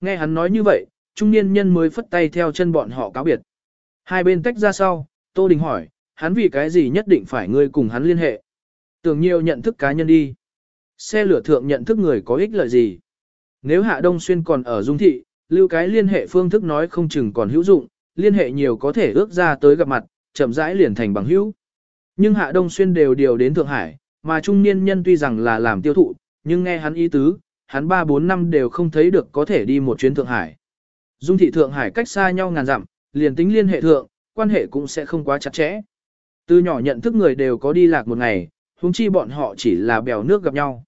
Nghe hắn nói như vậy, trung niên nhân mới phất tay theo chân bọn họ cáo biệt. Hai bên tách ra sau, Tô Đình hỏi, hắn vì cái gì nhất định phải ngươi cùng hắn liên hệ. Tưởng nhiều nhận thức cá nhân đi. Xe lửa thượng nhận thức người có ích lợi gì. Nếu Hạ Đông Xuyên còn ở Dung Thị, lưu cái liên hệ phương thức nói không chừng còn hữu dụng, liên hệ nhiều có thể ước ra tới gặp mặt, chậm rãi liền thành bằng hữu. Nhưng Hạ Đông Xuyên đều điều đến Thượng Hải, mà trung niên nhân tuy rằng là làm tiêu thụ, nhưng nghe hắn ý tứ, hắn 3-4 năm đều không thấy được có thể đi một chuyến Thượng Hải. Dung thị Thượng Hải cách xa nhau ngàn dặm, liền tính liên hệ thượng, quan hệ cũng sẽ không quá chặt chẽ. Từ nhỏ nhận thức người đều có đi lạc một ngày, huống chi bọn họ chỉ là bèo nước gặp nhau.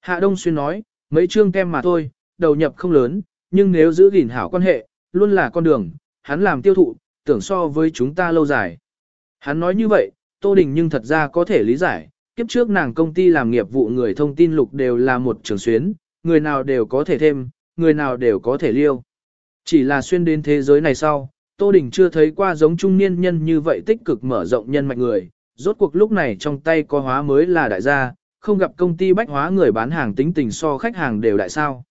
Hạ Đông Xuyên nói, mấy chương kem mà thôi, đầu nhập không lớn, nhưng nếu giữ gìn hảo quan hệ, luôn là con đường, hắn làm tiêu thụ, tưởng so với chúng ta lâu dài. Hắn nói như vậy, Tô Đình nhưng thật ra có thể lý giải, kiếp trước nàng công ty làm nghiệp vụ người thông tin lục đều là một trường xuyến, người nào đều có thể thêm, người nào đều có thể liêu. Chỉ là xuyên đến thế giới này sau, Tô Đình chưa thấy qua giống trung niên nhân như vậy tích cực mở rộng nhân mạch người, rốt cuộc lúc này trong tay có hóa mới là đại gia, không gặp công ty bách hóa người bán hàng tính tình so khách hàng đều đại sao.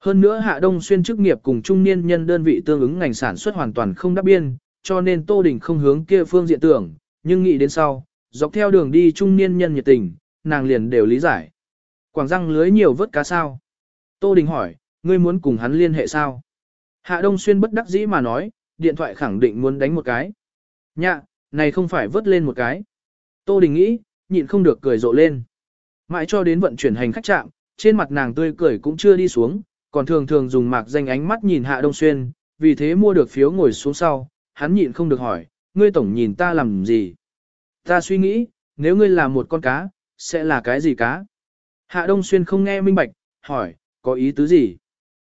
Hơn nữa Hạ Đông xuyên chức nghiệp cùng trung niên nhân đơn vị tương ứng ngành sản xuất hoàn toàn không đáp biên, cho nên Tô Đình không hướng kia phương diện tưởng, nhưng nghĩ đến sau, dọc theo đường đi trung niên nhân nhiệt tình, nàng liền đều lý giải. Quảng răng lưới nhiều vớt cá sao? Tô Đình hỏi, ngươi muốn cùng hắn liên hệ sao? Hạ Đông Xuyên bất đắc dĩ mà nói, điện thoại khẳng định muốn đánh một cái. Nhạ, này không phải vớt lên một cái. Tô Đình nghĩ, nhịn không được cười rộ lên. Mãi cho đến vận chuyển hành khách trạm, trên mặt nàng tươi cười cũng chưa đi xuống, còn thường thường dùng mạc danh ánh mắt nhìn Hạ Đông Xuyên, vì thế mua được phiếu ngồi xuống sau, hắn nhịn không được hỏi, ngươi tổng nhìn ta làm gì? Ta suy nghĩ, nếu ngươi là một con cá, sẽ là cái gì cá? Hạ Đông Xuyên không nghe minh bạch, hỏi, có ý tứ gì?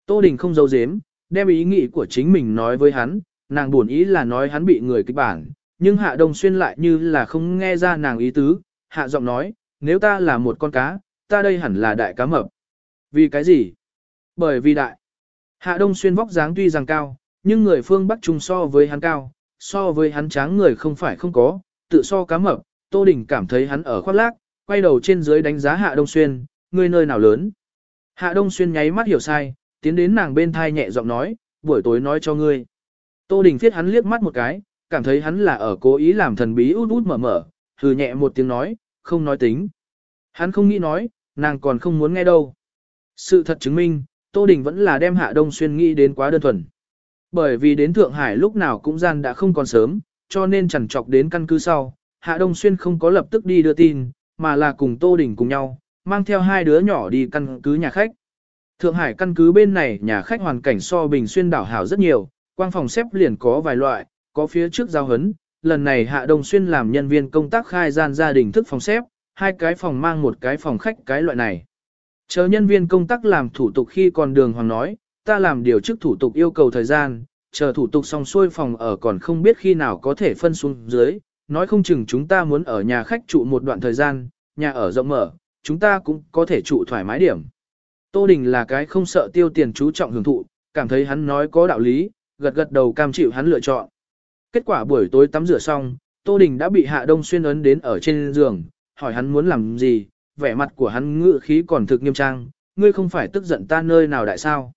Tô Đình không giấu giếm, đem ý nghĩ của chính mình nói với hắn, nàng buồn ý là nói hắn bị người kịch bản, nhưng Hạ Đông Xuyên lại như là không nghe ra nàng ý tứ, Hạ giọng nói, nếu ta là một con cá, ta đây hẳn là đại cá mập. Vì cái gì? Bởi vì đại. Hạ Đông Xuyên vóc dáng tuy rằng cao, nhưng người phương Bắc Trung so với hắn cao, so với hắn tráng người không phải không có, tự so cá mập, Tô Đình cảm thấy hắn ở khoác lác, quay đầu trên dưới đánh giá Hạ Đông Xuyên, người nơi nào lớn. Hạ Đông Xuyên nháy mắt hiểu sai, tiến đến nàng bên thai nhẹ giọng nói, buổi tối nói cho ngươi. Tô Đình phiết hắn liếc mắt một cái, cảm thấy hắn là ở cố ý làm thần bí út út mở mở, hừ nhẹ một tiếng nói, không nói tính. Hắn không nghĩ nói, nàng còn không muốn nghe đâu. Sự thật chứng minh, Tô Đình vẫn là đem Hạ Đông Xuyên nghĩ đến quá đơn thuần. Bởi vì đến Thượng Hải lúc nào cũng gian đã không còn sớm, cho nên chẳng chọc đến căn cứ sau, Hạ Đông Xuyên không có lập tức đi đưa tin, mà là cùng Tô Đình cùng nhau, mang theo hai đứa nhỏ đi căn cứ nhà khách. Thượng Hải căn cứ bên này nhà khách hoàn cảnh so Bình Xuyên đảo hảo rất nhiều, quang phòng xếp liền có vài loại, có phía trước giao hấn, lần này Hạ Đông Xuyên làm nhân viên công tác khai gian gia đình thức phòng xếp, hai cái phòng mang một cái phòng khách cái loại này. Chờ nhân viên công tác làm thủ tục khi còn đường hoàng nói, ta làm điều chức thủ tục yêu cầu thời gian, chờ thủ tục xong xuôi phòng ở còn không biết khi nào có thể phân xuống dưới, nói không chừng chúng ta muốn ở nhà khách trụ một đoạn thời gian, nhà ở rộng mở, chúng ta cũng có thể trụ thoải mái điểm. Tô Đình là cái không sợ tiêu tiền chú trọng hưởng thụ, cảm thấy hắn nói có đạo lý, gật gật đầu cam chịu hắn lựa chọn. Kết quả buổi tối tắm rửa xong, Tô Đình đã bị Hạ Đông Xuyên ấn đến ở trên giường, hỏi hắn muốn làm gì, vẻ mặt của hắn ngự khí còn thực nghiêm trang, ngươi không phải tức giận ta nơi nào đại sao.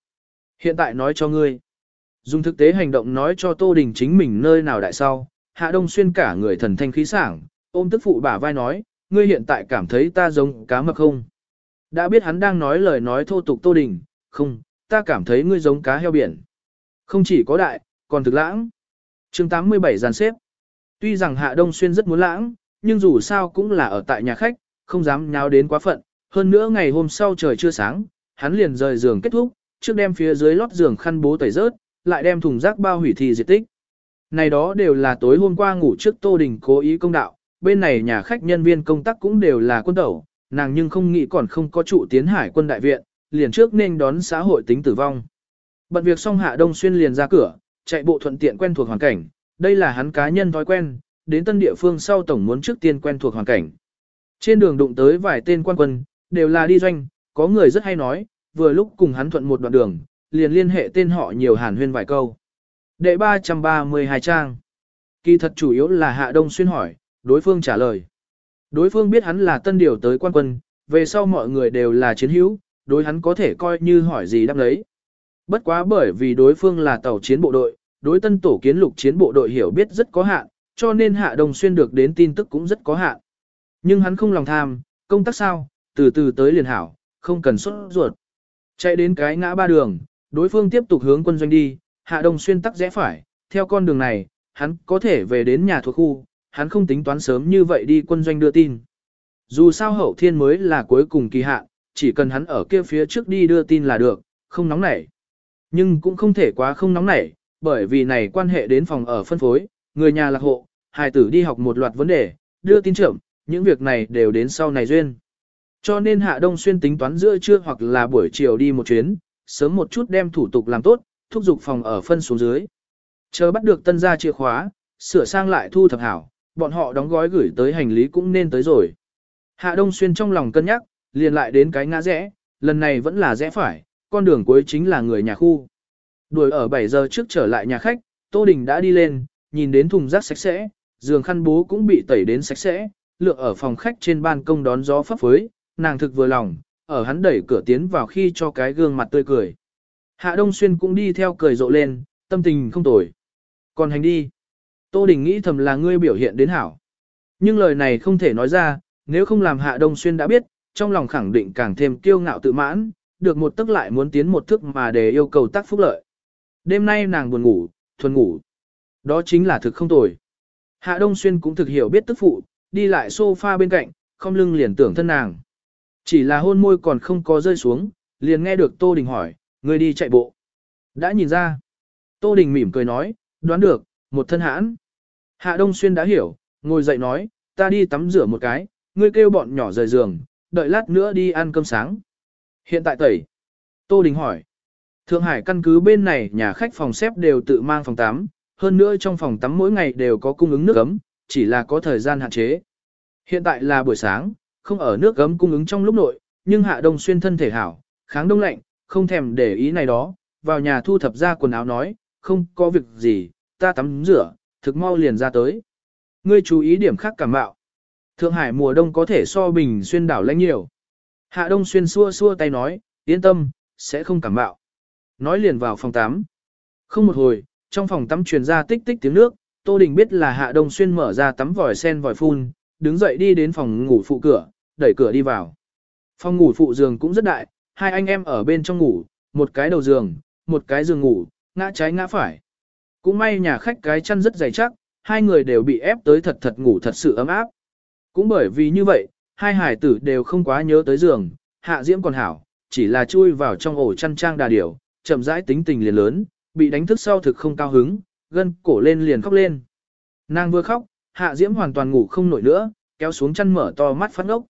Hiện tại nói cho ngươi. Dùng thực tế hành động nói cho Tô Đình chính mình nơi nào đại sao, Hạ Đông Xuyên cả người thần thanh khí sảng, ôm tức phụ bả vai nói, ngươi hiện tại cảm thấy ta giống cá mập không? Đã biết hắn đang nói lời nói thô tục Tô Đình, không, ta cảm thấy ngươi giống cá heo biển. Không chỉ có đại, còn thực lãng. chương 87 giàn xếp. Tuy rằng Hạ Đông Xuyên rất muốn lãng, nhưng dù sao cũng là ở tại nhà khách, không dám nháo đến quá phận. Hơn nữa ngày hôm sau trời chưa sáng, hắn liền rời giường kết thúc, trước đem phía dưới lót giường khăn bố tẩy rớt, lại đem thùng rác bao hủy thì diệt tích. Này đó đều là tối hôm qua ngủ trước Tô Đình cố ý công đạo, bên này nhà khách nhân viên công tác cũng đều là quân tẩu, nàng nhưng không nghĩ còn không có trụ tiến hải quân đại viện, liền trước nên đón xã hội tính tử vong. Bận việc xong Hạ Đông Xuyên liền ra cửa, chạy bộ thuận tiện quen thuộc hoàn cảnh, đây là hắn cá nhân thói quen, đến tân địa phương sau tổng muốn trước tiên quen thuộc hoàn cảnh. Trên đường đụng tới vài tên quan quân, đều là đi doanh, có người rất hay nói, vừa lúc cùng hắn thuận một đoạn đường, liền liên hệ tên họ nhiều hàn huyên vài câu. Đệ 332 trang. Kỳ thật chủ yếu là Hạ Đông Xuyên hỏi, đối phương trả lời. Đối phương biết hắn là tân điều tới quan quân, về sau mọi người đều là chiến hữu, đối hắn có thể coi như hỏi gì đáp lấy. Bất quá bởi vì đối phương là tàu chiến bộ đội, đối tân tổ kiến lục chiến bộ đội hiểu biết rất có hạn, cho nên Hạ Đồng Xuyên được đến tin tức cũng rất có hạn. Nhưng hắn không lòng tham, công tác sao, từ từ tới liền hảo, không cần xuất ruột. Chạy đến cái ngã ba đường, đối phương tiếp tục hướng quân doanh đi, Hạ Đồng Xuyên tắc rẽ phải, theo con đường này, hắn có thể về đến nhà thuộc khu, hắn không tính toán sớm như vậy đi quân doanh đưa tin. Dù sao hậu thiên mới là cuối cùng kỳ hạn, chỉ cần hắn ở kia phía trước đi đưa tin là được, không nóng nảy. Nhưng cũng không thể quá không nóng nảy, bởi vì này quan hệ đến phòng ở phân phối, người nhà lạc hộ, hài tử đi học một loạt vấn đề, đưa tin trưởng, những việc này đều đến sau này duyên. Cho nên Hạ Đông Xuyên tính toán giữa trưa hoặc là buổi chiều đi một chuyến, sớm một chút đem thủ tục làm tốt, thúc giục phòng ở phân xuống dưới. Chờ bắt được tân gia chìa khóa, sửa sang lại thu thập hảo, bọn họ đóng gói gửi tới hành lý cũng nên tới rồi. Hạ Đông Xuyên trong lòng cân nhắc, liền lại đến cái ngã rẽ, lần này vẫn là rẽ phải, con đường cuối chính là người nhà khu. Đuổi ở 7 giờ trước trở lại nhà khách, Tô Đình đã đi lên, nhìn đến thùng rác sạch sẽ, giường khăn bố cũng bị tẩy đến sạch sẽ, lượng ở phòng khách trên ban công đón gió phấp phới, nàng thực vừa lòng, ở hắn đẩy cửa tiến vào khi cho cái gương mặt tươi cười. Hạ Đông Xuyên cũng đi theo cười rộ lên, tâm tình không tồi. Còn hành đi. Tô Đình nghĩ thầm là ngươi biểu hiện đến hảo. Nhưng lời này không thể nói ra, nếu không làm Hạ Đông Xuyên đã biết, trong lòng khẳng định càng thêm kiêu ngạo tự mãn, được một tức lại muốn tiến một thức mà để yêu cầu tác phúc lợi. Đêm nay nàng buồn ngủ, thuần ngủ. Đó chính là thực không tồi. Hạ Đông Xuyên cũng thực hiểu biết tức phụ, đi lại sofa bên cạnh, không lưng liền tưởng thân nàng. Chỉ là hôn môi còn không có rơi xuống, liền nghe được Tô Đình hỏi, người đi chạy bộ. Đã nhìn ra. Tô Đình mỉm cười nói, đoán được, một thân hãn. Hạ Đông Xuyên đã hiểu, ngồi dậy nói, ta đi tắm rửa một cái, ngươi kêu bọn nhỏ rời giường, đợi lát nữa đi ăn cơm sáng. Hiện tại tẩy. Tô Đình hỏi. Thượng Hải căn cứ bên này nhà khách phòng xếp đều tự mang phòng tắm, hơn nữa trong phòng tắm mỗi ngày đều có cung ứng nước ấm, chỉ là có thời gian hạn chế. Hiện tại là buổi sáng, không ở nước ấm cung ứng trong lúc nội, nhưng Hạ Đông Xuyên thân thể hảo, kháng đông lạnh, không thèm để ý này đó, vào nhà thu thập ra quần áo nói, không có việc gì, ta tắm rửa, thực mau liền ra tới. Ngươi chú ý điểm khác cảm mạo. Thượng Hải mùa đông có thể so bình xuyên đảo lãnh nhiều. Hạ Đông Xuyên xua xua tay nói, yên tâm, sẽ không cảm mạo. Nói liền vào phòng tắm. Không một hồi, trong phòng tắm truyền ra tích tích tiếng nước, Tô Đình biết là Hạ Đông Xuyên mở ra tắm vòi sen vòi phun, đứng dậy đi đến phòng ngủ phụ cửa, đẩy cửa đi vào. Phòng ngủ phụ giường cũng rất đại, hai anh em ở bên trong ngủ, một cái đầu giường, một cái giường ngủ, ngã trái ngã phải. Cũng may nhà khách cái chăn rất dày chắc, hai người đều bị ép tới thật thật ngủ thật sự ấm áp. Cũng bởi vì như vậy, hai hải tử đều không quá nhớ tới giường, hạ diễm còn hảo, chỉ là chui vào trong ổ chăn trang đà điểu, chậm rãi tính tình liền lớn, bị đánh thức sau thực không cao hứng, gân cổ lên liền khóc lên. Nàng vừa khóc, hạ diễm hoàn toàn ngủ không nổi nữa, kéo xuống chăn mở to mắt phát ngốc.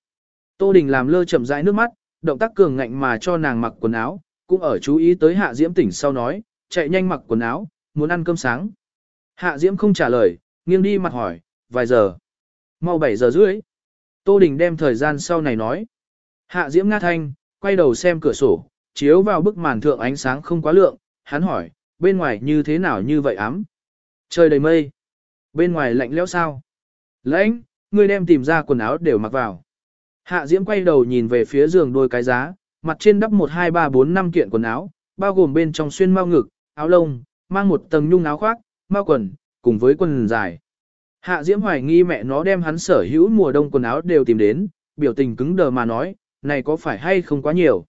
Tô Đình làm lơ chậm rãi nước mắt, động tác cường ngạnh mà cho nàng mặc quần áo, cũng ở chú ý tới hạ diễm tỉnh sau nói, chạy nhanh mặc quần áo, muốn ăn cơm sáng. Hạ diễm không trả lời, nghiêng đi mặt hỏi, vài giờ. Mau 7 giờ rưỡi. Tô Đình đem thời gian sau này nói. Hạ diễm nga thanh, quay đầu xem cửa sổ, chiếu vào bức màn thượng ánh sáng không quá lượng, hắn hỏi, bên ngoài như thế nào như vậy ám? Trời đầy mây. Bên ngoài lạnh lẽo sao? Lãnh, ngươi đem tìm ra quần áo đều mặc vào. Hạ Diễm quay đầu nhìn về phía giường đôi cái giá, mặt trên đắp 1 2 3 4 5 kiện quần áo, bao gồm bên trong xuyên mau ngực, áo lông, mang một tầng nhung áo khoác, mao quần, cùng với quần dài. Hạ Diễm hoài nghi mẹ nó đem hắn sở hữu mùa đông quần áo đều tìm đến, biểu tình cứng đờ mà nói, này có phải hay không quá nhiều.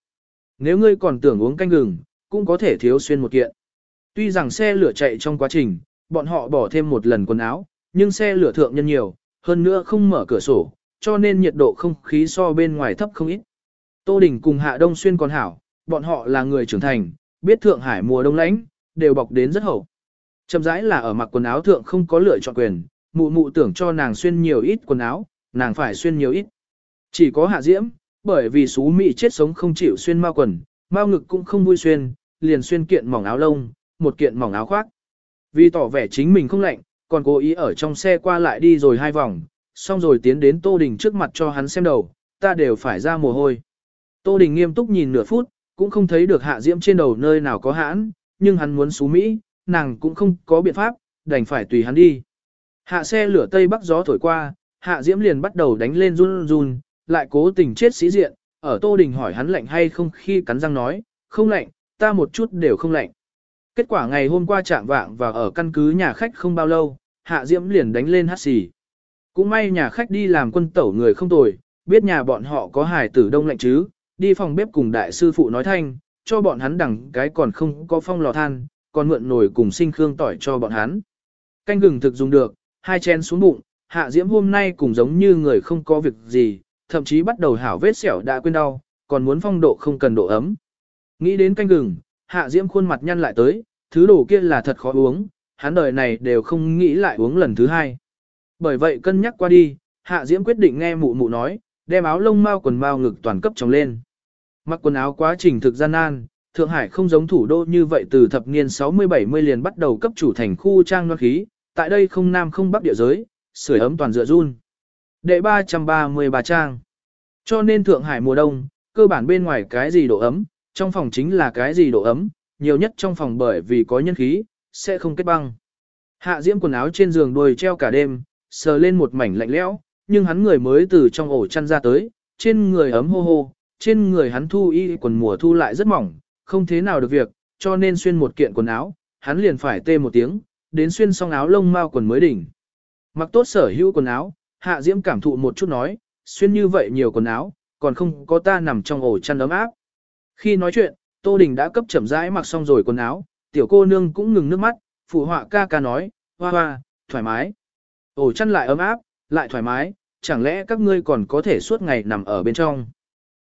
Nếu ngươi còn tưởng uống canh gừng, cũng có thể thiếu xuyên một kiện. Tuy rằng xe lửa chạy trong quá trình, bọn họ bỏ thêm một lần quần áo, nhưng xe lửa thượng nhân nhiều, hơn nữa không mở cửa sổ, cho nên nhiệt độ không khí so bên ngoài thấp không ít. Tô Đình cùng Hạ Đông Xuyên còn hảo, bọn họ là người trưởng thành, biết Thượng Hải mùa đông lãnh, đều bọc đến rất hậu. Chậm rãi là ở mặc quần áo thượng không có lựa chọn quyền, mụ mụ tưởng cho nàng xuyên nhiều ít quần áo, nàng phải xuyên nhiều ít. Chỉ có Hạ Diễm, bởi vì xú mị chết sống không chịu xuyên mao quần, mao ngực cũng không vui xuyên, liền xuyên kiện mỏng áo lông, một kiện mỏng áo khoác. Vì tỏ vẻ chính mình không lạnh, còn cố ý ở trong xe qua lại đi rồi hai vòng, xong rồi tiến đến Tô Đình trước mặt cho hắn xem đầu, ta đều phải ra mồ hôi. Tô Đình nghiêm túc nhìn nửa phút, cũng không thấy được hạ diễm trên đầu nơi nào có hãn, nhưng hắn muốn xú Mỹ, nàng cũng không có biện pháp, đành phải tùy hắn đi. Hạ xe lửa tây bắc gió thổi qua, hạ diễm liền bắt đầu đánh lên run run, lại cố tình chết sĩ diện, ở Tô Đình hỏi hắn lạnh hay không khi cắn răng nói, không lạnh, ta một chút đều không lạnh. Kết quả ngày hôm qua trạng vạng và ở căn cứ nhà khách không bao lâu, Hạ Diễm liền đánh lên hát xì. Cũng may nhà khách đi làm quân tẩu người không tồi, biết nhà bọn họ có hài tử đông lạnh chứ, đi phòng bếp cùng đại sư phụ nói thanh, cho bọn hắn đằng cái còn không có phong lò than, còn mượn nồi cùng sinh khương tỏi cho bọn hắn. Canh gừng thực dùng được, hai chén xuống bụng, Hạ Diễm hôm nay cũng giống như người không có việc gì, thậm chí bắt đầu hảo vết sẹo đã quên đau, còn muốn phong độ không cần độ ấm. Nghĩ đến canh gừng, Hạ Diễm khuôn mặt nhăn lại tới, thứ đồ kia là thật khó uống, hắn đời này đều không nghĩ lại uống lần thứ hai. Bởi vậy cân nhắc qua đi, Hạ Diễm quyết định nghe mụ mụ nói, đem áo lông mao quần mau ngực toàn cấp trồng lên. Mặc quần áo quá trình thực gian nan, Thượng Hải không giống thủ đô như vậy từ thập niên 60-70 liền bắt đầu cấp chủ thành khu trang loan khí, tại đây không nam không bắc địa giới, sưởi ấm toàn dựa run. Đệ 333 trang. Cho nên Thượng Hải mùa đông, cơ bản bên ngoài cái gì độ ấm, trong phòng chính là cái gì độ ấm, nhiều nhất trong phòng bởi vì có nhân khí, sẽ không kết băng. Hạ Diễm quần áo trên giường đuôi treo cả đêm, sờ lên một mảnh lạnh lẽo, nhưng hắn người mới từ trong ổ chăn ra tới, trên người ấm hô hô, trên người hắn thu y quần mùa thu lại rất mỏng, không thế nào được việc, cho nên xuyên một kiện quần áo, hắn liền phải tê một tiếng, đến xuyên xong áo lông mao quần mới đỉnh. Mặc tốt sở hữu quần áo, Hạ Diễm cảm thụ một chút nói, xuyên như vậy nhiều quần áo, còn không có ta nằm trong ổ chăn ấm áp. Khi nói chuyện, Tô Đình đã cấp chậm rãi mặc xong rồi quần áo, tiểu cô nương cũng ngừng nước mắt, phụ họa ca ca nói, hoa hoa, thoải mái. Ổ chăn lại ấm áp, lại thoải mái, chẳng lẽ các ngươi còn có thể suốt ngày nằm ở bên trong.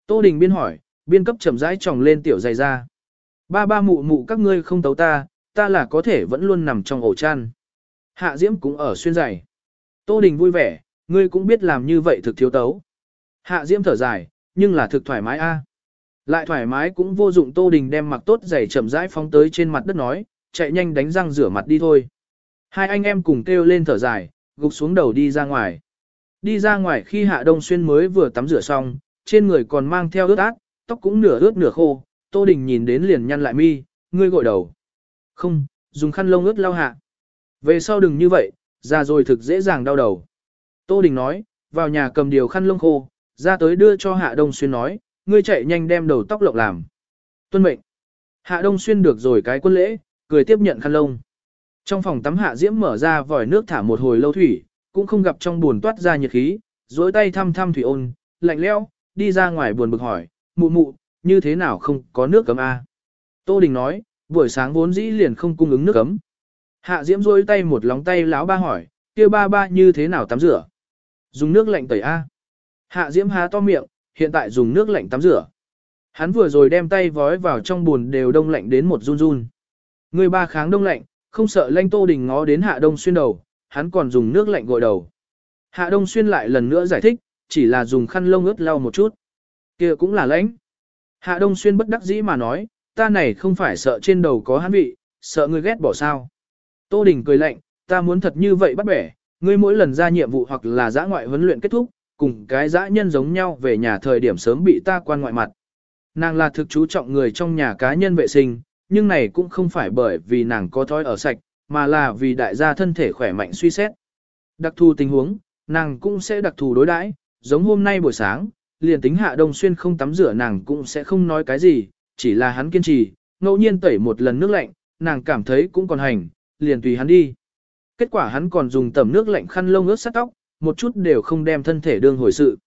Tô Đình biên hỏi, biên cấp chậm rãi tròng lên tiểu dày ra. Ba ba mụ mụ các ngươi không tấu ta, ta là có thể vẫn luôn nằm trong ổ chăn. Hạ Diễm cũng ở xuyên dày. Tô Đình vui vẻ, ngươi cũng biết làm như vậy thực thiếu tấu. Hạ Diễm thở dài, nhưng là thực thoải mái a. Lại thoải mái cũng vô dụng Tô Đình đem mặc tốt giày chậm rãi phóng tới trên mặt đất nói, chạy nhanh đánh răng rửa mặt đi thôi. Hai anh em cùng kêu lên thở dài, gục xuống đầu đi ra ngoài. Đi ra ngoài khi Hạ Đông Xuyên mới vừa tắm rửa xong, trên người còn mang theo ướt át, tóc cũng nửa ướt nửa khô, Tô Đình nhìn đến liền nhăn lại mi, ngươi gội đầu. Không, dùng khăn lông ướt lau hạ. Về sau đừng như vậy, ra rồi thực dễ dàng đau đầu. Tô Đình nói, vào nhà cầm điều khăn lông khô, ra tới đưa cho Hạ Đông Xuyên nói, ngươi chạy nhanh đem đầu tóc lộng làm. Tuân mệnh. Hạ Đông Xuyên được rồi cái quân lễ, cười tiếp nhận khăn lông. Trong phòng tắm Hạ Diễm mở ra vòi nước thả một hồi lâu thủy, cũng không gặp trong buồn toát ra nhiệt khí, dối tay thăm thăm thủy ôn, lạnh lẽo, đi ra ngoài buồn bực hỏi, mụ mụ, như thế nào không có nước cấm a? Tô Đình nói, buổi sáng vốn dĩ liền không cung ứng nước cấm. Hạ Diễm rôi tay một lóng tay lão ba hỏi, kia ba ba như thế nào tắm rửa? Dùng nước lạnh tẩy a. Hạ Diễm há to miệng, hiện tại dùng nước lạnh tắm rửa. Hắn vừa rồi đem tay vói vào trong buồn đều đông lạnh đến một run run. Người ba kháng đông lạnh, không sợ lanh Tô Đình ngó đến Hạ Đông Xuyên đầu, hắn còn dùng nước lạnh gội đầu. Hạ Đông Xuyên lại lần nữa giải thích, chỉ là dùng khăn lông ướt lau một chút. kia cũng là lãnh. Hạ Đông Xuyên bất đắc dĩ mà nói, ta này không phải sợ trên đầu có hắn vị, sợ ngươi ghét bỏ sao. Tô Đình cười lạnh, ta muốn thật như vậy bắt bẻ, ngươi mỗi lần ra nhiệm vụ hoặc là giã ngoại huấn luyện kết thúc, cùng cái dã nhân giống nhau về nhà thời điểm sớm bị ta quan ngoại mặt. Nàng là thực chú trọng người trong nhà cá nhân vệ sinh, nhưng này cũng không phải bởi vì nàng có thói ở sạch, mà là vì đại gia thân thể khỏe mạnh suy xét. Đặc thù tình huống, nàng cũng sẽ đặc thù đối đãi, giống hôm nay buổi sáng, liền tính hạ đông xuyên không tắm rửa nàng cũng sẽ không nói cái gì, chỉ là hắn kiên trì, ngẫu nhiên tẩy một lần nước lạnh, nàng cảm thấy cũng còn hành, liền tùy hắn đi. Kết quả hắn còn dùng tẩm nước lạnh khăn lông ướt sát tóc, một chút đều không đem thân thể đương hồi sự.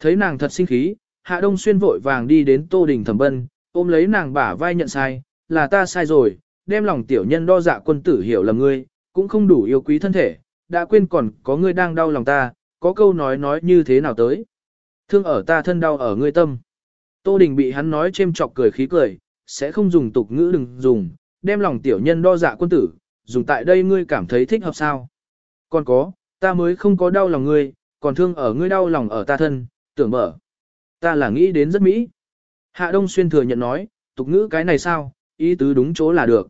Thấy nàng thật sinh khí, Hạ Đông Xuyên vội vàng đi đến Tô Đình Thẩm Bân, ôm lấy nàng bả vai nhận sai, là ta sai rồi, đem lòng tiểu nhân đo dạ quân tử hiểu lầm ngươi, cũng không đủ yêu quý thân thể, đã quên còn có ngươi đang đau lòng ta, có câu nói nói như thế nào tới. Thương ở ta thân đau ở ngươi tâm. Tô Đình bị hắn nói chêm chọc cười khí cười, sẽ không dùng tục ngữ đừng dùng, đem lòng tiểu nhân đo dạ quân tử, dùng tại đây ngươi cảm thấy thích hợp sao. Còn có, Ta mới không có đau lòng ngươi, còn thương ở ngươi đau lòng ở ta thân, tưởng mở. Ta là nghĩ đến rất mỹ. Hạ Đông Xuyên thừa nhận nói, tục ngữ cái này sao, ý tứ đúng chỗ là được.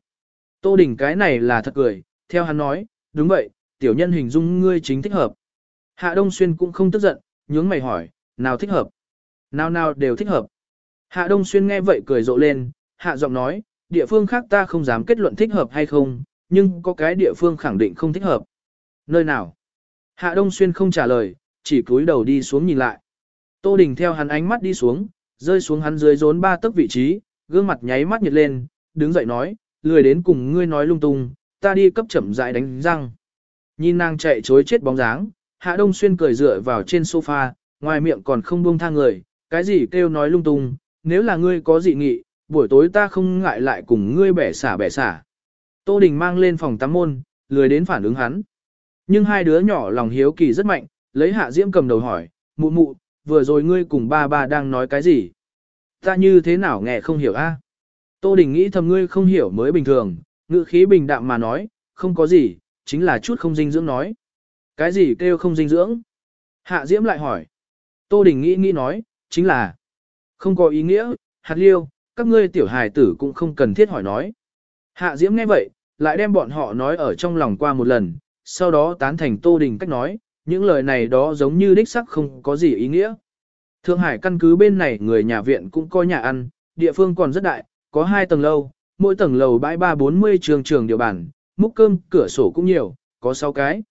Tô Đình cái này là thật cười, theo hắn nói, đúng vậy, tiểu nhân hình dung ngươi chính thích hợp. Hạ Đông Xuyên cũng không tức giận, nhướng mày hỏi, nào thích hợp? Nào nào đều thích hợp. Hạ Đông Xuyên nghe vậy cười rộ lên, hạ giọng nói, địa phương khác ta không dám kết luận thích hợp hay không, nhưng có cái địa phương khẳng định không thích hợp. Nơi nào? Hạ Đông Xuyên không trả lời, chỉ cúi đầu đi xuống nhìn lại. Tô Đình theo hắn ánh mắt đi xuống, rơi xuống hắn dưới rốn ba tấc vị trí, gương mặt nháy mắt nhiệt lên, đứng dậy nói, lười đến cùng ngươi nói lung tung, ta đi cấp chậm rãi đánh răng. Nhìn nàng chạy chối chết bóng dáng, Hạ Đông Xuyên cười dựa vào trên sofa, ngoài miệng còn không buông tha người, cái gì kêu nói lung tung, nếu là ngươi có dị nghị, buổi tối ta không ngại lại cùng ngươi bẻ xả bẻ xả. Tô Đình mang lên phòng tắm môn, lười đến phản ứng hắn. Nhưng hai đứa nhỏ lòng hiếu kỳ rất mạnh, lấy Hạ Diễm cầm đầu hỏi, mụ mụ, vừa rồi ngươi cùng ba ba đang nói cái gì? Ta như thế nào nghe không hiểu a? À? Tô Đình nghĩ thầm ngươi không hiểu mới bình thường, ngữ khí bình đạm mà nói, không có gì, chính là chút không dinh dưỡng nói. Cái gì kêu không dinh dưỡng? Hạ Diễm lại hỏi. Tô Đình nghĩ nghĩ nói, chính là không có ý nghĩa, hạt liêu, các ngươi tiểu hài tử cũng không cần thiết hỏi nói. Hạ Diễm nghe vậy, lại đem bọn họ nói ở trong lòng qua một lần, sau đó tán thành Tô Đình cách nói, những lời này đó giống như đích sắc không có gì ý nghĩa. Thượng Hải căn cứ bên này người nhà viện cũng có nhà ăn, địa phương còn rất đại, có hai tầng lâu, mỗi tầng lầu bãi ba bốn mươi trường trường điều bản, múc cơm, cửa sổ cũng nhiều, có 6 cái.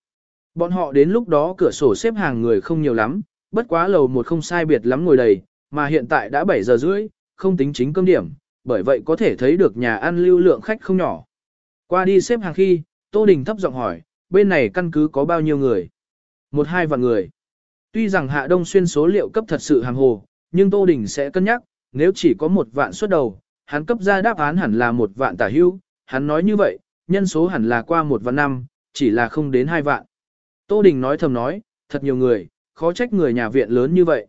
Bọn họ đến lúc đó cửa sổ xếp hàng người không nhiều lắm, bất quá lầu một không sai biệt lắm ngồi đầy, mà hiện tại đã 7 giờ rưỡi, không tính chính cơm điểm, bởi vậy có thể thấy được nhà ăn lưu lượng khách không nhỏ. Qua đi xếp hàng khi, Tô Đình thấp giọng hỏi, bên này căn cứ có bao nhiêu người? Một hai vạn người. Tuy rằng Hạ Đông Xuyên số liệu cấp thật sự hàng hồ, nhưng Tô Đình sẽ cân nhắc, nếu chỉ có một vạn xuất đầu, hắn cấp ra đáp án hẳn là một vạn tả hưu, hắn nói như vậy, nhân số hẳn là qua một vạn năm, chỉ là không đến hai vạn. Tô Đình nói thầm nói, thật nhiều người, khó trách người nhà viện lớn như vậy.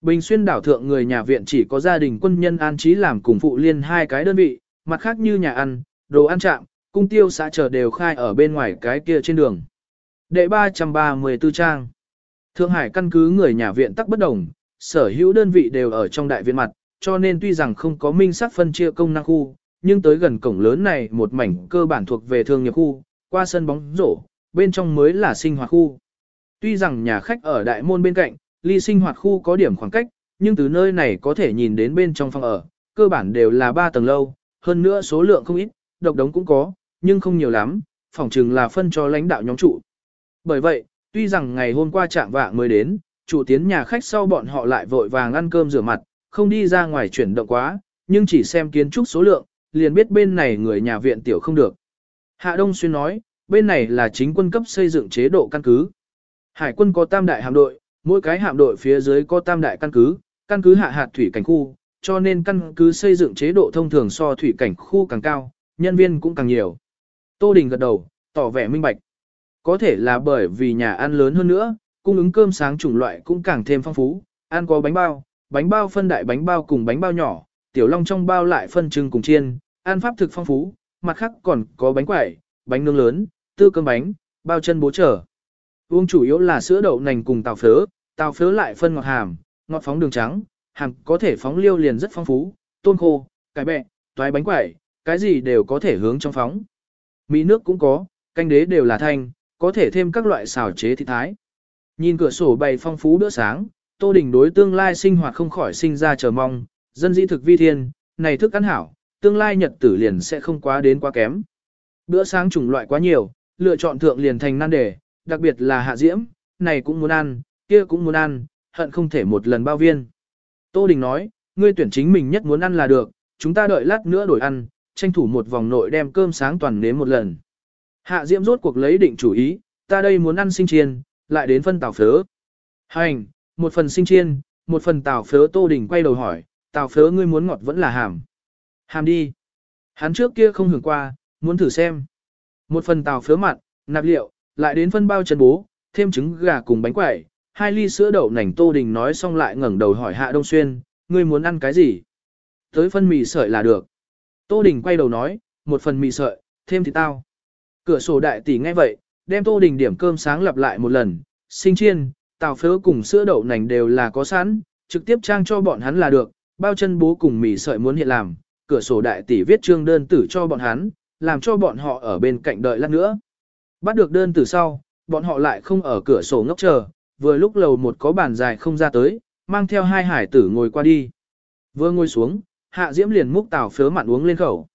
Bình xuyên đảo thượng người nhà viện chỉ có gia đình quân nhân an trí làm cùng phụ liên hai cái đơn vị, mặt khác như nhà ăn, đồ ăn trạm, cung tiêu xã chờ đều khai ở bên ngoài cái kia trên đường. Đệ 334 trang. Thượng Hải căn cứ người nhà viện tắc bất đồng, sở hữu đơn vị đều ở trong đại viện mặt, cho nên tuy rằng không có minh xác phân chia công năng khu, nhưng tới gần cổng lớn này một mảnh cơ bản thuộc về thương nghiệp khu, qua sân bóng rổ, bên trong mới là sinh hoạt khu. Tuy rằng nhà khách ở đại môn bên cạnh, ly sinh hoạt khu có điểm khoảng cách, nhưng từ nơi này có thể nhìn đến bên trong phòng ở, cơ bản đều là 3 tầng lâu, hơn nữa số lượng không ít, độc đống cũng có, nhưng không nhiều lắm, phòng trừng là phân cho lãnh đạo nhóm trụ. Bởi vậy, tuy rằng ngày hôm qua trạng vạng mới đến, chủ tiến nhà khách sau bọn họ lại vội vàng ăn cơm rửa mặt, không đi ra ngoài chuyển động quá, nhưng chỉ xem kiến trúc số lượng, liền biết bên này người nhà viện tiểu không được. Hạ Đông Xuyên nói, bên này là chính quân cấp xây dựng chế độ căn cứ. Hải quân có tam đại hạm đội, mỗi cái hạm đội phía dưới có tam đại căn cứ, căn cứ hạ hạt thủy cảnh khu, cho nên căn cứ xây dựng chế độ thông thường so thủy cảnh khu càng cao, nhân viên cũng càng nhiều. Tô Đình gật đầu, tỏ vẻ minh bạch. Có thể là bởi vì nhà ăn lớn hơn nữa, cung ứng cơm sáng chủng loại cũng càng thêm phong phú, ăn có bánh bao, bánh bao phân đại bánh bao cùng bánh bao nhỏ, tiểu long trong bao lại phân trưng cùng chiên, ăn pháp thực phong phú, mặt khác còn có bánh quẩy, bánh nướng lớn, tư cơm bánh, bao chân bố trở. Uống chủ yếu là sữa đậu nành cùng tàu phớ, tàu phớ lại phân ngọt hàm, ngọt phóng đường trắng, hàm có thể phóng liêu liền rất phong phú, tôn khô, cái bẹ, toái bánh quẩy, cái gì đều có thể hướng trong phóng. Mỹ nước cũng có, canh đế đều là thanh, có thể thêm các loại xào chế thịt thái. Nhìn cửa sổ bày phong phú bữa sáng, Tô Đình đối tương lai sinh hoạt không khỏi sinh ra chờ mong, dân dĩ thực vi thiên, này thức ăn hảo, tương lai nhật tử liền sẽ không quá đến quá kém. Bữa sáng chủng loại quá nhiều, lựa chọn thượng liền thành nan đề, đặc biệt là hạ diễm, này cũng muốn ăn, kia cũng muốn ăn, hận không thể một lần bao viên. Tô Đình nói, ngươi tuyển chính mình nhất muốn ăn là được, chúng ta đợi lát nữa đổi ăn, tranh thủ một vòng nội đem cơm sáng toàn nếm một lần. Hạ diễm rốt cuộc lấy định chủ ý, ta đây muốn ăn sinh chiên, lại đến phân tàu phớ. Hành, một phần sinh chiên, một phần tàu phớ Tô Đình quay đầu hỏi, tàu phớ ngươi muốn ngọt vẫn là hàm. Hàm đi. Hắn trước kia không hưởng qua, muốn thử xem. Một phần tàu phớ mặn, nạp liệu, lại đến phân bao chân bố, thêm trứng gà cùng bánh quẩy, hai ly sữa đậu nành Tô Đình nói xong lại ngẩng đầu hỏi Hạ Đông Xuyên, ngươi muốn ăn cái gì? Tới phân mì sợi là được. Tô Đình quay đầu nói, một phần mì sợi, thêm thì tao. Cửa sổ đại tỷ nghe vậy, đem Tô Đình điểm cơm sáng lặp lại một lần, sinh chiên, tàu phớ cùng sữa đậu nành đều là có sẵn, trực tiếp trang cho bọn hắn là được, bao chân bố cùng mì sợi muốn hiện làm, cửa sổ đại tỷ viết trương đơn tử cho bọn hắn, làm cho bọn họ ở bên cạnh đợi lát nữa. Bắt được đơn từ sau, bọn họ lại không ở cửa sổ ngốc chờ, vừa lúc lầu một có bàn dài không ra tới, mang theo hai hải tử ngồi qua đi. Vừa ngồi xuống, hạ diễm liền múc tàu phớ mặn uống lên khẩu.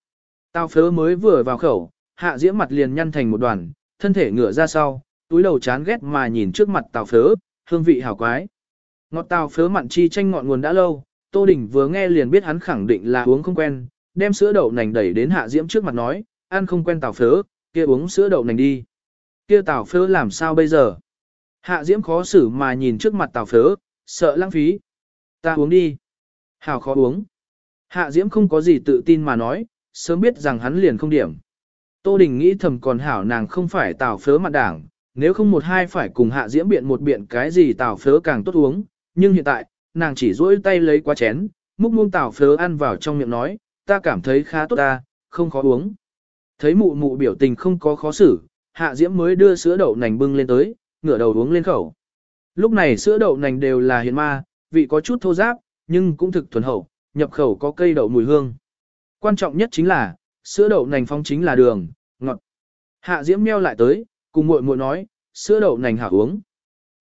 Tàu phớ mới vừa vào khẩu, hạ diễm mặt liền nhăn thành một đoàn, thân thể ngửa ra sau, túi đầu chán ghét mà nhìn trước mặt tàu phớ, hương vị hảo quái. Ngọt tàu phớ mặn chi tranh ngọn nguồn đã lâu, Tô Đình vừa nghe liền biết hắn khẳng định là uống không quen, đem sữa đậu nành đẩy đến Hạ Diễm trước mặt nói, ăn không quen tảo phớ, kia uống sữa đậu nành đi. Kia tảo phớ làm sao bây giờ? Hạ Diễm khó xử mà nhìn trước mặt tảo phớ, sợ lãng phí. Ta uống đi. Hào khó uống. Hạ Diễm không có gì tự tin mà nói, sớm biết rằng hắn liền không điểm. Tô Đình nghĩ thầm còn hảo nàng không phải tảo phớ mặt đảng, nếu không một hai phải cùng Hạ Diễm biện một biện cái gì tảo phớ càng tốt uống, nhưng hiện tại, nàng chỉ duỗi tay lấy qua chén, múc muông tảo phớ ăn vào trong miệng nói, ta cảm thấy khá tốt ta, không khó uống. Thấy mụ mụ biểu tình không có khó xử, Hạ Diễm mới đưa sữa đậu nành bưng lên tới, ngửa đầu uống lên khẩu. Lúc này sữa đậu nành đều là hiền ma, vị có chút thô giáp, nhưng cũng thực thuần hậu, nhập khẩu có cây đậu mùi hương. Quan trọng nhất chính là, sữa đậu nành phong chính là đường, ngọt. Hạ Diễm meo lại tới, cùng muội muội nói, sữa đậu nành hạ uống.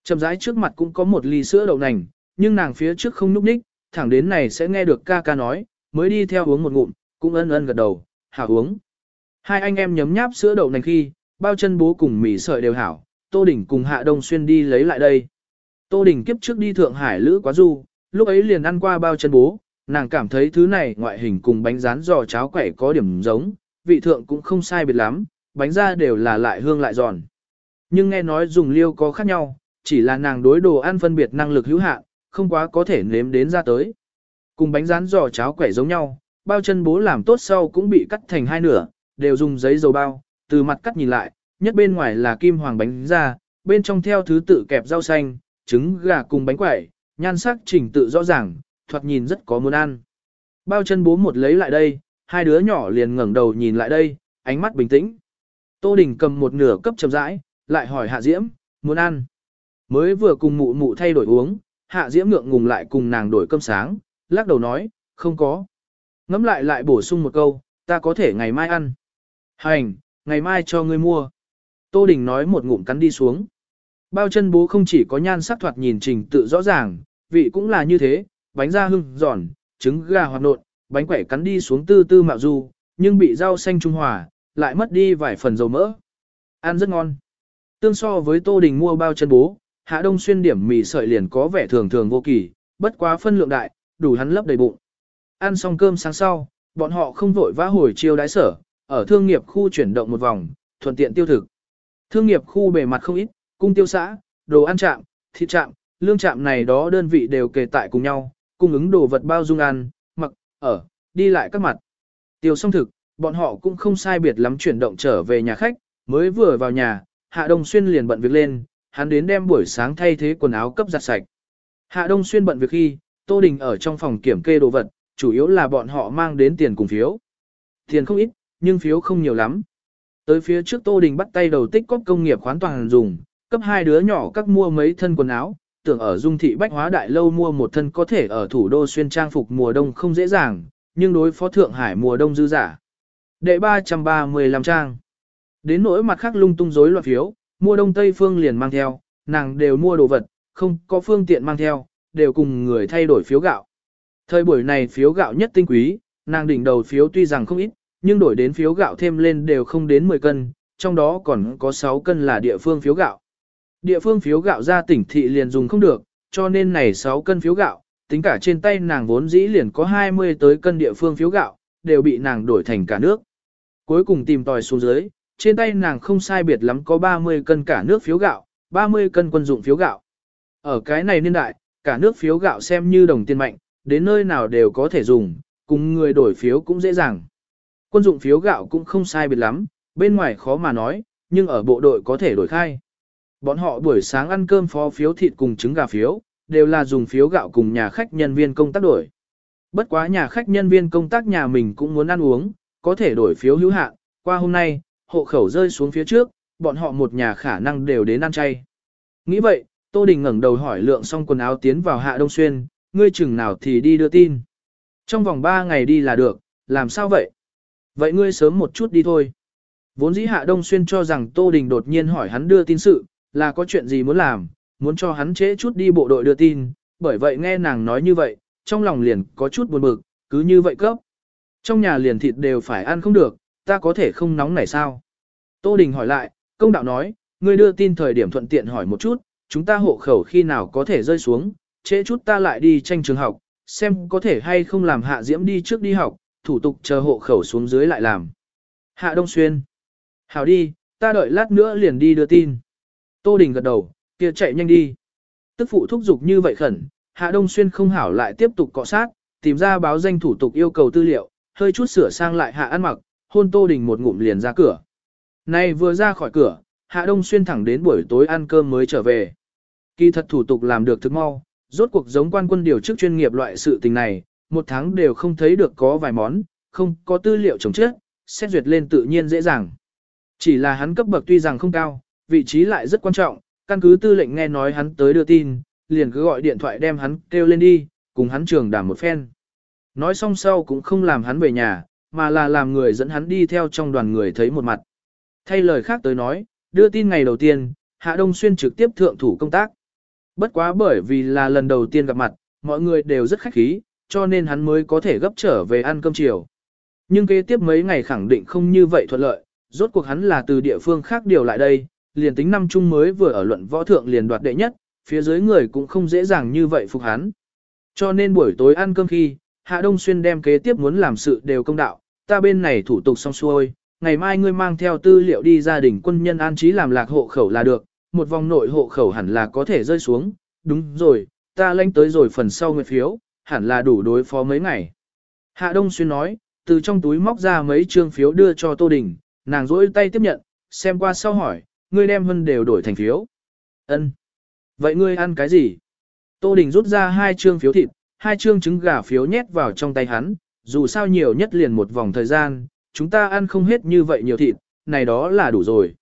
Chậm rãi trước mặt cũng có một ly sữa đậu nành, nhưng nàng phía trước không núp ních, thẳng đến này sẽ nghe được ca ca nói, mới đi theo uống một ngụm, cũng ân ân gật đầu, hạ uống. Hai anh em nhấm nháp sữa đậu nành khi, bao chân bố cùng mì sợi đều hảo, Tô Đỉnh cùng Hạ Đông Xuyên đi lấy lại đây. Tô Đình kiếp trước đi Thượng Hải lữ quá du, lúc ấy liền ăn qua bao chân bố, nàng cảm thấy thứ này ngoại hình cùng bánh rán giò cháo quẩy có điểm giống, vị thượng cũng không sai biệt lắm, bánh ra đều là lại hương lại giòn. Nhưng nghe nói dùng liêu có khác nhau, chỉ là nàng đối đồ ăn phân biệt năng lực hữu hạn, không quá có thể nếm đến ra tới. Cùng bánh rán giò cháo quẩy giống nhau, bao chân bố làm tốt sau cũng bị cắt thành hai nửa, đều dùng giấy dầu bao, từ mặt cắt nhìn lại, nhất bên ngoài là kim hoàng bánh ra, bên trong theo thứ tự kẹp rau xanh, trứng gà cùng bánh quẩy, nhan sắc trình tự rõ ràng, thoạt nhìn rất có muốn ăn. Bao chân bố một lấy lại đây, hai đứa nhỏ liền ngẩng đầu nhìn lại đây, ánh mắt bình tĩnh. Tô Đình cầm một nửa cấp chậm rãi, lại hỏi Hạ Diễm, muốn ăn. Mới vừa cùng mụ mụ thay đổi uống, Hạ Diễm ngượng ngùng lại cùng nàng đổi cơm sáng, lắc đầu nói, không có. Ngắm lại lại bổ sung một câu, ta có thể ngày mai ăn. Hành, ngày mai cho ngươi mua. Tô Đình nói một ngụm cắn đi xuống. Bao chân bố không chỉ có nhan sắc thoạt nhìn trình tự rõ ràng, vị cũng là như thế, bánh da hưng, giòn, trứng gà hoạt nộn, bánh quẩy cắn đi xuống tư tư mạo du, nhưng bị rau xanh trung hòa, lại mất đi vài phần dầu mỡ. Ăn rất ngon. Tương so với Tô Đình mua bao chân bố, Hạ Đông xuyên điểm mì sợi liền có vẻ thường thường vô kỳ, bất quá phân lượng đại, đủ hắn lấp đầy bụng. Ăn xong cơm sáng sau, bọn họ không vội vã hồi chiêu đái sở, ở thương nghiệp khu chuyển động một vòng, thuận tiện tiêu thực. Thương nghiệp khu bề mặt không ít, cung tiêu xã, đồ ăn trạm, thịt trạm, lương trạm này đó đơn vị đều kề tại cùng nhau, cung ứng đồ vật bao dung ăn, mặc, ở, đi lại các mặt. Tiêu xong thực, bọn họ cũng không sai biệt lắm chuyển động trở về nhà khách, mới vừa vào nhà, Hạ Đông Xuyên liền bận việc lên, hắn đến đem buổi sáng thay thế quần áo cấp giặt sạch. Hạ Đông Xuyên bận việc khi, Tô Đình ở trong phòng kiểm kê đồ vật, chủ yếu là bọn họ mang đến tiền cùng phiếu. Tiền không ít, nhưng phiếu không nhiều lắm. Tới phía trước Tô Đình bắt tay đầu tích cóp công nghiệp khoán toàn dùng, cấp hai đứa nhỏ các mua mấy thân quần áo, tưởng ở dung thị bách hóa đại lâu mua một thân có thể ở thủ đô xuyên trang phục mùa đông không dễ dàng, nhưng đối phó Thượng Hải mùa đông dư giả. Đệ 335 trang. Đến nỗi mặt khác lung tung rối loạn phiếu, mua đông tây phương liền mang theo, nàng đều mua đồ vật, không có phương tiện mang theo, đều cùng người thay đổi phiếu gạo. Thời buổi này phiếu gạo nhất tinh quý, nàng đỉnh đầu phiếu tuy rằng không ít, nhưng đổi đến phiếu gạo thêm lên đều không đến 10 cân, trong đó còn có 6 cân là địa phương phiếu gạo. Địa phương phiếu gạo ra tỉnh thị liền dùng không được, cho nên này 6 cân phiếu gạo, tính cả trên tay nàng vốn dĩ liền có 20 tới cân địa phương phiếu gạo, đều bị nàng đổi thành cả nước. Cuối cùng tìm tòi xuống dưới, trên tay nàng không sai biệt lắm có 30 cân cả nước phiếu gạo, 30 cân quân dụng phiếu gạo. Ở cái này niên đại, cả nước phiếu gạo xem như đồng tiền mạnh, đến nơi nào đều có thể dùng, cùng người đổi phiếu cũng dễ dàng. Quân dụng phiếu gạo cũng không sai biệt lắm, bên ngoài khó mà nói, nhưng ở bộ đội có thể đổi khai. Bọn họ buổi sáng ăn cơm phó phiếu thịt cùng trứng gà phiếu, đều là dùng phiếu gạo cùng nhà khách nhân viên công tác đổi. Bất quá nhà khách nhân viên công tác nhà mình cũng muốn ăn uống, có thể đổi phiếu hữu hạn, qua hôm nay, hộ khẩu rơi xuống phía trước, bọn họ một nhà khả năng đều đến ăn chay. Nghĩ vậy, Tô Đình ngẩng đầu hỏi lượng xong quần áo tiến vào hạ đông xuyên, ngươi chừng nào thì đi đưa tin. Trong vòng 3 ngày đi là được, làm sao vậy? Vậy ngươi sớm một chút đi thôi. Vốn dĩ hạ đông xuyên cho rằng Tô Đình đột nhiên hỏi hắn đưa tin sự, là có chuyện gì muốn làm, muốn cho hắn trễ chút đi bộ đội đưa tin, bởi vậy nghe nàng nói như vậy, trong lòng liền có chút buồn bực, cứ như vậy cấp. Trong nhà liền thịt đều phải ăn không được, ta có thể không nóng này sao? Tô Đình hỏi lại, công đạo nói, ngươi đưa tin thời điểm thuận tiện hỏi một chút, chúng ta hộ khẩu khi nào có thể rơi xuống, trễ chút ta lại đi tranh trường học, xem có thể hay không làm hạ diễm đi trước đi học, thủ tục chờ hộ khẩu xuống dưới lại làm. Hạ Đông Xuyên. Hảo đi, ta đợi lát nữa liền đi đưa tin. Tô Đình gật đầu, kia chạy nhanh đi. Tức phụ thúc giục như vậy khẩn, Hạ Đông Xuyên không hảo lại tiếp tục cọ sát, tìm ra báo danh thủ tục yêu cầu tư liệu, hơi chút sửa sang lại Hạ ăn mặc, hôn Tô Đình một ngụm liền ra cửa. nay vừa ra khỏi cửa, Hạ Đông Xuyên thẳng đến buổi tối ăn cơm mới trở về. Kỳ thật thủ tục làm được thực mau, rốt cuộc giống quan quân điều chức chuyên nghiệp loại sự tình này, một tháng đều không thấy được có vài món, không có tư liệu chống chết, xét duyệt lên tự nhiên dễ dàng. Chỉ là hắn cấp bậc tuy rằng không cao, vị trí lại rất quan trọng, căn cứ tư lệnh nghe nói hắn tới đưa tin, liền cứ gọi điện thoại đem hắn kêu lên đi, cùng hắn trường đảm một phen. Nói xong sau cũng không làm hắn về nhà, mà là làm người dẫn hắn đi theo trong đoàn người thấy một mặt. Thay lời khác tới nói, đưa tin ngày đầu tiên, Hạ Đông Xuyên trực tiếp thượng thủ công tác. Bất quá bởi vì là lần đầu tiên gặp mặt, mọi người đều rất khách khí, cho nên hắn mới có thể gấp trở về ăn cơm chiều. Nhưng kế tiếp mấy ngày khẳng định không như vậy thuận lợi, rốt cuộc hắn là từ địa phương khác điều lại đây, liền tính năm chung mới vừa ở luận võ thượng liền đoạt đệ nhất, phía dưới người cũng không dễ dàng như vậy phục hắn. Cho nên buổi tối ăn cơm khi, Hạ Đông Xuyên đem kế tiếp muốn làm sự đều công đạo, ta bên này thủ tục xong xuôi, ngày mai ngươi mang theo tư liệu đi gia đình quân nhân an trí làm lạc hộ khẩu là được, một vòng nội hộ khẩu hẳn là có thể rơi xuống, đúng rồi, ta lãnh tới rồi phần sau nguyệt phiếu, hẳn là đủ đối phó mấy ngày. Hạ Đông Xuyên nói, từ trong túi móc ra mấy trương phiếu đưa cho Tô Đình, nàng rỗi tay tiếp nhận, xem qua sau hỏi, ngươi đem hân đều đổi thành phiếu. Ân. Vậy ngươi ăn cái gì? Tô Đình rút ra hai trương phiếu thịt, hai trương trứng gà phiếu nhét vào trong tay hắn, dù sao nhiều nhất liền một vòng thời gian, chúng ta ăn không hết như vậy nhiều thịt, này đó là đủ rồi.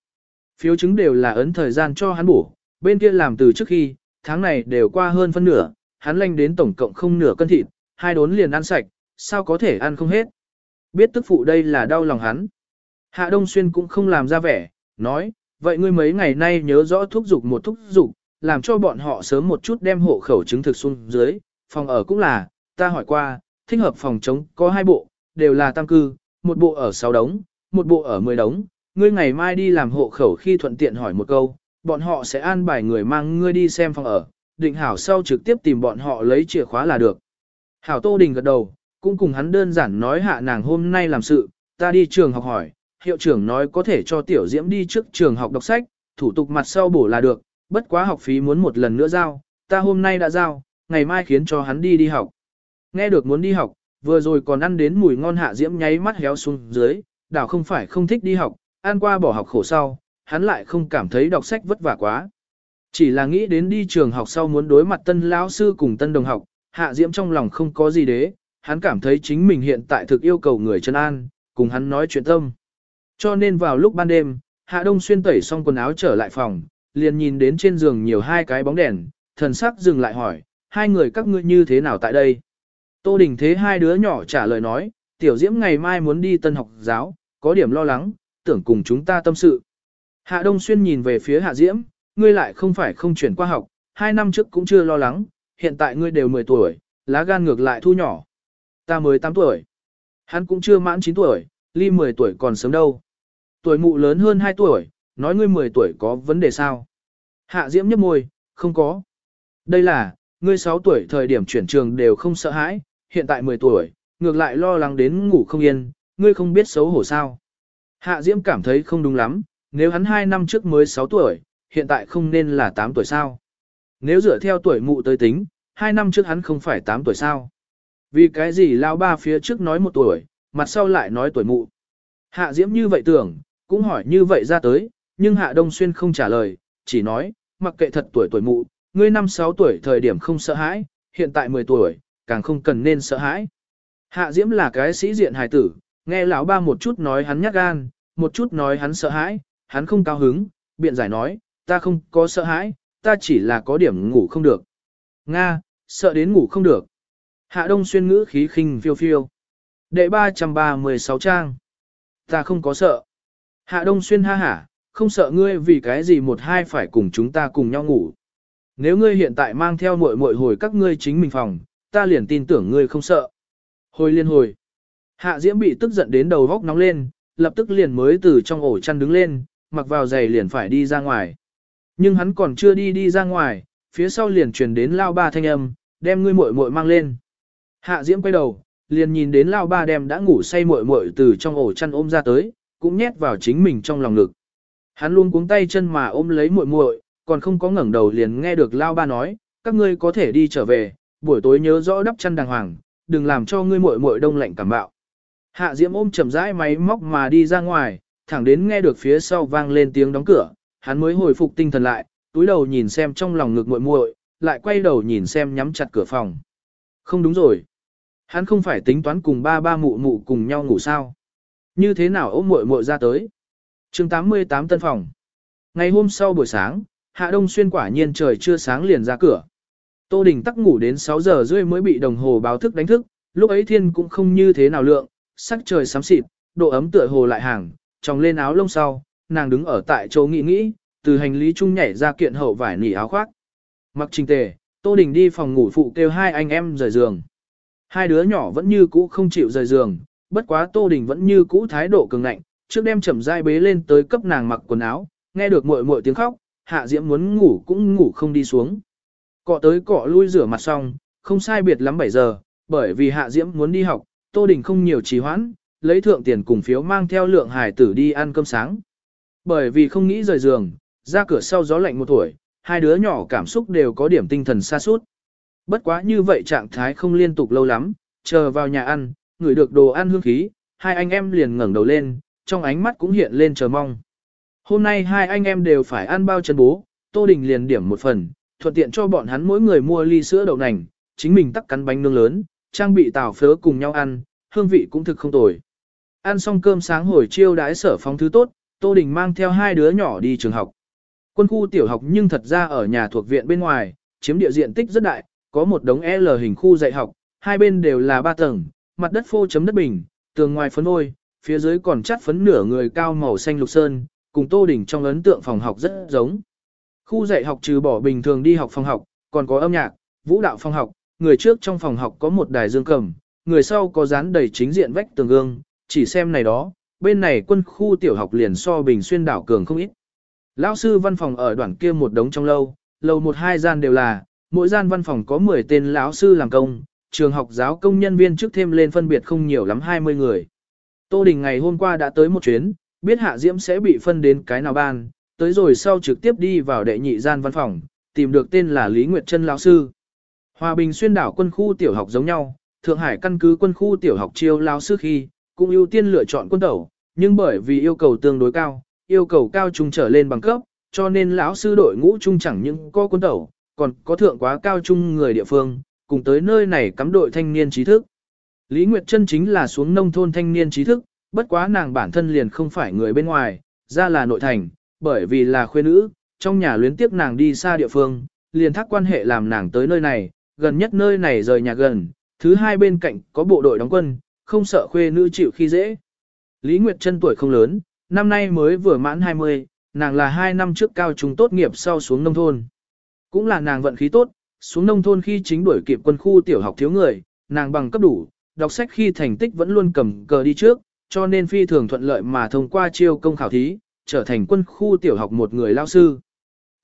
Phiếu trứng đều là ấn thời gian cho hắn bổ, bên kia làm từ trước khi, tháng này đều qua hơn phân nửa, hắn lanh đến tổng cộng không nửa cân thịt, hai đốn liền ăn sạch, sao có thể ăn không hết. Biết tức phụ đây là đau lòng hắn. Hạ Đông Xuyên cũng không làm ra vẻ, nói, vậy ngươi mấy ngày nay nhớ rõ thuốc dục một thuốc dục, làm cho bọn họ sớm một chút đem hộ khẩu chứng thực xuống dưới, phòng ở cũng là, ta hỏi qua, thích hợp phòng chống có hai bộ, đều là tam cư, một bộ ở 6 đống, một bộ ở 10 đống, ngươi ngày mai đi làm hộ khẩu khi thuận tiện hỏi một câu, bọn họ sẽ an bài người mang ngươi đi xem phòng ở, định hảo sau trực tiếp tìm bọn họ lấy chìa khóa là được. Hảo Tô Đình gật đầu, cũng cùng hắn đơn giản nói hạ nàng hôm nay làm sự, ta đi trường học hỏi, hiệu trưởng nói có thể cho tiểu diễm đi trước trường học đọc sách, thủ tục mặt sau bổ là được, bất quá học phí muốn một lần nữa giao, ta hôm nay đã giao, ngày mai khiến cho hắn đi đi học. Nghe được muốn đi học, vừa rồi còn ăn đến mùi ngon hạ diễm nháy mắt héo xuống dưới, đảo không phải không thích đi học, ăn qua bỏ học khổ sau, hắn lại không cảm thấy đọc sách vất vả quá. Chỉ là nghĩ đến đi trường học sau muốn đối mặt tân lão sư cùng tân đồng học, hạ diễm trong lòng không có gì đế, hắn cảm thấy chính mình hiện tại thực yêu cầu người chân an, cùng hắn nói chuyện tâm. Cho nên vào lúc ban đêm, hạ đông xuyên tẩy xong quần áo trở lại phòng, liền nhìn đến trên giường nhiều hai cái bóng đèn, thần sắc dừng lại hỏi, hai người các ngươi như thế nào tại đây? Tô Đình thế hai đứa nhỏ trả lời nói, tiểu diễm ngày mai muốn đi tân học giáo, có điểm lo lắng, tưởng cùng chúng ta tâm sự. Hạ Đông Xuyên nhìn về phía Hạ Diễm, ngươi lại không phải không chuyển qua học, hai năm trước cũng chưa lo lắng, hiện tại ngươi đều 10 tuổi, lá gan ngược lại thu nhỏ. Ta mới 8 tuổi. Hắn cũng chưa mãn 9 tuổi, ly 10 tuổi còn sớm đâu. Tuổi mụ lớn hơn 2 tuổi, nói ngươi 10 tuổi có vấn đề sao? Hạ Diễm nhấp môi, không có. Đây là, ngươi 6 tuổi thời điểm chuyển trường đều không sợ hãi, hiện tại 10 tuổi, ngược lại lo lắng đến ngủ không yên, ngươi không biết xấu hổ sao. Hạ Diễm cảm thấy không đúng lắm, nếu hắn 2 năm trước mới 6 tuổi, hiện tại không nên là 8 tuổi sao. Nếu dựa theo tuổi mụ tới tính, 2 năm trước hắn không phải 8 tuổi sao. Vì cái gì lao ba phía trước nói một tuổi, mặt sau lại nói tuổi mụ. Hạ Diễm như vậy tưởng, cũng hỏi như vậy ra tới, nhưng Hạ Đông Xuyên không trả lời, chỉ nói, mặc kệ thật tuổi tuổi mụ, ngươi năm 6 tuổi thời điểm không sợ hãi, hiện tại 10 tuổi, càng không cần nên sợ hãi. Hạ Diễm là cái sĩ diện hài tử, nghe lão ba một chút nói hắn nhát gan, một chút nói hắn sợ hãi, hắn không cao hứng, biện giải nói, ta không có sợ hãi, ta chỉ là có điểm ngủ không được. Nga, sợ đến ngủ không được. Hạ Đông xuyên ngữ khí khinh phiêu phiêu. Đệ 336 trang. Ta không có sợ. Hạ Đông xuyên ha hả, không sợ ngươi vì cái gì một hai phải cùng chúng ta cùng nhau ngủ. Nếu ngươi hiện tại mang theo muội muội hồi các ngươi chính mình phòng, ta liền tin tưởng ngươi không sợ. Hồi liên hồi. Hạ Diễm bị tức giận đến đầu vóc nóng lên, lập tức liền mới từ trong ổ chăn đứng lên, mặc vào giày liền phải đi ra ngoài. Nhưng hắn còn chưa đi đi ra ngoài, phía sau liền truyền đến lao ba thanh âm, đem ngươi muội muội mang lên. Hạ Diễm quay đầu, liền nhìn đến lao ba đem đã ngủ say muội muội từ trong ổ chăn ôm ra tới, cũng nhét vào chính mình trong lòng ngực. Hắn luôn cuống tay chân mà ôm lấy muội muội, còn không có ngẩng đầu liền nghe được lao ba nói, các ngươi có thể đi trở về, buổi tối nhớ rõ đắp chăn đàng hoàng, đừng làm cho ngươi muội muội đông lạnh cảm bạo. Hạ Diễm ôm chậm rãi máy móc mà đi ra ngoài, thẳng đến nghe được phía sau vang lên tiếng đóng cửa, hắn mới hồi phục tinh thần lại, túi đầu nhìn xem trong lòng ngực muội muội, lại quay đầu nhìn xem nhắm chặt cửa phòng. Không đúng rồi. Hắn không phải tính toán cùng ba ba mụ mụ cùng nhau ngủ sao? Như thế nào ôm muội muội ra tới? Chương 88 tân phòng. Ngày hôm sau buổi sáng, Hạ Đông Xuyên quả nhiên trời chưa sáng liền ra cửa. Tô Đình tắc ngủ đến 6 giờ rưỡi mới bị đồng hồ báo thức đánh thức, lúc ấy thiên cũng không như thế nào lượng, sắc trời xám xịt, độ ấm tựa hồ lại hàng, tròng lên áo lông sau, nàng đứng ở tại chỗ nghĩ nghĩ, từ hành lý chung nhảy ra kiện hậu vải nỉ áo khoác. Mặc trình tề, Tô Đình đi phòng ngủ phụ kêu hai anh em rời giường. Hai đứa nhỏ vẫn như cũ không chịu rời giường, bất quá Tô Đình vẫn như cũ thái độ cường ngạnh, trước đem chậm rãi bế lên tới cấp nàng mặc quần áo, nghe được muội muội tiếng khóc, Hạ Diễm muốn ngủ cũng ngủ không đi xuống. Cọ tới cọ lui rửa mặt xong, không sai biệt lắm 7 giờ, bởi vì Hạ Diễm muốn đi học, Tô Đình không nhiều trì hoãn, lấy thượng tiền cùng phiếu mang theo lượng hải tử đi ăn cơm sáng. Bởi vì không nghĩ rời giường, ra cửa sau gió lạnh một tuổi, hai đứa nhỏ cảm xúc đều có điểm tinh thần xa suốt. Bất quá như vậy trạng thái không liên tục lâu lắm, chờ vào nhà ăn, ngửi được đồ ăn hương khí, hai anh em liền ngẩng đầu lên, trong ánh mắt cũng hiện lên chờ mong. Hôm nay hai anh em đều phải ăn bao chân bố, Tô Đình liền điểm một phần, thuận tiện cho bọn hắn mỗi người mua ly sữa đậu nành, chính mình tắc cắn bánh nướng lớn, trang bị tảo phớ cùng nhau ăn, hương vị cũng thực không tồi. Ăn xong cơm sáng hồi chiêu đãi sở phóng thứ tốt, Tô Đình mang theo hai đứa nhỏ đi trường học. Quân khu tiểu học nhưng thật ra ở nhà thuộc viện bên ngoài, chiếm địa diện tích rất đại, có một đống L hình khu dạy học, hai bên đều là ba tầng, mặt đất phô chấm đất bình, tường ngoài phấn ôi, phía dưới còn chắt phấn nửa người cao màu xanh lục sơn, cùng Tô Đình trong ấn tượng phòng học rất giống. Khu dạy học trừ bỏ bình thường đi học phòng học, còn có âm nhạc, vũ đạo phòng học, người trước trong phòng học có một đài dương cầm, người sau có dán đầy chính diện vách tường gương, chỉ xem này đó, bên này quân khu tiểu học liền so bình xuyên đảo cường không ít. Lão sư văn phòng ở đoạn kia một đống trong lâu, lầu một hai gian đều là, mỗi gian văn phòng có 10 tên lão sư làm công, trường học giáo công nhân viên trước thêm lên phân biệt không nhiều lắm 20 người. Tô Đình ngày hôm qua đã tới một chuyến, biết Hạ Diễm sẽ bị phân đến cái nào ban, tới rồi sau trực tiếp đi vào đệ nhị gian văn phòng, tìm được tên là Lý Nguyệt Trân lão sư. Hòa Bình xuyên đảo quân khu tiểu học giống nhau, Thượng Hải căn cứ quân khu tiểu học chiêu lão sư khi, cũng ưu tiên lựa chọn quân tẩu, nhưng bởi vì yêu cầu tương đối cao, yêu cầu cao trung trở lên bằng cấp, cho nên lão sư đội ngũ trung chẳng những có quân tẩu, còn có thượng quá cao trung người địa phương, cùng tới nơi này cắm đội thanh niên trí thức. Lý Nguyệt Trân chính là xuống nông thôn thanh niên trí thức, bất quá nàng bản thân liền không phải người bên ngoài, ra là nội thành, bởi vì là khuê nữ, trong nhà luyến tiếp nàng đi xa địa phương, liền thác quan hệ làm nàng tới nơi này, gần nhất nơi này rời nhà gần, thứ hai bên cạnh có bộ đội đóng quân, không sợ khuê nữ chịu khi dễ. Lý Nguyệt Trân tuổi không lớn, năm nay mới vừa mãn 20, nàng là 2 năm trước cao trung tốt nghiệp sau xuống nông thôn. Cũng là nàng vận khí tốt, xuống nông thôn khi chính đuổi kịp quân khu tiểu học thiếu người, nàng bằng cấp đủ, đọc sách khi thành tích vẫn luôn cầm cờ đi trước, cho nên phi thường thuận lợi mà thông qua chiêu công khảo thí, trở thành quân khu tiểu học một người lao sư.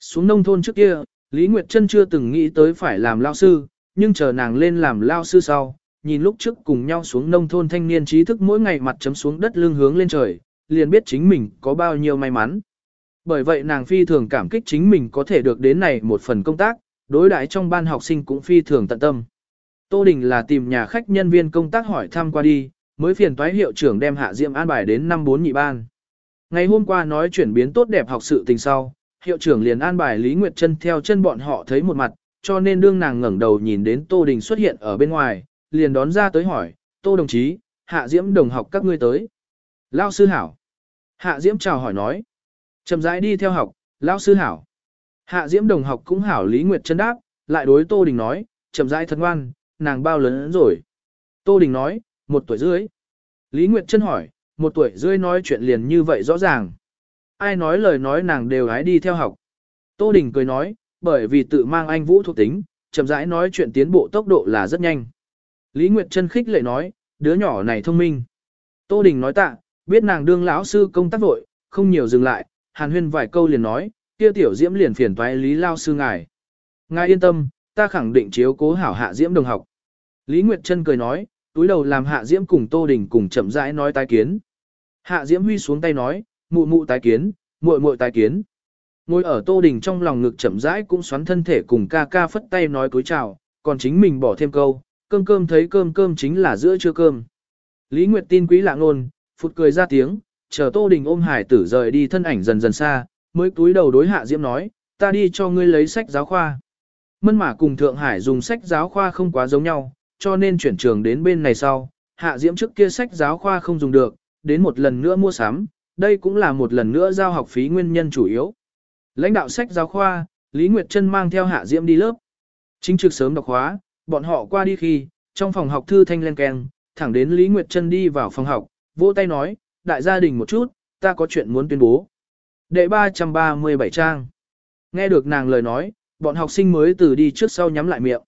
Xuống nông thôn trước kia, Lý Nguyệt Trân chưa từng nghĩ tới phải làm lao sư, nhưng chờ nàng lên làm lao sư sau, nhìn lúc trước cùng nhau xuống nông thôn thanh niên trí thức mỗi ngày mặt chấm xuống đất lưng hướng lên trời, liền biết chính mình có bao nhiêu may mắn. Bởi vậy nàng phi thường cảm kích chính mình có thể được đến này một phần công tác, đối đãi trong ban học sinh cũng phi thường tận tâm. Tô Đình là tìm nhà khách nhân viên công tác hỏi thăm qua đi, mới phiền toái hiệu trưởng đem Hạ Diệm an bài đến năm bốn nhị ban. Ngày hôm qua nói chuyển biến tốt đẹp học sự tình sau, hiệu trưởng liền an bài Lý Nguyệt Trân theo chân bọn họ thấy một mặt, cho nên đương nàng ngẩng đầu nhìn đến Tô Đình xuất hiện ở bên ngoài, liền đón ra tới hỏi, Tô đồng chí, Hạ Diễm đồng học các ngươi tới. Lao sư hảo. Hạ Diễm chào hỏi nói. Chậm rãi đi theo học, Lao sư hảo. Hạ Diễm đồng học cũng hảo Lý Nguyệt chân đáp, lại đối Tô Đình nói, chậm rãi thật ngoan, nàng bao lớn rồi. Tô Đình nói, một tuổi dưới, Lý Nguyệt chân hỏi, một tuổi dưới nói chuyện liền như vậy rõ ràng. Ai nói lời nói nàng đều hái đi theo học. Tô Đình cười nói, bởi vì tự mang anh vũ thuộc tính, chậm rãi nói chuyện tiến bộ tốc độ là rất nhanh. Lý Nguyệt Trân khích lệ nói, đứa nhỏ này thông minh. Tô Đình nói tạ, biết nàng đương lão sư công tác vội, không nhiều dừng lại, hàn huyên vài câu liền nói, kia tiểu diễm liền phiền toái Lý Lao sư ngài. Ngài yên tâm, ta khẳng định chiếu cố hảo hạ diễm đồng học. Lý Nguyệt Trân cười nói, túi đầu làm Hạ Diễm cùng Tô Đình cùng chậm rãi nói tái kiến. Hạ Diễm huy xuống tay nói, mụ mụ tái kiến, muội muội tái kiến. Ngồi ở Tô Đình trong lòng ngực chậm rãi cũng xoắn thân thể cùng ca ca phất tay nói cúi chào, còn chính mình bỏ thêm câu, cơm cơm thấy cơm cơm chính là giữa trưa cơm. Lý Nguyệt tin quý lạ ngôn, phụt cười ra tiếng, chờ Tô Đình ôm hải tử rời đi thân ảnh dần dần xa, mới túi đầu đối Hạ Diễm nói, ta đi cho ngươi lấy sách giáo khoa. Mân mả cùng Thượng Hải dùng sách giáo khoa không quá giống nhau, cho nên chuyển trường đến bên này sau, Hạ Diễm trước kia sách giáo khoa không dùng được, đến một lần nữa mua sắm, đây cũng là một lần nữa giao học phí nguyên nhân chủ yếu. Lãnh đạo sách giáo khoa, Lý Nguyệt Trân mang theo Hạ Diễm đi lớp. Chính trực sớm đọc khóa, bọn họ qua đi khi, trong phòng học thư thanh len keng, thẳng đến Lý Nguyệt Trân đi vào phòng học, vỗ tay nói, đại gia đình một chút, ta có chuyện muốn tuyên bố. Đệ 337 trang. Nghe được nàng lời nói, bọn học sinh mới từ đi trước sau nhắm lại miệng.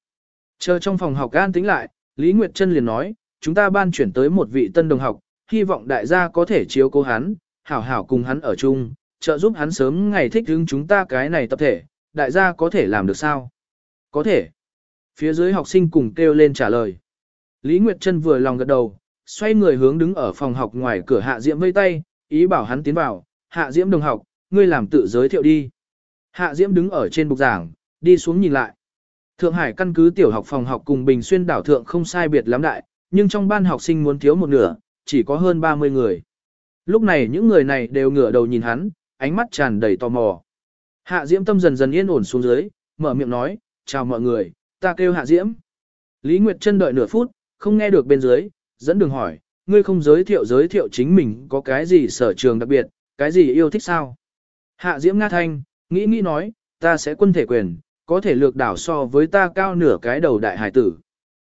Chờ trong phòng học an tính lại, Lý Nguyệt Trân liền nói, chúng ta ban chuyển tới một vị tân đồng học, hy vọng đại gia có thể chiếu cố hắn, hảo hảo cùng hắn ở chung, trợ giúp hắn sớm ngày thích hứng chúng ta cái này tập thể, đại gia có thể làm được sao? Có thể. Phía dưới học sinh cùng kêu lên trả lời. Lý Nguyệt Trân vừa lòng gật đầu, xoay người hướng đứng ở phòng học ngoài cửa Hạ Diễm vây tay, ý bảo hắn tiến vào, Hạ Diễm đồng học, ngươi làm tự giới thiệu đi. Hạ Diễm đứng ở trên bục giảng, đi xuống nhìn lại. Thượng Hải căn cứ tiểu học phòng học cùng Bình Xuyên đảo thượng không sai biệt lắm đại, nhưng trong ban học sinh muốn thiếu một nửa, chỉ có hơn 30 người. Lúc này những người này đều ngửa đầu nhìn hắn, ánh mắt tràn đầy tò mò. Hạ Diễm tâm dần dần yên ổn xuống dưới, mở miệng nói, chào mọi người, ta kêu Hạ Diễm. Lý Nguyệt Trân đợi nửa phút, không nghe được bên dưới, dẫn đường hỏi, ngươi không giới thiệu giới thiệu chính mình có cái gì sở trường đặc biệt, cái gì yêu thích sao? Hạ Diễm Nga Thanh, nghĩ nghĩ nói, ta sẽ quân thể quyền, có thể lược đảo so với ta cao nửa cái đầu đại hải tử.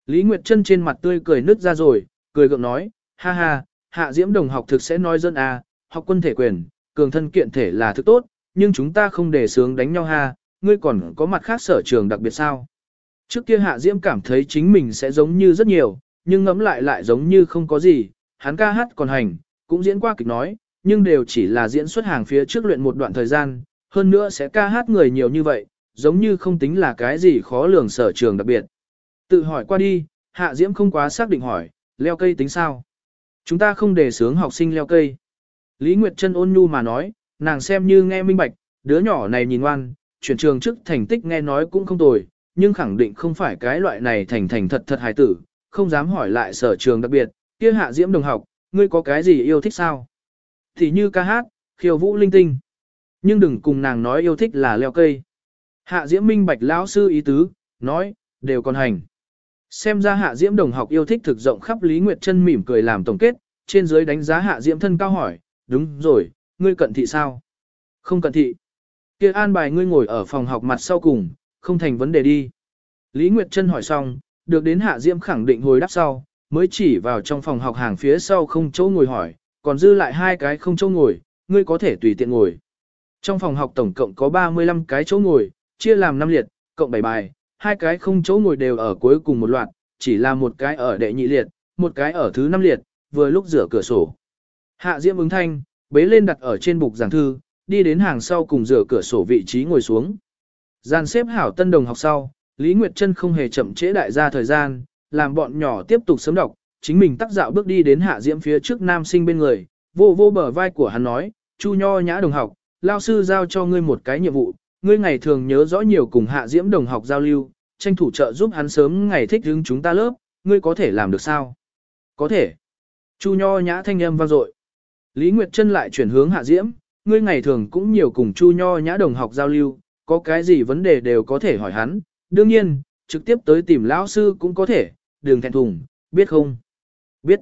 Lý Nguyệt Trân trên mặt tươi cười nứt ra rồi, cười gượng nói, ha ha, Hạ Diễm đồng học thực sẽ nói dân à, học quân thể quyền, cường thân kiện thể là thứ tốt, nhưng chúng ta không để sướng đánh nhau ha, ngươi còn có mặt khác sở trường đặc biệt sao? Trước kia Hạ Diễm cảm thấy chính mình sẽ giống như rất nhiều, nhưng ngẫm lại lại giống như không có gì, hắn ca hát còn hành, cũng diễn qua kịch nói, nhưng đều chỉ là diễn xuất hàng phía trước luyện một đoạn thời gian, hơn nữa sẽ ca hát người nhiều như vậy, giống như không tính là cái gì khó lường sở trường đặc biệt. Tự hỏi qua đi, Hạ Diễm không quá xác định hỏi, leo cây tính sao? Chúng ta không để sướng học sinh leo cây. Lý Nguyệt Trân ôn nhu mà nói, nàng xem như nghe minh bạch, đứa nhỏ này nhìn ngoan, chuyển trường trước thành tích nghe nói cũng không tồi, nhưng khẳng định không phải cái loại này thành thành thật thật hài tử, không dám hỏi lại sở trường đặc biệt, kia hạ diễm đồng học, ngươi có cái gì yêu thích sao? Thì như ca hát, khiêu vũ linh tinh. Nhưng đừng cùng nàng nói yêu thích là leo cây. Hạ diễm minh bạch lão sư ý tứ, nói, đều còn hành. Xem ra hạ diễm đồng học yêu thích thực rộng khắp Lý Nguyệt chân mỉm cười làm tổng kết, trên dưới đánh giá hạ diễm thân cao hỏi, đúng rồi, ngươi cận thị sao? Không cận thị. kia an bài ngươi ngồi ở phòng học mặt sau cùng, không thành vấn đề đi. Lý Nguyệt Trân hỏi xong, được đến Hạ Diễm khẳng định hồi đáp sau, mới chỉ vào trong phòng học hàng phía sau không chỗ ngồi hỏi, còn dư lại hai cái không chỗ ngồi, ngươi có thể tùy tiện ngồi. Trong phòng học tổng cộng có 35 cái chỗ ngồi, chia làm 5 liệt, cộng 7 bài, hai cái không chỗ ngồi đều ở cuối cùng một loạt, chỉ là một cái ở đệ nhị liệt, một cái ở thứ 5 liệt, vừa lúc rửa cửa sổ. Hạ Diễm ứng thanh, bế lên đặt ở trên bục giảng thư, đi đến hàng sau cùng rửa cửa sổ vị trí ngồi xuống. Gian xếp hảo tân đồng học sau, Lý Nguyệt Trân không hề chậm trễ đại gia thời gian, làm bọn nhỏ tiếp tục sớm đọc, chính mình tắc dạo bước đi đến hạ diễm phía trước nam sinh bên người, vô vô bờ vai của hắn nói, Chu Nho nhã đồng học, lao sư giao cho ngươi một cái nhiệm vụ, ngươi ngày thường nhớ rõ nhiều cùng hạ diễm đồng học giao lưu, tranh thủ trợ giúp hắn sớm ngày thích hứng chúng ta lớp, ngươi có thể làm được sao? Có thể. Chu Nho nhã thanh âm vang dội. Lý Nguyệt Trân lại chuyển hướng hạ diễm, ngươi ngày thường cũng nhiều cùng Chu Nho nhã đồng học giao lưu, có cái gì vấn đề đều có thể hỏi hắn, đương nhiên, trực tiếp tới tìm lão sư cũng có thể, đường thẹn thùng, biết không? Biết.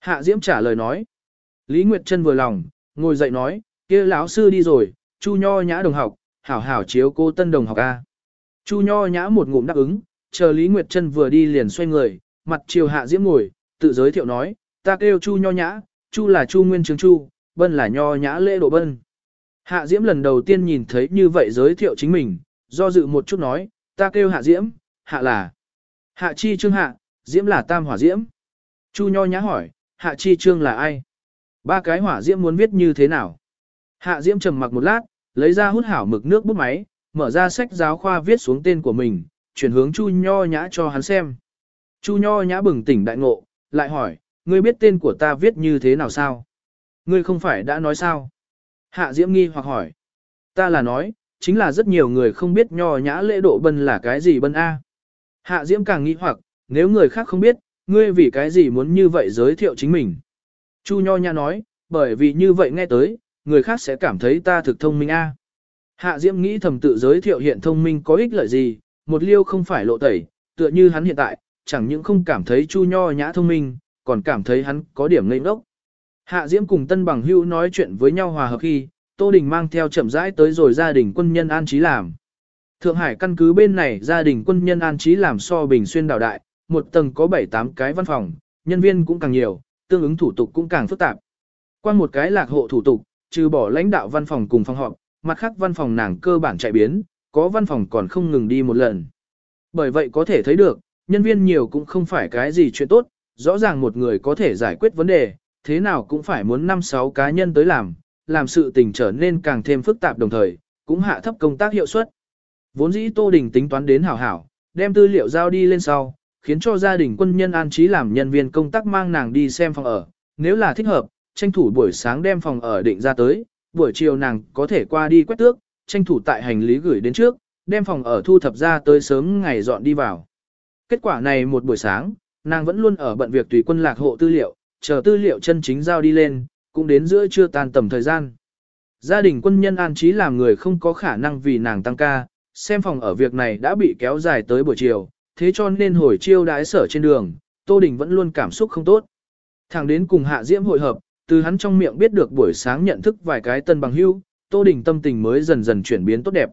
Hạ Diễm trả lời nói. Lý Nguyệt Trân vừa lòng, ngồi dậy nói, kia lão sư đi rồi, Chu Nho Nhã đồng học, hảo hảo chiếu cô tân đồng học A. Chu Nho Nhã một ngụm đáp ứng, chờ Lý Nguyệt Trân vừa đi liền xoay người, mặt chiều Hạ Diễm ngồi, tự giới thiệu nói, ta kêu Chu Nho Nhã, Chu là Chu Nguyên Trường Chu, Bân là Nho Nhã lễ độ Bân. Hạ Diễm lần đầu tiên nhìn thấy như vậy giới thiệu chính mình, do dự một chút nói, ta kêu Hạ Diễm, Hạ là Hạ Chi Trương Hạ, Diễm là Tam Hỏa Diễm. Chu Nho nhã hỏi, Hạ Chi Trương là ai? Ba cái hỏa diễm muốn viết như thế nào? Hạ Diễm trầm mặc một lát, lấy ra hút hảo mực nước bút máy, mở ra sách giáo khoa viết xuống tên của mình, chuyển hướng Chu Nho nhã cho hắn xem. Chu Nho nhã bừng tỉnh đại ngộ, lại hỏi, ngươi biết tên của ta viết như thế nào sao? Ngươi không phải đã nói sao? Hạ Diễm nghi hoặc hỏi. Ta là nói, chính là rất nhiều người không biết nho nhã lễ độ bân là cái gì bân A. Hạ Diễm càng nghi hoặc, nếu người khác không biết, ngươi vì cái gì muốn như vậy giới thiệu chính mình. Chu nho nhã nói, bởi vì như vậy nghe tới, người khác sẽ cảm thấy ta thực thông minh A. Hạ Diễm nghĩ thầm tự giới thiệu hiện thông minh có ích lợi gì, một liêu không phải lộ tẩy, tựa như hắn hiện tại, chẳng những không cảm thấy Chu Nho nhã thông minh, còn cảm thấy hắn có điểm ngây ngốc. Hạ Diễm cùng Tân Bằng Hưu nói chuyện với nhau hòa hợp khi, Tô Đình mang theo chậm rãi tới rồi gia đình quân nhân an trí làm. Thượng Hải căn cứ bên này gia đình quân nhân an trí làm so bình xuyên đảo đại, một tầng có 7-8 cái văn phòng, nhân viên cũng càng nhiều, tương ứng thủ tục cũng càng phức tạp. Qua một cái lạc hộ thủ tục, trừ bỏ lãnh đạo văn phòng cùng phòng họp, mặt khác văn phòng nàng cơ bản chạy biến, có văn phòng còn không ngừng đi một lần. Bởi vậy có thể thấy được, nhân viên nhiều cũng không phải cái gì chuyện tốt, rõ ràng một người có thể giải quyết vấn đề, thế nào cũng phải muốn 5-6 cá nhân tới làm, làm sự tình trở nên càng thêm phức tạp đồng thời, cũng hạ thấp công tác hiệu suất. Vốn dĩ Tô Đình tính toán đến hảo hảo, đem tư liệu giao đi lên sau, khiến cho gia đình quân nhân an trí làm nhân viên công tác mang nàng đi xem phòng ở, nếu là thích hợp, tranh thủ buổi sáng đem phòng ở định ra tới, buổi chiều nàng có thể qua đi quét tước, tranh thủ tại hành lý gửi đến trước, đem phòng ở thu thập ra tới sớm ngày dọn đi vào. Kết quả này một buổi sáng, nàng vẫn luôn ở bận việc tùy quân lạc hộ tư liệu, chờ tư liệu chân chính giao đi lên, cũng đến giữa trưa tan tầm thời gian. Gia đình quân nhân an trí làm người không có khả năng vì nàng tăng ca, xem phòng ở việc này đã bị kéo dài tới buổi chiều, thế cho nên hồi chiêu đãi sở trên đường, Tô Đình vẫn luôn cảm xúc không tốt. Thẳng đến cùng Hạ Diễm hội hợp, từ hắn trong miệng biết được buổi sáng nhận thức vài cái tân bằng hưu, Tô Đình tâm tình mới dần dần chuyển biến tốt đẹp.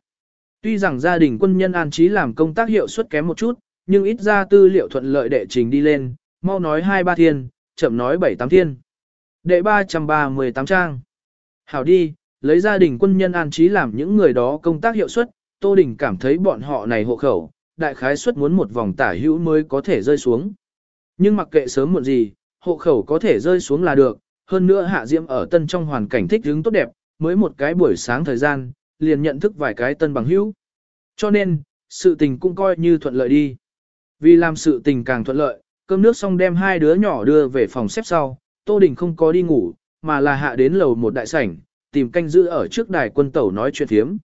Tuy rằng gia đình quân nhân an trí làm công tác hiệu suất kém một chút, nhưng ít ra tư liệu thuận lợi đệ trình đi lên, mau nói hai ba thiên, chậm nói bảy tám thiên. Đệ 338 trang. Hảo đi, lấy gia đình quân nhân an trí làm những người đó công tác hiệu suất, Tô Đình cảm thấy bọn họ này hộ khẩu, đại khái suất muốn một vòng tả hữu mới có thể rơi xuống. Nhưng mặc kệ sớm muộn gì, hộ khẩu có thể rơi xuống là được, hơn nữa Hạ Diễm ở tân trong hoàn cảnh thích ứng tốt đẹp, mới một cái buổi sáng thời gian, liền nhận thức vài cái tân bằng hữu. Cho nên, sự tình cũng coi như thuận lợi đi. Vì làm sự tình càng thuận lợi, cơm nước xong đem hai đứa nhỏ đưa về phòng xếp sau, Tô Đình không có đi ngủ, mà là hạ đến lầu một đại sảnh, tìm canh giữ ở trước đài quân tẩu nói chuyện thiếm.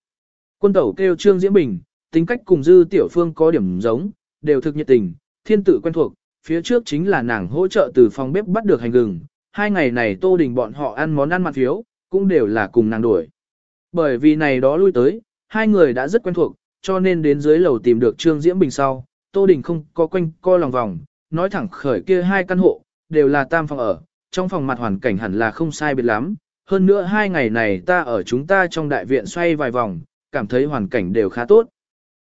Quân tẩu kêu Trương Diễm Bình, tính cách cùng Dư Tiểu Phương có điểm giống, đều thực nhiệt tình, thiên tự quen thuộc, phía trước chính là nàng hỗ trợ từ phòng bếp bắt được hành gừng. Hai ngày này Tô Đình bọn họ ăn món ăn mặt phiếu, cũng đều là cùng nàng đuổi. Bởi vì này đó lui tới, hai người đã rất quen thuộc, cho nên đến dưới lầu tìm được Trương Diễm Bình sau, Tô Đình không có quanh co lòng vòng, nói thẳng khởi kia hai căn hộ, đều là tam phòng ở, trong phòng mặt hoàn cảnh hẳn là không sai biệt lắm. Hơn nữa hai ngày này ta ở chúng ta trong đại viện xoay vài vòng, cảm thấy hoàn cảnh đều khá tốt.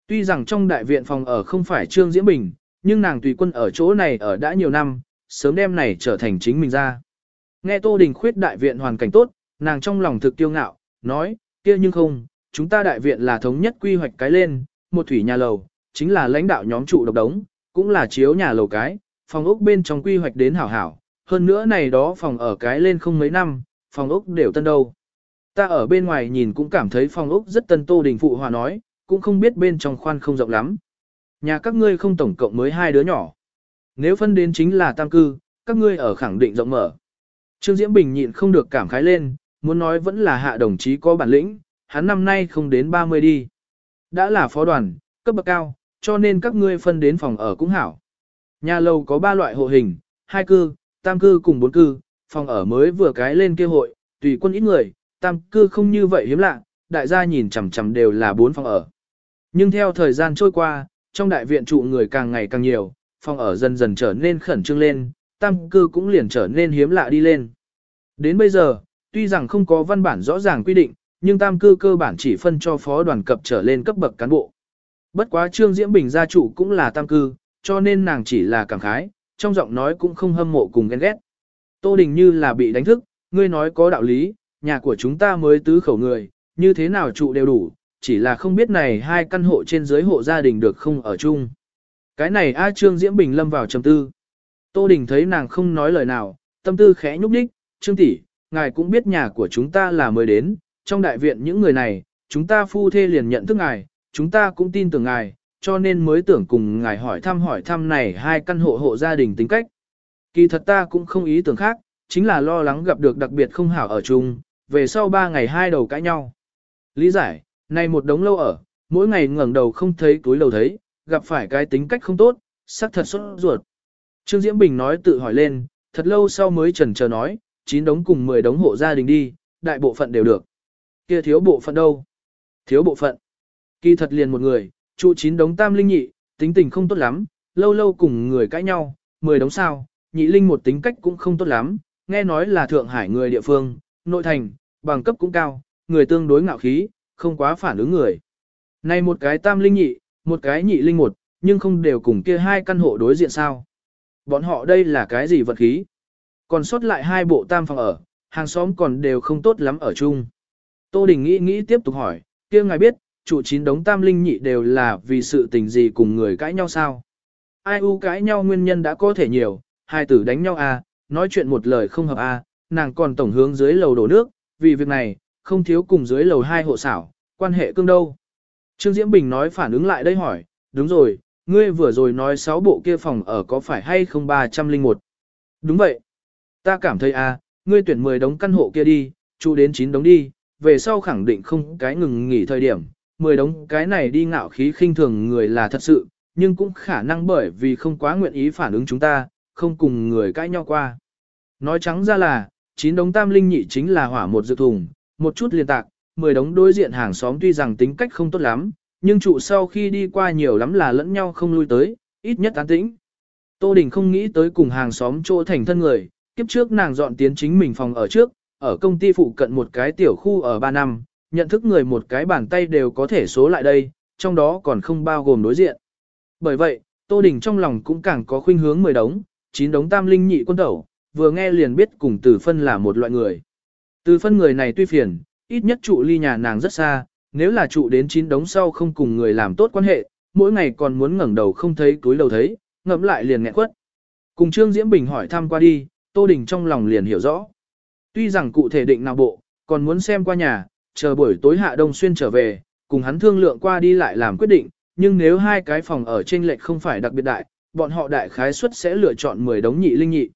Tuy rằng trong đại viện phòng ở không phải Trương Diễm Bình, nhưng nàng tùy quân ở chỗ này ở đã nhiều năm, sớm đêm này trở thành chính mình ra. Nghe Tô Đình khuyết đại viện hoàn cảnh tốt, nàng trong lòng thực tiêu ngạo, nói, kia nhưng không, chúng ta đại viện là thống nhất quy hoạch cái lên, một thủy nhà lầu, chính là lãnh đạo nhóm trụ độc đống, cũng là chiếu nhà lầu cái, phòng ốc bên trong quy hoạch đến hảo hảo, hơn nữa này đó phòng ở cái lên không mấy năm, phòng ốc đều tân đâu. Ta ở bên ngoài nhìn cũng cảm thấy phòng ốc rất tân tô đình phụ hòa nói, cũng không biết bên trong khoan không rộng lắm. Nhà các ngươi không tổng cộng mới hai đứa nhỏ. Nếu phân đến chính là tam cư, các ngươi ở khẳng định rộng mở. Trương Diễm Bình nhịn không được cảm khái lên, muốn nói vẫn là hạ đồng chí có bản lĩnh, hắn năm nay không đến 30 đi. Đã là phó đoàn, cấp bậc cao, cho nên các ngươi phân đến phòng ở cũng hảo. Nhà lầu có ba loại hộ hình, hai cư, tam cư cùng bốn cư, phòng ở mới vừa cái lên kêu hội, tùy quân ít người, tam cư không như vậy hiếm lạ, đại gia nhìn chằm chằm đều là bốn phòng ở. Nhưng theo thời gian trôi qua, trong đại viện trụ người càng ngày càng nhiều, phòng ở dần dần trở nên khẩn trương lên, tam cư cũng liền trở nên hiếm lạ đi lên. Đến bây giờ, tuy rằng không có văn bản rõ ràng quy định, nhưng tam cư cơ bản chỉ phân cho phó đoàn cập trở lên cấp bậc cán bộ. Bất quá Trương Diễm Bình gia chủ cũng là tam cư, cho nên nàng chỉ là cảm khái, trong giọng nói cũng không hâm mộ cùng ghen ghét. Tô Đình như là bị đánh thức, ngươi nói có đạo lý, nhà của chúng ta mới tứ khẩu người, như thế nào trụ đều đủ, chỉ là không biết này hai căn hộ trên dưới hộ gia đình được không ở chung. Cái này A Trương Diễm Bình lâm vào trầm tư. Tô Đình thấy nàng không nói lời nào, tâm tư khẽ nhúc đích, Trương tỷ, ngài cũng biết nhà của chúng ta là mới đến, trong đại viện những người này, chúng ta phu thê liền nhận thức ngài, chúng ta cũng tin tưởng ngài, cho nên mới tưởng cùng ngài hỏi thăm hỏi thăm này hai căn hộ hộ gia đình tính cách. Kỳ thật ta cũng không ý tưởng khác, chính là lo lắng gặp được đặc biệt không hảo ở chung, về sau ba ngày hai đầu cãi nhau. Lý giải, này một đống lâu ở, mỗi ngày ngẩng đầu không thấy túi đầu thấy, gặp phải cái tính cách không tốt, sắc thật sốt ruột. Trương Diễm Bình nói tự hỏi lên, thật lâu sau mới trần chờ nói, chín đống cùng 10 đống hộ gia đình đi, đại bộ phận đều được. Kia thiếu bộ phận đâu? Thiếu bộ phận. Kỳ thật liền một người, trụ chín đống tam linh nhị, tính tình không tốt lắm, lâu lâu cùng người cãi nhau, 10 đống sao, nhị linh một tính cách cũng không tốt lắm, nghe nói là Thượng Hải người địa phương, nội thành, bằng cấp cũng cao, người tương đối ngạo khí, không quá phản ứng người. Này một cái tam linh nhị, một cái nhị linh một, nhưng không đều cùng kia hai căn hộ đối diện sao. Bọn họ đây là cái gì vật khí? Còn sót lại hai bộ tam phòng ở, hàng xóm còn đều không tốt lắm ở chung. Tô Đình nghĩ nghĩ tiếp tục hỏi, kia ngài biết, chủ chín đống tam linh nhị đều là vì sự tình gì cùng người cãi nhau sao? Ai u cãi nhau nguyên nhân đã có thể nhiều, hai tử đánh nhau à, nói chuyện một lời không hợp à, nàng còn tổng hướng dưới lầu đổ nước, vì việc này, không thiếu cùng dưới lầu hai hộ xảo, quan hệ cương đâu. Trương Diễm Bình nói phản ứng lại đây hỏi, đúng rồi, ngươi vừa rồi nói sáu bộ kia phòng ở có phải hay không 301? Đúng vậy. Ta cảm thấy à, ngươi tuyển 10 đống căn hộ kia đi, chú đến 9 đống đi, về sau khẳng định không cái ngừng nghỉ thời điểm, 10 đống cái này đi ngạo khí khinh thường người là thật sự, nhưng cũng khả năng bởi vì không quá nguyện ý phản ứng chúng ta, không cùng người cãi nhau qua. Nói trắng ra là, chín đống tam linh nhị chính là hỏa một dự thùng, một chút liên tạc, 10 đống đối diện hàng xóm tuy rằng tính cách không tốt lắm, nhưng trụ sau khi đi qua nhiều lắm là lẫn nhau không lui tới, ít nhất tán tĩnh. Tô Đình không nghĩ tới cùng hàng xóm chỗ thành thân người, kiếp trước nàng dọn tiến chính mình phòng ở trước, ở công ty phụ cận một cái tiểu khu ở 3 năm, nhận thức người một cái bàn tay đều có thể số lại đây, trong đó còn không bao gồm đối diện. Bởi vậy, Tô Đình trong lòng cũng càng có khuynh hướng 10 đống, 9 đống tam linh nhị quân tẩu, vừa nghe liền biết cùng từ phân là một loại người. Từ phân người này tuy phiền, ít nhất trụ ly nhà nàng rất xa, nếu là trụ đến 9 đống sau không cùng người làm tốt quan hệ, mỗi ngày còn muốn ngẩng đầu không thấy túi đầu thấy, ngậm lại liền nghẹn quất. Cùng Trương Diễm Bình hỏi thăm qua đi, Tô Đình trong lòng liền hiểu rõ. Tuy rằng cụ thể định nào bộ, còn muốn xem qua nhà, chờ buổi tối hạ đông xuyên trở về, cùng hắn thương lượng qua đi lại làm quyết định, nhưng nếu hai cái phòng ở trên lệch không phải đặc biệt đại, bọn họ đại khái suất sẽ lựa chọn 10 đống nhị linh nhị.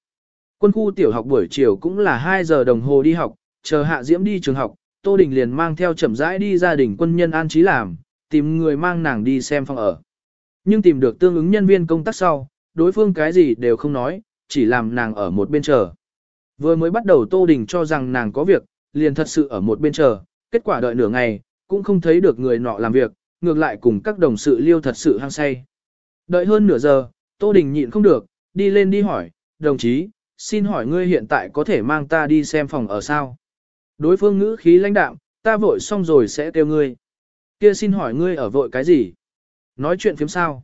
Quân khu tiểu học buổi chiều cũng là 2 giờ đồng hồ đi học, chờ hạ diễm đi trường học, Tô Đình liền mang theo chậm rãi đi gia đình quân nhân an trí làm, tìm người mang nàng đi xem phòng ở. Nhưng tìm được tương ứng nhân viên công tác sau, đối phương cái gì đều không nói, chỉ làm nàng ở một bên chờ. Vừa mới bắt đầu Tô Đình cho rằng nàng có việc, liền thật sự ở một bên chờ, kết quả đợi nửa ngày, cũng không thấy được người nọ làm việc, ngược lại cùng các đồng sự liêu thật sự hăng say. Đợi hơn nửa giờ, Tô Đình nhịn không được, đi lên đi hỏi, đồng chí, xin hỏi ngươi hiện tại có thể mang ta đi xem phòng ở sao? Đối phương ngữ khí lãnh đạm, ta vội xong rồi sẽ kêu ngươi. Kia xin hỏi ngươi ở vội cái gì? Nói chuyện phiếm sao?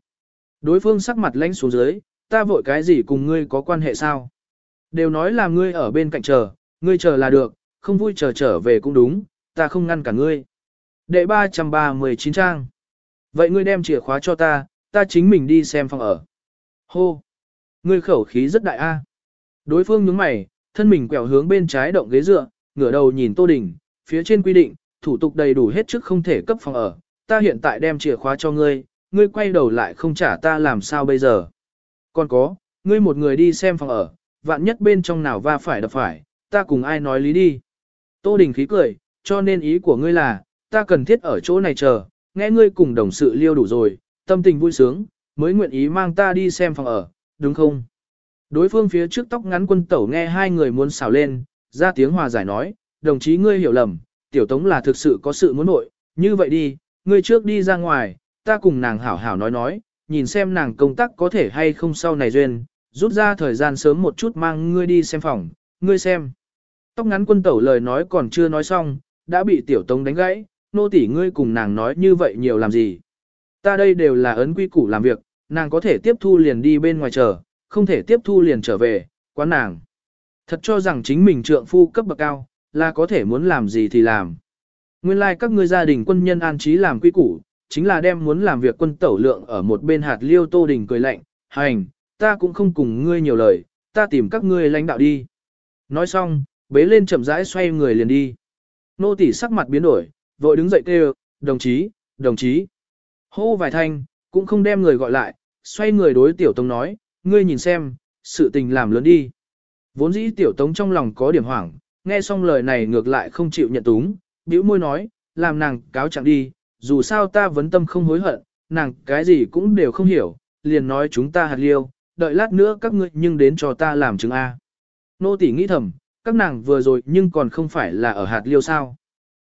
Đối phương sắc mặt lãnh xuống dưới, ta vội cái gì cùng ngươi có quan hệ sao? Đều nói là ngươi ở bên cạnh chờ, ngươi chờ là được, không vui chờ trở về cũng đúng, ta không ngăn cả ngươi. Đệ 339 trang. Vậy ngươi đem chìa khóa cho ta, ta chính mình đi xem phòng ở. Hô! Ngươi khẩu khí rất đại a. Đối phương nhướng mày, thân mình quẹo hướng bên trái động ghế dựa, ngửa đầu nhìn Tô Đình, phía trên quy định, thủ tục đầy đủ hết trước không thể cấp phòng ở, ta hiện tại đem chìa khóa cho ngươi, ngươi quay đầu lại không trả ta làm sao bây giờ. Còn có, ngươi một người đi xem phòng ở, vạn nhất bên trong nào va phải đập phải, ta cùng ai nói lý đi. Tô Đình khí cười, cho nên ý của ngươi là, ta cần thiết ở chỗ này chờ, nghe ngươi cùng đồng sự liêu đủ rồi, tâm tình vui sướng, mới nguyện ý mang ta đi xem phòng ở, đúng không? Đối phương phía trước tóc ngắn quân tẩu nghe hai người muốn xào lên, ra tiếng hòa giải nói, đồng chí ngươi hiểu lầm, tiểu tống là thực sự có sự muốn nội, như vậy đi, ngươi trước đi ra ngoài, ta cùng nàng hảo hảo nói nói, nhìn xem nàng công tác có thể hay không sau này duyên, rút ra thời gian sớm một chút mang ngươi đi xem phòng, ngươi xem. Tóc ngắn quân tẩu lời nói còn chưa nói xong, đã bị tiểu tống đánh gãy, nô tỷ ngươi cùng nàng nói như vậy nhiều làm gì. Ta đây đều là ấn quy củ làm việc, nàng có thể tiếp thu liền đi bên ngoài chờ, không thể tiếp thu liền trở về, quán nàng. Thật cho rằng chính mình trượng phu cấp bậc cao, là có thể muốn làm gì thì làm. Nguyên lai like các ngươi gia đình quân nhân an trí làm quy củ, chính là đem muốn làm việc quân tẩu lượng ở một bên hạt liêu tô đình cười lạnh, hành, ta cũng không cùng ngươi nhiều lời, ta tìm các ngươi lãnh đạo đi. Nói xong, bế lên chậm rãi xoay người liền đi. Nô tỷ sắc mặt biến đổi, vội đứng dậy kêu, đồng chí, đồng chí. Hô vài thanh, cũng không đem người gọi lại, xoay người đối tiểu tống nói, ngươi nhìn xem, sự tình làm lớn đi. Vốn dĩ tiểu tống trong lòng có điểm hoảng, nghe xong lời này ngược lại không chịu nhận túng, bĩu môi nói, làm nàng cáo chẳng đi, dù sao ta vấn tâm không hối hận, nàng cái gì cũng đều không hiểu, liền nói chúng ta hạt liêu, đợi lát nữa các ngươi nhưng đến cho ta làm chứng A. Nô tỷ nghĩ thầm, các nàng vừa rồi nhưng còn không phải là ở hạt liêu sao.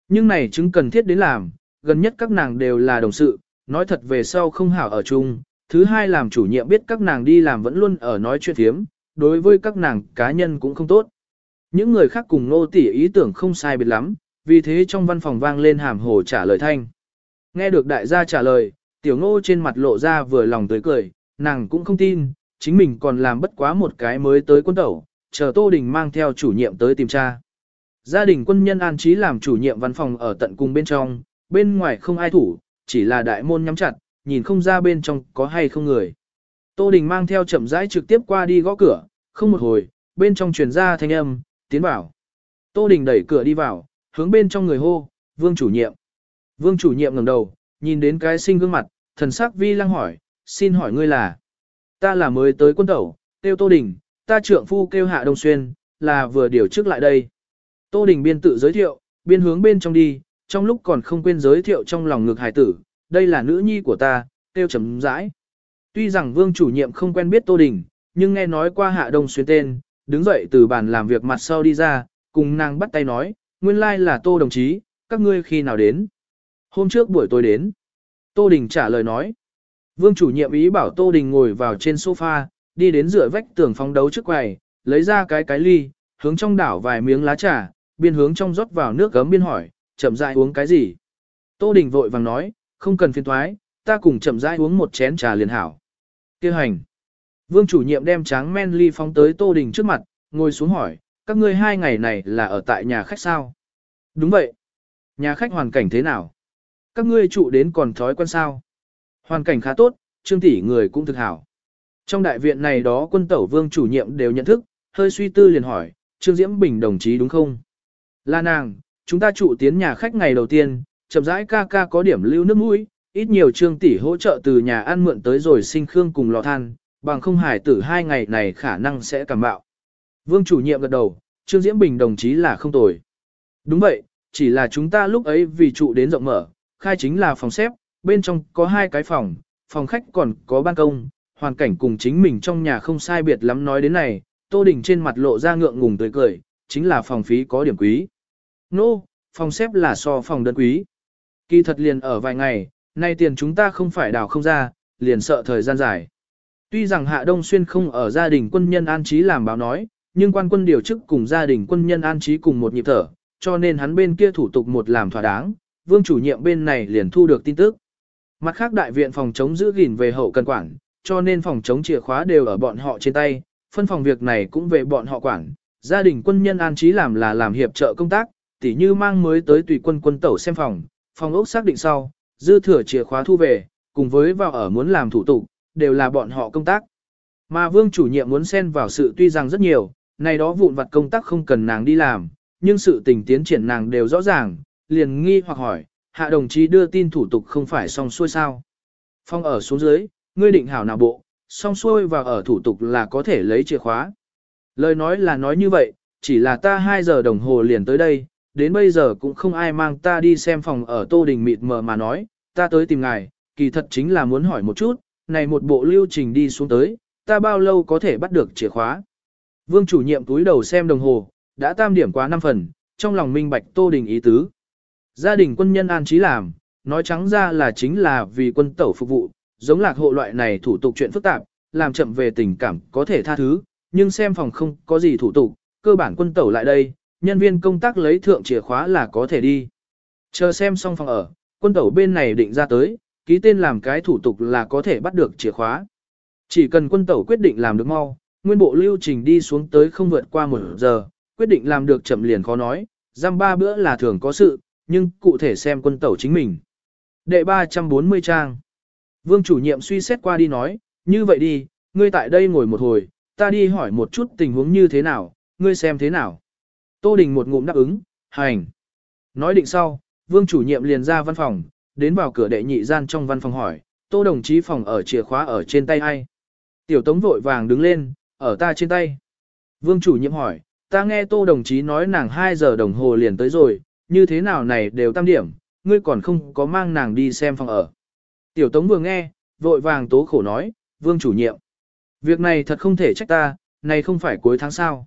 Nhưng này chứng cần thiết đến làm, gần nhất các nàng đều là đồng sự, nói thật về sau không hảo ở chung. Thứ hai làm chủ nhiệm biết các nàng đi làm vẫn luôn ở nói chuyện thiếm, đối với các nàng cá nhân cũng không tốt. Những người khác cùng nô tỉ ý tưởng không sai biệt lắm, vì thế trong văn phòng vang lên hàm hồ trả lời thanh. Nghe được đại gia trả lời, tiểu ngô trên mặt lộ ra vừa lòng tới cười, nàng cũng không tin, chính mình còn làm bất quá một cái mới tới quân tẩu, chờ Tô Đình mang theo chủ nhiệm tới tìm cha. Gia đình quân nhân an trí làm chủ nhiệm văn phòng ở tận cùng bên trong, bên ngoài không ai thủ, chỉ là đại môn nhắm chặt, nhìn không ra bên trong có hay không người. Tô Đình mang theo chậm rãi trực tiếp qua đi gõ cửa, không một hồi, bên trong truyền ra thanh âm, tiến vào. Tô Đình đẩy cửa đi vào, hướng bên trong người hô, vương chủ nhiệm. Vương chủ nhiệm ngẩng đầu, nhìn đến cái sinh gương mặt, thần sắc vi lăng hỏi, xin hỏi ngươi là. Ta là mới tới quân tẩu, tiêu Tô Đình, ta trượng phu kêu hạ đông xuyên, là vừa điều trước lại đây. Tô Đình biên tự giới thiệu, biên hướng bên trong đi, trong lúc còn không quên giới thiệu trong lòng ngược hài tử, đây là nữ nhi của ta, tiêu chấm rãi. Tuy rằng vương chủ nhiệm không quen biết Tô Đình, nhưng nghe nói qua hạ đông xuyên tên, đứng dậy từ bàn làm việc mặt sau đi ra, cùng nàng bắt tay nói, nguyên lai là Tô đồng chí, các ngươi khi nào đến. Hôm trước buổi tối đến. Tô Đình trả lời nói. Vương chủ nhiệm ý bảo Tô Đình ngồi vào trên sofa, đi đến rửa vách tường phóng đấu trước quầy, lấy ra cái cái ly, hướng trong đảo vài miếng lá trà, biên hướng trong rót vào nước gấm biên hỏi, chậm rãi uống cái gì. Tô Đình vội vàng nói, không cần phiền thoái, ta cùng chậm rãi uống một chén trà liền hảo. Kêu hành. Vương chủ nhiệm đem tráng men ly phóng tới Tô Đình trước mặt, ngồi xuống hỏi, các ngươi hai ngày này là ở tại nhà khách sao? Đúng vậy. Nhà khách hoàn cảnh thế nào? Các ngươi trụ đến còn thói quen sao? Hoàn cảnh khá tốt, trương tỷ người cũng thực hảo. Trong đại viện này đó quân tẩu vương chủ nhiệm đều nhận thức, hơi suy tư liền hỏi, Trương Diễm Bình đồng chí đúng không? Là nàng, chúng ta trụ tiến nhà khách ngày đầu tiên, chậm rãi ca ca có điểm lưu nước mũi, ít nhiều trương tỷ hỗ trợ từ nhà ăn mượn tới rồi sinh khương cùng lò than, bằng không hải tử hai ngày này khả năng sẽ cảm bạo. Vương chủ nhiệm gật đầu, Trương Diễm Bình đồng chí là không tồi. Đúng vậy, chỉ là chúng ta lúc ấy vì trụ đến rộng mở, khai chính là phòng xếp, bên trong có hai cái phòng, phòng khách còn có ban công, hoàn cảnh cùng chính mình trong nhà không sai biệt lắm nói đến này, Tô Đình trên mặt lộ ra ngượng ngùng tươi cười, chính là phòng phí có điểm quý. Nô, no, phòng xếp là so phòng đơn quý. Kỳ thật liền ở vài ngày, nay tiền chúng ta không phải đào không ra, liền sợ thời gian dài. Tuy rằng Hạ Đông Xuyên không ở gia đình quân nhân an trí làm báo nói, nhưng quan quân điều chức cùng gia đình quân nhân an trí cùng một nhịp thở, cho nên hắn bên kia thủ tục một làm thỏa đáng, vương chủ nhiệm bên này liền thu được tin tức. Mặt khác đại viện phòng chống giữ gìn về hậu cần quản, cho nên phòng chống chìa khóa đều ở bọn họ trên tay, phân phòng việc này cũng về bọn họ quản. Gia đình quân nhân an trí làm là làm hiệp trợ công tác, tỉ như mang mới tới tùy quân quân tẩu xem phòng, phòng ốc xác định sau, dư thừa chìa khóa thu về, cùng với vào ở muốn làm thủ tục, đều là bọn họ công tác. Mà vương chủ nhiệm muốn xen vào sự tuy rằng rất nhiều, này đó vụn vặt công tác không cần nàng đi làm, nhưng sự tình tiến triển nàng đều rõ ràng, liền nghi hoặc hỏi, hạ đồng chí đưa tin thủ tục không phải xong xuôi sao. Phong ở xuống dưới, ngươi định hảo nào bộ, xong xuôi và ở thủ tục là có thể lấy chìa khóa. Lời nói là nói như vậy, chỉ là ta 2 giờ đồng hồ liền tới đây, đến bây giờ cũng không ai mang ta đi xem phòng ở Tô Đình mịt mờ mà nói, ta tới tìm ngài, kỳ thật chính là muốn hỏi một chút, này một bộ lưu trình đi xuống tới, ta bao lâu có thể bắt được chìa khóa. Vương chủ nhiệm túi đầu xem đồng hồ, đã tam điểm quá 5 phần, trong lòng minh bạch Tô Đình ý tứ. Gia đình quân nhân an trí làm, nói trắng ra là chính là vì quân tẩu phục vụ, giống lạc hộ loại này thủ tục chuyện phức tạp, làm chậm về tình cảm có thể tha thứ, nhưng xem phòng không có gì thủ tục, cơ bản quân tẩu lại đây, nhân viên công tác lấy thượng chìa khóa là có thể đi. Chờ xem xong phòng ở, quân tẩu bên này định ra tới, ký tên làm cái thủ tục là có thể bắt được chìa khóa. Chỉ cần quân tẩu quyết định làm được mau, nguyên bộ lưu trình đi xuống tới không vượt qua một giờ, quyết định làm được chậm liền khó nói, giam ba bữa là thường có sự, nhưng cụ thể xem quân tẩu chính mình. Đệ 340 trang. Vương chủ nhiệm suy xét qua đi nói, như vậy đi, ngươi tại đây ngồi một hồi, ta đi hỏi một chút tình huống như thế nào, ngươi xem thế nào. Tô Đình một ngụm đáp ứng, hành. Nói định sau, vương chủ nhiệm liền ra văn phòng, đến vào cửa đệ nhị gian trong văn phòng hỏi, tô đồng chí phòng ở chìa khóa ở trên tay ai. Tiểu tống vội vàng đứng lên, Ở ta trên tay. Vương chủ nhiệm hỏi, ta nghe tô đồng chí nói nàng 2 giờ đồng hồ liền tới rồi, như thế nào này đều tam điểm, ngươi còn không có mang nàng đi xem phòng ở. Tiểu Tống vừa nghe, vội vàng tố khổ nói, vương chủ nhiệm. Việc này thật không thể trách ta, này không phải cuối tháng sao.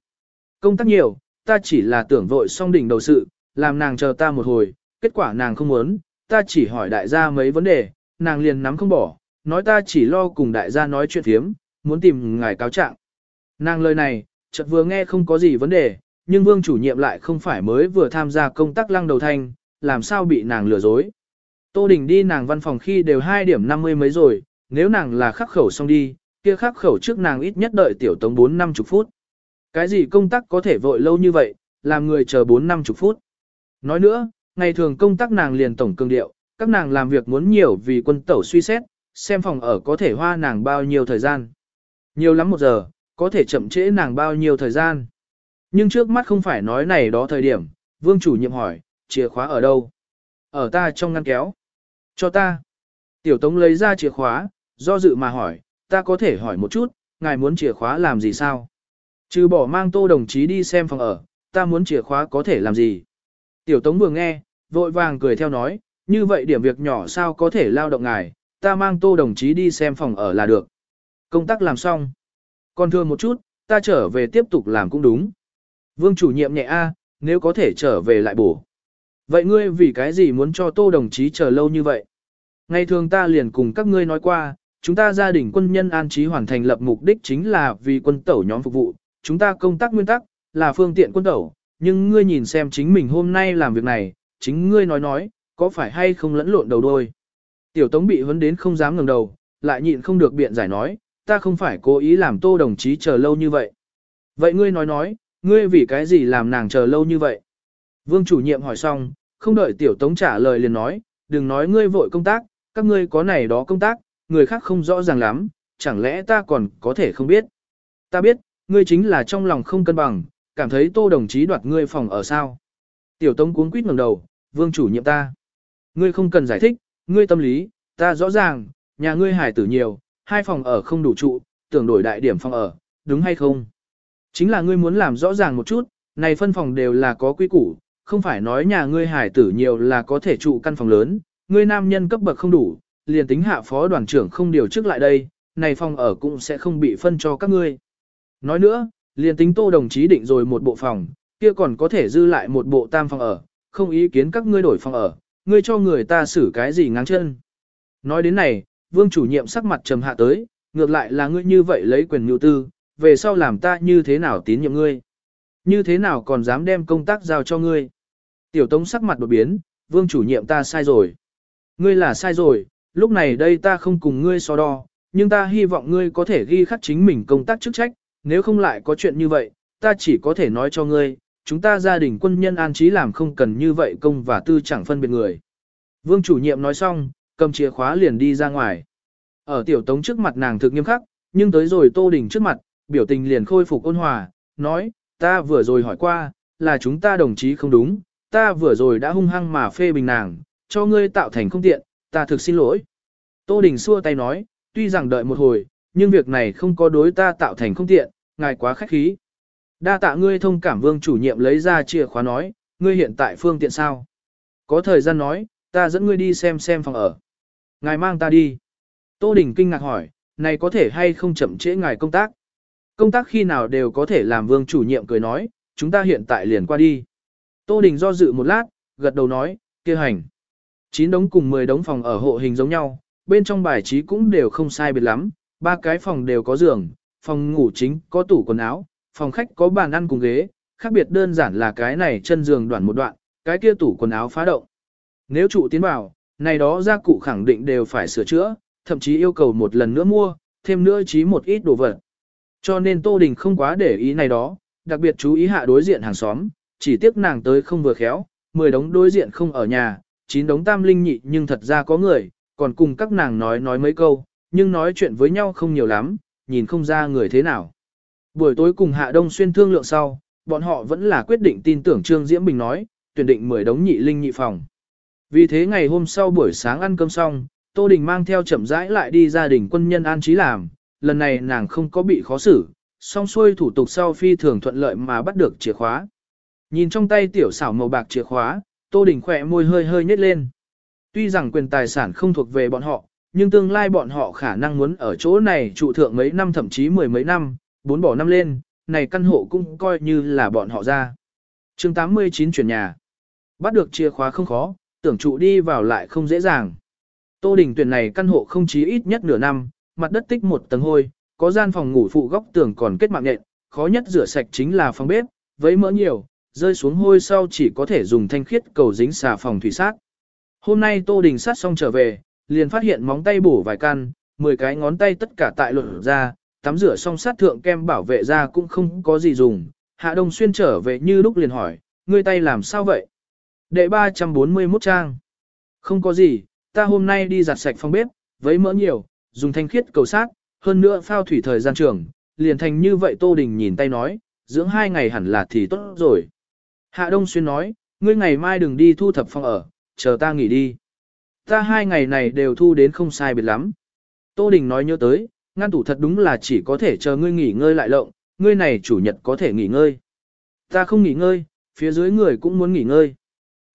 Công tác nhiều, ta chỉ là tưởng vội xong đỉnh đầu sự, làm nàng chờ ta một hồi, kết quả nàng không muốn, ta chỉ hỏi đại gia mấy vấn đề, nàng liền nắm không bỏ, nói ta chỉ lo cùng đại gia nói chuyện thiếm, muốn tìm ngài cáo trạng. Nàng lời này, chợt vừa nghe không có gì vấn đề, nhưng vương chủ nhiệm lại không phải mới vừa tham gia công tác lăng đầu thanh, làm sao bị nàng lừa dối. Tô Đình đi nàng văn phòng khi đều 2 điểm 50 mấy rồi, nếu nàng là khắc khẩu xong đi, kia khắc khẩu trước nàng ít nhất đợi tiểu tống 4 năm chục phút. Cái gì công tác có thể vội lâu như vậy, làm người chờ 4 năm chục phút. Nói nữa, ngày thường công tác nàng liền tổng cương điệu, các nàng làm việc muốn nhiều vì quân tẩu suy xét, xem phòng ở có thể hoa nàng bao nhiêu thời gian. Nhiều lắm một giờ, có thể chậm trễ nàng bao nhiêu thời gian. Nhưng trước mắt không phải nói này đó thời điểm, vương chủ nhiệm hỏi, chìa khóa ở đâu? Ở ta trong ngăn kéo. Cho ta. Tiểu Tống lấy ra chìa khóa, do dự mà hỏi, ta có thể hỏi một chút, ngài muốn chìa khóa làm gì sao? Trừ bỏ mang tô đồng chí đi xem phòng ở, ta muốn chìa khóa có thể làm gì? Tiểu Tống vừa nghe, vội vàng cười theo nói, như vậy điểm việc nhỏ sao có thể lao động ngài, ta mang tô đồng chí đi xem phòng ở là được. Công tác làm xong. Còn thưa một chút, ta trở về tiếp tục làm cũng đúng. Vương chủ nhiệm nhẹ A, nếu có thể trở về lại bổ. Vậy ngươi vì cái gì muốn cho tô đồng chí chờ lâu như vậy? Ngày thường ta liền cùng các ngươi nói qua, chúng ta gia đình quân nhân an trí hoàn thành lập mục đích chính là vì quân tẩu nhóm phục vụ, chúng ta công tác nguyên tắc là phương tiện quân tẩu, nhưng ngươi nhìn xem chính mình hôm nay làm việc này, chính ngươi nói nói, có phải hay không lẫn lộn đầu đôi. Tiểu Tống bị vấn đến không dám ngẩng đầu, lại nhịn không được biện giải nói, ta không phải cố ý làm tô đồng chí chờ lâu như vậy. Vậy ngươi nói nói, ngươi vì cái gì làm nàng chờ lâu như vậy? Vương chủ nhiệm hỏi xong, không đợi tiểu tống trả lời liền nói, đừng nói ngươi vội công tác, các ngươi có này đó công tác, người khác không rõ ràng lắm, chẳng lẽ ta còn có thể không biết. Ta biết, ngươi chính là trong lòng không cân bằng, cảm thấy tô đồng chí đoạt ngươi phòng ở sao. Tiểu tống cuống quýt ngẩng đầu, vương chủ nhiệm ta. Ngươi không cần giải thích, ngươi tâm lý, ta rõ ràng, nhà ngươi hải tử nhiều, hai phòng ở không đủ trụ, tưởng đổi đại điểm phòng ở, đúng hay không? Chính là ngươi muốn làm rõ ràng một chút, này phân phòng đều là có quy củ, không phải nói nhà ngươi hải tử nhiều là có thể trụ căn phòng lớn, ngươi nam nhân cấp bậc không đủ, liền tính hạ phó đoàn trưởng không điều trước lại đây, này phòng ở cũng sẽ không bị phân cho các ngươi. Nói nữa, liền tính tô đồng chí định rồi một bộ phòng, kia còn có thể dư lại một bộ tam phòng ở, không ý kiến các ngươi đổi phòng ở, ngươi cho người ta xử cái gì ngáng chân. Nói đến này, vương chủ nhiệm sắc mặt trầm hạ tới, ngược lại là ngươi như vậy lấy quyền nhu tư, về sau làm ta như thế nào tín nhiệm ngươi. Như thế nào còn dám đem công tác giao cho ngươi. Tiểu tống sắc mặt đột biến, vương chủ nhiệm ta sai rồi. Ngươi là sai rồi, lúc này đây ta không cùng ngươi so đo, nhưng ta hy vọng ngươi có thể ghi khắc chính mình công tác chức trách, nếu không lại có chuyện như vậy, ta chỉ có thể nói cho ngươi, chúng ta gia đình quân nhân an trí làm không cần như vậy công và tư chẳng phân biệt người. Vương chủ nhiệm nói xong, cầm chìa khóa liền đi ra ngoài. Ở tiểu tống trước mặt nàng thực nghiêm khắc, nhưng tới rồi Tô Đình trước mặt, biểu tình liền khôi phục ôn hòa, nói, ta vừa rồi hỏi qua, là chúng ta đồng chí không đúng, ta vừa rồi đã hung hăng mà phê bình nàng, cho ngươi tạo thành không tiện, ta thực xin lỗi. Tô Đình xua tay nói, tuy rằng đợi một hồi, nhưng việc này không có đối ta tạo thành không tiện, ngài quá khách khí. Đa tạ ngươi thông cảm vương chủ nhiệm lấy ra chìa khóa nói, ngươi hiện tại phương tiện sao? Có thời gian nói, ta dẫn ngươi đi xem xem phòng ở. Ngài mang ta đi. Tô Đình kinh ngạc hỏi, này có thể hay không chậm trễ ngài công tác? Công tác khi nào đều có thể làm vương chủ nhiệm cười nói, chúng ta hiện tại liền qua đi. Tô Đình do dự một lát, gật đầu nói, kia hành. Chín đống cùng 10 đống phòng ở hộ hình giống nhau, bên trong bài trí cũng đều không sai biệt lắm, ba cái phòng đều có giường, phòng ngủ chính có tủ quần áo, phòng khách có bàn ăn cùng ghế, khác biệt đơn giản là cái này chân giường đoạn một đoạn, cái kia tủ quần áo phá động. Nếu trụ tiến vào, này đó gia cụ khẳng định đều phải sửa chữa, thậm chí yêu cầu một lần nữa mua, thêm nữa chí một ít đồ vật. Cho nên Tô Đình không quá để ý này đó, đặc biệt chú ý hạ đối diện hàng xóm, chỉ tiếc nàng tới không vừa khéo, 10 đống đối diện không ở nhà, 9 đống tam linh nhị nhưng thật ra có người, còn cùng các nàng nói nói mấy câu, nhưng nói chuyện với nhau không nhiều lắm, nhìn không ra người thế nào. Buổi tối cùng Hạ Đông Xuyên thương lượng sau, bọn họ vẫn là quyết định tin tưởng Trương Diễm Bình nói, tuyển định 10 đống nhị linh nhị phòng. Vì thế ngày hôm sau buổi sáng ăn cơm xong, Tô Đình mang theo chậm rãi lại đi gia đình quân nhân an trí làm, lần này nàng không có bị khó xử, xong xuôi thủ tục sau phi thường thuận lợi mà bắt được chìa khóa. Nhìn trong tay tiểu xảo màu bạc chìa khóa, Tô Đình khỏe môi hơi hơi nhếch lên. Tuy rằng quyền tài sản không thuộc về bọn họ, nhưng tương lai bọn họ khả năng muốn ở chỗ này trụ thượng mấy năm thậm chí mười mấy năm, bốn bỏ năm lên, này căn hộ cũng coi như là bọn họ ra. chương 89 chuyển nhà. Bắt được chìa khóa không khó, tưởng trụ đi vào lại không dễ dàng. Tô Đình tuyển này căn hộ không chí ít nhất nửa năm, mặt đất tích một tầng hôi, có gian phòng ngủ phụ góc tường còn kết mạng nhện, khó nhất rửa sạch chính là phòng bếp, với mỡ nhiều, rơi xuống hôi sau chỉ có thể dùng thanh khiết cầu dính xà phòng thủy sát. Hôm nay Tô Đình sát xong trở về, liền phát hiện móng tay bổ vài căn, 10 cái ngón tay tất cả tại luận ra, tắm rửa xong sát thượng kem bảo vệ da cũng không có gì dùng. Hạ Đông Xuyên trở về như lúc liền hỏi, ngươi tay làm sao vậy? Đệ 341 trang. Không có gì, ta hôm nay đi giặt sạch phòng bếp, với mỡ nhiều, dùng thanh khiết cầu sát, hơn nữa phao thủy thời gian trường, liền thành như vậy Tô Đình nhìn tay nói, dưỡng hai ngày hẳn là thì tốt rồi. Hạ Đông Xuyên nói, ngươi ngày mai đừng đi thu thập phòng ở, chờ ta nghỉ đi. Ta hai ngày này đều thu đến không sai biệt lắm. Tô Đình nói nhớ tới, ngăn tủ thật đúng là chỉ có thể chờ ngươi nghỉ ngơi lại lộng, ngươi này chủ nhật có thể nghỉ ngơi. Ta không nghỉ ngơi, phía dưới người cũng muốn nghỉ ngơi.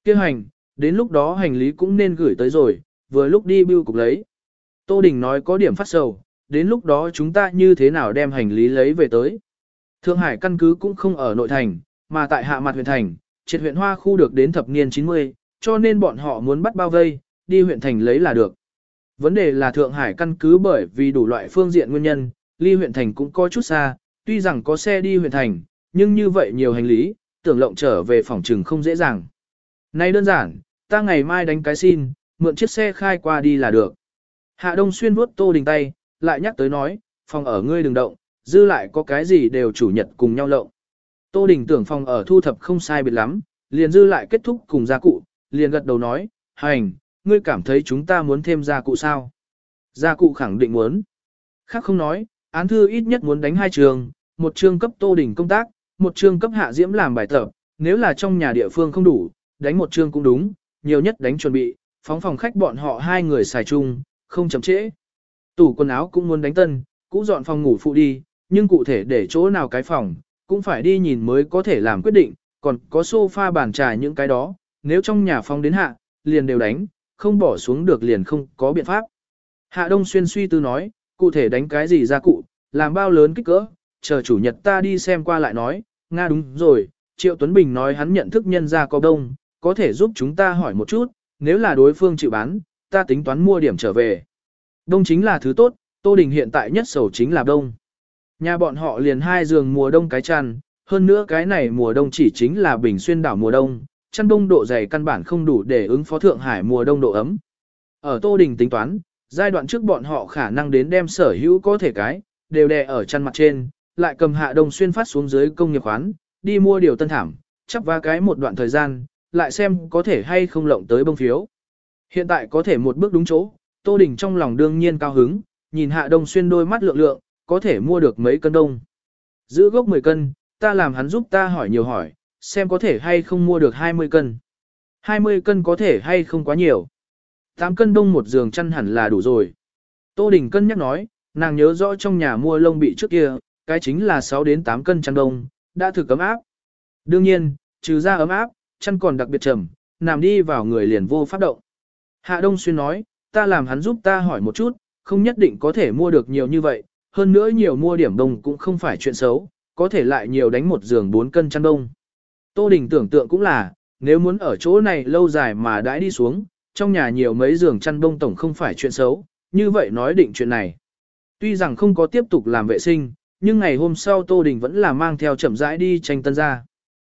Kêu hành, đến lúc đó hành lý cũng nên gửi tới rồi, vừa lúc đi bưu cục lấy. Tô Đình nói có điểm phát sầu, đến lúc đó chúng ta như thế nào đem hành lý lấy về tới. Thượng Hải căn cứ cũng không ở nội thành, mà tại hạ mặt huyện thành, triệt huyện Hoa khu được đến thập niên 90, cho nên bọn họ muốn bắt bao vây, đi huyện thành lấy là được. Vấn đề là Thượng Hải căn cứ bởi vì đủ loại phương diện nguyên nhân, ly huyện thành cũng có chút xa, tuy rằng có xe đi huyện thành, nhưng như vậy nhiều hành lý, tưởng lộng trở về phòng trừng không dễ dàng. nay đơn giản, ta ngày mai đánh cái xin, mượn chiếc xe khai qua đi là được. Hạ Đông Xuyên vuốt Tô Đình tay, lại nhắc tới nói, phòng ở ngươi đừng động, dư lại có cái gì đều chủ nhật cùng nhau lộng. Tô Đình tưởng phòng ở thu thập không sai biệt lắm, liền dư lại kết thúc cùng gia cụ, liền gật đầu nói, hành, ngươi cảm thấy chúng ta muốn thêm gia cụ sao? Gia cụ khẳng định muốn. Khác không nói, án thư ít nhất muốn đánh hai trường, một trường cấp Tô Đình công tác, một trường cấp Hạ Diễm làm bài tập, nếu là trong nhà địa phương không đủ, đánh một trường cũng đúng, nhiều nhất đánh chuẩn bị, phóng phòng khách bọn họ hai người xài chung, không chậm trễ. Tủ quần áo cũng muốn đánh tân, cũ dọn phòng ngủ phụ đi, nhưng cụ thể để chỗ nào cái phòng, cũng phải đi nhìn mới có thể làm quyết định, còn có sofa bàn trà những cái đó, nếu trong nhà phong đến hạ, liền đều đánh, không bỏ xuống được liền không có biện pháp. Hạ Đông Xuyên suy tư nói, cụ thể đánh cái gì ra cụ, làm bao lớn kích cỡ, chờ chủ nhật ta đi xem qua lại nói, Nga đúng rồi, Triệu Tuấn Bình nói hắn nhận thức nhân ra có đông, có thể giúp chúng ta hỏi một chút, nếu là đối phương chịu bán, ta tính toán mua điểm trở về. Đông chính là thứ tốt, Tô Đình hiện tại nhất sầu chính là đông. Nhà bọn họ liền hai giường mùa đông cái chăn, hơn nữa cái này mùa đông chỉ chính là bình xuyên đảo mùa đông, chăn đông độ dày căn bản không đủ để ứng phó Thượng Hải mùa đông độ ấm. Ở Tô Đình tính toán, giai đoạn trước bọn họ khả năng đến đem sở hữu có thể cái, đều đè ở chăn mặt trên, lại cầm hạ đông xuyên phát xuống dưới công nghiệp khoán, đi mua điều tân thảm, chắp va cái một đoạn thời gian, lại xem có thể hay không lộng tới bông phiếu. Hiện tại có thể một bước đúng chỗ, Tô Đình trong lòng đương nhiên cao hứng, nhìn hạ đông xuyên đôi mắt lượng lượng, có thể mua được mấy cân đông. Giữ gốc 10 cân, ta làm hắn giúp ta hỏi nhiều hỏi, xem có thể hay không mua được 20 cân. 20 cân có thể hay không quá nhiều. 8 cân đông một giường chăn hẳn là đủ rồi. Tô Đình cân nhắc nói, nàng nhớ rõ trong nhà mua lông bị trước kia, cái chính là 6 đến 8 cân chăn đông, đã thử ấm áp. Đương nhiên, trừ ra ấm áp, chăn còn đặc biệt trầm, nằm đi vào người liền vô phát động. Hạ Đông Xuyên nói, ta làm hắn giúp ta hỏi một chút, không nhất định có thể mua được nhiều như vậy, hơn nữa nhiều mua điểm đông cũng không phải chuyện xấu, có thể lại nhiều đánh một giường 4 cân chăn đông. Tô Đình tưởng tượng cũng là, nếu muốn ở chỗ này lâu dài mà đãi đi xuống, trong nhà nhiều mấy giường chăn đông tổng không phải chuyện xấu, như vậy nói định chuyện này. Tuy rằng không có tiếp tục làm vệ sinh, nhưng ngày hôm sau Tô Đình vẫn là mang theo chậm rãi đi tranh tân ra.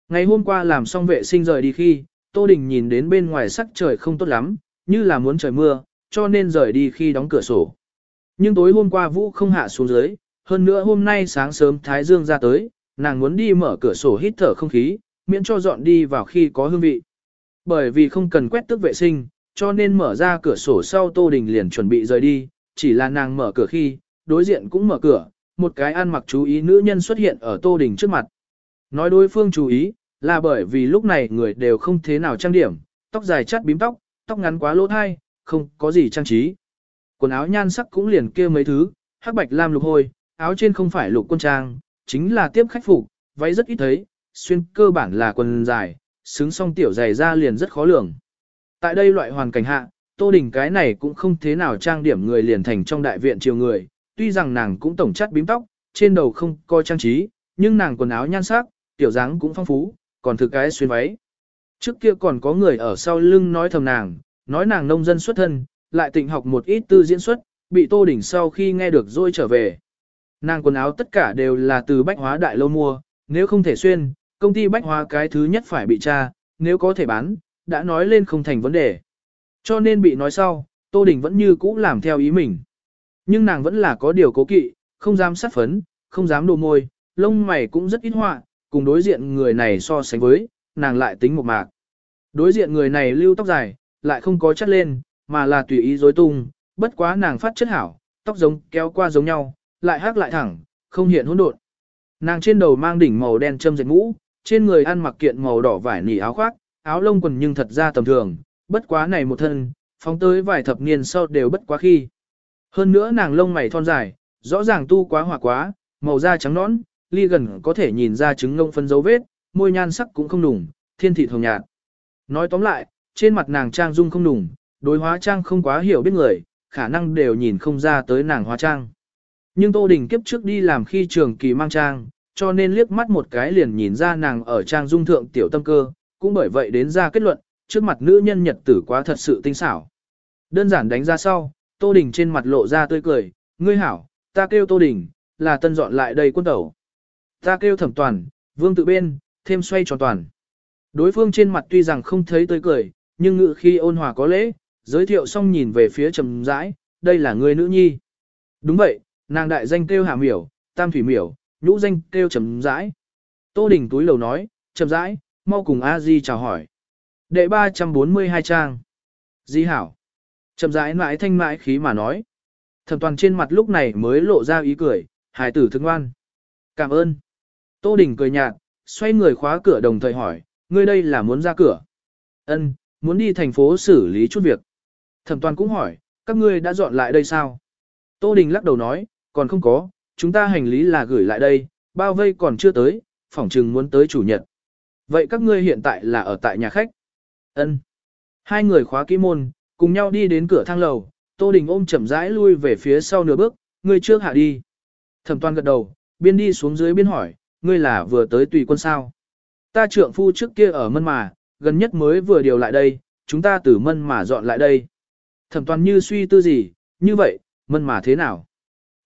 Ngày hôm qua làm xong vệ sinh rời đi khi, Tô Đình nhìn đến bên ngoài sắc trời không tốt lắm, như là muốn trời mưa, cho nên rời đi khi đóng cửa sổ. Nhưng tối hôm qua vũ không hạ xuống dưới, hơn nữa hôm nay sáng sớm Thái Dương ra tới, nàng muốn đi mở cửa sổ hít thở không khí, miễn cho dọn đi vào khi có hương vị. Bởi vì không cần quét tước vệ sinh, cho nên mở ra cửa sổ sau Tô Đình liền chuẩn bị rời đi, chỉ là nàng mở cửa khi, đối diện cũng mở cửa, một cái ăn mặc chú ý nữ nhân xuất hiện ở Tô Đình trước mặt. Nói đối phương chú ý, là bởi vì lúc này người đều không thế nào trang điểm, tóc dài chắt bím tóc, tóc ngắn quá lỗ thai, không có gì trang trí. Quần áo nhan sắc cũng liền kia mấy thứ, hắc bạch lam lục hôi, áo trên không phải lục quân trang, chính là tiếp khách phục, váy rất ít thấy, xuyên cơ bản là quần dài, xứng song tiểu dày ra liền rất khó lường. Tại đây loại hoàn cảnh hạ, Tô Đình cái này cũng không thế nào trang điểm người liền thành trong đại viện chiều người, tuy rằng nàng cũng tổng chắt bím tóc, trên đầu không coi trang trí, nhưng nàng quần áo nhan sắc, tiểu dáng cũng phong phú, còn thực cái xuyên váy. Trước kia còn có người ở sau lưng nói thầm nàng, nói nàng nông dân xuất thân, lại tịnh học một ít tư diễn xuất, bị Tô Đình sau khi nghe được rồi trở về. Nàng quần áo tất cả đều là từ bách hóa đại lâu mua, nếu không thể xuyên, công ty bách hóa cái thứ nhất phải bị tra, nếu có thể bán, đã nói lên không thành vấn đề. Cho nên bị nói sau, Tô Đình vẫn như cũ làm theo ý mình. Nhưng nàng vẫn là có điều cố kỵ, không dám sát phấn, không dám đồ môi, lông mày cũng rất ít họa, cùng đối diện người này so sánh với, nàng lại tính một mạc. Đối diện người này lưu tóc dài, lại không có chất lên, mà là tùy ý rối tung, bất quá nàng phát chất hảo, tóc giống kéo qua giống nhau, lại hát lại thẳng, không hiện hỗn độn. Nàng trên đầu mang đỉnh màu đen châm dệt mũ, trên người ăn mặc kiện màu đỏ vải nỉ áo khoác, áo lông quần nhưng thật ra tầm thường, bất quá này một thân, phóng tới vài thập niên sau đều bất quá khi. Hơn nữa nàng lông mày thon dài, rõ ràng tu quá hòa quá, màu da trắng nõn, ly gần có thể nhìn ra trứng ngông phân dấu vết, môi nhan sắc cũng không đủng, thiên thị hồng nhạt. Nói tóm lại, trên mặt nàng trang dung không đủng, đối hóa trang không quá hiểu biết người, khả năng đều nhìn không ra tới nàng hóa trang. Nhưng Tô Đình kiếp trước đi làm khi trường kỳ mang trang, cho nên liếc mắt một cái liền nhìn ra nàng ở trang dung thượng tiểu tâm cơ, cũng bởi vậy đến ra kết luận, trước mặt nữ nhân nhật tử quá thật sự tinh xảo. Đơn giản đánh ra sau, Tô Đình trên mặt lộ ra tươi cười, ngươi hảo, ta kêu Tô Đình, là tân dọn lại đây quân tẩu. Ta kêu thẩm toàn, vương tự bên, thêm xoay tròn toàn. Đối phương trên mặt tuy rằng không thấy tươi cười, nhưng ngự khi ôn hòa có lễ, giới thiệu xong nhìn về phía trầm rãi, đây là người nữ nhi. Đúng vậy, nàng đại danh kêu hà miểu, tam thủy miểu, nhũ danh kêu trầm rãi. Tô Đình túi lầu nói, trầm rãi, mau cùng a di chào hỏi. Đệ 342 trang. Di hảo. Trầm rãi mãi thanh mãi khí mà nói. Thẩm toàn trên mặt lúc này mới lộ ra ý cười, hài tử thương ngoan. Cảm ơn. Tô Đình cười nhạt, xoay người khóa cửa đồng thời hỏi, ngươi đây là muốn ra cửa. Ân, muốn đi thành phố xử lý chút việc. Thẩm toàn cũng hỏi, các ngươi đã dọn lại đây sao? Tô Đình lắc đầu nói, còn không có, chúng ta hành lý là gửi lại đây, bao vây còn chưa tới, phỏng chừng muốn tới chủ nhật. Vậy các ngươi hiện tại là ở tại nhà khách? Ân. Hai người khóa kỹ môn, cùng nhau đi đến cửa thang lầu, Tô Đình ôm chậm rãi lui về phía sau nửa bước, ngươi trước hạ đi. Thẩm toàn gật đầu, biên đi xuống dưới biên hỏi, ngươi là vừa tới tùy quân sao? Ta trượng phu trước kia ở mân mà, gần nhất mới vừa điều lại đây, chúng ta từ mân mà dọn lại đây. Thẩm toàn như suy tư gì, như vậy, mân mà thế nào?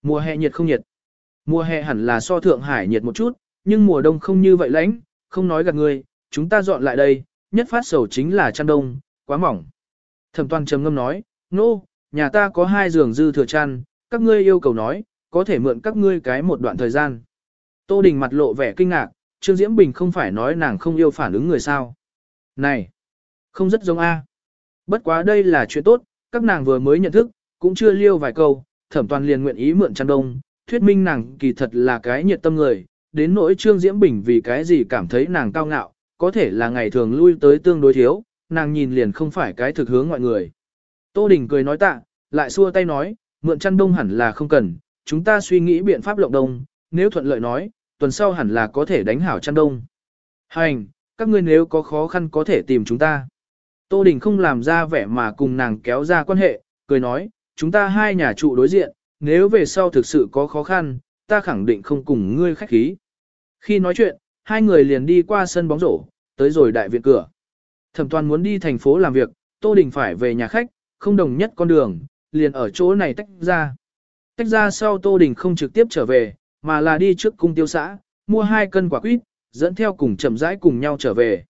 Mùa hè nhiệt không nhiệt? Mùa hè hẳn là so thượng hải nhiệt một chút, nhưng mùa đông không như vậy lãnh, không nói gạt người, chúng ta dọn lại đây, nhất phát sầu chính là chăn đông, quá mỏng. Thẩm toàn trầm ngâm nói, nô, no, nhà ta có hai giường dư thừa chăn, các ngươi yêu cầu nói, có thể mượn các ngươi cái một đoạn thời gian. Tô Đình mặt lộ vẻ kinh ngạc, Trương Diễm Bình không phải nói nàng không yêu phản ứng người sao. Này, không rất giống A. Bất quá đây là chuyện tốt, các nàng vừa mới nhận thức, cũng chưa liêu vài câu, thẩm toàn liền nguyện ý mượn chăn đông, thuyết minh nàng kỳ thật là cái nhiệt tâm người, đến nỗi Trương Diễm Bình vì cái gì cảm thấy nàng cao ngạo, có thể là ngày thường lui tới tương đối thiếu, nàng nhìn liền không phải cái thực hướng ngoại người. Tô Đình cười nói tạ, lại xua tay nói, mượn chăn đông hẳn là không cần, chúng ta suy nghĩ biện pháp lộng đông, nếu thuận lợi nói, tuần sau hẳn là có thể đánh hảo chăn đông. Hành, các ngươi nếu có khó khăn có thể tìm chúng ta. Tô Đình không làm ra vẻ mà cùng nàng kéo ra quan hệ, cười nói, chúng ta hai nhà trụ đối diện, nếu về sau thực sự có khó khăn, ta khẳng định không cùng ngươi khách khí. Khi nói chuyện, hai người liền đi qua sân bóng rổ, tới rồi đại viện cửa. Thẩm toàn muốn đi thành phố làm việc, Tô Đình phải về nhà khách, không đồng nhất con đường, liền ở chỗ này tách ra. Tách ra sau Tô Đình không trực tiếp trở về, mà là đi trước cung tiêu xã, mua hai cân quả quýt, dẫn theo cùng chậm rãi cùng nhau trở về.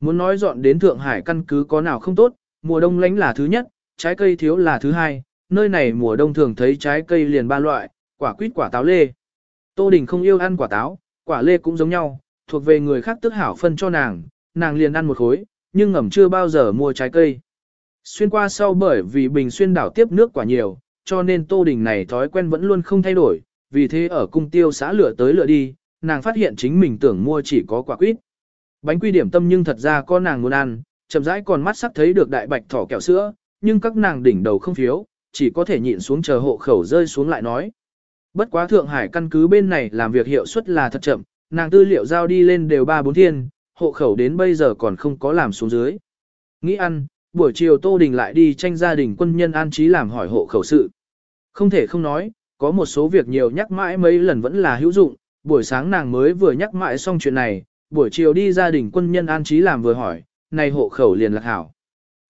Muốn nói dọn đến Thượng Hải căn cứ có nào không tốt, mùa đông lánh là thứ nhất, trái cây thiếu là thứ hai, nơi này mùa đông thường thấy trái cây liền ba loại, quả quýt quả táo lê. Tô Đình không yêu ăn quả táo, quả lê cũng giống nhau, thuộc về người khác tức hảo phân cho nàng, nàng liền ăn một khối, nhưng ngầm chưa bao giờ mua trái cây. Xuyên qua sau bởi vì bình xuyên đảo tiếp nước quả nhiều, cho nên Tô Đình này thói quen vẫn luôn không thay đổi, vì thế ở cung tiêu xã lửa tới lửa đi, nàng phát hiện chính mình tưởng mua chỉ có quả quýt. Bánh quy điểm tâm nhưng thật ra có nàng muốn ăn, chậm rãi còn mắt sắp thấy được đại bạch thỏ kẹo sữa, nhưng các nàng đỉnh đầu không phiếu, chỉ có thể nhịn xuống chờ hộ khẩu rơi xuống lại nói. Bất quá Thượng Hải căn cứ bên này làm việc hiệu suất là thật chậm, nàng tư liệu giao đi lên đều 3-4 thiên, hộ khẩu đến bây giờ còn không có làm xuống dưới. Nghĩ ăn, buổi chiều Tô Đình lại đi tranh gia đình quân nhân an trí làm hỏi hộ khẩu sự. Không thể không nói, có một số việc nhiều nhắc mãi mấy lần vẫn là hữu dụng, buổi sáng nàng mới vừa nhắc mãi xong chuyện này, buổi chiều đi gia đình quân nhân an trí làm vừa hỏi, này hộ khẩu liền lạc hảo.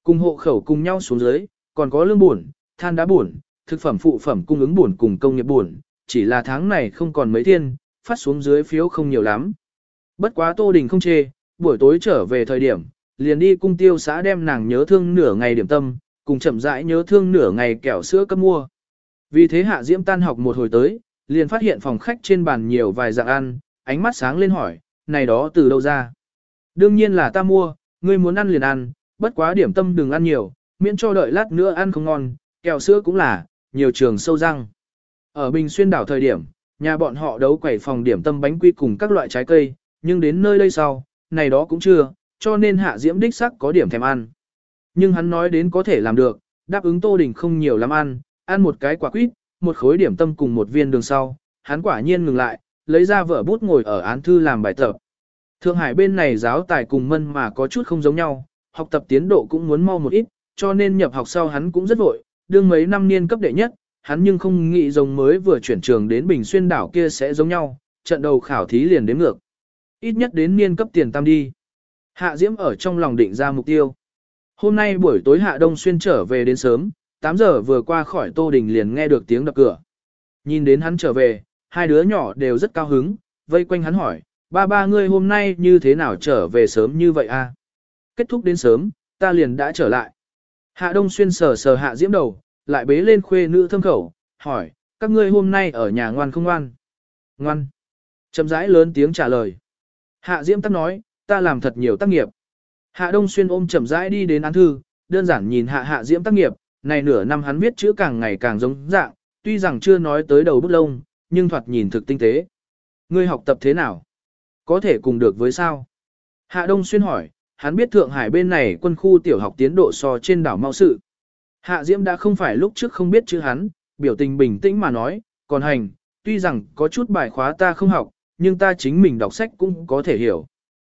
Cùng hộ khẩu cùng nhau xuống dưới, còn có lương buồn, than đá buồn, thực phẩm phụ phẩm cung ứng buồn cùng công nghiệp buồn, chỉ là tháng này không còn mấy thiên, phát xuống dưới phiếu không nhiều lắm. Bất quá Tô Đình không chê, buổi tối trở về thời điểm, liền đi cung tiêu xã đem nàng nhớ thương nửa ngày điểm tâm, cùng chậm rãi nhớ thương nửa ngày kẹo sữa cấp mua. Vì thế Hạ Diễm tan học một hồi tới, liền phát hiện phòng khách trên bàn nhiều vài dạng ăn, ánh mắt sáng lên hỏi, này đó từ đâu ra? Đương nhiên là ta mua, ngươi muốn ăn liền ăn, bất quá điểm tâm đừng ăn nhiều, miễn cho đợi lát nữa ăn không ngon, kẹo sữa cũng là, nhiều trường sâu răng. Ở Bình Xuyên đảo thời điểm, nhà bọn họ đấu quẩy phòng điểm tâm bánh quy cùng các loại trái cây, nhưng đến nơi đây sau, này đó cũng chưa, cho nên Hạ Diễm đích sắc có điểm thèm ăn. Nhưng hắn nói đến có thể làm được, đáp ứng Tô Đình không nhiều lắm ăn, ăn một cái quả quýt, một khối điểm tâm cùng một viên đường sau, hắn quả nhiên ngừng lại, lấy ra vở bút ngồi ở án thư làm bài tập. Thượng Hải bên này giáo tài cùng mân mà có chút không giống nhau, học tập tiến độ cũng muốn mau một ít, cho nên nhập học sau hắn cũng rất vội, đương mấy năm niên cấp đệ nhất, hắn nhưng không nghĩ giống mới vừa chuyển trường đến Bình Xuyên đảo kia sẽ giống nhau, trận đầu khảo thí liền đến ngược. Ít nhất đến niên cấp tiền tam đi. Hạ Diễm ở trong lòng định ra mục tiêu. Hôm nay buổi tối Hạ Đông Xuyên trở về đến sớm, 8 giờ vừa qua khỏi Tô Đình liền nghe được tiếng đập cửa. Nhìn đến hắn trở về, hai đứa nhỏ đều rất cao hứng, vây quanh hắn hỏi, ba ba ngươi hôm nay như thế nào trở về sớm như vậy a? Kết thúc đến sớm, ta liền đã trở lại. Hạ Đông Xuyên sờ sờ Hạ Diễm đầu, lại bế lên khuê nữ thâm khẩu, hỏi, các ngươi hôm nay ở nhà ngoan không ngoan? Ngoan. Chậm rãi lớn tiếng trả lời. Hạ Diễm tắc nói, ta làm thật nhiều tác nghiệp. Hạ Đông Xuyên ôm chậm rãi đi đến án thư, đơn giản nhìn Hạ Hạ Diễm tác nghiệp, này nửa năm hắn viết chữ càng ngày càng giống dạng, tuy rằng chưa nói tới đầu bút lông, nhưng thoạt nhìn thực tinh tế. Ngươi học tập thế nào? Có thể cùng được với sao? Hạ Đông Xuyên hỏi, hắn biết Thượng Hải bên này quân khu tiểu học tiến độ so trên đảo Mao Sự. Hạ Diễm đã không phải lúc trước không biết chữ hắn, biểu tình bình tĩnh mà nói, còn hành, tuy rằng có chút bài khóa ta không học, nhưng ta chính mình đọc sách cũng có thể hiểu.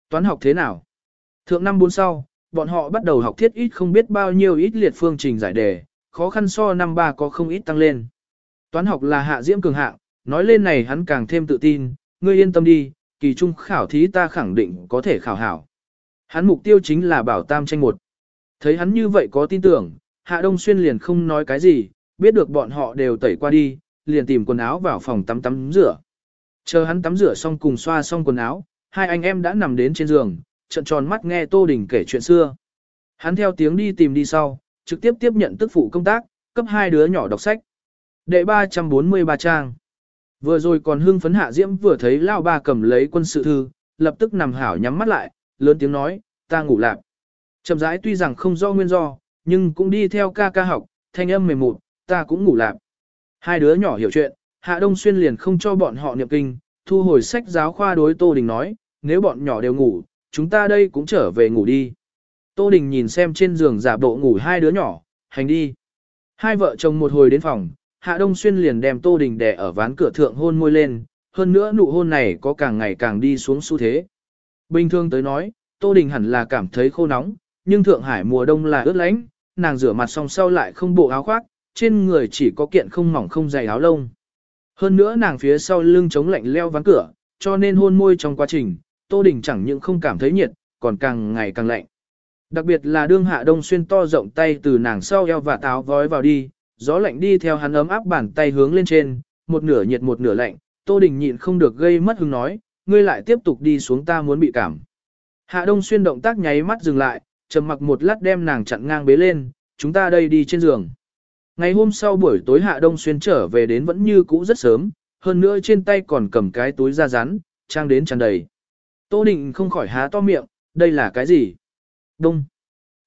Toán học thế nào? Thượng năm bốn sau, bọn họ bắt đầu học thiết ít không biết bao nhiêu ít liệt phương trình giải đề, khó khăn so năm ba có không ít tăng lên. Toán học là hạ diễm cường hạng, nói lên này hắn càng thêm tự tin, ngươi yên tâm đi, kỳ trung khảo thí ta khẳng định có thể khảo hảo. Hắn mục tiêu chính là bảo tam tranh một. Thấy hắn như vậy có tin tưởng, Hạ Đông Xuyên liền không nói cái gì, biết được bọn họ đều tẩy qua đi, liền tìm quần áo vào phòng tắm tắm rửa. Chờ hắn tắm rửa xong cùng xoa xong quần áo, hai anh em đã nằm đến trên giường, trận tròn mắt nghe Tô Đình kể chuyện xưa. Hắn theo tiếng đi tìm đi sau, trực tiếp tiếp nhận tức phụ công tác, cấp hai đứa nhỏ đọc sách. Đệ 343 trang. Vừa rồi còn hưng phấn hạ diễm vừa thấy lao ba cầm lấy quân sự thư, lập tức nằm hảo nhắm mắt lại, lớn tiếng nói, ta ngủ lạc. Chậm rãi tuy rằng không do nguyên do, nhưng cũng đi theo ca ca học, thanh âm mềm mụt, ta cũng ngủ lạc. Hai đứa nhỏ hiểu chuyện, Hạ Đông Xuyên liền không cho bọn họ niệm kinh, thu hồi sách giáo khoa đối Tô Đình nói, nếu bọn nhỏ đều ngủ, chúng ta đây cũng trở về ngủ đi. Tô Đình nhìn xem trên giường giả bộ ngủ hai đứa nhỏ, hành đi. Hai vợ chồng một hồi đến phòng, Hạ Đông Xuyên liền đem Tô Đình đè ở ván cửa thượng hôn môi lên, hơn nữa nụ hôn này có càng ngày càng đi xuống xu thế. Bình thường tới nói, Tô Đình hẳn là cảm thấy khô nóng, nhưng Thượng Hải mùa đông là ướt lánh, nàng rửa mặt xong sau lại không bộ áo khoác, trên người chỉ có kiện không mỏng không dày áo lông. Hơn nữa nàng phía sau lưng chống lạnh leo ván cửa, cho nên hôn môi trong quá trình, Tô Đình chẳng những không cảm thấy nhiệt, còn càng ngày càng lạnh. Đặc biệt là đương hạ đông xuyên to rộng tay từ nàng sau eo và táo vói vào đi, gió lạnh đi theo hắn ấm áp bàn tay hướng lên trên, một nửa nhiệt một nửa lạnh, Tô Đình nhịn không được gây mất hứng nói, ngươi lại tiếp tục đi xuống ta muốn bị cảm. Hạ đông xuyên động tác nháy mắt dừng lại, trầm mặc một lát đem nàng chặn ngang bế lên, chúng ta đây đi trên giường. Ngày hôm sau buổi tối Hạ Đông Xuyên trở về đến vẫn như cũ rất sớm, hơn nữa trên tay còn cầm cái túi da rắn, trang đến tràn đầy. Tô Đình không khỏi há to miệng, đây là cái gì? Đông.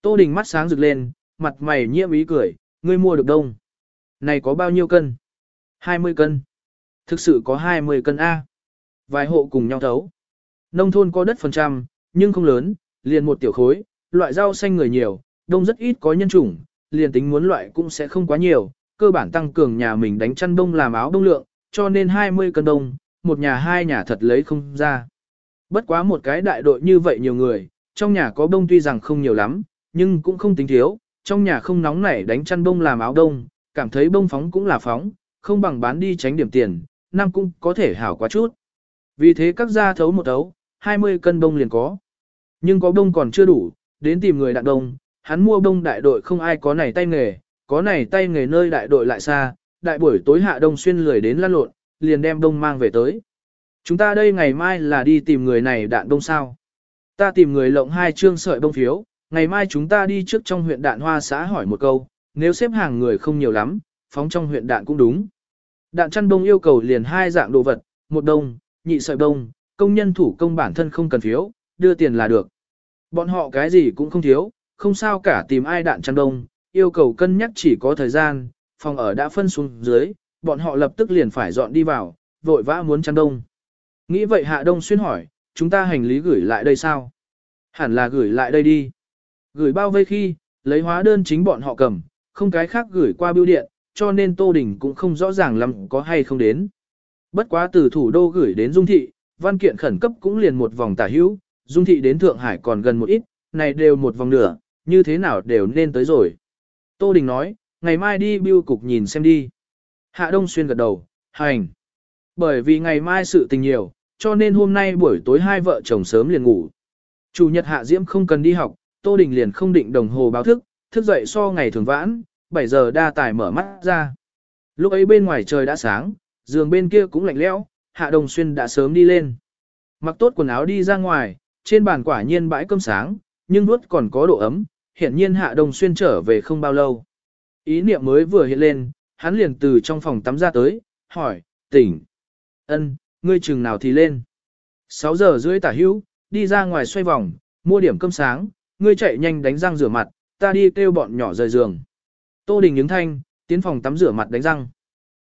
Tô Đình mắt sáng rực lên, mặt mày nhiễm ý cười, ngươi mua được đông. Này có bao nhiêu cân? 20 cân. Thực sự có 20 cân A. Vài hộ cùng nhau thấu. Nông thôn có đất phần trăm, nhưng không lớn, liền một tiểu khối, loại rau xanh người nhiều, đông rất ít có nhân chủng, liền tính muốn loại cũng sẽ không quá nhiều, cơ bản tăng cường nhà mình đánh chăn đông làm áo đông lượng, cho nên 20 cân đông, một nhà hai nhà thật lấy không ra. Bất quá một cái đại đội như vậy nhiều người, trong nhà có đông tuy rằng không nhiều lắm, nhưng cũng không tính thiếu, trong nhà không nóng nảy đánh chăn đông làm áo đông, cảm thấy bông phóng cũng là phóng, không bằng bán đi tránh điểm tiền, năm cũng có thể hảo quá chút. Vì thế các gia thấu một thấu, 20 cân bông liền có. Nhưng có bông còn chưa đủ, đến tìm người đạn đông, hắn mua bông đại đội không ai có này tay nghề, có này tay nghề nơi đại đội lại xa, đại buổi tối hạ đông xuyên lười đến lăn lộn, liền đem đông mang về tới. Chúng ta đây ngày mai là đi tìm người này đạn đông sao. Ta tìm người lộng hai chương sợi bông phiếu, ngày mai chúng ta đi trước trong huyện đạn hoa xã hỏi một câu, nếu xếp hàng người không nhiều lắm, phóng trong huyện đạn cũng đúng. Đạn chăn đông yêu cầu liền hai dạng đồ vật, một đông, nhị sợi đông, công nhân thủ công bản thân không cần phiếu, đưa tiền là được. Bọn họ cái gì cũng không thiếu, không sao cả tìm ai đạn chăn đông, yêu cầu cân nhắc chỉ có thời gian, phòng ở đã phân xuống dưới, bọn họ lập tức liền phải dọn đi vào, vội vã muốn chăn đông. Nghĩ vậy Hạ Đông Xuyên hỏi, chúng ta hành lý gửi lại đây sao? Hẳn là gửi lại đây đi. Gửi bao vây khi, lấy hóa đơn chính bọn họ cầm, không cái khác gửi qua bưu điện, cho nên Tô Đình cũng không rõ ràng lắm có hay không đến. Bất quá từ thủ đô gửi đến Dung Thị, văn kiện khẩn cấp cũng liền một vòng tả hữu, Dung Thị đến Thượng Hải còn gần một ít, này đều một vòng nửa, như thế nào đều nên tới rồi. Tô Đình nói, ngày mai đi bưu cục nhìn xem đi. Hạ Đông Xuyên gật đầu, hành. Bởi vì ngày mai sự tình nhiều, cho nên hôm nay buổi tối hai vợ chồng sớm liền ngủ. Chủ nhật Hạ Diễm không cần đi học, Tô Đình liền không định đồng hồ báo thức, thức dậy so ngày thường vãn, 7 giờ đa tài mở mắt ra. Lúc ấy bên ngoài trời đã sáng, giường bên kia cũng lạnh lẽo, Hạ Đồng Xuyên đã sớm đi lên. Mặc tốt quần áo đi ra ngoài, trên bàn quả nhiên bãi cơm sáng, nhưng nuốt còn có độ ấm, hiện nhiên Hạ Đồng Xuyên trở về không bao lâu. Ý niệm mới vừa hiện lên, hắn liền từ trong phòng tắm ra tới, hỏi, tỉnh. ân, ngươi chừng nào thì lên. 6 giờ rưỡi tả hữu, đi ra ngoài xoay vòng, mua điểm cơm sáng, ngươi chạy nhanh đánh răng rửa mặt, ta đi kêu bọn nhỏ rời giường. Tô Đình những thanh, tiến phòng tắm rửa mặt đánh răng.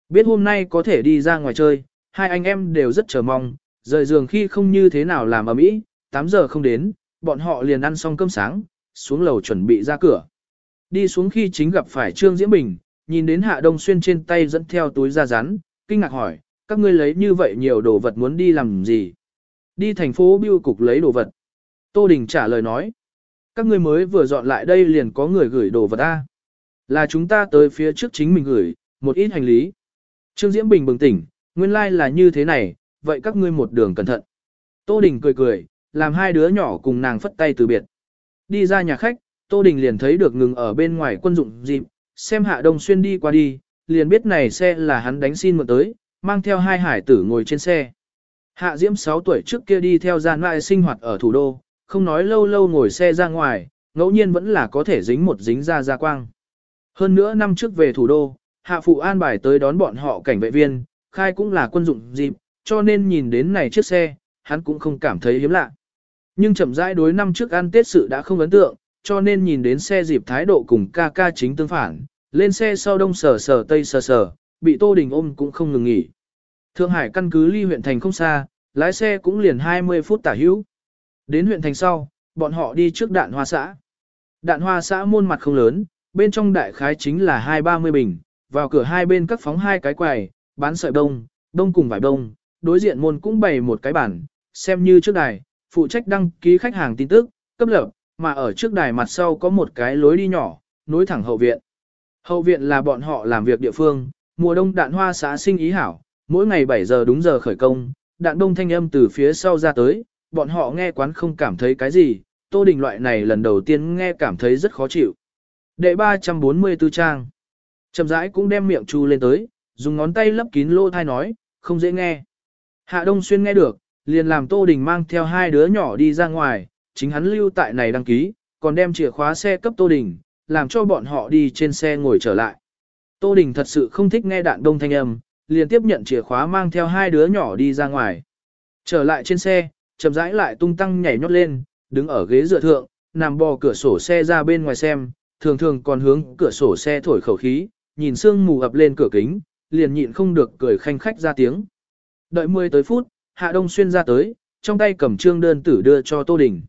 Biết hôm nay có thể đi ra ngoài chơi, hai anh em đều rất chờ mong, rời giường khi không như thế nào làm ở mỹ, 8 giờ không đến, bọn họ liền ăn xong cơm sáng, xuống lầu chuẩn bị ra cửa. Đi xuống khi chính gặp phải Trương Diễm Bình, nhìn đến Hạ Đông Xuyên trên tay dẫn theo túi da rắn, kinh ngạc hỏi, các ngươi lấy như vậy nhiều đồ vật muốn đi làm gì? Đi thành phố biêu cục lấy đồ vật. Tô Đình trả lời nói, các ngươi mới vừa dọn lại đây liền có người gửi đồ vật ta Là chúng ta tới phía trước chính mình gửi, một ít hành lý. Trương Diễm Bình bừng tỉnh, nguyên lai like là như thế này, vậy các ngươi một đường cẩn thận. Tô Đình cười cười, làm hai đứa nhỏ cùng nàng phất tay từ biệt. Đi ra nhà khách, Tô Đình liền thấy được ngừng ở bên ngoài quân dụng dịp, xem Hạ Đông Xuyên đi qua đi, liền biết này xe là hắn đánh xin mượn tới, mang theo hai hải tử ngồi trên xe. Hạ Diễm 6 tuổi trước kia đi theo gian ngoại sinh hoạt ở thủ đô, không nói lâu lâu ngồi xe ra ngoài, ngẫu nhiên vẫn là có thể dính một dính ra ra quang. Hơn nữa năm trước về thủ đô, Hạ Phụ an bài tới đón bọn họ cảnh vệ viên, khai cũng là quân dụng dịp, cho nên nhìn đến này chiếc xe, hắn cũng không cảm thấy hiếm lạ. Nhưng chậm rãi đối năm trước ăn Tết sự đã không ấn tượng, cho nên nhìn đến xe dịp thái độ cùng ca ca chính tương phản, lên xe sau đông sờ sờ tây sờ sờ, bị Tô Đình ôm cũng không ngừng nghỉ. Thượng Hải căn cứ ly huyện thành không xa, lái xe cũng liền 20 phút tả hữu. Đến huyện thành sau, bọn họ đi trước đạn hoa xã. Đạn hoa xã môn mặt không lớn, bên trong đại khái chính là hai ba mươi bình, vào cửa hai bên cắt phóng hai cái quầy, bán sợi đông, đông cùng vải đông, đối diện môn cũng bày một cái bản, xem như trước đài, phụ trách đăng ký khách hàng tin tức, cấp lập, mà ở trước đài mặt sau có một cái lối đi nhỏ, nối thẳng hậu viện. Hậu viện là bọn họ làm việc địa phương, mùa đông đạn hoa xã sinh ý hảo, mỗi ngày 7 giờ đúng giờ khởi công, đạn đông thanh âm từ phía sau ra tới, bọn họ nghe quán không cảm thấy cái gì, tô đình loại này lần đầu tiên nghe cảm thấy rất khó chịu. Đệ 344 trang. Trầm rãi cũng đem miệng chu lên tới, dùng ngón tay lấp kín lô thai nói, không dễ nghe. Hạ Đông Xuyên nghe được, liền làm Tô Đình mang theo hai đứa nhỏ đi ra ngoài, chính hắn lưu tại này đăng ký, còn đem chìa khóa xe cấp Tô Đình, làm cho bọn họ đi trên xe ngồi trở lại. Tô Đình thật sự không thích nghe đạn đông thanh âm, liền tiếp nhận chìa khóa mang theo hai đứa nhỏ đi ra ngoài. Trở lại trên xe, chậm rãi lại tung tăng nhảy nhót lên, đứng ở ghế dựa thượng, nằm bò cửa sổ xe ra bên ngoài xem, thường thường còn hướng cửa sổ xe thổi khẩu khí, nhìn sương mù ập lên cửa kính, liền nhịn không được cười khanh khách ra tiếng. Đợi 10 tới phút, Hạ Đông Xuyên ra tới, trong tay cầm trương đơn tử đưa cho Tô Đình.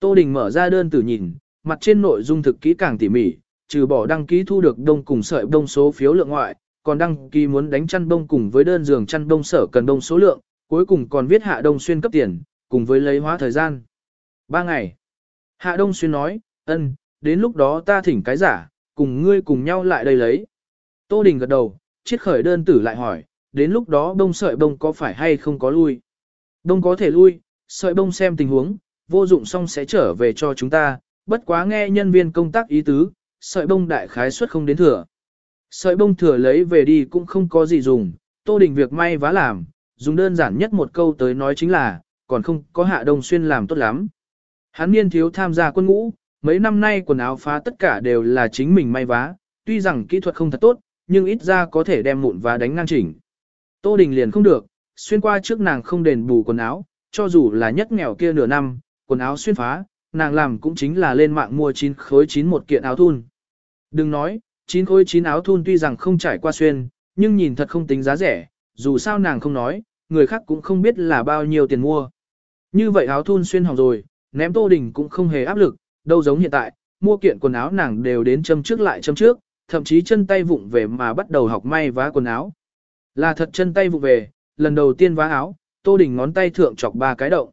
Tô Đình mở ra đơn tử nhìn, mặt trên nội dung thực kỹ càng tỉ mỉ, trừ bỏ đăng ký thu được đông cùng sợi đông số phiếu lượng ngoại, còn đăng ký muốn đánh chăn đông cùng với đơn giường chăn đông sở cần đông số lượng, cuối cùng còn viết Hạ Đông Xuyên cấp tiền, cùng với lấy hóa thời gian. Ba ngày. Hạ Đông Xuyên nói, ân, đến lúc đó ta thỉnh cái giả, cùng ngươi cùng nhau lại đây lấy. Tô Đình gật đầu, chiết khởi đơn tử lại hỏi, đến lúc đó đông sợi bông có phải hay không có lui. Đông có thể lui, sợi bông xem tình huống, vô dụng xong sẽ trở về cho chúng ta, bất quá nghe nhân viên công tác ý tứ, sợi bông đại khái suất không đến thừa. Sợi bông thừa lấy về đi cũng không có gì dùng, Tô Đình việc may vá làm, dùng đơn giản nhất một câu tới nói chính là, còn không có hạ đông xuyên làm tốt lắm. Hắn niên thiếu tham gia quân ngũ, mấy năm nay quần áo phá tất cả đều là chính mình may vá, tuy rằng kỹ thuật không thật tốt, nhưng ít ra có thể đem mụn và đánh ngang chỉnh. Tô Đình liền không được, xuyên qua trước nàng không đền bù quần áo, cho dù là nhất nghèo kia nửa năm, quần áo xuyên phá, nàng làm cũng chính là lên mạng mua 9 khối 9 một kiện áo thun. Đừng nói, 9 khối 9 áo thun tuy rằng không trải qua xuyên, nhưng nhìn thật không tính giá rẻ, dù sao nàng không nói, người khác cũng không biết là bao nhiêu tiền mua. Như vậy áo thun xuyên hỏng rồi, ném Tô Đình cũng không hề áp lực, đâu giống hiện tại, mua kiện quần áo nàng đều đến châm trước lại châm trước, thậm chí chân tay vụng về mà bắt đầu học may vá quần áo. Là thật chân tay vụng về, lần đầu tiên vá áo, Tô Đình ngón tay thượng chọc ba cái động.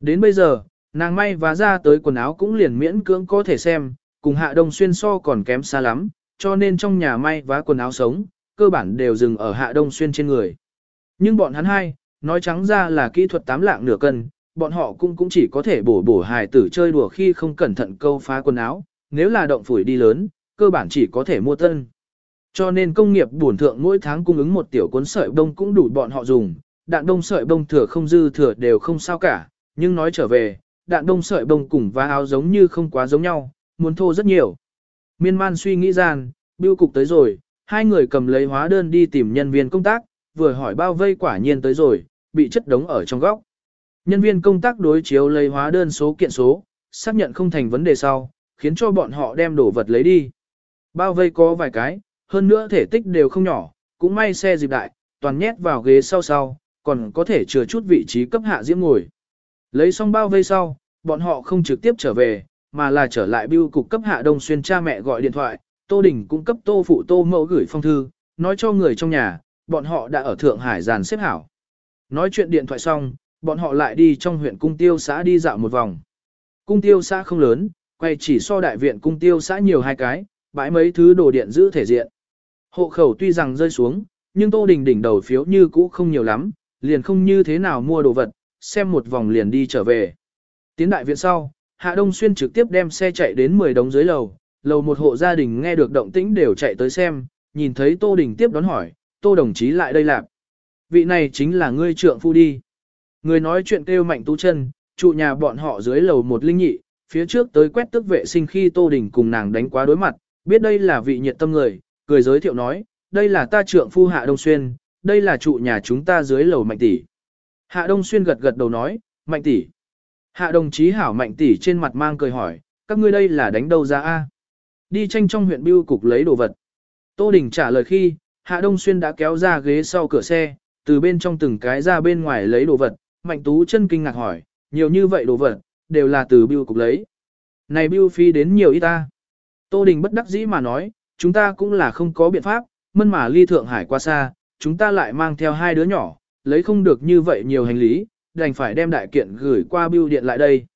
Đến bây giờ, nàng may vá ra tới quần áo cũng liền miễn cưỡng có thể xem, cùng hạ đông xuyên so còn kém xa lắm, cho nên trong nhà may vá quần áo sống, cơ bản đều dừng ở hạ đông xuyên trên người. Nhưng bọn hắn hai, nói trắng ra là kỹ thuật tám lạng nửa cân, bọn họ cũng cũng chỉ có thể bổ bổ hài tử chơi đùa khi không cẩn thận câu phá quần áo, nếu là động phủi đi lớn, cơ bản chỉ có thể mua tân. Cho nên công nghiệp bổn thượng mỗi tháng cung ứng một tiểu cuốn sợi bông cũng đủ bọn họ dùng, đạn đông sợi bông thừa không dư thừa đều không sao cả, nhưng nói trở về, đạn đông sợi bông cùng và áo giống như không quá giống nhau, muốn thô rất nhiều. Miên man suy nghĩ rằng, bưu cục tới rồi, hai người cầm lấy hóa đơn đi tìm nhân viên công tác, vừa hỏi bao vây quả nhiên tới rồi, bị chất đống ở trong góc. Nhân viên công tác đối chiếu lấy hóa đơn số kiện số, xác nhận không thành vấn đề sau, khiến cho bọn họ đem đồ vật lấy đi. Bao vây có vài cái, hơn nữa thể tích đều không nhỏ, cũng may xe dịp đại, toàn nhét vào ghế sau sau, còn có thể chừa chút vị trí cấp hạ diễm ngồi. Lấy xong bao vây sau, bọn họ không trực tiếp trở về, mà là trở lại bưu cục cấp hạ đông xuyên cha mẹ gọi điện thoại, Tô Đình cung cấp Tô Phụ Tô Mẫu gửi phong thư, nói cho người trong nhà, bọn họ đã ở Thượng Hải giàn xếp hảo. Nói chuyện điện thoại xong, bọn họ lại đi trong huyện cung tiêu xã đi dạo một vòng. Cung tiêu xã không lớn, quay chỉ so đại viện cung tiêu xã nhiều hai cái, bãi mấy thứ đồ điện giữ thể diện. Hộ khẩu tuy rằng rơi xuống, nhưng Tô Đình đỉnh đầu phiếu như cũ không nhiều lắm, liền không như thế nào mua đồ vật, xem một vòng liền đi trở về. Tiến đại viện sau, Hạ Đông Xuyên trực tiếp đem xe chạy đến 10 đống dưới lầu, lầu một hộ gia đình nghe được động tĩnh đều chạy tới xem, nhìn thấy Tô Đình tiếp đón hỏi, Tô đồng chí lại đây làm. Vị này chính là ngươi trượng phu đi. Người nói chuyện kêu mạnh tú chân, trụ nhà bọn họ dưới lầu một linh nhị, phía trước tới quét tức vệ sinh khi Tô Đình cùng nàng đánh quá đối mặt, biết đây là vị nhiệt tâm người, cười giới thiệu nói, đây là ta trượng phu Hạ Đông Xuyên, đây là trụ nhà chúng ta dưới lầu mạnh tỷ. Hạ Đông Xuyên gật gật đầu nói, mạnh tỷ. Hạ đồng chí hảo mạnh tỷ trên mặt mang cười hỏi, các ngươi đây là đánh đâu ra a? Đi tranh trong huyện biêu cục lấy đồ vật. Tô Đình trả lời khi, Hạ Đông Xuyên đã kéo ra ghế sau cửa xe, từ bên trong từng cái ra bên ngoài lấy đồ vật, Mạnh Tú chân kinh ngạc hỏi, nhiều như vậy đồ vật, đều là từ bưu cục lấy. Này bưu phi đến nhiều ít ta. Tô Đình bất đắc dĩ mà nói, chúng ta cũng là không có biện pháp, mân mà ly Thượng Hải qua xa, chúng ta lại mang theo hai đứa nhỏ, lấy không được như vậy nhiều hành lý, đành phải đem đại kiện gửi qua bưu điện lại đây.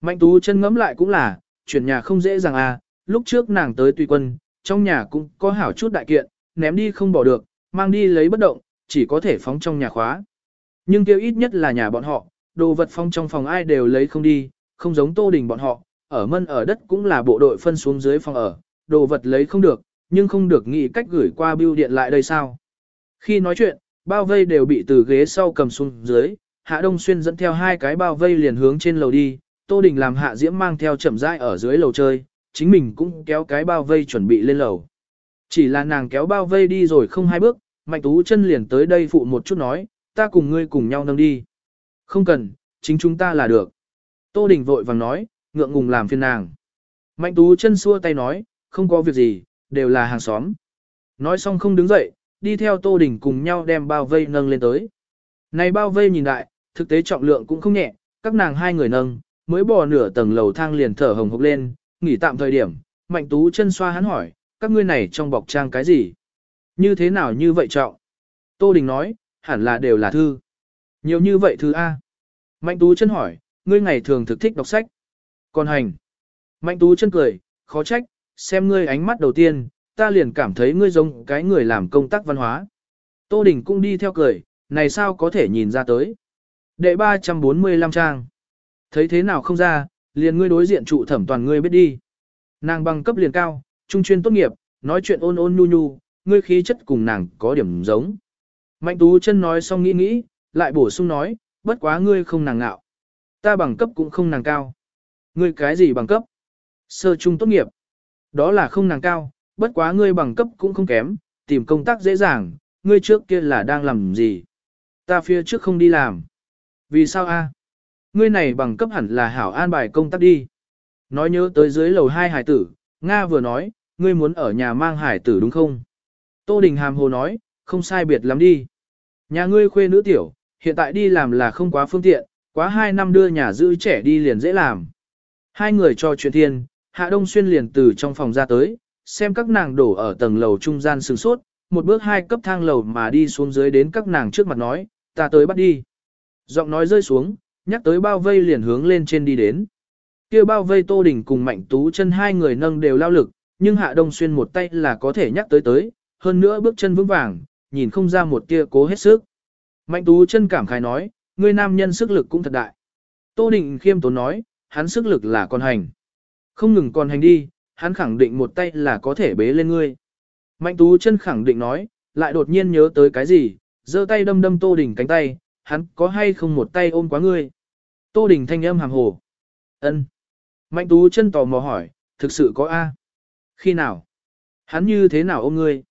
Mạnh Tú chân ngẫm lại cũng là, chuyển nhà không dễ dàng à, lúc trước nàng tới tùy quân, trong nhà cũng có hảo chút đại kiện, ném đi không bỏ được, mang đi lấy bất động, chỉ có thể phóng trong nhà khóa. Nhưng kêu ít nhất là nhà bọn họ, đồ vật phong trong phòng ai đều lấy không đi, không giống tô đình bọn họ, ở mân ở đất cũng là bộ đội phân xuống dưới phòng ở, đồ vật lấy không được, nhưng không được nghĩ cách gửi qua bưu điện lại đây sao. Khi nói chuyện, bao vây đều bị từ ghế sau cầm xuống dưới, Hạ Đông Xuyên dẫn theo hai cái bao vây liền hướng trên lầu đi, Tô Đình làm Hạ Diễm mang theo chậm rãi ở dưới lầu chơi, chính mình cũng kéo cái bao vây chuẩn bị lên lầu. Chỉ là nàng kéo bao vây đi rồi không hai bước, Mạnh Tú chân liền tới đây phụ một chút nói, ta cùng ngươi cùng nhau nâng đi. Không cần, chính chúng ta là được. Tô Đình vội vàng nói, ngượng ngùng làm phiền nàng. Mạnh Tú chân xua tay nói, không có việc gì, đều là hàng xóm. Nói xong không đứng dậy, đi theo Tô Đình cùng nhau đem bao vây nâng lên tới. Này bao vây nhìn lại, thực tế trọng lượng cũng không nhẹ, các nàng hai người nâng, mới bò nửa tầng lầu thang liền thở hồng hộc lên, nghỉ tạm thời điểm, Mạnh Tú chân xoa hắn hỏi, các ngươi này trong bọc trang cái gì? Như thế nào như vậy trọng? Tô Đình nói, hẳn là đều là thư. Nhiều như vậy thư A. Mạnh Tú chân hỏi, ngươi ngày thường thực thích đọc sách. Còn hành. Mạnh Tú chân cười, khó trách, xem ngươi ánh mắt đầu tiên, ta liền cảm thấy ngươi giống cái người làm công tác văn hóa. Tô Đình cũng đi theo cười, này sao có thể nhìn ra tới. Đệ 345 trang. Thấy thế nào không ra, liền ngươi đối diện trụ thẩm toàn ngươi biết đi. Nàng bằng cấp liền cao, trung chuyên tốt nghiệp, nói chuyện ôn ôn nhu nhu, ngươi khí chất cùng nàng có điểm giống. Mạnh tú chân nói xong nghĩ nghĩ, lại bổ sung nói, bất quá ngươi không nàng ngạo. Ta bằng cấp cũng không nàng cao. Ngươi cái gì bằng cấp? Sơ trung tốt nghiệp. Đó là không nàng cao, bất quá ngươi bằng cấp cũng không kém, tìm công tác dễ dàng, ngươi trước kia là đang làm gì? Ta phía trước không đi làm. Vì sao a? Ngươi này bằng cấp hẳn là hảo an bài công tác đi. Nói nhớ tới dưới lầu hai hải tử, Nga vừa nói, ngươi muốn ở nhà mang hải tử đúng không? Tô Đình hàm hồ nói, không sai biệt lắm đi. Nhà ngươi khuê nữ tiểu, hiện tại đi làm là không quá phương tiện, quá hai năm đưa nhà giữ trẻ đi liền dễ làm. Hai người cho chuyện thiên, Hạ Đông Xuyên liền từ trong phòng ra tới, xem các nàng đổ ở tầng lầu trung gian sừng sốt, một bước hai cấp thang lầu mà đi xuống dưới đến các nàng trước mặt nói, ta tới bắt đi. Giọng nói rơi xuống, nhắc tới bao vây liền hướng lên trên đi đến. kia bao vây Tô Đình cùng Mạnh Tú chân hai người nâng đều lao lực, nhưng Hạ Đông Xuyên một tay là có thể nhắc tới tới, hơn nữa bước chân vững vàng, nhìn không ra một tia cố hết sức. Mạnh Tú chân cảm khái nói, người nam nhân sức lực cũng thật đại. Tô Đình khiêm tốn nói, hắn sức lực là con hành. Không ngừng còn hành đi, hắn khẳng định một tay là có thể bế lên ngươi. Mạnh Tú chân khẳng định nói, lại đột nhiên nhớ tới cái gì, giơ tay đâm đâm Tô Đình cánh tay, hắn có hay không một tay ôm quá ngươi. Tô Đình thanh âm hàm hồ. ân. Mạnh Tú chân tò mò hỏi, thực sự có A. Khi nào? Hắn như thế nào ôm ngươi?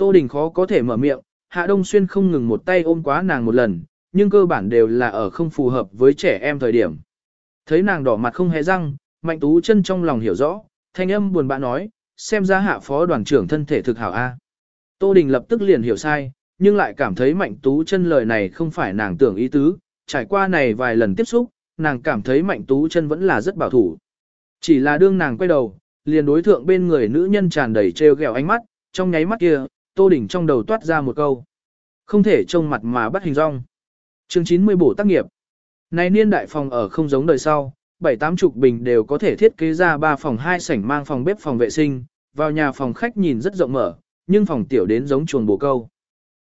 Tô Đình khó có thể mở miệng, Hạ Đông Xuyên không ngừng một tay ôm quá nàng một lần, nhưng cơ bản đều là ở không phù hợp với trẻ em thời điểm. Thấy nàng đỏ mặt không hề răng, Mạnh Tú chân trong lòng hiểu rõ, thanh âm buồn bã nói, xem ra hạ phó đoàn trưởng thân thể thực hảo A. Tô Đình lập tức liền hiểu sai, nhưng lại cảm thấy Mạnh Tú chân lời này không phải nàng tưởng ý tứ, trải qua này vài lần tiếp xúc, nàng cảm thấy Mạnh Tú chân vẫn là rất bảo thủ. Chỉ là đương nàng quay đầu, liền đối thượng bên người nữ nhân tràn đầy trêu ghẹo ánh mắt, trong nháy mắt kia, Tô Đình trong đầu toát ra một câu. Không thể trông mặt mà bắt hình rong. Chương 90 bổ tác nghiệp. Này niên đại phòng ở không giống đời sau, bảy tám chục bình đều có thể thiết kế ra ba phòng hai sảnh mang phòng bếp phòng vệ sinh, vào nhà phòng khách nhìn rất rộng mở, nhưng phòng tiểu đến giống chuồng bồ câu.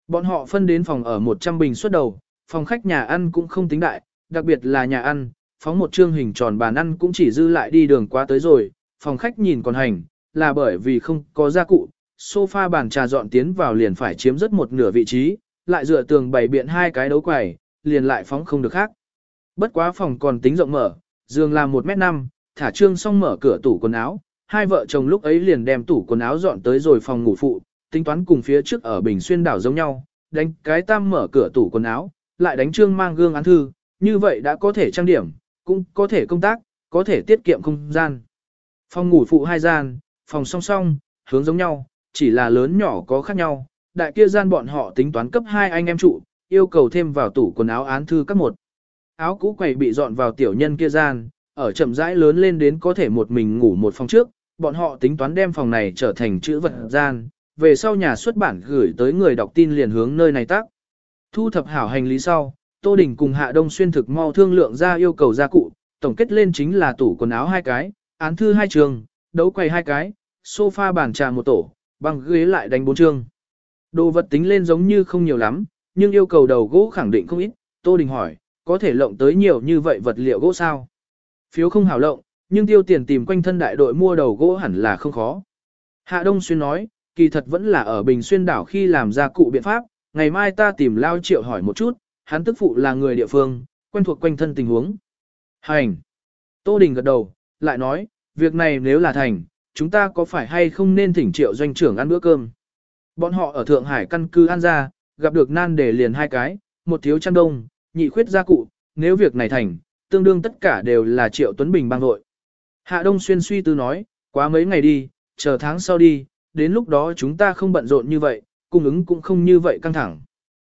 Bọn họ phân đến phòng ở 100 bình suốt đầu, phòng khách nhà ăn cũng không tính đại, đặc biệt là nhà ăn, phóng một trương hình tròn bàn ăn cũng chỉ dư lại đi đường quá tới rồi, phòng khách nhìn còn hành, là bởi vì không có gia cụ, sofa bàn trà dọn tiến vào liền phải chiếm rất một nửa vị trí, lại dựa tường bày biện hai cái đấu quầy, liền lại phóng không được khác. Bất quá phòng còn tính rộng mở, giường là 1 mét 5 thả trương xong mở cửa tủ quần áo, hai vợ chồng lúc ấy liền đem tủ quần áo dọn tới rồi phòng ngủ phụ, tính toán cùng phía trước ở Bình Xuyên đảo giống nhau, đánh cái tam mở cửa tủ quần áo, lại đánh trương mang gương án thư, như vậy đã có thể trang điểm, cũng có thể công tác, có thể tiết kiệm không gian. Phòng ngủ phụ hai gian, phòng song song, hướng giống nhau, chỉ là lớn nhỏ có khác nhau, đại kia gian bọn họ tính toán cấp hai anh em trụ, yêu cầu thêm vào tủ quần áo án thư các một. Áo cũ quầy bị dọn vào tiểu nhân kia gian, ở chậm rãi lớn lên đến có thể một mình ngủ một phòng trước, bọn họ tính toán đem phòng này trở thành chữ vật gian, về sau nhà xuất bản gửi tới người đọc tin liền hướng nơi này tác. Thu thập hảo hành lý sau, Tô Đình cùng Hạ Đông Xuyên thực mau thương lượng ra yêu cầu gia cụ, tổng kết lên chính là tủ quần áo hai cái, án thư hai trường, đấu quầy hai cái, sofa bàn trà một tổ, băng ghế lại đánh bốn chương. Đồ vật tính lên giống như không nhiều lắm, nhưng yêu cầu đầu gỗ khẳng định không ít. Tô Đình hỏi, có thể lộng tới nhiều như vậy vật liệu gỗ sao? Phiếu không hảo lộng, nhưng tiêu tiền tìm quanh thân đại đội mua đầu gỗ hẳn là không khó. Hạ Đông Xuyên nói, kỳ thật vẫn là ở Bình Xuyên đảo khi làm ra cụ biện pháp, ngày mai ta tìm Lao Triệu hỏi một chút, hắn tức phụ là người địa phương, quen thuộc quanh thân tình huống. Hành! Tô Đình gật đầu, lại nói, việc này nếu là thành, chúng ta có phải hay không nên thỉnh Triệu doanh trưởng ăn bữa cơm? Bọn họ ở Thượng Hải căn cứ ăn ra, gặp được nan để liền hai cái, một thiếu chăn đông, nhị khuyết gia cụ, nếu việc này thành, tương đương tất cả đều là Triệu Tuấn Bình bang nội. Hạ Đông Xuyên suy tư nói, quá mấy ngày đi, chờ tháng sau đi, đến lúc đó chúng ta không bận rộn như vậy, cung ứng cũng không như vậy căng thẳng.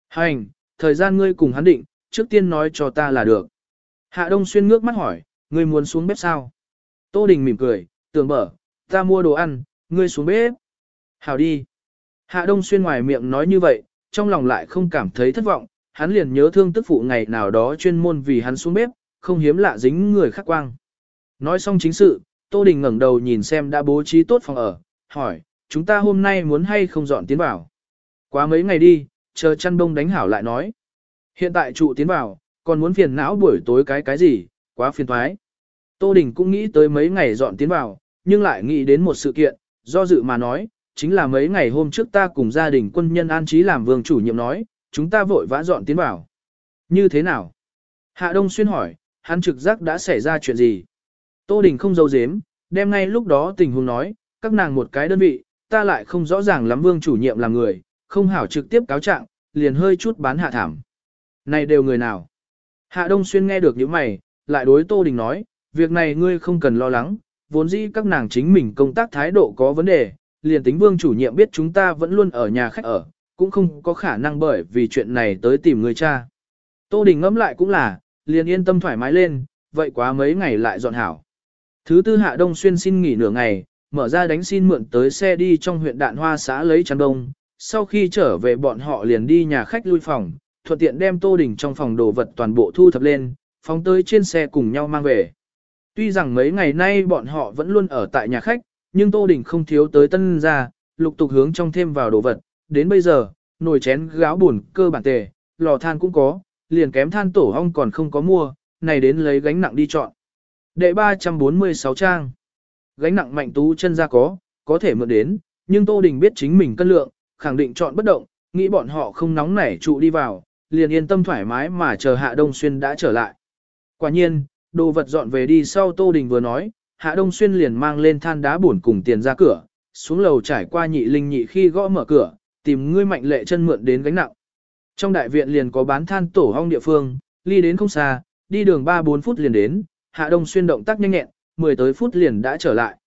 Hành, thời gian ngươi cùng hắn định, trước tiên nói cho ta là được. Hạ Đông Xuyên ngước mắt hỏi, ngươi muốn xuống bếp sao? Tô Đình mỉm cười, tưởng mở, ta mua đồ ăn, ngươi xuống bếp. Hảo đi. Hạ Đông Xuyên ngoài miệng nói như vậy, trong lòng lại không cảm thấy thất vọng, hắn liền nhớ thương tức phụ ngày nào đó chuyên môn vì hắn xuống bếp, không hiếm lạ dính người khác quang. Nói xong chính sự, Tô Đình ngẩng đầu nhìn xem đã bố trí tốt phòng ở, hỏi, chúng ta hôm nay muốn hay không dọn tiến vào. Quá mấy ngày đi, chờ chăn đông đánh hảo lại nói. Hiện tại trụ tiến vào, còn muốn phiền não buổi tối cái cái gì, quá phiền thoái. Tô Đình cũng nghĩ tới mấy ngày dọn tiến vào, nhưng lại nghĩ đến một sự kiện, do dự mà nói, chính là mấy ngày hôm trước ta cùng gia đình quân nhân an trí làm vương chủ nhiệm nói, chúng ta vội vã dọn tiến vào. Như thế nào? Hạ Đông Xuyên hỏi, hắn trực giác đã xảy ra chuyện gì? Tô Đình không giấu giếm, đem ngay lúc đó tình huống nói, các nàng một cái đơn vị, ta lại không rõ ràng lắm vương chủ nhiệm là người, không hảo trực tiếp cáo trạng, liền hơi chút bán hạ thảm. Này đều người nào? Hạ Đông Xuyên nghe được những mày, lại đối Tô Đình nói, việc này ngươi không cần lo lắng, vốn dĩ các nàng chính mình công tác thái độ có vấn đề, liền tính vương chủ nhiệm biết chúng ta vẫn luôn ở nhà khách ở, cũng không có khả năng bởi vì chuyện này tới tìm người cha. Tô Đình ngẫm lại cũng là, liền yên tâm thoải mái lên, vậy quá mấy ngày lại dọn hảo. Thứ tư Hạ Đông Xuyên xin nghỉ nửa ngày, mở ra đánh xin mượn tới xe đi trong huyện Đạn Hoa xã lấy chăn đông. Sau khi trở về bọn họ liền đi nhà khách lui phòng, thuận tiện đem Tô Đình trong phòng đồ vật toàn bộ thu thập lên, phóng tới trên xe cùng nhau mang về. Tuy rằng mấy ngày nay bọn họ vẫn luôn ở tại nhà khách, nhưng Tô Đình không thiếu tới tân ra, lục tục hướng trong thêm vào đồ vật. Đến bây giờ, nồi chén gáo buồn cơ bản tề, lò than cũng có, liền kém than tổ ong còn không có mua, này đến lấy gánh nặng đi chọn. Đệ 346 trang. Gánh nặng mạnh tú chân ra có, có thể mượn đến, nhưng Tô Đình biết chính mình cân lượng, khẳng định chọn bất động, nghĩ bọn họ không nóng nảy trụ đi vào, liền yên tâm thoải mái mà chờ Hạ Đông Xuyên đã trở lại. Quả nhiên, đồ vật dọn về đi sau Tô Đình vừa nói, Hạ Đông Xuyên liền mang lên than đá buồn cùng tiền ra cửa, xuống lầu trải qua nhị linh nhị khi gõ mở cửa, tìm ngươi mạnh lệ chân mượn đến gánh nặng. Trong đại viện liền có bán than tổ hong địa phương, ly đến không xa, đi đường 3-4 phút liền đến, Hạ Đông Xuyên động tác nhanh nhẹn, 10 tới phút liền đã trở lại.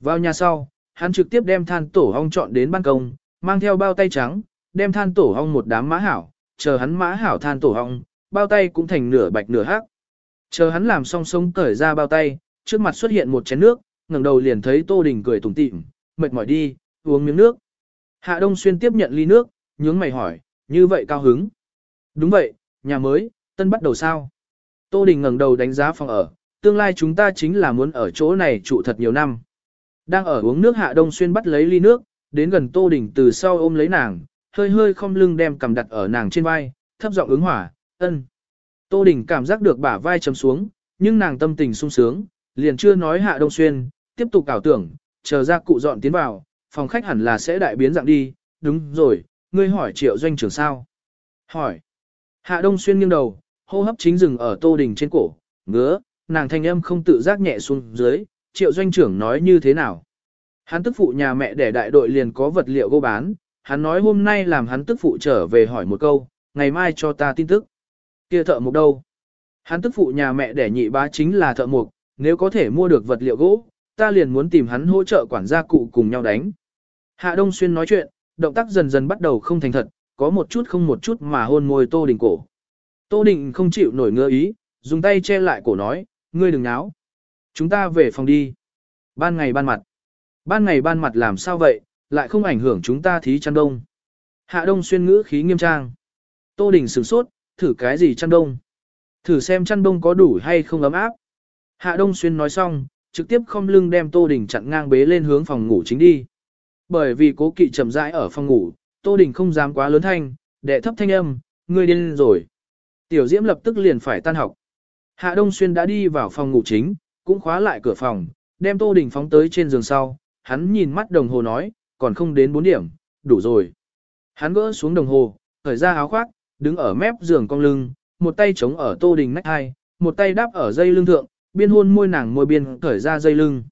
Vào nhà sau, hắn trực tiếp đem than tổ hong chọn đến ban công, mang theo bao tay trắng, đem than tổ hong một đám mã hảo, chờ hắn mã hảo than tổ hong, bao tay cũng thành nửa bạch nửa hắc. Chờ hắn làm xong xong cởi ra bao tay, trước mặt xuất hiện một chén nước, ngẩng đầu liền thấy Tô Đình cười tủm tỉm, mệt mỏi đi, uống miếng nước. Hạ Đông Xuyên tiếp nhận ly nước, nhướng mày hỏi, như vậy cao hứng. Đúng vậy, nhà mới, tân bắt đầu sao? Tô Đình ngẩng đầu đánh giá phòng ở, tương lai chúng ta chính là muốn ở chỗ này trụ thật nhiều năm. Đang ở uống nước Hạ Đông Xuyên bắt lấy ly nước, đến gần Tô Đình từ sau ôm lấy nàng, hơi hơi không lưng đem cầm đặt ở nàng trên vai, thấp giọng ứng hỏa, ân. Tô Đình cảm giác được bả vai chấm xuống, nhưng nàng tâm tình sung sướng, liền chưa nói Hạ Đông Xuyên, tiếp tục ảo tưởng, chờ ra cụ dọn tiến vào, phòng khách hẳn là sẽ đại biến dạng đi, đúng rồi, ngươi hỏi triệu doanh trưởng sao? Hỏi. Hạ Đông Xuyên nghiêng đầu, hô hấp chính dừng ở Tô Đình trên cổ, ngứa, nàng thanh âm không tự giác nhẹ xuống dưới, triệu doanh trưởng nói như thế nào? Hắn tức phụ nhà mẹ để đại đội liền có vật liệu gô bán, hắn nói hôm nay làm hắn tức phụ trở về hỏi một câu, ngày mai cho ta tin tức. Kia thợ mộc đâu? Hắn tức phụ nhà mẹ để nhị bá chính là thợ mộc nếu có thể mua được vật liệu gỗ, ta liền muốn tìm hắn hỗ trợ quản gia cụ cùng nhau đánh. Hạ Đông Xuyên nói chuyện, động tác dần dần bắt đầu không thành thật, có một chút không một chút mà hôn môi Tô Đình cổ. Tô Đình không chịu nổi ngơ ý, dùng tay che lại cổ nói, ngươi đừng náo. Chúng ta về phòng đi. Ban ngày ban mặt. Ban ngày ban mặt làm sao vậy, lại không ảnh hưởng chúng ta thí chăn đông. Hạ Đông Xuyên ngữ khí nghiêm trang. Tô Đình sửng sốt, thử cái gì chăn đông. Thử xem chăn đông có đủ hay không ấm áp. Hạ Đông Xuyên nói xong, trực tiếp không lưng đem Tô Đình chặn ngang bế lên hướng phòng ngủ chính đi. Bởi vì cố kỵ chậm rãi ở phòng ngủ, Tô Đình không dám quá lớn thanh, đệ thấp thanh âm, ngươi điên rồi. Tiểu Diễm lập tức liền phải tan học. Hạ Đông Xuyên đã đi vào phòng ngủ chính, cũng khóa lại cửa phòng, đem Tô Đình phóng tới trên giường sau, hắn nhìn mắt đồng hồ nói, còn không đến 4 điểm, đủ rồi. Hắn gỡ xuống đồng hồ, khởi ra áo khoác, đứng ở mép giường cong lưng, một tay chống ở Tô Đình nách hai, một tay đáp ở dây lưng thượng, biên hôn môi nàng môi biên khởi ra dây lưng.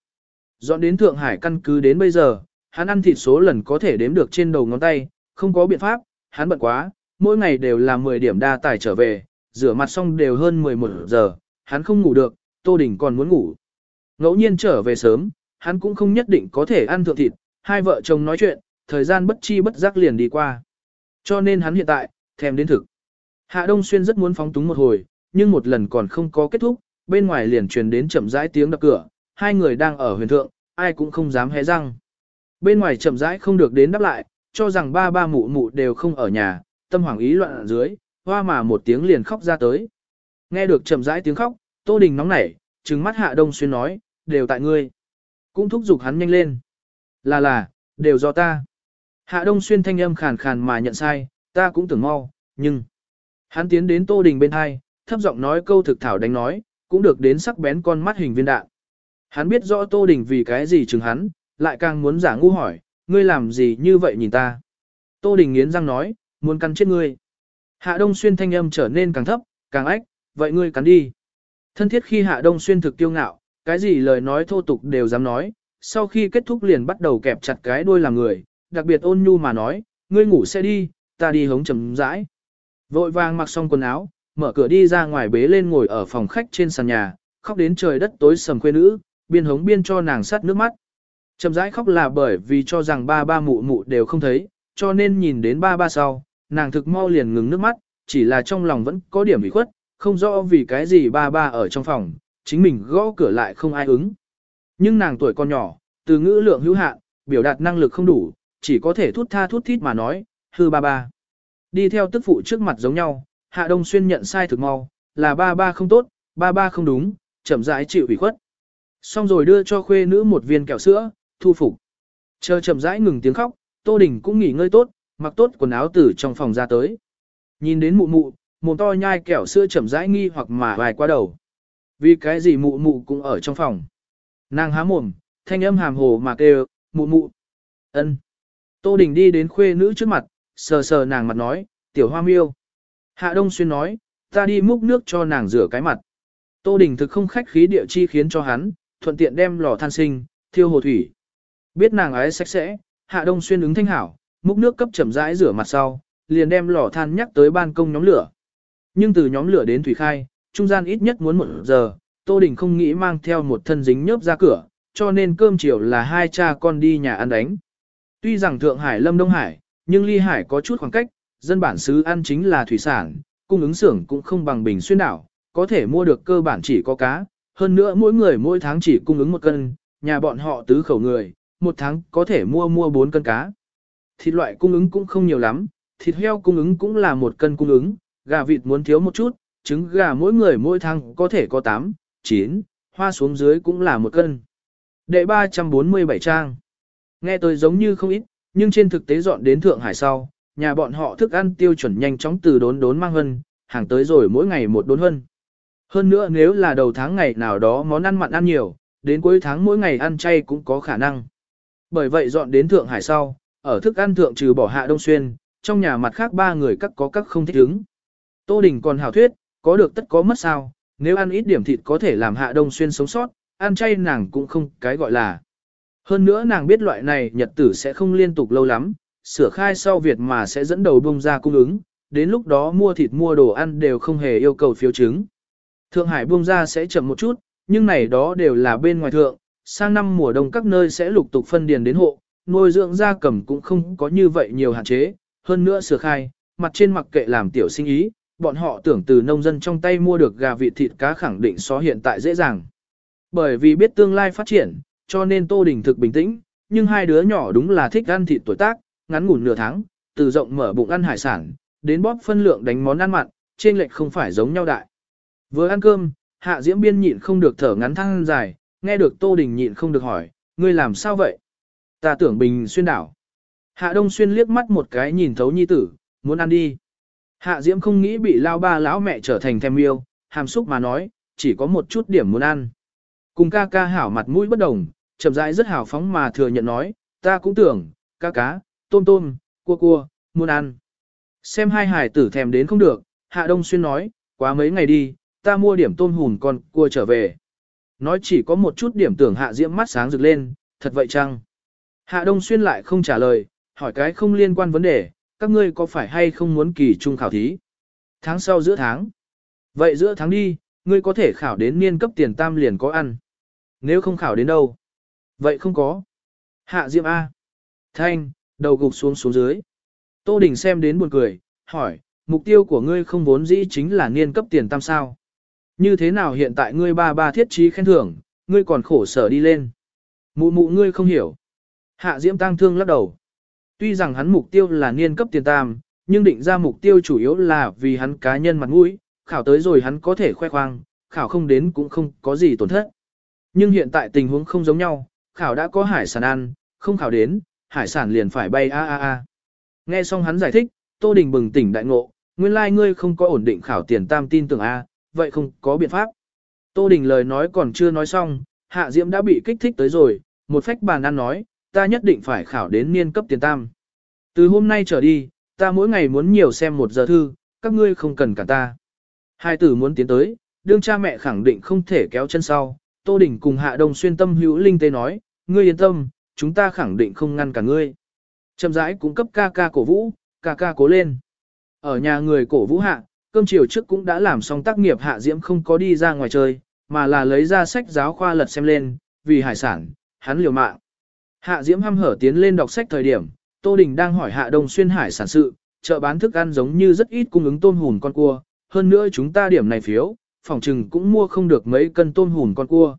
Dọn đến Thượng Hải căn cứ đến bây giờ, hắn ăn thịt số lần có thể đếm được trên đầu ngón tay, không có biện pháp, hắn bận quá, mỗi ngày đều là 10 điểm đa tài trở về, rửa mặt xong đều hơn 11 giờ, hắn không ngủ được, Tô Đình còn muốn ngủ. Ngẫu nhiên trở về sớm, hắn cũng không nhất định có thể ăn thượng thịt, hai vợ chồng nói chuyện, thời gian bất chi bất giác liền đi qua. Cho nên hắn hiện tại, thèm đến thực. Hạ Đông Xuyên rất muốn phóng túng một hồi, nhưng một lần còn không có kết thúc, bên ngoài liền truyền đến chậm rãi tiếng đập cửa, hai người đang ở huyền thượng, ai cũng không dám hé răng. Bên ngoài chậm rãi không được đến đáp lại, cho rằng ba ba mụ mụ đều không ở nhà, tâm hoàng ý loạn ở dưới, hoa mà một tiếng liền khóc ra tới. Nghe được chậm rãi tiếng khóc, Tô Đình nóng nảy, trừng mắt Hạ Đông Xuyên nói, đều tại ngươi. Cũng thúc giục hắn nhanh lên. Là là, đều do ta. Hạ Đông Xuyên thanh âm khàn khàn mà nhận sai, ta cũng tưởng mau, nhưng... Hắn tiến đến Tô Đình bên hai, thấp giọng nói câu thực thảo đánh nói, cũng được đến sắc bén con mắt hình viên đạn. Hắn biết rõ Tô Đình vì cái gì chừng hắn, lại càng muốn giả ngu hỏi, ngươi làm gì như vậy nhìn ta. Tô Đình nghiến răng nói, muốn cắn chết ngươi. Hạ Đông Xuyên thanh âm trở nên càng thấp, càng ách, vậy ngươi cắn đi. Thân thiết khi Hạ Đông Xuyên thực kiêu ngạo, cái gì lời nói thô tục đều dám nói, sau khi kết thúc liền bắt đầu kẹp chặt cái đuôi làm người, đặc biệt ôn nhu mà nói, ngươi ngủ sẽ đi, ta đi hống chấm rãi. Vội vàng mặc xong quần áo, mở cửa đi ra ngoài bế lên ngồi ở phòng khách trên sàn nhà, khóc đến trời đất tối sầm quê nữ, biên hống biên cho nàng sắt nước mắt. Chậm rãi khóc là bởi vì cho rằng ba ba mụ mụ đều không thấy, cho nên nhìn đến ba ba sau, nàng thực mau liền ngừng nước mắt, chỉ là trong lòng vẫn có điểm bị khuất, không rõ vì cái gì ba ba ở trong phòng, chính mình gõ cửa lại không ai ứng. Nhưng nàng tuổi còn nhỏ, từ ngữ lượng hữu hạn, biểu đạt năng lực không đủ, chỉ có thể thút tha thút thít mà nói, hư ba ba. Đi theo tức phụ trước mặt giống nhau, Hạ Đông Xuyên nhận sai thực mau, là ba ba không tốt, ba ba không đúng, chậm rãi chịu ủy khuất. Xong rồi đưa cho khuê nữ một viên kẹo sữa, thu phục. Chờ chậm rãi ngừng tiếng khóc, Tô Đình cũng nghỉ ngơi tốt, mặc tốt quần áo từ trong phòng ra tới. Nhìn đến mụ mụ, mồm to nhai kẹo sữa chậm rãi nghi hoặc mà vài qua đầu. Vì cái gì mụ mụ cũng ở trong phòng. Nàng há mồm, thanh âm hàm hồ mà kêu, mụ mụ. ân. Tô Đình đi đến khuê nữ trước mặt, sờ sờ nàng mặt nói, tiểu hoa miêu. Hạ Đông Xuyên nói, ta đi múc nước cho nàng rửa cái mặt. Tô Đình thực không khách khí địa chi khiến cho hắn, thuận tiện đem lò than sinh, thiêu hồ thủy. Biết nàng ái sạch sẽ, Hạ Đông Xuyên ứng thanh hảo, múc nước cấp chậm rãi rửa mặt sau, liền đem lò than nhắc tới ban công nhóm lửa. Nhưng từ nhóm lửa đến thủy khai, trung gian ít nhất muốn một giờ, Tô Đình không nghĩ mang theo một thân dính nhớp ra cửa, cho nên cơm chiều là hai cha con đi nhà ăn đánh. Tuy rằng Thượng Hải Lâm Đông Hải, nhưng ly hải có chút khoảng cách, dân bản xứ ăn chính là thủy sản, cung ứng xưởng cũng không bằng bình xuyên đảo, có thể mua được cơ bản chỉ có cá, hơn nữa mỗi người mỗi tháng chỉ cung ứng một cân, nhà bọn họ tứ khẩu người, một tháng có thể mua mua bốn cân cá. Thịt loại cung ứng cũng không nhiều lắm, thịt heo cung ứng cũng là một cân cung ứng, gà vịt muốn thiếu một chút, trứng gà mỗi người mỗi tháng có thể có 8, 9, hoa xuống dưới cũng là một cân. Đệ 347 trang. Nghe tôi giống như không ít, nhưng trên thực tế dọn đến Thượng Hải sau, nhà bọn họ thức ăn tiêu chuẩn nhanh chóng từ đốn đốn mang hân, hàng tới rồi mỗi ngày một đốn hân. Hơn nữa nếu là đầu tháng ngày nào đó món ăn mặn ăn nhiều, đến cuối tháng mỗi ngày ăn chay cũng có khả năng. Bởi vậy dọn đến Thượng Hải sau, ở thức ăn thượng trừ bỏ hạ đông xuyên, trong nhà mặt khác ba người các có các không thích ứng. Tô Đình còn hảo thuyết, có được tất có mất sao, nếu ăn ít điểm thịt có thể làm hạ đông xuyên sống sót, ăn chay nàng cũng không cái gọi là. Hơn nữa nàng biết loại này nhật tử sẽ không liên tục lâu lắm, sửa khai sau Việt mà sẽ dẫn đầu bông ra cung ứng, đến lúc đó mua thịt mua đồ ăn đều không hề yêu cầu phiếu chứng. Thượng Hải bông ra sẽ chậm một chút, nhưng này đó đều là bên ngoài thượng, sang năm mùa đông các nơi sẽ lục tục phân điền đến hộ, nuôi dưỡng gia cầm cũng không có như vậy nhiều hạn chế, hơn nữa sửa khai, mặt trên mặc kệ làm tiểu sinh ý, bọn họ tưởng từ nông dân trong tay mua được gà vịt thịt cá khẳng định so hiện tại dễ dàng. Bởi vì biết tương lai phát triển, cho nên Tô Đình thực bình tĩnh, nhưng hai đứa nhỏ đúng là thích ăn thịt tuổi tác, ngắn ngủn nửa tháng, từ rộng mở bụng ăn hải sản, đến bóp phân lượng đánh món ăn mặn, trên lệch không phải giống nhau đại. Vừa ăn cơm, Hạ Diễm Biên nhịn không được thở ngắn thăng dài, nghe được Tô Đình nhịn không được hỏi, ngươi làm sao vậy? Ta tưởng Bình xuyên đảo. Hạ Đông Xuyên liếc mắt một cái nhìn thấu nhi tử, muốn ăn đi. Hạ Diễm không nghĩ bị lao ba lão mẹ trở thành thèm yêu, hàm xúc mà nói, chỉ có một chút điểm muốn ăn. Cùng ca ca hảo mặt mũi bất đồng, chậm rãi rất hào phóng mà thừa nhận nói, ta cũng tưởng, cá cá, tôm tôm, cua cua, muốn ăn. Xem hai hải tử thèm đến không được, Hạ Đông Xuyên nói, quá mấy ngày đi, ta mua điểm tôm hùn con cua trở về. Nói chỉ có một chút điểm tưởng Hạ Diễm mắt sáng rực lên, thật vậy chăng? Hạ Đông Xuyên lại không trả lời, hỏi cái không liên quan vấn đề, các ngươi có phải hay không muốn kỳ trung khảo thí? Tháng sau giữa tháng. Vậy giữa tháng đi, ngươi có thể khảo đến niên cấp tiền tam liền có ăn. Nếu không khảo đến đâu? Vậy không có. Hạ Diệm A. Thanh, đầu gục xuống xuống dưới. Tô Đình xem đến buồn cười, hỏi, mục tiêu của ngươi không vốn dĩ chính là niên cấp tiền tam sao. Như thế nào hiện tại ngươi ba ba thiết trí khen thưởng, ngươi còn khổ sở đi lên. Mụ mụ ngươi không hiểu. Hạ Diễm tang thương lắc đầu. Tuy rằng hắn mục tiêu là niên cấp tiền tam, nhưng định ra mục tiêu chủ yếu là vì hắn cá nhân mặt mũi, khảo tới rồi hắn có thể khoe khoang, khảo không đến cũng không có gì tổn thất. Nhưng hiện tại tình huống không giống nhau, khảo đã có hải sản ăn, không khảo đến, hải sản liền phải bay a a a. Nghe xong hắn giải thích, Tô Đình bừng tỉnh đại ngộ, nguyên lai like ngươi không có ổn định khảo tiền tam tin tưởng a, vậy không có biện pháp. Tô Đình lời nói còn chưa nói xong, Hạ Diễm đã bị kích thích tới rồi, một phách bàn ăn nói, ta nhất định phải khảo đến niên cấp tiền tam. Từ hôm nay trở đi, ta mỗi ngày muốn nhiều xem một giờ thư, các ngươi không cần cả ta. Hai tử muốn tiến tới, đương cha mẹ khẳng định không thể kéo chân sau. Tô Đình cùng Hạ Đông xuyên tâm hữu linh tê nói, ngươi yên tâm, chúng ta khẳng định không ngăn cả ngươi. Chậm rãi cũng cấp ca ca cổ vũ, ca ca cố lên. Ở nhà người cổ vũ hạ, cơm chiều trước cũng đã làm xong tác nghiệp Hạ Diễm không có đi ra ngoài chơi, mà là lấy ra sách giáo khoa lật xem lên, vì hải sản, hắn liều mạng. Hạ Diễm hăm hở tiến lên đọc sách thời điểm, Tô Đình đang hỏi Hạ Đông xuyên hải sản sự, chợ bán thức ăn giống như rất ít cung ứng tôm hùn con cua, hơn nữa chúng ta điểm này phiếu, phòng trừng cũng mua không được mấy cân tôm hùn con cua.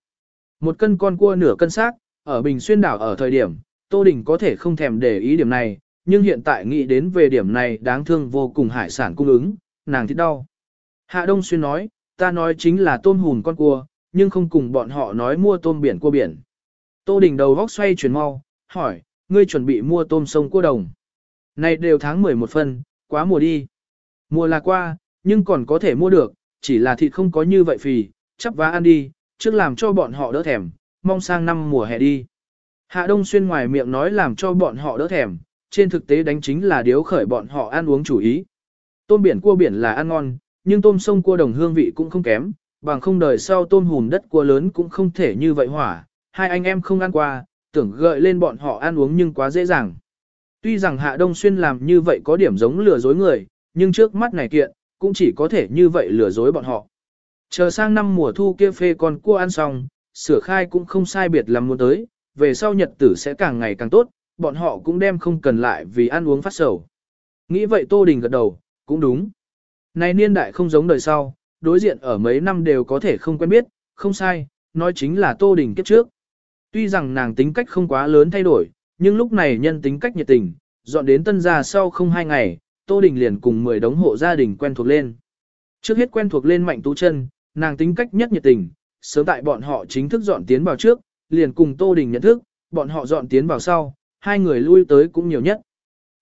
Một cân con cua nửa cân xác, ở Bình Xuyên đảo ở thời điểm, Tô Đình có thể không thèm để ý điểm này, nhưng hiện tại nghĩ đến về điểm này đáng thương vô cùng hải sản cung ứng, nàng thích đau. Hạ Đông Xuyên nói, ta nói chính là tôm hùn con cua, nhưng không cùng bọn họ nói mua tôm biển cua biển. Tô Đình đầu góc xoay chuyển mau, hỏi, ngươi chuẩn bị mua tôm sông cua đồng. Này đều tháng 11 phân, quá mùa đi. Mùa là qua, nhưng còn có thể mua được, chỉ là thịt không có như vậy phì, chắp vá ăn đi, trước làm cho bọn họ đỡ thèm, mong sang năm mùa hè đi. Hạ Đông Xuyên ngoài miệng nói làm cho bọn họ đỡ thèm, trên thực tế đánh chính là điếu khởi bọn họ ăn uống chủ ý. Tôm biển cua biển là ăn ngon, nhưng tôm sông cua đồng hương vị cũng không kém, bằng không đời sau tôm hùm đất cua lớn cũng không thể như vậy hỏa, hai anh em không ăn qua, tưởng gợi lên bọn họ ăn uống nhưng quá dễ dàng. Tuy rằng Hạ Đông Xuyên làm như vậy có điểm giống lừa dối người, nhưng trước mắt này kiện, cũng chỉ có thể như vậy lừa dối bọn họ. Chờ sang năm mùa thu kia phê con cua ăn xong, sửa khai cũng không sai biệt lắm muốn tới, về sau nhật tử sẽ càng ngày càng tốt, bọn họ cũng đem không cần lại vì ăn uống phát sầu. Nghĩ vậy Tô Đình gật đầu, cũng đúng. Này niên đại không giống đời sau, đối diện ở mấy năm đều có thể không quen biết, không sai, nói chính là Tô Đình kiếp trước. Tuy rằng nàng tính cách không quá lớn thay đổi, nhưng lúc này nhân tính cách nhiệt tình, dọn đến tân gia sau không hai ngày, Tô Đình liền cùng 10 đống hộ gia đình quen thuộc lên. Trước hết quen thuộc lên mạnh tú chân, nàng tính cách nhất nhiệt tình, sớm tại bọn họ chính thức dọn tiến vào trước, liền cùng Tô Đình nhận thức, bọn họ dọn tiến vào sau, hai người lui tới cũng nhiều nhất.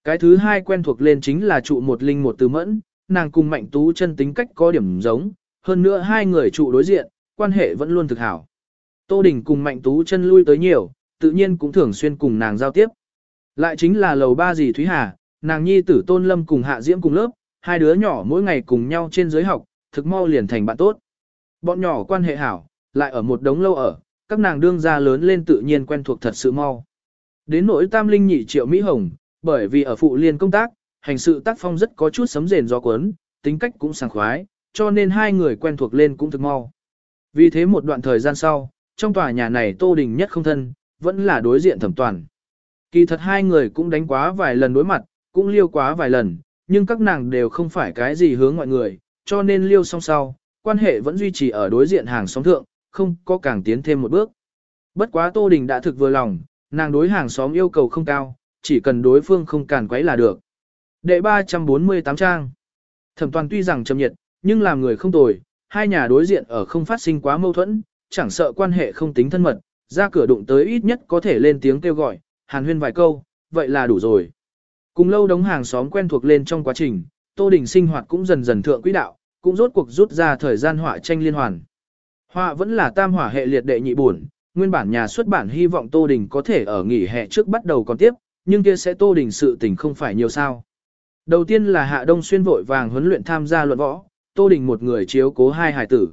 Cái thứ hai quen thuộc lên chính là trụ một linh một từ mẫn, nàng cùng mạnh tú chân tính cách có điểm giống, hơn nữa hai người trụ đối diện, quan hệ vẫn luôn thực hảo. Tô Đình cùng mạnh tú chân lui tới nhiều, tự nhiên cũng thường xuyên cùng nàng giao tiếp. Lại chính là lầu ba dì Thúy Hà, nàng nhi tử Tôn Lâm cùng Hạ Diễm cùng lớp, hai đứa nhỏ mỗi ngày cùng nhau trên giới học, thực mau liền thành bạn tốt. Bọn nhỏ quan hệ hảo, lại ở một đống lâu ở, các nàng đương gia lớn lên tự nhiên quen thuộc thật sự mau. Đến nỗi tam linh nhị triệu Mỹ Hồng, bởi vì ở phụ liên công tác, hành sự tác phong rất có chút sấm rền do cuốn, tính cách cũng sảng khoái, cho nên hai người quen thuộc lên cũng thực mau. Vì thế một đoạn thời gian sau, trong tòa nhà này Tô Đình nhất không thân, vẫn là đối diện thẩm toàn. Kỳ thật hai người cũng đánh quá vài lần đối mặt, cũng liêu quá vài lần, nhưng các nàng đều không phải cái gì hướng ngoại người, cho nên liêu song sau, quan hệ vẫn duy trì ở đối diện hàng xóm thượng, không có càng tiến thêm một bước. Bất quá Tô Đình đã thực vừa lòng, nàng đối hàng xóm yêu cầu không cao, chỉ cần đối phương không cản quấy là được. Đệ 348 trang. Thẩm toàn tuy rằng trầm nhiệt, nhưng làm người không tồi, hai nhà đối diện ở không phát sinh quá mâu thuẫn, chẳng sợ quan hệ không tính thân mật, ra cửa đụng tới ít nhất có thể lên tiếng kêu gọi, hàn huyên vài câu, vậy là đủ rồi. Cùng lâu đống hàng xóm quen thuộc lên trong quá trình, Tô Đình sinh hoạt cũng dần dần thượng quỹ đạo, cũng rốt cuộc rút ra thời gian họa tranh liên hoàn. Họa vẫn là tam hỏa hệ liệt đệ nhị buồn, nguyên bản nhà xuất bản hy vọng Tô Đình có thể ở nghỉ hè trước bắt đầu còn tiếp, nhưng kia sẽ Tô Đình sự tình không phải nhiều sao. Đầu tiên là Hạ Đông Xuyên vội vàng huấn luyện tham gia luận võ, Tô Đình một người chiếu cố hai hải tử.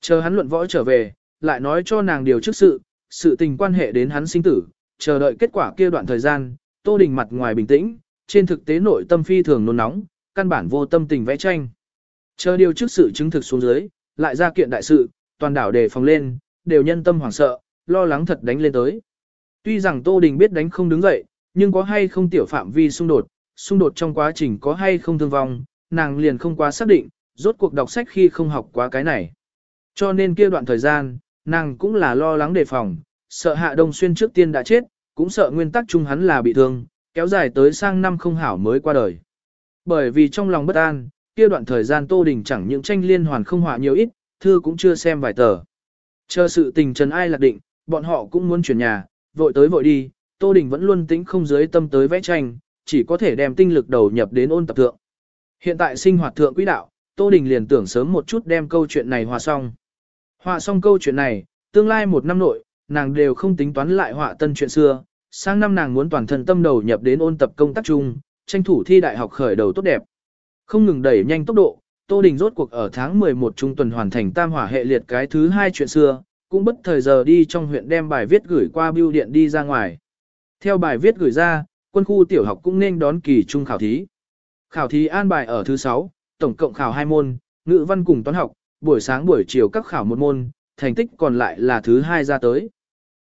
Chờ hắn luận võ trở về, lại nói cho nàng điều trước sự, sự tình quan hệ đến hắn sinh tử, chờ đợi kết quả kia đoạn thời gian, Tô Đình mặt ngoài bình tĩnh, trên thực tế nội tâm phi thường nôn nóng, căn bản vô tâm tình vẽ tranh. Chờ điều trước sự chứng thực xuống dưới, lại ra kiện đại sự, toàn đảo đề phòng lên, đều nhân tâm hoảng sợ, lo lắng thật đánh lên tới. Tuy rằng Tô Đình biết đánh không đứng dậy, nhưng có hay không tiểu phạm vi xung đột, xung đột trong quá trình có hay không thương vong, nàng liền không quá xác định, rốt cuộc đọc sách khi không học quá cái này. Cho nên kia đoạn thời gian, nàng cũng là lo lắng đề phòng, sợ Hạ Đông Xuyên trước tiên đã chết, cũng sợ nguyên tắc chung hắn là bị thương, kéo dài tới sang năm không hảo mới qua đời. Bởi vì trong lòng bất an, kia đoạn thời gian Tô Đình chẳng những tranh liên hoàn không họa nhiều ít, thư cũng chưa xem vài tờ. Chờ sự tình trần ai lạc định, bọn họ cũng muốn chuyển nhà, vội tới vội đi, Tô Đình vẫn luôn tính không dưới tâm tới vẽ tranh, chỉ có thể đem tinh lực đầu nhập đến ôn tập thượng. Hiện tại sinh hoạt thượng quỹ đạo, Tô Đình liền tưởng sớm một chút đem câu chuyện này hòa xong. Hòa xong câu chuyện này, tương lai một năm nội, nàng đều không tính toán lại họa tân chuyện xưa, sang năm nàng muốn toàn thân tâm đầu nhập đến ôn tập công tác chung, tranh thủ thi đại học khởi đầu tốt đẹp. Không ngừng đẩy nhanh tốc độ, Tô Đình rốt cuộc ở tháng 11 trung tuần hoàn thành tam hỏa hệ liệt cái thứ hai chuyện xưa, cũng bất thời giờ đi trong huyện đem bài viết gửi qua bưu điện đi ra ngoài. Theo bài viết gửi ra, quân khu tiểu học cũng nên đón kỳ trung khảo thí. Khảo thí an bài ở thứ 6, tổng cộng khảo 2 môn, ngữ văn cùng toán học, buổi sáng buổi chiều các khảo một môn, thành tích còn lại là thứ hai ra tới.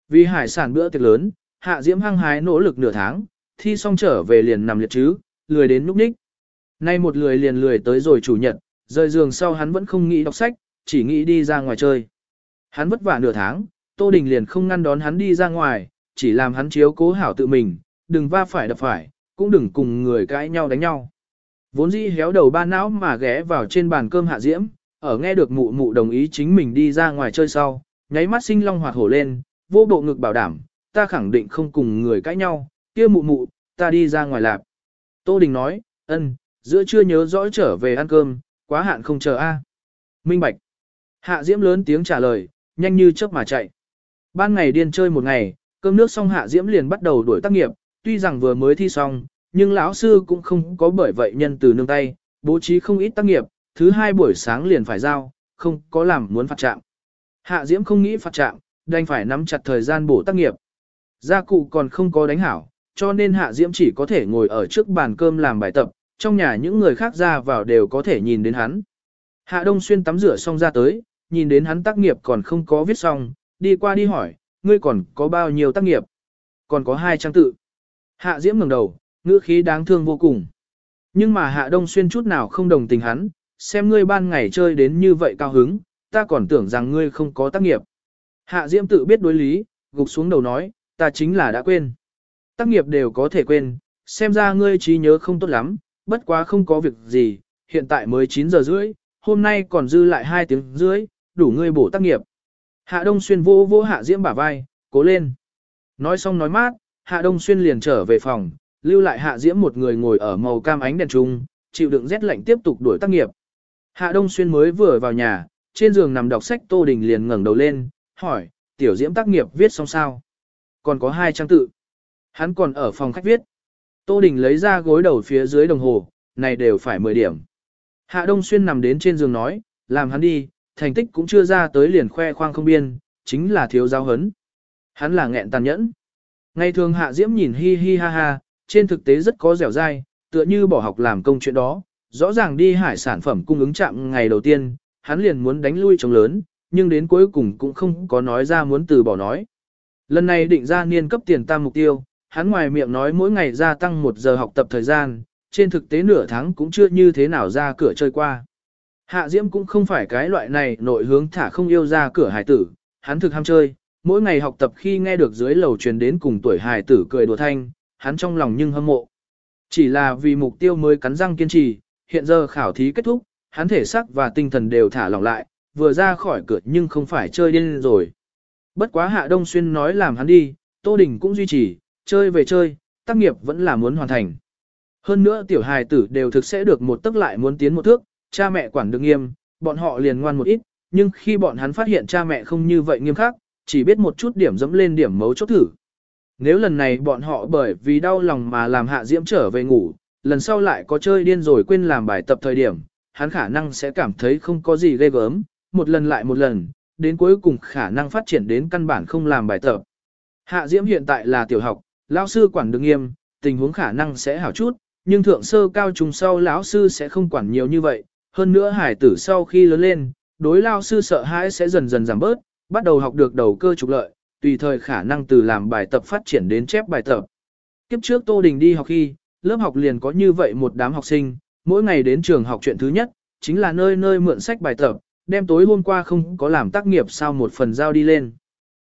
Vì hải sản bữa tiệc lớn, Hạ Diễm hăng hái nỗ lực nửa tháng, thi xong trở về liền nằm liệt chứ, lười đến núp ních. Nay một lười liền lười tới rồi chủ nhật, rời giường sau hắn vẫn không nghĩ đọc sách, chỉ nghĩ đi ra ngoài chơi. Hắn vất vả nửa tháng, Tô Đình liền không ngăn đón hắn đi ra ngoài, chỉ làm hắn chiếu cố hảo tự mình, đừng va phải đập phải, cũng đừng cùng người cãi nhau đánh nhau. Vốn dĩ héo đầu ba não mà ghé vào trên bàn cơm hạ diễm, ở nghe được mụ mụ đồng ý chính mình đi ra ngoài chơi sau, nháy mắt sinh long hoạt hổ lên, vô bộ ngực bảo đảm, ta khẳng định không cùng người cãi nhau, kia mụ mụ, ta đi ra ngoài lạp. Tô Đình nói, ân, giữa chưa nhớ rõ trở về ăn cơm, quá hạn không chờ a. Minh Bạch. Hạ Diễm lớn tiếng trả lời, nhanh như chớp mà chạy. Ban ngày điên chơi một ngày, cơm nước xong Hạ Diễm liền bắt đầu đuổi tác nghiệp, tuy rằng vừa mới thi xong, nhưng lão sư cũng không có bởi vậy nhân từ nương tay, bố trí không ít tác nghiệp, thứ hai buổi sáng liền phải giao, không có làm muốn phạt trạm. Hạ Diễm không nghĩ phạt trạm, đành phải nắm chặt thời gian bổ tác nghiệp. Gia cụ còn không có đánh hảo, cho nên Hạ Diễm chỉ có thể ngồi ở trước bàn cơm làm bài tập, trong nhà những người khác ra vào đều có thể nhìn đến hắn. Hạ Đông Xuyên tắm rửa xong ra tới, nhìn đến hắn tác nghiệp còn không có viết xong, đi qua đi hỏi, ngươi còn có bao nhiêu tác nghiệp? Còn có hai trang tự. Hạ Diễm ngẩng đầu, ngữ khí đáng thương vô cùng. Nhưng mà Hạ Đông Xuyên chút nào không đồng tình hắn, xem ngươi ban ngày chơi đến như vậy cao hứng, ta còn tưởng rằng ngươi không có tác nghiệp. Hạ Diễm tự biết đối lý, gục xuống đầu nói, ta chính là đã quên. Tác nghiệp đều có thể quên, xem ra ngươi trí nhớ không tốt lắm, bất quá không có việc gì, hiện tại mới 9 giờ rưỡi, hôm nay còn dư lại 2 tiếng rưỡi, đủ ngươi bổ tác nghiệp. Hạ Đông Xuyên vô vô Hạ Diễm bả vai, cố lên. Nói xong nói mát, Hạ Đông Xuyên liền trở về phòng, lưu lại Hạ Diễm một người ngồi ở màu cam ánh đèn trung, chịu đựng rét lạnh tiếp tục đuổi tác nghiệp. Hạ Đông Xuyên mới vừa vào nhà, trên giường nằm đọc sách Tô Đình liền ngẩng đầu lên, hỏi, tiểu Diễm tác nghiệp viết xong sao? Còn có hai trang tự. Hắn còn ở phòng khách viết. Tô Đình lấy ra gối đầu phía dưới đồng hồ, này đều phải 10 điểm. Hạ Đông Xuyên nằm đến trên giường nói, làm hắn đi, thành tích cũng chưa ra tới liền khoe khoang không biên, chính là thiếu giáo hấn. Hắn là nghẹn tàn nhẫn. Ngày thường Hạ Diễm nhìn hi hi ha ha, trên thực tế rất có dẻo dai, tựa như bỏ học làm công chuyện đó. Rõ ràng đi hải sản phẩm cung ứng chạm ngày đầu tiên, hắn liền muốn đánh lui chống lớn, nhưng đến cuối cùng cũng không có nói ra muốn từ bỏ nói. Lần này định ra niên cấp tiền tam mục tiêu, hắn ngoài miệng nói mỗi ngày gia tăng một giờ học tập thời gian, trên thực tế nửa tháng cũng chưa như thế nào ra cửa chơi qua. Hạ Diễm cũng không phải cái loại này nội hướng thả không yêu ra cửa hải tử, hắn thực ham chơi, mỗi ngày học tập khi nghe được dưới lầu truyền đến cùng tuổi hải tử cười đùa thanh, hắn trong lòng nhưng hâm mộ. Chỉ là vì mục tiêu mới cắn răng kiên trì, hiện giờ khảo thí kết thúc, hắn thể sắc và tinh thần đều thả lỏng lại, vừa ra khỏi cửa nhưng không phải chơi điên rồi. Bất quá Hạ Đông Xuyên nói làm hắn đi, Tô Đình cũng duy trì, chơi về chơi, tác nghiệp vẫn là muốn hoàn thành. Hơn nữa tiểu hài tử đều thực sẽ được một tức lại muốn tiến một thước, cha mẹ quản được nghiêm, bọn họ liền ngoan một ít, nhưng khi bọn hắn phát hiện cha mẹ không như vậy nghiêm khắc, chỉ biết một chút điểm dẫm lên điểm mấu chốt thử. Nếu lần này bọn họ bởi vì đau lòng mà làm hạ diễm trở về ngủ, lần sau lại có chơi điên rồi quên làm bài tập thời điểm, hắn khả năng sẽ cảm thấy không có gì ghê gớm, một lần lại một lần, đến cuối cùng khả năng phát triển đến căn bản không làm bài tập. Hạ diễm hiện tại là tiểu học, lão sư quản được nghiêm, tình huống khả năng sẽ hảo chút, nhưng thượng sơ cao trung sau lão sư sẽ không quản nhiều như vậy, hơn nữa hải tử sau khi lớn lên, đối lao sư sợ hãi sẽ dần dần giảm bớt, bắt đầu học được đầu cơ trục lợi, tùy thời khả năng từ làm bài tập phát triển đến chép bài tập. Kiếp trước Tô Đình đi học khi, lớp học liền có như vậy một đám học sinh, mỗi ngày đến trường học chuyện thứ nhất, chính là nơi nơi mượn sách bài tập, đem tối hôm qua không có làm tác nghiệp sao một phần giao đi lên.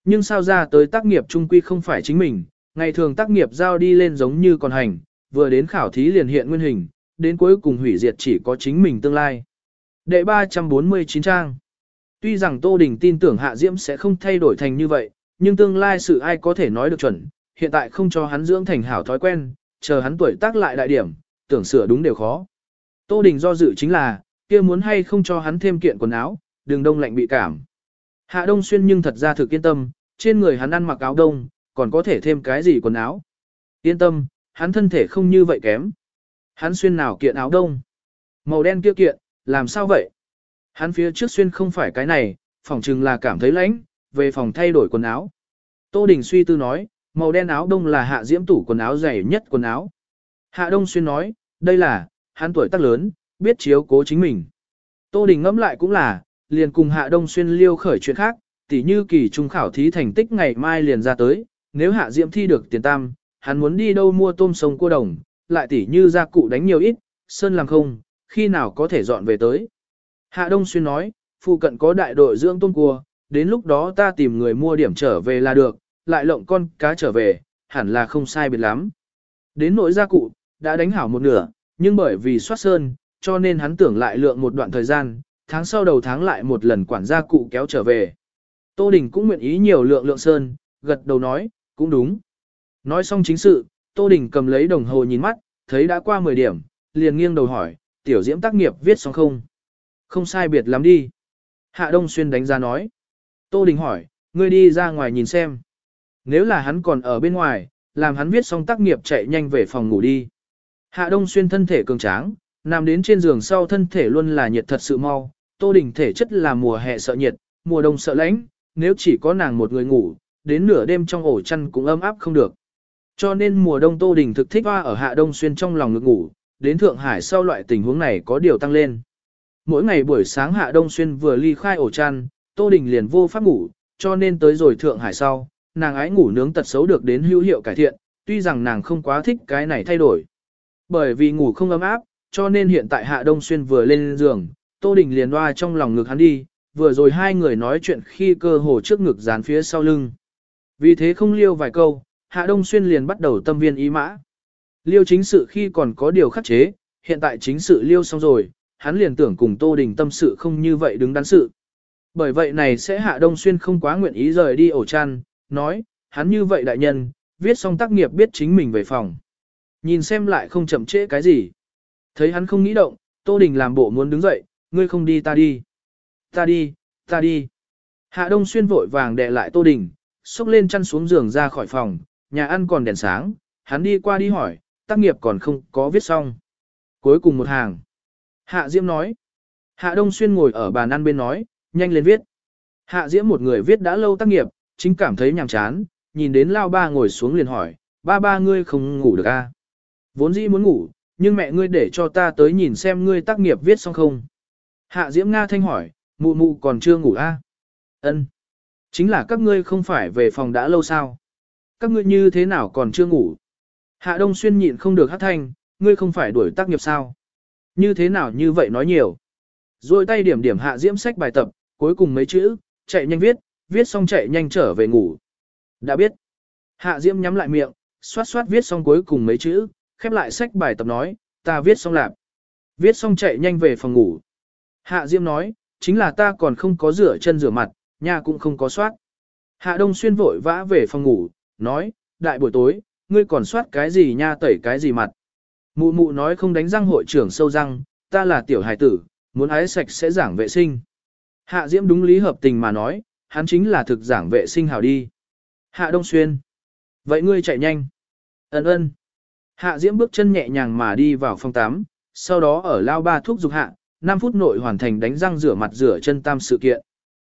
Nhưng sao ra tới tác nghiệp trung quy không phải chính mình, Ngày thường tác nghiệp giao đi lên giống như còn hành, vừa đến khảo thí liền hiện nguyên hình, đến cuối cùng hủy diệt chỉ có chính mình tương lai. Đệ 349 trang Tuy rằng Tô Đình tin tưởng Hạ Diễm sẽ không thay đổi thành như vậy, nhưng tương lai sự ai có thể nói được chuẩn, hiện tại không cho hắn dưỡng thành hảo thói quen, chờ hắn tuổi tác lại đại điểm, tưởng sửa đúng đều khó. Tô Đình do dự chính là, kia muốn hay không cho hắn thêm kiện quần áo, đường đông lạnh bị cảm. Hạ Đông Xuyên nhưng thật ra thực yên tâm, trên người hắn ăn mặc áo đông, còn có thể thêm cái gì quần áo. Yên tâm, hắn thân thể không như vậy kém. Hắn xuyên nào kiện áo đông. Màu đen kia kiện, làm sao vậy? Hắn phía trước xuyên không phải cái này, phòng chừng là cảm thấy lạnh, về phòng thay đổi quần áo. Tô Đình suy tư nói, màu đen áo đông là hạ diễm tủ quần áo dày nhất quần áo. Hạ Đông Xuyên nói, đây là, hắn tuổi tác lớn, biết chiếu cố chính mình. Tô Đình ngẫm lại cũng là, liền cùng Hạ Đông Xuyên liêu khởi chuyện khác, tỉ như kỳ trung khảo thí thành tích ngày mai liền ra tới, nếu Hạ Diễm thi được tiền tam, hắn muốn đi đâu mua tôm sông cua đồng, lại tỉ như gia cụ đánh nhiều ít, sơn làm không, khi nào có thể dọn về tới. Hạ Đông Xuyên nói, phụ cận có đại đội dưỡng tôm cua, đến lúc đó ta tìm người mua điểm trở về là được, lại lộng con cá trở về, hẳn là không sai biệt lắm. Đến nỗi gia cụ, đã đánh hảo một nửa, nhưng bởi vì soát sơn, cho nên hắn tưởng lại lượng một đoạn thời gian, tháng sau đầu tháng lại một lần quản gia cụ kéo trở về. Tô Đình cũng nguyện ý nhiều lượng lượng sơn, gật đầu nói, cũng đúng. Nói xong chính sự, Tô Đình cầm lấy đồng hồ nhìn mắt, thấy đã qua 10 điểm, liền nghiêng đầu hỏi, tiểu diễm tác nghiệp viết xong không? Không sai biệt lắm đi. Hạ Đông Xuyên đánh giá nói. Tô Đình hỏi, ngươi đi ra ngoài nhìn xem. Nếu là hắn còn ở bên ngoài, làm hắn viết xong tác nghiệp chạy nhanh về phòng ngủ đi. Hạ Đông Xuyên thân thể cường tráng, nằm đến trên giường sau thân thể luôn là nhiệt thật sự mau. Tô Đình thể chất là mùa hè sợ nhiệt, mùa đông sợ lạnh, nếu chỉ có nàng một người ngủ, đến nửa đêm trong ổ chăn cũng ấm áp không được. Cho nên mùa đông Tô Đình thực thích hoa ở Hạ Đông Xuyên trong lòng ngực ngủ, đến Thượng Hải sau loại tình huống này có điều tăng lên. Mỗi ngày buổi sáng Hạ Đông Xuyên vừa ly khai ổ chăn, Tô Đình liền vô pháp ngủ, cho nên tới rồi Thượng Hải sau, nàng ái ngủ nướng tật xấu được đến hữu hiệu cải thiện, tuy rằng nàng không quá thích cái này thay đổi. Bởi vì ngủ không ấm áp, cho nên hiện tại Hạ Đông Xuyên vừa lên giường, Tô Đình liền hoa trong lòng ngực hắn đi, vừa rồi hai người nói chuyện khi cơ hồ trước ngực dán phía sau lưng. Vì thế không liêu vài câu, Hạ Đông Xuyên liền bắt đầu tâm viên ý mã. Liêu chính sự khi còn có điều khắc chế, hiện tại chính sự liêu xong rồi, hắn liền tưởng cùng Tô Đình tâm sự không như vậy đứng đắn sự. Bởi vậy này sẽ Hạ Đông Xuyên không quá nguyện ý rời đi ổ chăn, nói, hắn như vậy đại nhân, viết xong tác nghiệp biết chính mình về phòng. Nhìn xem lại không chậm trễ cái gì. Thấy hắn không nghĩ động, Tô Đình làm bộ muốn đứng dậy, ngươi không đi ta đi. Ta đi, ta đi. Hạ Đông Xuyên vội vàng đè lại Tô Đình, xúc lên chăn xuống giường ra khỏi phòng, nhà ăn còn đèn sáng, hắn đi qua đi hỏi, tác nghiệp còn không có viết xong. Cuối cùng một hàng. Hạ Diễm nói. Hạ Đông Xuyên ngồi ở bàn ăn bên nói, nhanh lên viết. Hạ Diễm một người viết đã lâu tác nghiệp, chính cảm thấy nhàm chán, nhìn đến Lao Ba ngồi xuống liền hỏi, ba ba ngươi không ngủ được à? Vốn dĩ muốn ngủ, nhưng mẹ ngươi để cho ta tới nhìn xem ngươi tác nghiệp viết xong không. Hạ Diễm Nga thanh hỏi, mụ mụ còn chưa ngủ à? Ân, Chính là các ngươi không phải về phòng đã lâu sao? Các ngươi như thế nào còn chưa ngủ? Hạ Đông Xuyên nhịn không được hát thanh, ngươi không phải đuổi tác nghiệp sao? Như thế nào như vậy nói nhiều? Rồi tay điểm điểm Hạ Diễm sách bài tập, cuối cùng mấy chữ, chạy nhanh viết, viết xong chạy nhanh trở về ngủ. Đã biết. Hạ Diễm nhắm lại miệng, xoát xoát viết xong cuối cùng mấy chữ, khép lại sách bài tập nói, ta viết xong lạp. Viết xong chạy nhanh về phòng ngủ. Hạ Diễm nói, chính là ta còn không có rửa chân rửa mặt, nha cũng không có soát. Hạ Đông Xuyên vội vã về phòng ngủ, nói, đại buổi tối, ngươi còn soát cái gì nha tẩy cái gì mặt. Mụ mụ nói không đánh răng hội trưởng sâu răng, ta là tiểu hài tử, muốn ái sạch sẽ giảng vệ sinh. Hạ Diễm đúng lý hợp tình mà nói, hắn chính là thực giảng vệ sinh hảo đi. Hạ Đông Xuyên. Vậy ngươi chạy nhanh. Ấn ơn. Hạ Diễm bước chân nhẹ nhàng mà đi vào phòng 8, sau đó ở lao ba thuốc dục hạ, 5 phút nội hoàn thành đánh răng rửa mặt rửa chân tam sự kiện.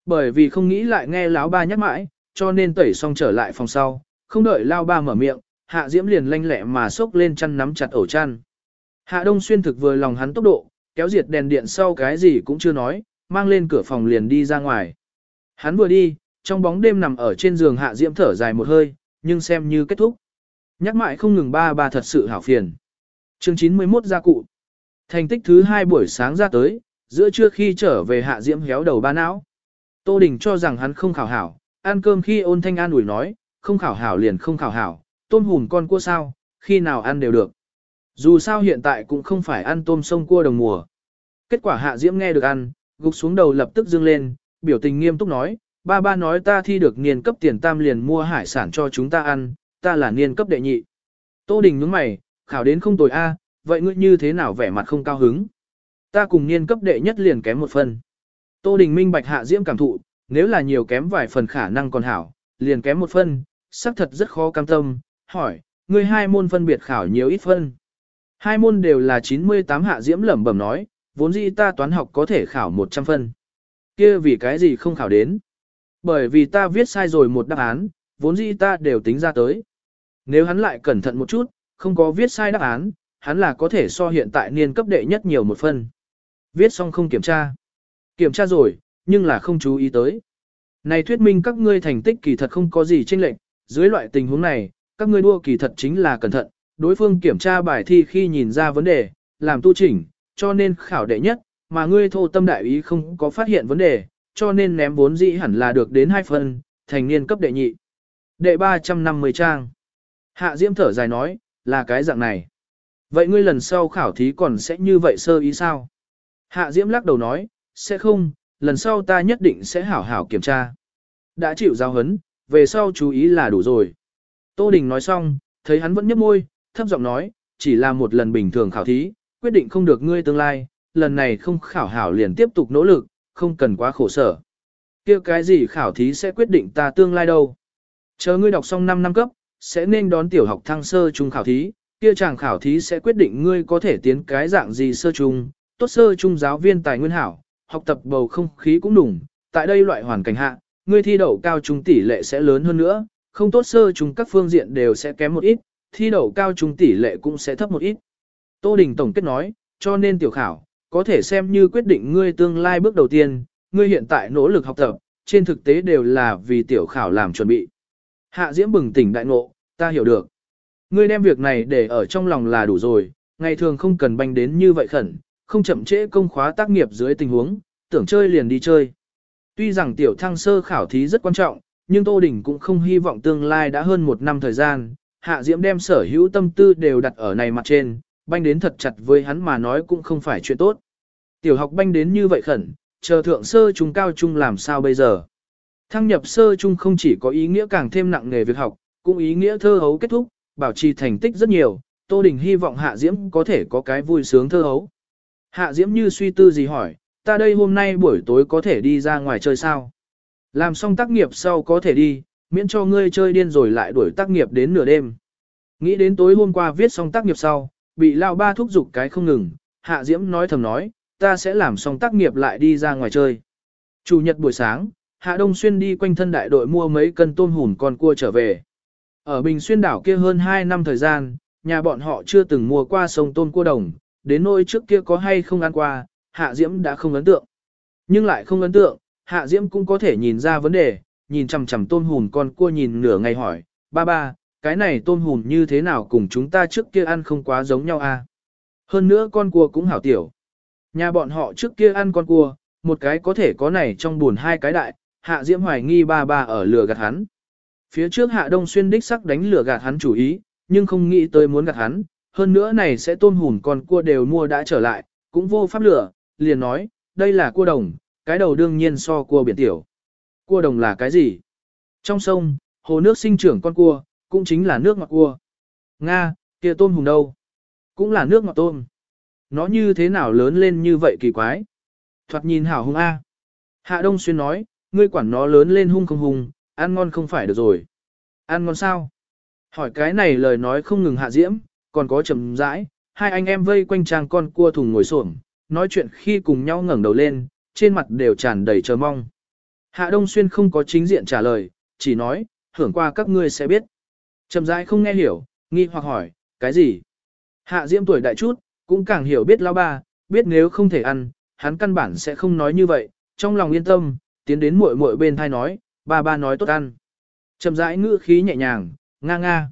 Bởi vì không nghĩ lại nghe lão ba nhắc mãi, cho nên tẩy xong trở lại phòng sau, không đợi lao ba mở miệng, Hạ Diễm liền lanh lẹ mà xốc lên chăn nắm chặt ổ chăn. Hạ Đông Xuyên thực vừa lòng hắn tốc độ, kéo diệt đèn điện sau cái gì cũng chưa nói, mang lên cửa phòng liền đi ra ngoài. Hắn vừa đi, trong bóng đêm nằm ở trên giường Hạ Diễm thở dài một hơi, nhưng xem như kết thúc. Nhắc mãi không ngừng ba ba thật sự hảo phiền. Chương 91 gia cụ. Thành tích thứ hai buổi sáng ra tới, giữa trưa khi trở về Hạ Diễm héo đầu ba não. Tô Đình cho rằng hắn không khảo hảo, ăn cơm khi ôn thanh an ủi nói, không khảo hảo liền không khảo hảo, tôm hùm con cua sao, khi nào ăn đều được. Dù sao hiện tại cũng không phải ăn tôm sông cua đồng mùa. Kết quả hạ diễm nghe được ăn, gục xuống đầu lập tức dương lên, biểu tình nghiêm túc nói, ba ba nói ta thi được niên cấp tiền tam liền mua hải sản cho chúng ta ăn, ta là niên cấp đệ nhị. Tô Đình nhướng mày, khảo đến không tồi a, vậy ngươi như thế nào vẻ mặt không cao hứng? Ta cùng niên cấp đệ nhất liền kém một phần. Tô Đình minh bạch hạ diễm cảm thụ, nếu là nhiều kém vài phần khả năng còn hảo, liền kém một phân, xác thật rất khó cam tâm, hỏi, ngươi hai môn phân biệt khảo nhiều ít phân. Hai môn đều là 98 hạ diễm lẩm bẩm nói, vốn dĩ ta toán học có thể khảo 100 phân. kia vì cái gì không khảo đến? Bởi vì ta viết sai rồi một đáp án, vốn dĩ ta đều tính ra tới. Nếu hắn lại cẩn thận một chút, không có viết sai đáp án, hắn là có thể so hiện tại niên cấp đệ nhất nhiều một phân. Viết xong không kiểm tra. Kiểm tra rồi, nhưng là không chú ý tới. Này thuyết minh các ngươi thành tích kỳ thật không có gì chênh lệch, dưới loại tình huống này, các ngươi đua kỳ thật chính là cẩn thận, đối phương kiểm tra bài thi khi nhìn ra vấn đề, làm tu chỉnh, cho nên khảo đệ nhất, mà ngươi thô tâm đại ý không có phát hiện vấn đề, cho nên ném vốn dĩ hẳn là được đến hai phần, thành niên cấp đệ nhị. Đệ 350 trang. Hạ Diễm thở dài nói, là cái dạng này. Vậy ngươi lần sau khảo thí còn sẽ như vậy sơ ý sao? Hạ Diễm lắc đầu nói, sẽ không, lần sau ta nhất định sẽ hảo hảo kiểm tra. Đã chịu giao hấn, về sau chú ý là đủ rồi. Tô Đình nói xong, thấy hắn vẫn nhấp môi, thấp giọng nói, chỉ là một lần bình thường khảo thí, quyết định không được ngươi tương lai, lần này không khảo hảo liền tiếp tục nỗ lực, không cần quá khổ sở. kia cái gì khảo thí sẽ quyết định ta tương lai đâu. Chờ ngươi đọc xong 5 năm cấp, sẽ nên đón tiểu học thăng sơ trung khảo thí, kia chàng khảo thí sẽ quyết định ngươi có thể tiến cái dạng gì sơ trung, tốt sơ trung giáo viên tài nguyên hảo, học tập bầu không khí cũng đủng, tại đây loại hoàn cảnh hạ, ngươi thi đậu cao trung tỷ lệ sẽ lớn hơn nữa, không tốt sơ chúng các phương diện đều sẽ kém một ít, thi đậu cao trung tỷ lệ cũng sẽ thấp một ít. Tô Đình Tổng kết nói, cho nên tiểu khảo, có thể xem như quyết định ngươi tương lai bước đầu tiên, ngươi hiện tại nỗ lực học tập, trên thực tế đều là vì tiểu khảo làm chuẩn bị. Hạ Diễm bừng tỉnh đại ngộ, ta hiểu được. Ngươi đem việc này để ở trong lòng là đủ rồi, ngày thường không cần banh đến như vậy khẩn, không chậm trễ công khóa tác nghiệp dưới tình huống, tưởng chơi liền đi chơi. Tuy rằng tiểu thăng sơ khảo thí rất quan trọng, nhưng Tô Đình cũng không hy vọng tương lai đã hơn một năm thời gian, Hạ Diễm đem sở hữu tâm tư đều đặt ở này mặt trên, banh đến thật chặt với hắn mà nói cũng không phải chuyện tốt. Tiểu học banh đến như vậy khẩn, chờ thượng sơ trung cao trung làm sao bây giờ. Thăng nhập sơ trung không chỉ có ý nghĩa càng thêm nặng nghề việc học, cũng ý nghĩa thơ hấu kết thúc, bảo trì thành tích rất nhiều, Tô Đình hy vọng Hạ Diễm có thể có cái vui sướng thơ hấu. Hạ Diễm như suy tư gì hỏi, ta đây hôm nay buổi tối có thể đi ra ngoài chơi sao? Làm xong tác nghiệp sau có thể đi, miễn cho ngươi chơi điên rồi lại đuổi tác nghiệp đến nửa đêm. Nghĩ đến tối hôm qua viết xong tác nghiệp sau, bị lao ba thúc giục cái không ngừng, Hạ Diễm nói thầm nói, ta sẽ làm xong tác nghiệp lại đi ra ngoài chơi. Chủ nhật buổi sáng, Hạ Đông Xuyên đi quanh thân đại đội mua mấy cân tôm hùm con cua trở về. Ở Bình Xuyên đảo kia hơn 2 năm thời gian, nhà bọn họ chưa từng mua qua sông tôm cua đồng, đến nỗi trước kia có hay không ăn qua, Hạ Diễm đã không ấn tượng. Nhưng lại không ấn tượng, Hạ Diễm cũng có thể nhìn ra vấn đề, nhìn chằm chằm tôm hùm con cua nhìn nửa ngày hỏi, ba ba, cái này tôm hùm như thế nào cùng chúng ta trước kia ăn không quá giống nhau à? Hơn nữa con cua cũng hảo tiểu. Nhà bọn họ trước kia ăn con cua, một cái có thể có này trong buồn hai cái đại, Hạ Diễm hoài nghi ba ba ở lửa gạt hắn. Phía trước Hạ Đông Xuyên đích sắc đánh lửa gạt hắn chủ ý, nhưng không nghĩ tới muốn gạt hắn, hơn nữa này sẽ tôm hùn con cua đều mua đã trở lại, cũng vô pháp lửa, liền nói, đây là cua đồng, cái đầu đương nhiên so cua biển tiểu. Cua đồng là cái gì? Trong sông, hồ nước sinh trưởng con cua, cũng chính là nước ngọt cua. Nga, kia tôm hùn đâu? Cũng là nước ngọt tôm. Nó như thế nào lớn lên như vậy kỳ quái? Thoạt nhìn hảo hung A. Hạ Đông Xuyên nói, ngươi quản nó lớn lên hung không hung, ăn ngon không phải được rồi. Ăn ngon sao? Hỏi cái này lời nói không ngừng hạ diễm, còn có trầm rãi, hai anh em vây quanh trang con cua thùng ngồi xổm, nói chuyện khi cùng nhau ngẩng đầu lên, trên mặt đều tràn đầy chờ mong. Hạ Đông Xuyên không có chính diện trả lời, chỉ nói, hưởng qua các ngươi sẽ biết. Trầm rãi không nghe hiểu, nghi hoặc hỏi, cái gì? Hạ Diễm tuổi đại chút, cũng càng hiểu biết lao ba, biết nếu không thể ăn, hắn căn bản sẽ không nói như vậy, trong lòng yên tâm, tiến đến muội muội bên thai nói, ba ba nói tốt ăn. Trầm rãi ngữ khí nhẹ nhàng, nga nga.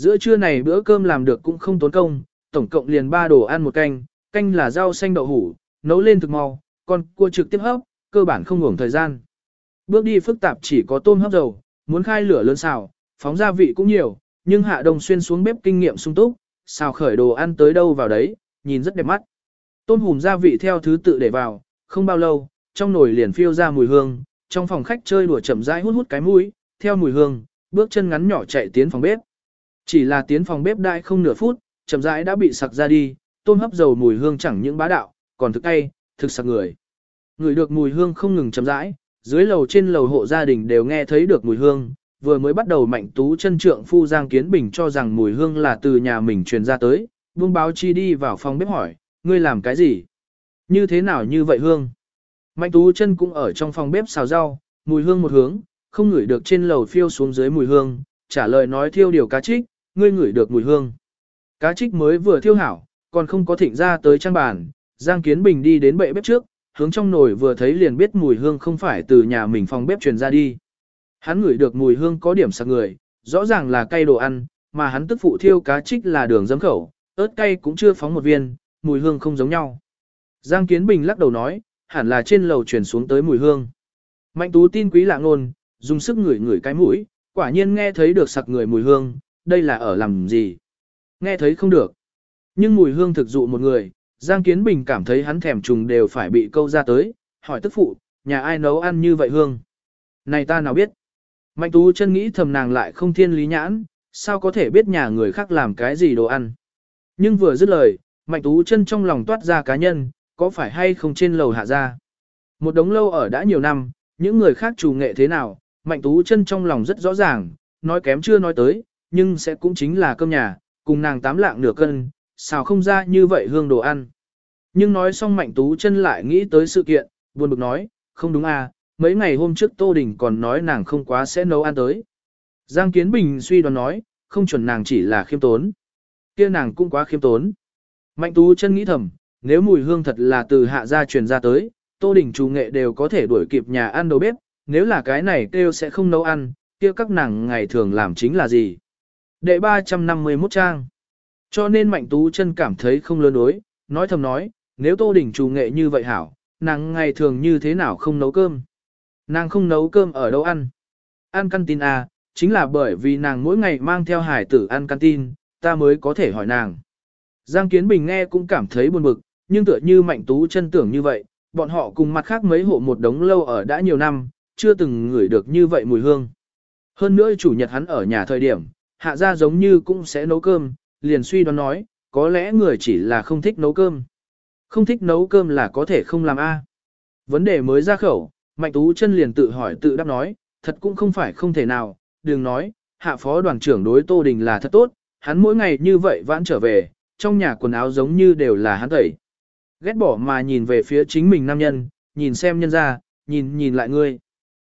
Giữa trưa này bữa cơm làm được cũng không tốn công, tổng cộng liền ba đồ ăn một canh, canh là rau xanh đậu hủ, nấu lên thực mau, còn cua trực tiếp hấp, cơ bản không ngủng thời gian. Bước đi phức tạp chỉ có tôm hấp dầu, muốn khai lửa lớn xào, phóng gia vị cũng nhiều, nhưng Hạ Đông Xuyên xuống bếp kinh nghiệm sung túc, xào khởi đồ ăn tới đâu vào đấy, nhìn rất đẹp mắt. Tôm hùm gia vị theo thứ tự để vào, không bao lâu, trong nồi liền phiêu ra mùi hương, trong phòng khách chơi đùa chậm rãi hút hút cái mũi, theo mùi hương, bước chân ngắn nhỏ chạy tiến phòng bếp. Chỉ là tiến phòng bếp đại không nửa phút, chậm rãi đã bị sặc ra đi, tôm hấp dầu mùi hương chẳng những bá đạo, còn thực cay, thực sặc người. Người được mùi hương không ngừng chậm rãi, dưới lầu trên lầu hộ gia đình đều nghe thấy được mùi hương, vừa mới bắt đầu mạnh tú chân trượng phu Giang Kiến Bình cho rằng mùi hương là từ nhà mình truyền ra tới, buông báo chi đi vào phòng bếp hỏi, ngươi làm cái gì? Như thế nào như vậy hương? Mạnh tú chân cũng ở trong phòng bếp xào rau, mùi hương một hướng, không ngửi được trên lầu phiêu xuống dưới mùi hương, trả lời nói thiêu điều cá trích, ngươi ngửi được mùi hương. Cá trích mới vừa thiêu hảo, còn không có thịnh ra tới trang bàn, Giang Kiến Bình đi đến bệ bếp trước, hướng trong nồi vừa thấy liền biết mùi hương không phải từ nhà mình phòng bếp truyền ra đi. Hắn ngửi được mùi hương có điểm sặc người, rõ ràng là cay đồ ăn, mà hắn tức phụ thiêu cá trích là đường dấm khẩu, ớt cay cũng chưa phóng một viên, mùi hương không giống nhau. Giang Kiến Bình lắc đầu nói, hẳn là trên lầu truyền xuống tới mùi hương. Mạnh Tú tin quý lạ ngôn, dùng sức ngửi ngửi cái mũi, quả nhiên nghe thấy được sặc người mùi hương, đây là ở làm gì? Nghe thấy không được. Nhưng mùi hương thực dụ một người, Giang Kiến Bình cảm thấy hắn thèm trùng đều phải bị câu ra tới, hỏi tức phụ, nhà ai nấu ăn như vậy hương? Này ta nào biết? Mạnh Tú chân nghĩ thầm nàng lại không thiên lý nhãn, sao có thể biết nhà người khác làm cái gì đồ ăn? Nhưng vừa dứt lời, Mạnh Tú chân trong lòng toát ra cá nhân, có phải hay không trên lầu hạ ra? Một đống lâu ở đã nhiều năm, những người khác chủ nghệ thế nào, Mạnh Tú chân trong lòng rất rõ ràng, nói kém chưa nói tới, nhưng sẽ cũng chính là cơm nhà, cùng nàng tám lạng nửa cân, sao không ra như vậy hương đồ ăn. Nhưng nói xong Mạnh Tú chân lại nghĩ tới sự kiện, buồn bực nói, không đúng à, mấy ngày hôm trước Tô Đình còn nói nàng không quá sẽ nấu ăn tới. Giang Kiến Bình suy đoán nói, không chuẩn nàng chỉ là khiêm tốn. kia nàng cũng quá khiêm tốn. Mạnh Tú chân nghĩ thầm, nếu mùi hương thật là từ hạ gia truyền ra tới, Tô Đình chủ nghệ đều có thể đuổi kịp nhà ăn đầu bếp, nếu là cái này kêu sẽ không nấu ăn, kia các nàng ngày thường làm chính là gì. Đệ 351 trang. Cho nên Mạnh Tú chân cảm thấy không lớn đối, nói thầm nói, nếu Tô Đình chủ nghệ như vậy hảo, nàng ngày thường như thế nào không nấu cơm. Nàng không nấu cơm ở đâu ăn. Ăn canteen à, chính là bởi vì nàng mỗi ngày mang theo hải tử ăn canteen, ta mới có thể hỏi nàng. Giang Kiến Bình nghe cũng cảm thấy buồn bực, nhưng tựa như Mạnh Tú chân tưởng như vậy, bọn họ cùng mặt khác mấy hộ một đống lâu ở đã nhiều năm, chưa từng ngửi được như vậy mùi hương. Hơn nữa chủ nhật hắn ở nhà thời điểm, hạ ra giống như cũng sẽ nấu cơm, liền suy đoán nói, có lẽ người chỉ là không thích nấu cơm. Không thích nấu cơm là có thể không làm A. Vấn đề mới ra khẩu, Mạnh Tú chân liền tự hỏi tự đáp nói, thật cũng không phải không thể nào, đừng nói, hạ phó đoàn trưởng đối Tô Đình là thật tốt, hắn mỗi ngày như vậy vãn trở về, trong nhà quần áo giống như đều là hắn tẩy. Ghét bỏ mà nhìn về phía chính mình nam nhân, nhìn xem nhân ra, nhìn nhìn lại ngươi.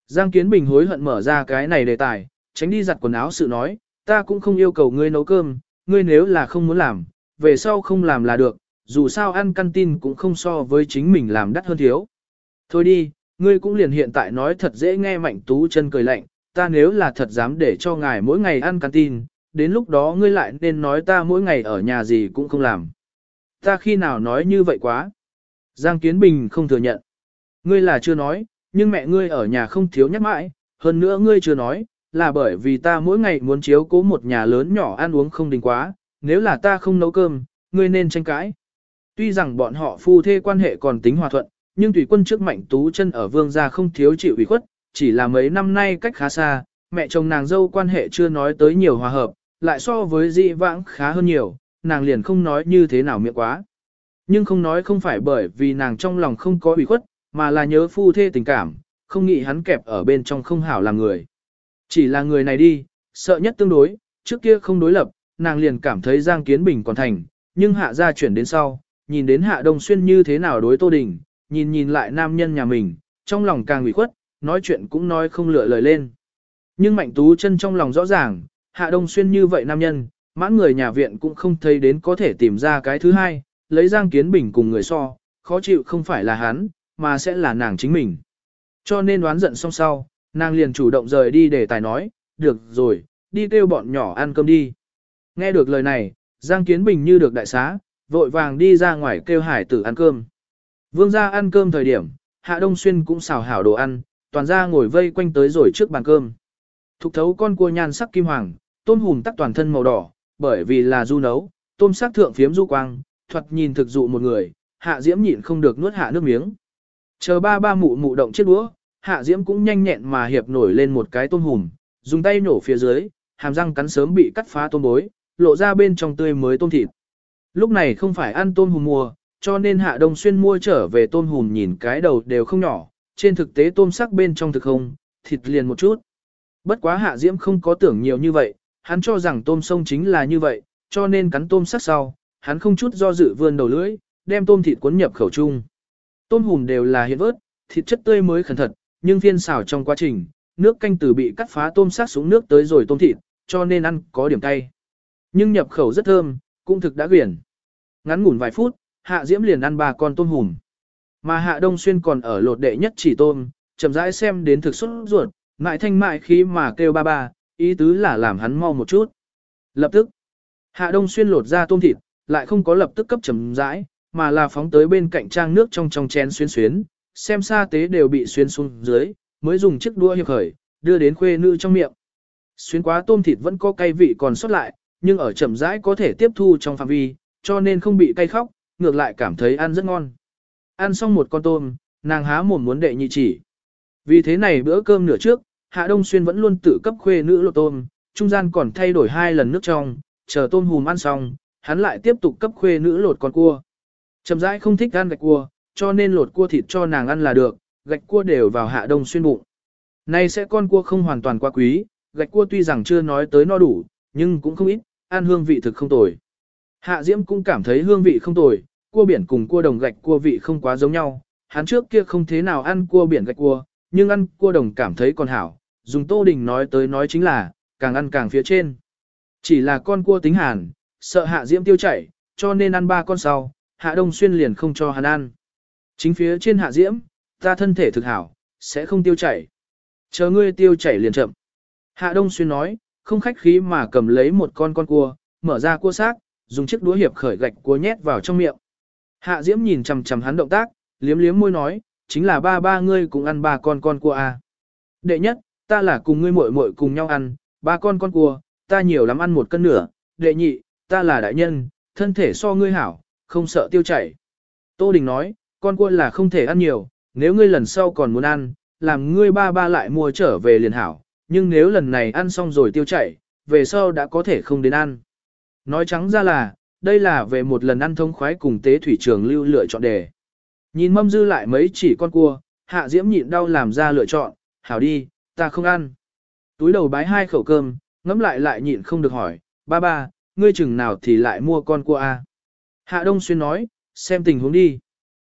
Giang Kiến Bình hối hận mở ra cái này đề tài, tránh đi giặt quần áo sự nói, ta cũng không yêu cầu ngươi nấu cơm, ngươi nếu là không muốn làm, về sau không làm là được, dù sao ăn canteen cũng không so với chính mình làm đắt hơn thiếu. Thôi đi, ngươi cũng liền hiện tại nói thật dễ nghe mạnh tú chân cười lạnh, ta nếu là thật dám để cho ngài mỗi ngày ăn canteen, đến lúc đó ngươi lại nên nói ta mỗi ngày ở nhà gì cũng không làm. Ta khi nào nói như vậy quá? Giang Kiến Bình không thừa nhận. Ngươi là chưa nói, nhưng mẹ ngươi ở nhà không thiếu nhắc mãi, hơn nữa ngươi chưa nói, là bởi vì ta mỗi ngày muốn chiếu cố một nhà lớn nhỏ ăn uống không đình quá, nếu là ta không nấu cơm, ngươi nên tranh cãi. Tuy rằng bọn họ phu thê quan hệ còn tính hòa thuận, nhưng tùy quân trước mạnh tú chân ở vương gia không thiếu chịu ủy khuất, chỉ là mấy năm nay cách khá xa, mẹ chồng nàng dâu quan hệ chưa nói tới nhiều hòa hợp, lại so với dị vãng khá hơn nhiều, nàng liền không nói như thế nào miệng quá. Nhưng không nói không phải bởi vì nàng trong lòng không có ủy khuất, mà là nhớ phu thê tình cảm, không nghĩ hắn kẹp ở bên trong không hảo làm người. Chỉ là người này đi, sợ nhất tương đối, trước kia không đối lập, nàng liền cảm thấy Giang Kiến Bình còn thành, nhưng hạ gia chuyển đến sau, nhìn đến hạ đông xuyên như thế nào đối Tô Đình, nhìn nhìn lại nam nhân nhà mình, trong lòng càng ủy khuất, nói chuyện cũng nói không lựa lời lên. Nhưng Mạnh Tú chân trong lòng rõ ràng, hạ đông xuyên như vậy nam nhân, mãn người nhà viện cũng không thấy đến có thể tìm ra cái thứ hai, lấy Giang Kiến Bình cùng người so, khó chịu không phải là hắn, mà sẽ là nàng chính mình. Cho nên đoán giận xong sau, nàng liền chủ động rời đi để tài nói, được rồi, đi kêu bọn nhỏ ăn cơm đi. Nghe được lời này, Giang Kiến Bình như được đại xá, vội vàng đi ra ngoài kêu hải tử ăn cơm. Vương gia ăn cơm thời điểm, Hạ Đông Xuyên cũng xào hảo đồ ăn, toàn ra ngồi vây quanh tới rồi trước bàn cơm. Thục thấu con cua nhan sắc kim hoàng, tôm hùm tắc toàn thân màu đỏ, bởi vì là du nấu, tôm sắc thượng phiếm du quang, thuật nhìn thực dụ một người, hạ diễm nhịn không được nuốt hạ nước miếng. Chờ ba ba mụ mụ động chiếc đũa, hạ diễm cũng nhanh nhẹn mà hiệp nổi lên một cái tôm hùm, dùng tay nổ phía dưới, hàm răng cắn sớm bị cắt phá tôm bối, lộ ra bên trong tươi mới tôm thịt. Lúc này không phải ăn tôm hùm mùa, cho nên hạ đông xuyên mua trở về tôm hùm nhìn cái đầu đều không nhỏ, trên thực tế tôm sắc bên trong thực không, thịt liền một chút. Bất quá hạ diễm không có tưởng nhiều như vậy, hắn cho rằng tôm sông chính là như vậy, cho nên cắn tôm sắc sau, hắn không chút do dự vươn đầu lưỡi, đem tôm thịt cuốn nhập khẩu chung. Tôm hùm đều là hiện vớt, thịt chất tươi mới khẩn thật, nhưng phiên xào trong quá trình, nước canh từ bị cắt phá tôm sát xuống nước tới rồi tôm thịt, cho nên ăn có điểm cay. Nhưng nhập khẩu rất thơm, cũng thực đã quyển. Ngắn ngủn vài phút, Hạ Diễm liền ăn ba con tôm hùm. Mà Hạ Đông Xuyên còn ở lột đệ nhất chỉ tôm, chậm rãi xem đến thực xuất ruột, mại thanh mại khí mà kêu ba ba, ý tứ là làm hắn mau một chút. Lập tức, Hạ Đông Xuyên lột ra tôm thịt, lại không có lập tức cấp chậm rãi, mà là phóng tới bên cạnh trang nước trong trong chén xuyên xuyến, xem xa tế đều bị xuyên xuống dưới, mới dùng chiếc đũa hiệp khởi, đưa đến khuê nữ trong miệng. Xuyên quá tôm thịt vẫn có cay vị còn sót lại, nhưng ở chậm rãi có thể tiếp thu trong phạm vi, cho nên không bị cay khóc, ngược lại cảm thấy ăn rất ngon. Ăn xong một con tôm, nàng há mồm muốn đệ nhị chỉ. Vì thế này bữa cơm nửa trước, Hạ Đông Xuyên vẫn luôn tự cấp khuê nữ lột tôm, trung gian còn thay đổi hai lần nước trong, chờ tôm hùm ăn xong, hắn lại tiếp tục cấp khuê nữ lột con cua. Chậm rãi không thích ăn gạch cua, cho nên lột cua thịt cho nàng ăn là được, gạch cua đều vào Hạ Đông Xuyên bụng. Nay sẽ con cua không hoàn toàn quá quý, gạch cua tuy rằng chưa nói tới no đủ, nhưng cũng không ít, ăn hương vị thực không tồi. Hạ Diễm cũng cảm thấy hương vị không tồi, cua biển cùng cua đồng gạch cua vị không quá giống nhau, hắn trước kia không thế nào ăn cua biển gạch cua, nhưng ăn cua đồng cảm thấy còn hảo, dùng Tô Đình nói tới nói chính là, càng ăn càng phía trên. Chỉ là con cua tính hàn, sợ Hạ Diễm tiêu chảy, cho nên ăn ba con sau, Hạ Đông Xuyên liền không cho hắn ăn. Chính phía trên Hạ Diễm, ta thân thể thực hảo, sẽ không tiêu chảy. Chờ ngươi tiêu chảy liền chậm. Hạ Đông Xuyên nói, không khách khí mà cầm lấy một con con cua, mở ra cua xác, dùng chiếc đũa hiệp khởi gạch cua nhét vào trong miệng. Hạ Diễm nhìn chằm chằm hắn động tác, liếm liếm môi nói, chính là ba ba ngươi cùng ăn ba con con cua à. Đệ nhất, ta là cùng ngươi muội muội cùng nhau ăn, ba con con cua, ta nhiều lắm ăn một cân nửa. Đệ nhị, ta là đại nhân, thân thể so ngươi hảo, không sợ tiêu chảy. Tô Đình nói, con cua là không thể ăn nhiều, nếu ngươi lần sau còn muốn ăn, làm ngươi ba ba lại mua trở về liền hảo, nhưng nếu lần này ăn xong rồi tiêu chảy, về sau đã có thể không đến ăn. Nói trắng ra là, đây là về một lần ăn thông khoái cùng tế thủy trường lưu lựa chọn đề. Nhìn mâm dư lại mấy chỉ con cua, hạ diễm nhịn đau làm ra lựa chọn, hảo đi, ta không ăn. Túi đầu bái hai khẩu cơm, ngẫm lại lại nhịn không được hỏi, ba ba, ngươi chừng nào thì lại mua con cua a? Hạ Đông Xuyên nói, xem tình huống đi.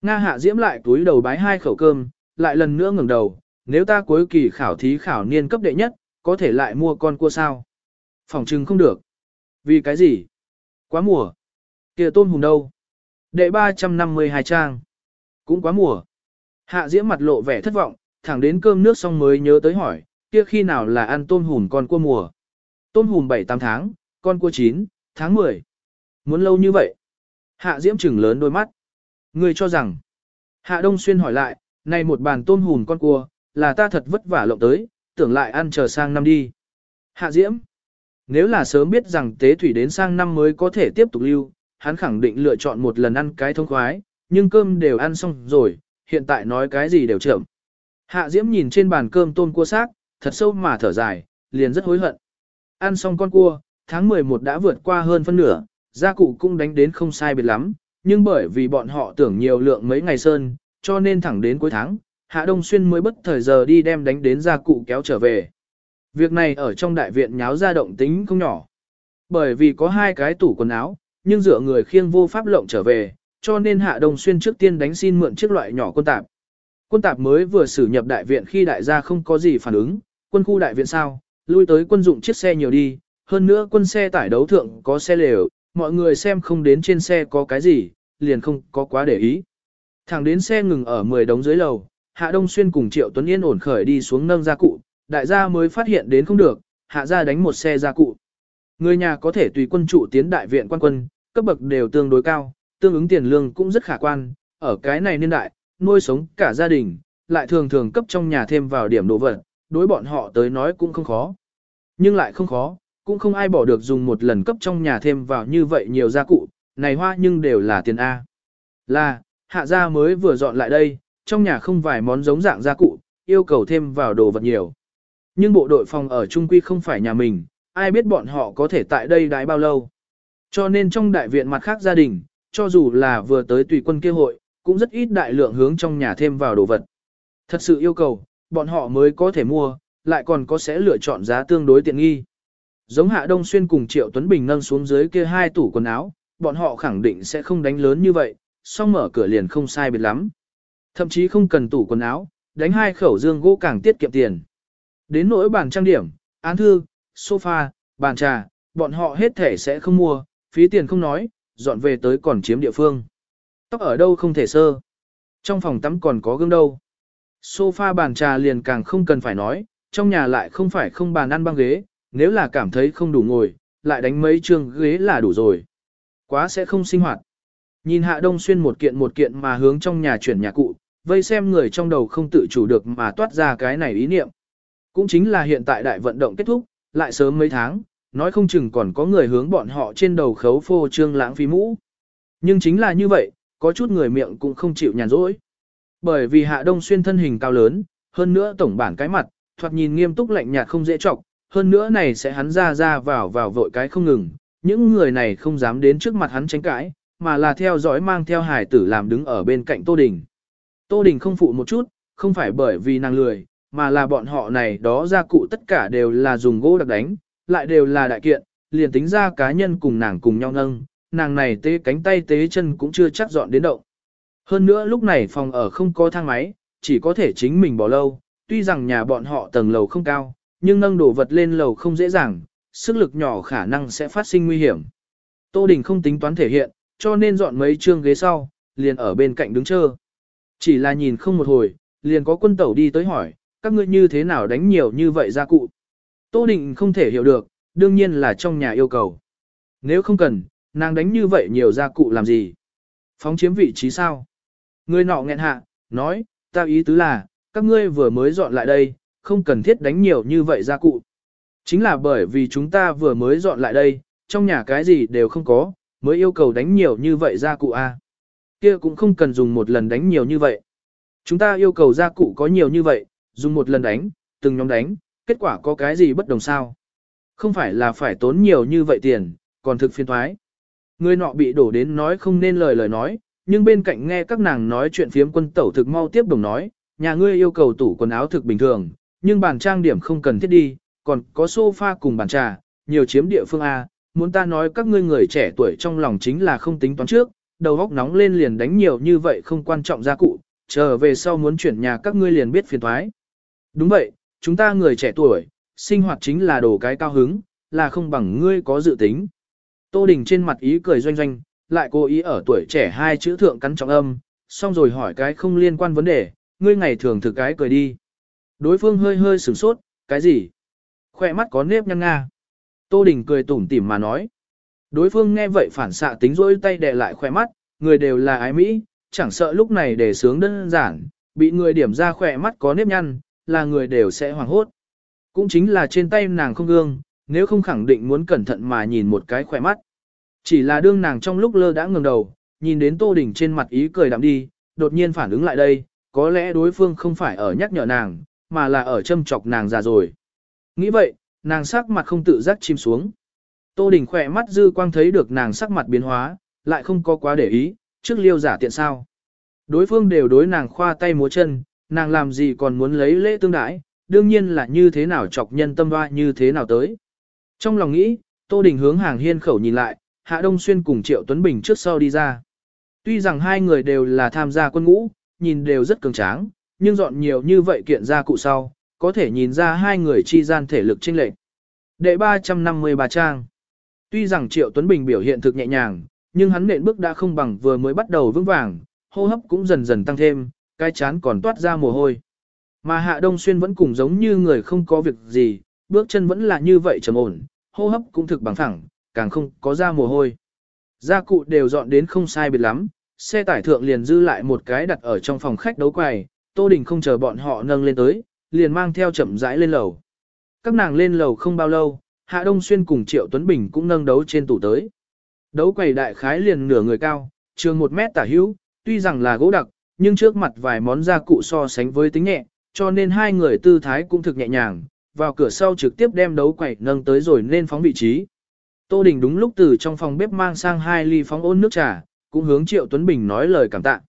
Nga hạ diễm lại túi đầu bái hai khẩu cơm, lại lần nữa ngẩng đầu, nếu ta cuối kỳ khảo thí khảo niên cấp đệ nhất, có thể lại mua con cua sao? Phòng trừng không được. Vì cái gì? Quá mùa. Kìa tôm hùng đâu? Đệ 352 trang. Cũng quá mùa. Hạ diễm mặt lộ vẻ thất vọng, thẳng đến cơm nước xong mới nhớ tới hỏi, kia khi nào là ăn tôm hùm con cua mùa? Tôm hùm 7-8 tháng, con cua 9, tháng 10. Muốn lâu như vậy? Hạ diễm trừng lớn đôi mắt. Ngươi cho rằng. Hạ Đông Xuyên hỏi lại, này một bàn tôm hùm con cua, là ta thật vất vả lộng tới, tưởng lại ăn chờ sang năm đi. Hạ Diễm, nếu là sớm biết rằng tế thủy đến sang năm mới có thể tiếp tục lưu, hắn khẳng định lựa chọn một lần ăn cái thông khoái, nhưng cơm đều ăn xong rồi, hiện tại nói cái gì đều chậm. Hạ Diễm nhìn trên bàn cơm tôm cua xác, thật sâu mà thở dài, liền rất hối hận. Ăn xong con cua, tháng 11 đã vượt qua hơn phân nửa, gia cụ cũng đánh đến không sai biệt lắm, nhưng bởi vì bọn họ tưởng nhiều lượng mấy ngày sơn, cho nên thẳng đến cuối tháng, Hạ Đông Xuyên mới bất thời giờ đi đem đánh đến gia cụ kéo trở về. Việc này ở trong đại viện nháo ra động tính không nhỏ. Bởi vì có hai cái tủ quần áo, nhưng dựa người khiêng vô pháp lộng trở về, cho nên Hạ Đông Xuyên trước tiên đánh xin mượn chiếc loại nhỏ quân tạp. Quân tạp mới vừa xử nhập đại viện khi đại gia không có gì phản ứng, quân khu đại viện sao, lui tới quân dụng chiếc xe nhiều đi, hơn nữa quân xe tải đấu thượng có xe lều, mọi người xem không đến trên xe có cái gì, liền không có quá để ý. Thẳng đến xe ngừng ở 10 đống dưới lầu, Hạ Đông Xuyên cùng Triệu Tuấn Yên ổn khởi đi xuống nâng gia cụ, đại gia mới phát hiện đến không được, hạ gia đánh một xe gia cụ. Người nhà có thể tùy quân trụ tiến đại viện quan quân, cấp bậc đều tương đối cao, tương ứng tiền lương cũng rất khả quan, ở cái này niên đại, nuôi sống cả gia đình, lại thường thường cấp trong nhà thêm vào điểm đồ vật, đối bọn họ tới nói cũng không khó. Nhưng lại không khó, cũng không ai bỏ được dùng một lần cấp trong nhà thêm vào như vậy nhiều gia cụ, này hoa nhưng đều là tiền A. Là, hạ gia mới vừa dọn lại đây, trong nhà không vài món giống dạng gia cụ, yêu cầu thêm vào đồ vật nhiều. Nhưng bộ đội phòng ở Trung Quy không phải nhà mình, ai biết bọn họ có thể tại đây đái bao lâu. Cho nên trong đại viện mặt khác gia đình, cho dù là vừa tới tùy quân kia hội, cũng rất ít đại lượng hướng trong nhà thêm vào đồ vật. Thật sự yêu cầu, bọn họ mới có thể mua, lại còn có sẽ lựa chọn giá tương đối tiện nghi. Giống Hạ Đông Xuyên cùng Triệu Tuấn Bình nâng xuống dưới kia hai tủ quần áo, bọn họ khẳng định sẽ không đánh lớn như vậy, song mở cửa liền không sai biệt lắm. Thậm chí không cần tủ quần áo, đánh hai khẩu dương gỗ càng tiết kiệm tiền. Đến nỗi bàn trang điểm, án thư, sofa, bàn trà, bọn họ hết thể sẽ không mua, phí tiền không nói, dọn về tới còn chiếm địa phương. Tóc ở đâu không thể sơ. Trong phòng tắm còn có gương đâu. Sofa bàn trà liền càng không cần phải nói, trong nhà lại không phải không bàn ăn băng ghế, nếu là cảm thấy không đủ ngồi, lại đánh mấy chương ghế là đủ rồi. Quá sẽ không sinh hoạt. Nhìn Hạ Đông Xuyên một kiện một kiện mà hướng trong nhà chuyển nhà cụ, vây xem người trong đầu không tự chủ được mà toát ra cái này ý niệm. Cũng chính là hiện tại đại vận động kết thúc, lại sớm mấy tháng, nói không chừng còn có người hướng bọn họ trên đầu khấu phô trương lãng phí mũ. Nhưng chính là như vậy, có chút người miệng cũng không chịu nhàn rỗi. Bởi vì Hạ Đông Xuyên thân hình cao lớn, hơn nữa tổng bản cái mặt, thoạt nhìn nghiêm túc lạnh nhạt không dễ trọng, hơn nữa này sẽ hắn ra ra vào vào vội cái không ngừng, những người này không dám đến trước mặt hắn tránh cãi, mà là theo dõi mang theo hải tử làm đứng ở bên cạnh Tô Đình. Tô Đình không phụ một chút, không phải bởi vì nàng lười, mà là bọn họ này đó gia cụ tất cả đều là dùng gỗ đặc đánh, lại đều là đại kiện, liền tính ra cá nhân cùng nàng cùng nhau nâng, nàng này tế cánh tay tế chân cũng chưa chắc dọn đến động. Hơn nữa lúc này phòng ở không có thang máy, chỉ có thể chính mình bỏ lâu, tuy rằng nhà bọn họ tầng lầu không cao, nhưng nâng đồ vật lên lầu không dễ dàng, sức lực nhỏ khả năng sẽ phát sinh nguy hiểm. Tô Đình không tính toán thể hiện, cho nên dọn mấy chương ghế sau, liền ở bên cạnh đứng chờ. Chỉ là nhìn không một hồi, liền có quân tẩu đi tới hỏi, các ngươi như thế nào đánh nhiều như vậy gia cụ. Tô Đình không thể hiểu được, đương nhiên là trong nhà yêu cầu. Nếu không cần, nàng đánh như vậy nhiều gia cụ làm gì? Phóng chiếm vị trí sao? Người nọ nghẹn hạ, nói, ta ý tứ là, các ngươi vừa mới dọn lại đây, không cần thiết đánh nhiều như vậy gia cụ. Chính là bởi vì chúng ta vừa mới dọn lại đây, trong nhà cái gì đều không có, mới yêu cầu đánh nhiều như vậy gia cụ a. Kia cũng không cần dùng một lần đánh nhiều như vậy. Chúng ta yêu cầu gia cụ có nhiều như vậy, dùng một lần đánh, từng nhóm đánh, kết quả có cái gì bất đồng sao? Không phải là phải tốn nhiều như vậy tiền, còn thực phiên thoái. Người nọ bị đổ đến nói không nên lời lời nói, nhưng bên cạnh nghe các nàng nói chuyện phiếm quân tẩu thực mau tiếp đồng nói, nhà ngươi yêu cầu tủ quần áo thực bình thường, nhưng bàn trang điểm không cần thiết đi, còn có sofa cùng bàn trà, nhiều chiếm địa phương A, muốn ta nói các ngươi người trẻ tuổi trong lòng chính là không tính toán trước, đầu góc nóng lên liền đánh nhiều như vậy không quan trọng gia cụ, chờ về sau muốn chuyển nhà các ngươi liền biết phiền thoái. Đúng vậy, chúng ta người trẻ tuổi, sinh hoạt chính là đồ cái cao hứng, là không bằng ngươi có dự tính. Tô Đình trên mặt ý cười doanh doanh, lại cố ý ở tuổi trẻ hai chữ thượng cắn trọng âm, xong rồi hỏi cái không liên quan vấn đề, ngươi ngày thường thực cái cười đi. Đối phương hơi hơi sửng sốt, cái gì? Khoe mắt có nếp nhăn nga. Tô Đình cười tủm tỉm mà nói. Đối phương nghe vậy phản xạ tính rỗi tay đè lại khoe mắt, người đều là ái Mỹ, chẳng sợ lúc này để sướng đơn giản, bị người điểm ra khoe mắt có nếp nhăn, là người đều sẽ hoảng hốt. Cũng chính là trên tay nàng không gương, nếu không khẳng định muốn cẩn thận mà nhìn một cái khoe mắt. Chỉ là đương nàng trong lúc lơ đã ngừng đầu, nhìn đến Tô Đình trên mặt ý cười đạm đi, đột nhiên phản ứng lại đây, có lẽ đối phương không phải ở nhắc nhở nàng, mà là ở châm chọc nàng già rồi. Nghĩ vậy, nàng sắc mặt không tự giác chìm xuống. Tô Đình khỏe mắt dư quang thấy được nàng sắc mặt biến hóa, lại không có quá để ý, trước liêu giả tiện sao. Đối phương đều đối nàng khoa tay múa chân, nàng làm gì còn muốn lấy lễ tương đãi, đương nhiên là như thế nào chọc nhân tâm hoa như thế nào tới. Trong lòng nghĩ, Tô Đình hướng hàng hiên khẩu nhìn lại, Hạ Đông Xuyên cùng Triệu Tuấn Bình trước sau đi ra. Tuy rằng hai người đều là tham gia quân ngũ, nhìn đều rất cường tráng, nhưng dọn nhiều như vậy kiện ra cụ sau, có thể nhìn ra hai người chi gian thể lực chênh lệch. Đệ 353 trang. Tuy rằng Triệu Tuấn Bình biểu hiện thực nhẹ nhàng, nhưng hắn nện bước đã không bằng vừa mới bắt đầu vững vàng, hô hấp cũng dần dần tăng thêm, cái chán còn toát ra mồ hôi. Mà Hạ Đông Xuyên vẫn cùng giống như người không có việc gì, bước chân vẫn là như vậy trầm ổn, hô hấp cũng thực bằng phẳng, càng không có ra mồ hôi. Gia cụ đều dọn đến không sai biệt lắm, xe tải thượng liền dư lại một cái đặt ở trong phòng khách đấu quầy, Tô Đình không chờ bọn họ nâng lên tới, liền mang theo chậm rãi lên lầu. Các nàng lên lầu không bao lâu, Hạ Đông Xuyên cùng Triệu Tuấn Bình cũng nâng đấu trên tủ tới. Đấu quầy đại khái liền nửa người cao, trường một mét tả hữu, tuy rằng là gỗ đặc, nhưng trước mặt vài món gia cụ so sánh với tính nhẹ, cho nên hai người tư thái cũng thực nhẹ nhàng, vào cửa sau trực tiếp đem đấu quầy nâng tới rồi nên phóng vị trí. Tô Đình đúng lúc từ trong phòng bếp mang sang hai ly phóng ôn nước trà, cũng hướng Triệu Tuấn Bình nói lời cảm tạ.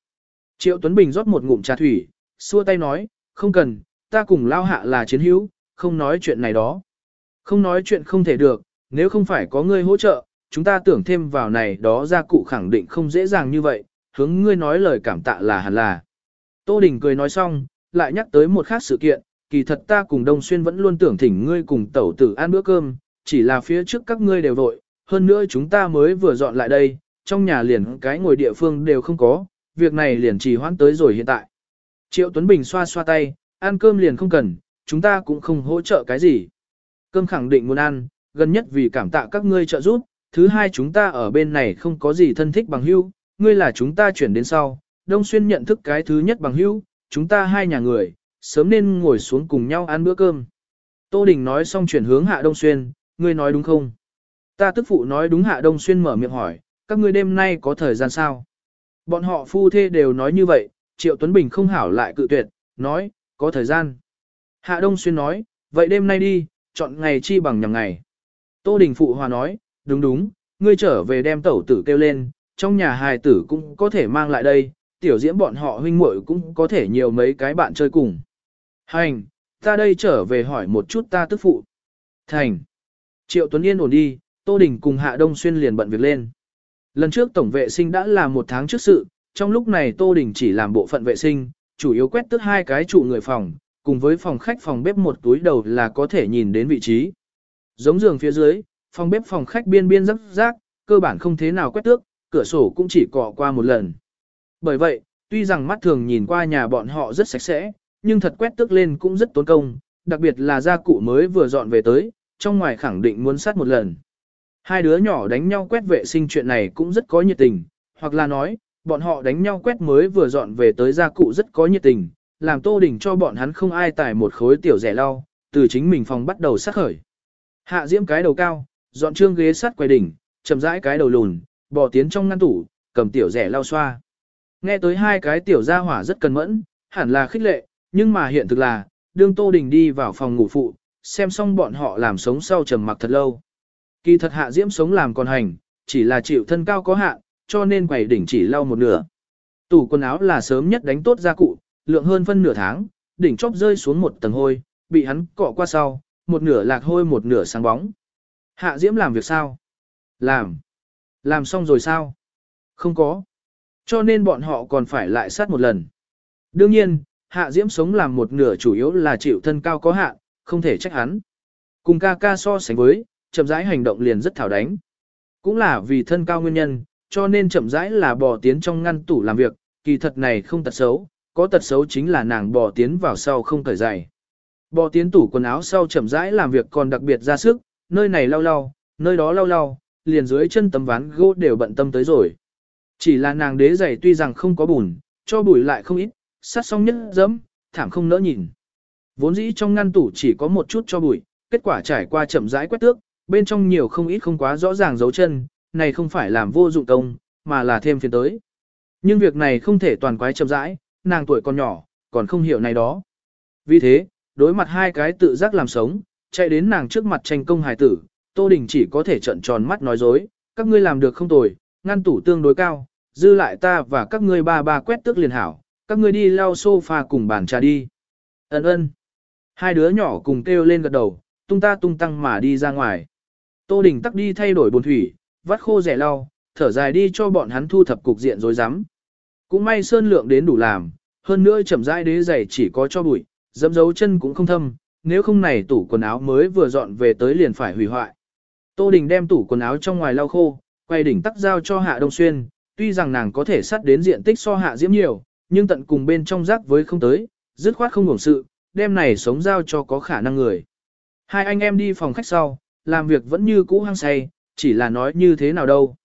Triệu Tuấn Bình rót một ngụm trà thủy, xua tay nói, không cần, ta cùng lao hạ là chiến hữu, không nói chuyện này đó. Không nói chuyện không thể được, nếu không phải có ngươi hỗ trợ, chúng ta tưởng thêm vào này đó ra cụ khẳng định không dễ dàng như vậy, hướng ngươi nói lời cảm tạ là hẳn là. Tô Đình cười nói xong, lại nhắc tới một khác sự kiện, kỳ thật ta cùng Đông Xuyên vẫn luôn tưởng thỉnh ngươi cùng tẩu tử ăn bữa cơm, chỉ là phía trước các ngươi đều vội, hơn nữa chúng ta mới vừa dọn lại đây, trong nhà liền cái ngồi địa phương đều không có, việc này liền trì hoãn tới rồi hiện tại. Triệu Tuấn Bình xoa xoa tay, ăn cơm liền không cần, chúng ta cũng không hỗ trợ cái gì. Cơm khẳng định muốn ăn, gần nhất vì cảm tạ các ngươi trợ giúp, thứ hai chúng ta ở bên này không có gì thân thích bằng hữu, ngươi là chúng ta chuyển đến sau, Đông Xuyên nhận thức cái thứ nhất bằng hữu, chúng ta hai nhà người, sớm nên ngồi xuống cùng nhau ăn bữa cơm. Tô Đình nói xong chuyển hướng Hạ Đông Xuyên, ngươi nói đúng không? Ta tức phụ nói đúng Hạ Đông Xuyên mở miệng hỏi, các ngươi đêm nay có thời gian sao? Bọn họ phu thê đều nói như vậy, Triệu Tuấn Bình không hảo lại cự tuyệt, nói, có thời gian. Hạ Đông Xuyên nói, vậy đêm nay đi, chọn ngày chi bằng nhằm ngày. Tô Đình Phụ Hòa nói, đúng đúng, ngươi trở về đem tẩu tử kêu lên, trong nhà hài tử cũng có thể mang lại đây, tiểu diễm bọn họ huynh muội cũng có thể nhiều mấy cái bạn chơi cùng. Hành, ta đây trở về hỏi một chút ta tức phụ. Thành. Triệu Tuấn Yên ổn đi, Tô Đình cùng Hạ Đông Xuyên liền bận việc lên. Lần trước tổng vệ sinh đã là một tháng trước sự, trong lúc này Tô Đình chỉ làm bộ phận vệ sinh, chủ yếu quét tức hai cái trụ người phòng, cùng với phòng khách phòng bếp một túi đầu là có thể nhìn đến vị trí. Giống giường phía dưới, phòng bếp phòng khách biên biên rắc rác, cơ bản không thế nào quét tước, cửa sổ cũng chỉ cọ qua một lần. Bởi vậy, tuy rằng mắt thường nhìn qua nhà bọn họ rất sạch sẽ, nhưng thật quét tước lên cũng rất tốn công, đặc biệt là gia cụ mới vừa dọn về tới, trong ngoài khẳng định muốn sát một lần. Hai đứa nhỏ đánh nhau quét vệ sinh chuyện này cũng rất có nhiệt tình, hoặc là nói, bọn họ đánh nhau quét mới vừa dọn về tới gia cụ rất có nhiệt tình, làm Tô Đình cho bọn hắn không ai tải một khối tiểu rẻ lau, từ chính mình phòng bắt đầu sát khởi. Hạ diễm cái đầu cao, dọn trương ghế sắt quầy đỉnh, chậm rãi cái đầu lùn, bỏ tiến trong ngăn tủ, cầm tiểu rẻ lau xoa. Nghe tới hai cái tiểu gia hỏa rất cần mẫn, hẳn là khích lệ, nhưng mà hiện thực là, đương Tô Đình đi vào phòng ngủ phụ, xem xong bọn họ làm sống sau trầm mặc thật lâu. Kỳ thật hạ diễm sống làm còn hành, chỉ là chịu thân cao có hạn, cho nên quầy đỉnh chỉ lau một nửa. Tủ quần áo là sớm nhất đánh tốt gia cụ, lượng hơn phân nửa tháng, đỉnh chóp rơi xuống một tầng hôi, bị hắn cọ qua sau, một nửa lạc hôi một nửa sáng bóng. Hạ Diễm làm việc sao? Làm. Làm xong rồi sao? Không có. Cho nên bọn họ còn phải lại sát một lần. Đương nhiên, Hạ Diễm sống làm một nửa chủ yếu là chịu thân cao có hạn, không thể trách hắn. Cùng ca ca so sánh với, chậm rãi hành động liền rất thảo đánh. Cũng là vì thân cao nguyên nhân, cho nên chậm rãi là bò tiến trong ngăn tủ làm việc, kỳ thật này không tật xấu, có tật xấu chính là nàng bò tiến vào sau không cởi giày. Bò tiến tủ quần áo sau chậm rãi làm việc còn đặc biệt ra sức, nơi này lau lau, nơi đó lau lau, liền dưới chân tấm ván gỗ đều bận tâm tới rồi. Chỉ là nàng đế giày tuy rằng không có bùn, cho bụi lại không ít, sát xong nhất dẫm, thảm không nỡ nhìn. Vốn dĩ trong ngăn tủ chỉ có một chút cho bụi, kết quả trải qua chậm rãi quét tước, bên trong nhiều không ít không quá rõ ràng dấu chân, này không phải làm vô dụng công, mà là thêm phiền tới. Nhưng việc này không thể toàn quái chậm rãi, nàng tuổi còn nhỏ, còn không hiểu này đó. Vì thế, đối mặt hai cái tự giác làm sống, chạy đến nàng trước mặt tranh công hài tử, Tô Đình chỉ có thể trận tròn mắt nói dối, các ngươi làm được không tồi, ngăn tủ tương đối cao, dư lại ta và các ngươi ba ba quét tước liền hảo, các ngươi đi lau sofa cùng bàn trà đi. Ấn ơn. Hai đứa nhỏ cùng kêu lên gật đầu, tung ta tung tăng mà đi ra ngoài. Tô Đình tắc đi thay đổi bồn thủy, vắt khô rẻ lau, thở dài đi cho bọn hắn thu thập cục diện rồi dám. Cũng may sơn lượng đến đủ làm, hơn nữa chậm rãi đế giày chỉ có cho bụi, dẫm dấu chân cũng không thâm, nếu không này tủ quần áo mới vừa dọn về tới liền phải hủy hoại. Tô Đình đem tủ quần áo trong ngoài lau khô, quay đỉnh tắc giao cho Hạ Đông Xuyên, tuy rằng nàng có thể sắt đến diện tích so Hạ Diễm nhiều, nhưng tận cùng bên trong rác với không tới, dứt khoát không hưởng sự, đem này sống giao cho có khả năng người. Hai anh em đi phòng khách sau, làm việc vẫn như cũ hăng say, chỉ là nói như thế nào đâu.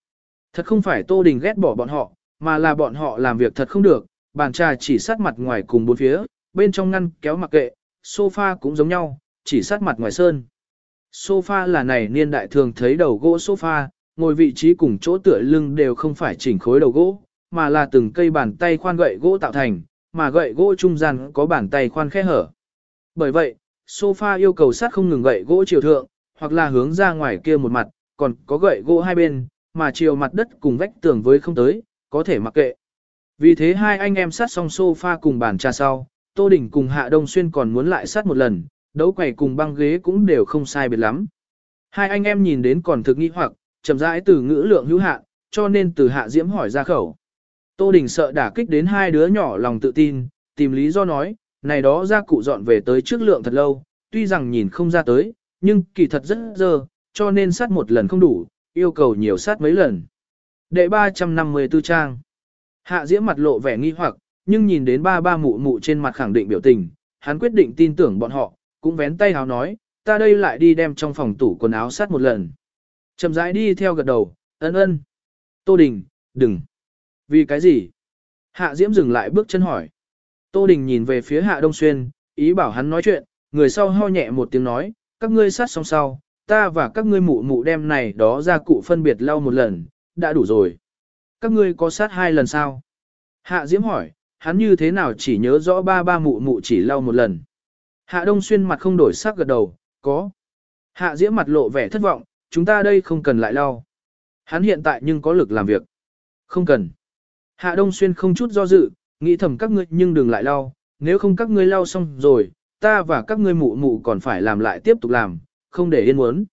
Thật không phải Tô Đình ghét bỏ bọn họ, mà là bọn họ làm việc thật không được, bàn trà chỉ sát mặt ngoài cùng bốn phía, bên trong ngăn kéo mặc kệ, sofa cũng giống nhau, chỉ sát mặt ngoài sơn. Sofa là này niên đại thường thấy đầu gỗ sofa, ngồi vị trí cùng chỗ tựa lưng đều không phải chỉnh khối đầu gỗ, mà là từng cây bàn tay khoan gậy gỗ tạo thành, mà gậy gỗ trung gian có bàn tay khoan khe hở. Bởi vậy, sofa yêu cầu sát không ngừng gậy gỗ chiều thượng, hoặc là hướng ra ngoài kia một mặt, còn có gậy gỗ hai bên, mà chiều mặt đất cùng vách tường với không tới, có thể mặc kệ. Vì thế hai anh em sát xong sofa cùng bàn trà sau, Tô Đình cùng Hạ Đông Xuyên còn muốn lại sát một lần, đấu quầy cùng băng ghế cũng đều không sai biệt lắm. Hai anh em nhìn đến còn thực nghi hoặc, chậm rãi từ ngữ lượng hữu hạn, cho nên từ Hạ Diễm hỏi ra khẩu. Tô Đình sợ đả kích đến hai đứa nhỏ lòng tự tin, tìm lý do nói, này đó ra cụ dọn về tới trước lượng thật lâu, tuy rằng nhìn không ra tới, nhưng kỳ thật rất dơ, cho nên sát một lần không đủ, yêu cầu nhiều sát mấy lần. Đệ 354 trang. Hạ Diễm mặt lộ vẻ nghi hoặc, nhưng nhìn đến ba ba mụ mụ trên mặt khẳng định biểu tình, hắn quyết định tin tưởng bọn họ, cũng vén tay háo nói, ta đây lại đi đem trong phòng tủ quần áo sát một lần. Chậm rãi đi theo gật đầu, ân ân. Tô Đình, đừng. Vì cái gì? Hạ Diễm dừng lại bước chân hỏi. Tô Đình nhìn về phía Hạ Đông Xuyên, ý bảo hắn nói chuyện, người sau ho nhẹ một tiếng nói, các ngươi sát xong sau, ta và các ngươi mụ mụ đem này đó ra cụ phân biệt lau một lần, đã đủ rồi. Các ngươi có sát hai lần sao? Hạ Diễm hỏi, hắn như thế nào chỉ nhớ rõ ba ba mụ mụ chỉ lau một lần. Hạ Đông Xuyên mặt không đổi sắc gật đầu, có. Hạ Diễm mặt lộ vẻ thất vọng, chúng ta đây không cần lại lau. Hắn hiện tại nhưng có lực làm việc. Không cần. Hạ Đông Xuyên không chút do dự, nghĩ thầm các ngươi nhưng đừng lại lau, nếu không các ngươi lau xong rồi, ta và các ngươi mụ mụ còn phải làm lại tiếp tục làm, không để yên muốn.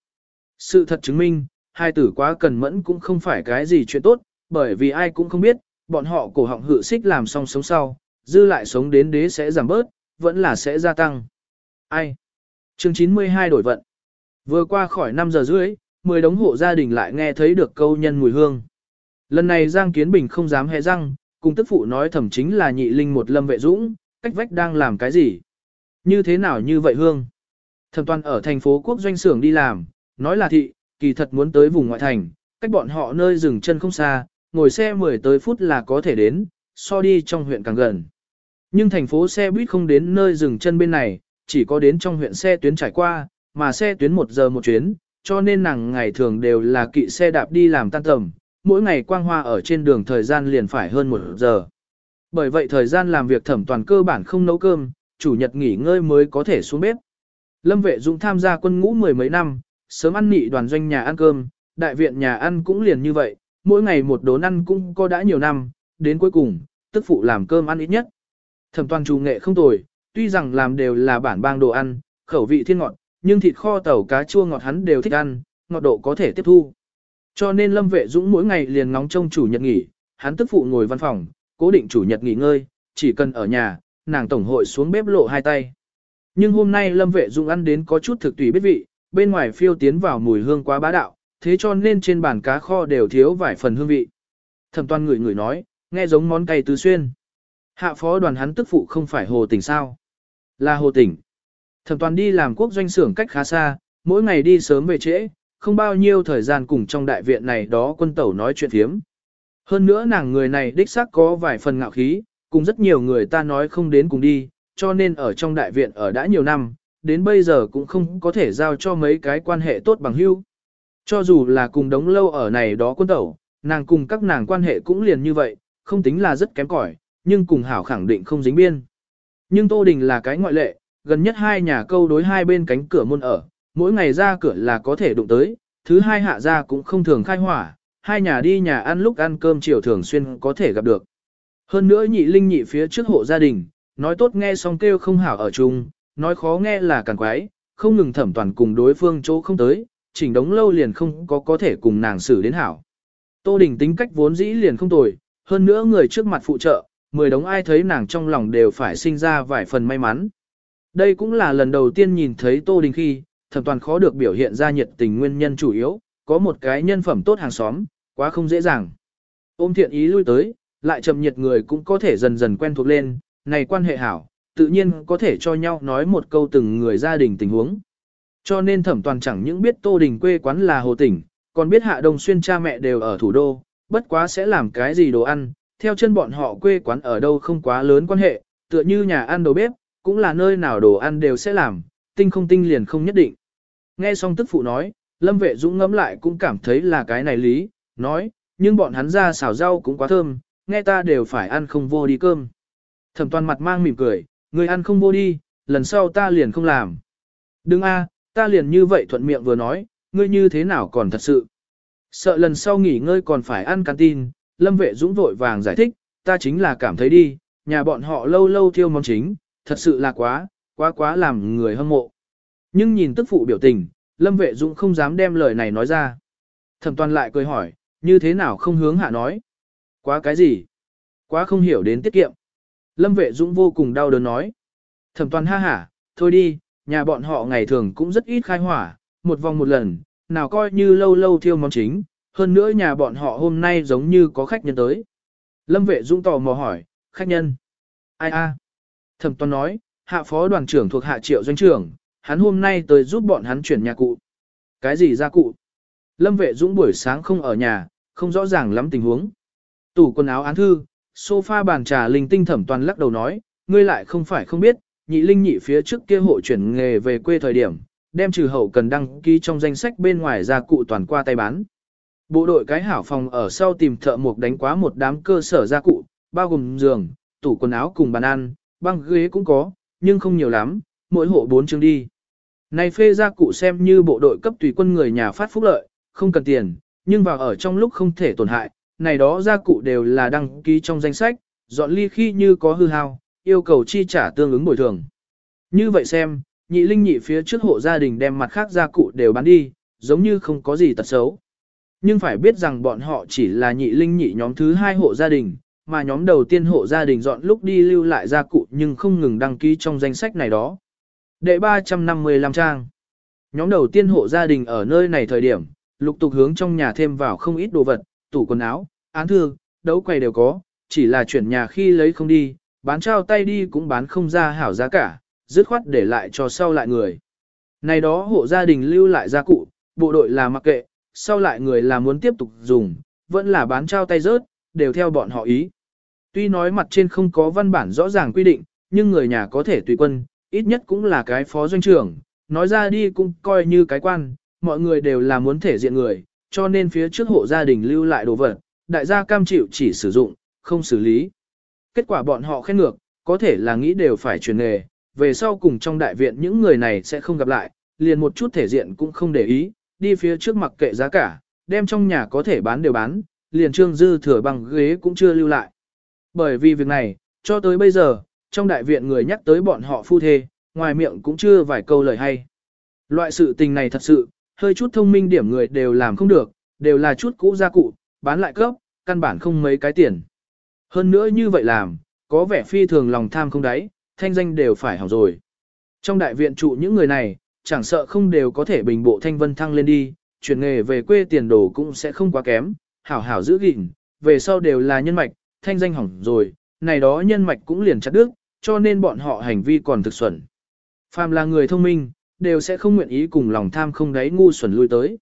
Sự thật chứng minh, hai tử quá cần mẫn cũng không phải cái gì chuyện tốt, bởi vì ai cũng không biết, bọn họ cổ họng hự xích làm xong sống sau, dư lại sống đến đế sẽ giảm bớt, vẫn là sẽ gia tăng. Ai? Chương 92 đổi vận. Vừa qua khỏi 5 giờ rưỡi, 10 đống hộ gia đình lại nghe thấy được câu nhân mùi hương. Lần này Giang Kiến Bình không dám hé răng, cùng tức phụ nói thẩm chính là nhị linh một lâm vệ dũng, cách vách đang làm cái gì? Như thế nào như vậy hương? Thẩm toàn ở thành phố quốc doanh xưởng đi làm, nói là thị, kỳ thật muốn tới vùng ngoại thành, cách bọn họ nơi dừng chân không xa, ngồi xe 10 tới phút là có thể đến, so đi trong huyện càng gần. Nhưng thành phố xe buýt không đến nơi dừng chân bên này, chỉ có đến trong huyện xe tuyến trải qua, mà xe tuyến một giờ một chuyến, cho nên nàng ngày thường đều là kỵ xe đạp đi làm tan tầm, mỗi ngày quang hoa ở trên đường thời gian liền phải hơn một giờ. Bởi vậy thời gian làm việc thẩm toàn cơ bản không nấu cơm, chủ nhật nghỉ ngơi mới có thể xuống bếp. Lâm Vệ Dũng tham gia quân ngũ mười mấy năm, sớm ăn nị đoàn doanh nhà ăn cơm, đại viện nhà ăn cũng liền như vậy, mỗi ngày một đốn ăn cũng có đã nhiều năm, đến cuối cùng, tức phụ làm cơm ăn ít nhất. Thẩm toàn Trù nghệ không tồi, tuy rằng làm đều là bản bang đồ ăn, khẩu vị thiên ngọt, nhưng thịt kho tàu cá chua ngọt hắn đều thích ăn, ngọt độ có thể tiếp thu. Cho nên Lâm Vệ Dũng mỗi ngày liền ngóng trông chủ nhật nghỉ, hắn tức phụ ngồi văn phòng, cố định chủ nhật nghỉ ngơi, chỉ cần ở nhà, nàng tổng hội xuống bếp lộ hai tay. Nhưng hôm nay Lâm Vệ Dung ăn đến có chút thực tùy biết vị, bên ngoài phiêu tiến vào mùi hương quá bá đạo, thế cho nên trên bàn cá kho đều thiếu vài phần hương vị. Thẩm Toan người người nói, nghe giống món cay tứ xuyên. Hạ phó đoàn hắn tức phụ không phải hồ tỉnh sao? Là hồ tỉnh. Thẩm Toàn đi làm quốc doanh xưởng cách khá xa, mỗi ngày đi sớm về trễ, không bao nhiêu thời gian cùng trong đại viện này đó quân tẩu nói chuyện thiếm. Hơn nữa nàng người này đích xác có vài phần ngạo khí, cùng rất nhiều người ta nói không đến cùng đi, cho nên ở trong đại viện ở đã nhiều năm, đến bây giờ cũng không có thể giao cho mấy cái quan hệ tốt bằng hữu. Cho dù là cùng đống lâu ở này đó quân tẩu, nàng cùng các nàng quan hệ cũng liền như vậy, không tính là rất kém cỏi, nhưng cùng hảo khẳng định không dính biên. Nhưng Tô Đình là cái ngoại lệ, gần nhất hai nhà câu đối hai bên cánh cửa môn ở, mỗi ngày ra cửa là có thể đụng tới, thứ hai hạ ra cũng không thường khai hỏa, hai nhà đi nhà ăn lúc ăn cơm chiều thường xuyên có thể gặp được. Hơn nữa nhị linh nhị phía trước hộ gia đình, nói tốt nghe xong kêu không hảo ở chung, nói khó nghe là càng quái, không ngừng thẩm toàn cùng đối phương chỗ không tới, chỉnh đống lâu liền không có có thể cùng nàng xử đến hảo. Tô Đình tính cách vốn dĩ liền không tồi, hơn nữa người trước mặt phụ trợ, mười đống ai thấy nàng trong lòng đều phải sinh ra vài phần may mắn. Đây cũng là lần đầu tiên nhìn thấy Tô Đình khi, thẩm toàn khó được biểu hiện ra nhiệt tình nguyên nhân chủ yếu, có một cái nhân phẩm tốt hàng xóm, quá không dễ dàng. Ôm thiện ý lui tới, lại chậm nhiệt người cũng có thể dần dần quen thuộc lên, này quan hệ hảo, tự nhiên có thể cho nhau nói một câu từng người gia đình tình huống. Cho nên thẩm toàn chẳng những biết Tô Đình quê quán là Hồ Tỉnh, còn biết Hạ Đông Xuyên cha mẹ đều ở thủ đô, bất quá sẽ làm cái gì đồ ăn, theo chân bọn họ quê quán ở đâu không quá lớn quan hệ, tựa như nhà ăn đồ bếp, cũng là nơi nào đồ ăn đều sẽ làm, tinh không tinh liền không nhất định. Nghe xong tức phụ nói, Lâm Vệ Dũng ngẫm lại cũng cảm thấy là cái này lý, nói, nhưng bọn hắn ra xào rau cũng quá thơm, nghe ta đều phải ăn không vô đi cơm. Thẩm toàn mặt mang mỉm cười, người ăn không vô đi, lần sau ta liền không làm. Đừng a, ta liền như vậy thuận miệng vừa nói, ngươi như thế nào còn thật sự. Sợ lần sau nghỉ ngơi còn phải ăn canteen, Lâm Vệ Dũng vội vàng giải thích, ta chính là cảm thấy đi, nhà bọn họ lâu lâu thiêu món chính, thật sự là quá, quá quá làm người hâm mộ. Nhưng nhìn tức phụ biểu tình, Lâm Vệ Dũng không dám đem lời này nói ra. Thẩm toàn lại cười hỏi, như thế nào không hướng hạ nói? Quá cái gì? Quá không hiểu đến tiết kiệm. Lâm Vệ Dũng vô cùng đau đớn nói. Thẩm toàn ha hả, thôi đi, nhà bọn họ ngày thường cũng rất ít khai hỏa, một vòng một lần, nào coi như lâu lâu thiêu món chính, hơn nữa nhà bọn họ hôm nay giống như có khách nhân tới. Lâm Vệ Dũng tò mò hỏi, khách nhân? Ai a? Thẩm toàn nói, hạ phó đoàn trưởng thuộc hạ triệu doanh trưởng, hắn hôm nay tới giúp bọn hắn chuyển nhà cụ. Cái gì ra cụ? Lâm vệ dũng buổi sáng không ở nhà, không rõ ràng lắm tình huống. Tủ quần áo án thư, sofa bàn trà linh tinh thẩm toàn lắc đầu nói, ngươi lại không phải không biết, nhị linh nhị phía trước kia hộ chuyển nghề về quê thời điểm, đem trừ hậu cần đăng ký trong danh sách bên ngoài ra cụ toàn qua tay bán. Bộ đội cái hảo phòng ở sau tìm thợ mộc đánh quá một đám cơ sở gia cụ, bao gồm giường, tủ quần áo cùng bàn ăn, băng ghế cũng có, nhưng không nhiều lắm, mỗi hộ bốn chương đi. Này phê gia cụ xem như bộ đội cấp tùy quân người nhà phát phúc lợi, không cần tiền, nhưng vào ở trong lúc không thể tổn hại, này đó gia cụ đều là đăng ký trong danh sách, dọn ly khi như có hư hao, yêu cầu chi trả tương ứng bồi thường. Như vậy xem, nhị linh nhị phía trước hộ gia đình đem mặt khác gia cụ đều bán đi, giống như không có gì tật xấu. Nhưng phải biết rằng bọn họ chỉ là nhị linh nhị nhóm thứ hai hộ gia đình, mà nhóm đầu tiên hộ gia đình dọn lúc đi lưu lại gia cụ nhưng không ngừng đăng ký trong danh sách này đó. Đệ 355 trang. Nhóm đầu tiên hộ gia đình ở nơi này thời điểm, lục tục hướng trong nhà thêm vào không ít đồ vật, tủ quần áo, án thư, đấu quầy đều có, chỉ là chuyển nhà khi lấy không đi, bán trao tay đi cũng bán không ra hảo giá cả, dứt khoát để lại cho sau lại người. Này đó hộ gia đình lưu lại gia cụ, bộ đội là mặc kệ, sau lại người là muốn tiếp tục dùng, vẫn là bán trao tay rớt, đều theo bọn họ ý. Tuy nói mặt trên không có văn bản rõ ràng quy định, nhưng người nhà có thể tùy quân, ít nhất cũng là cái phó doanh trưởng, nói ra đi cũng coi như cái quan, mọi người đều là muốn thể diện người, cho nên phía trước hộ gia đình lưu lại đồ vật, đại gia cam chịu chỉ sử dụng, không xử lý. Kết quả bọn họ khen ngược, có thể là nghĩ đều phải chuyển nghề, về sau cùng trong đại viện những người này sẽ không gặp lại, liền một chút thể diện cũng không để ý, đi phía trước mặc kệ giá cả, đem trong nhà có thể bán đều bán, liền trương dư thừa bằng ghế cũng chưa lưu lại. Bởi vì việc này, cho tới bây giờ, trong đại viện người nhắc tới bọn họ phu thê, ngoài miệng cũng chưa vài câu lời hay. Loại sự tình này thật sự, hơi chút thông minh điểm người đều làm không được, đều là chút cũ gia cụ, bán lại cấp, căn bản không mấy cái tiền. Hơn nữa như vậy làm, có vẻ phi thường lòng tham không đáy, thanh danh đều phải hỏng rồi. Trong đại viện trụ những người này, chẳng sợ không đều có thể bình bộ thanh vân thăng lên đi, chuyển nghề về quê tiền đồ cũng sẽ không quá kém, hảo hảo giữ gìn, về sau đều là nhân mạch, thanh danh hỏng rồi, này đó nhân mạch cũng liền chặt đứt, cho nên bọn họ hành vi còn thực xuẩn. Phàm là người thông minh, đều sẽ không nguyện ý cùng lòng tham không đáy ngu xuẩn lui tới.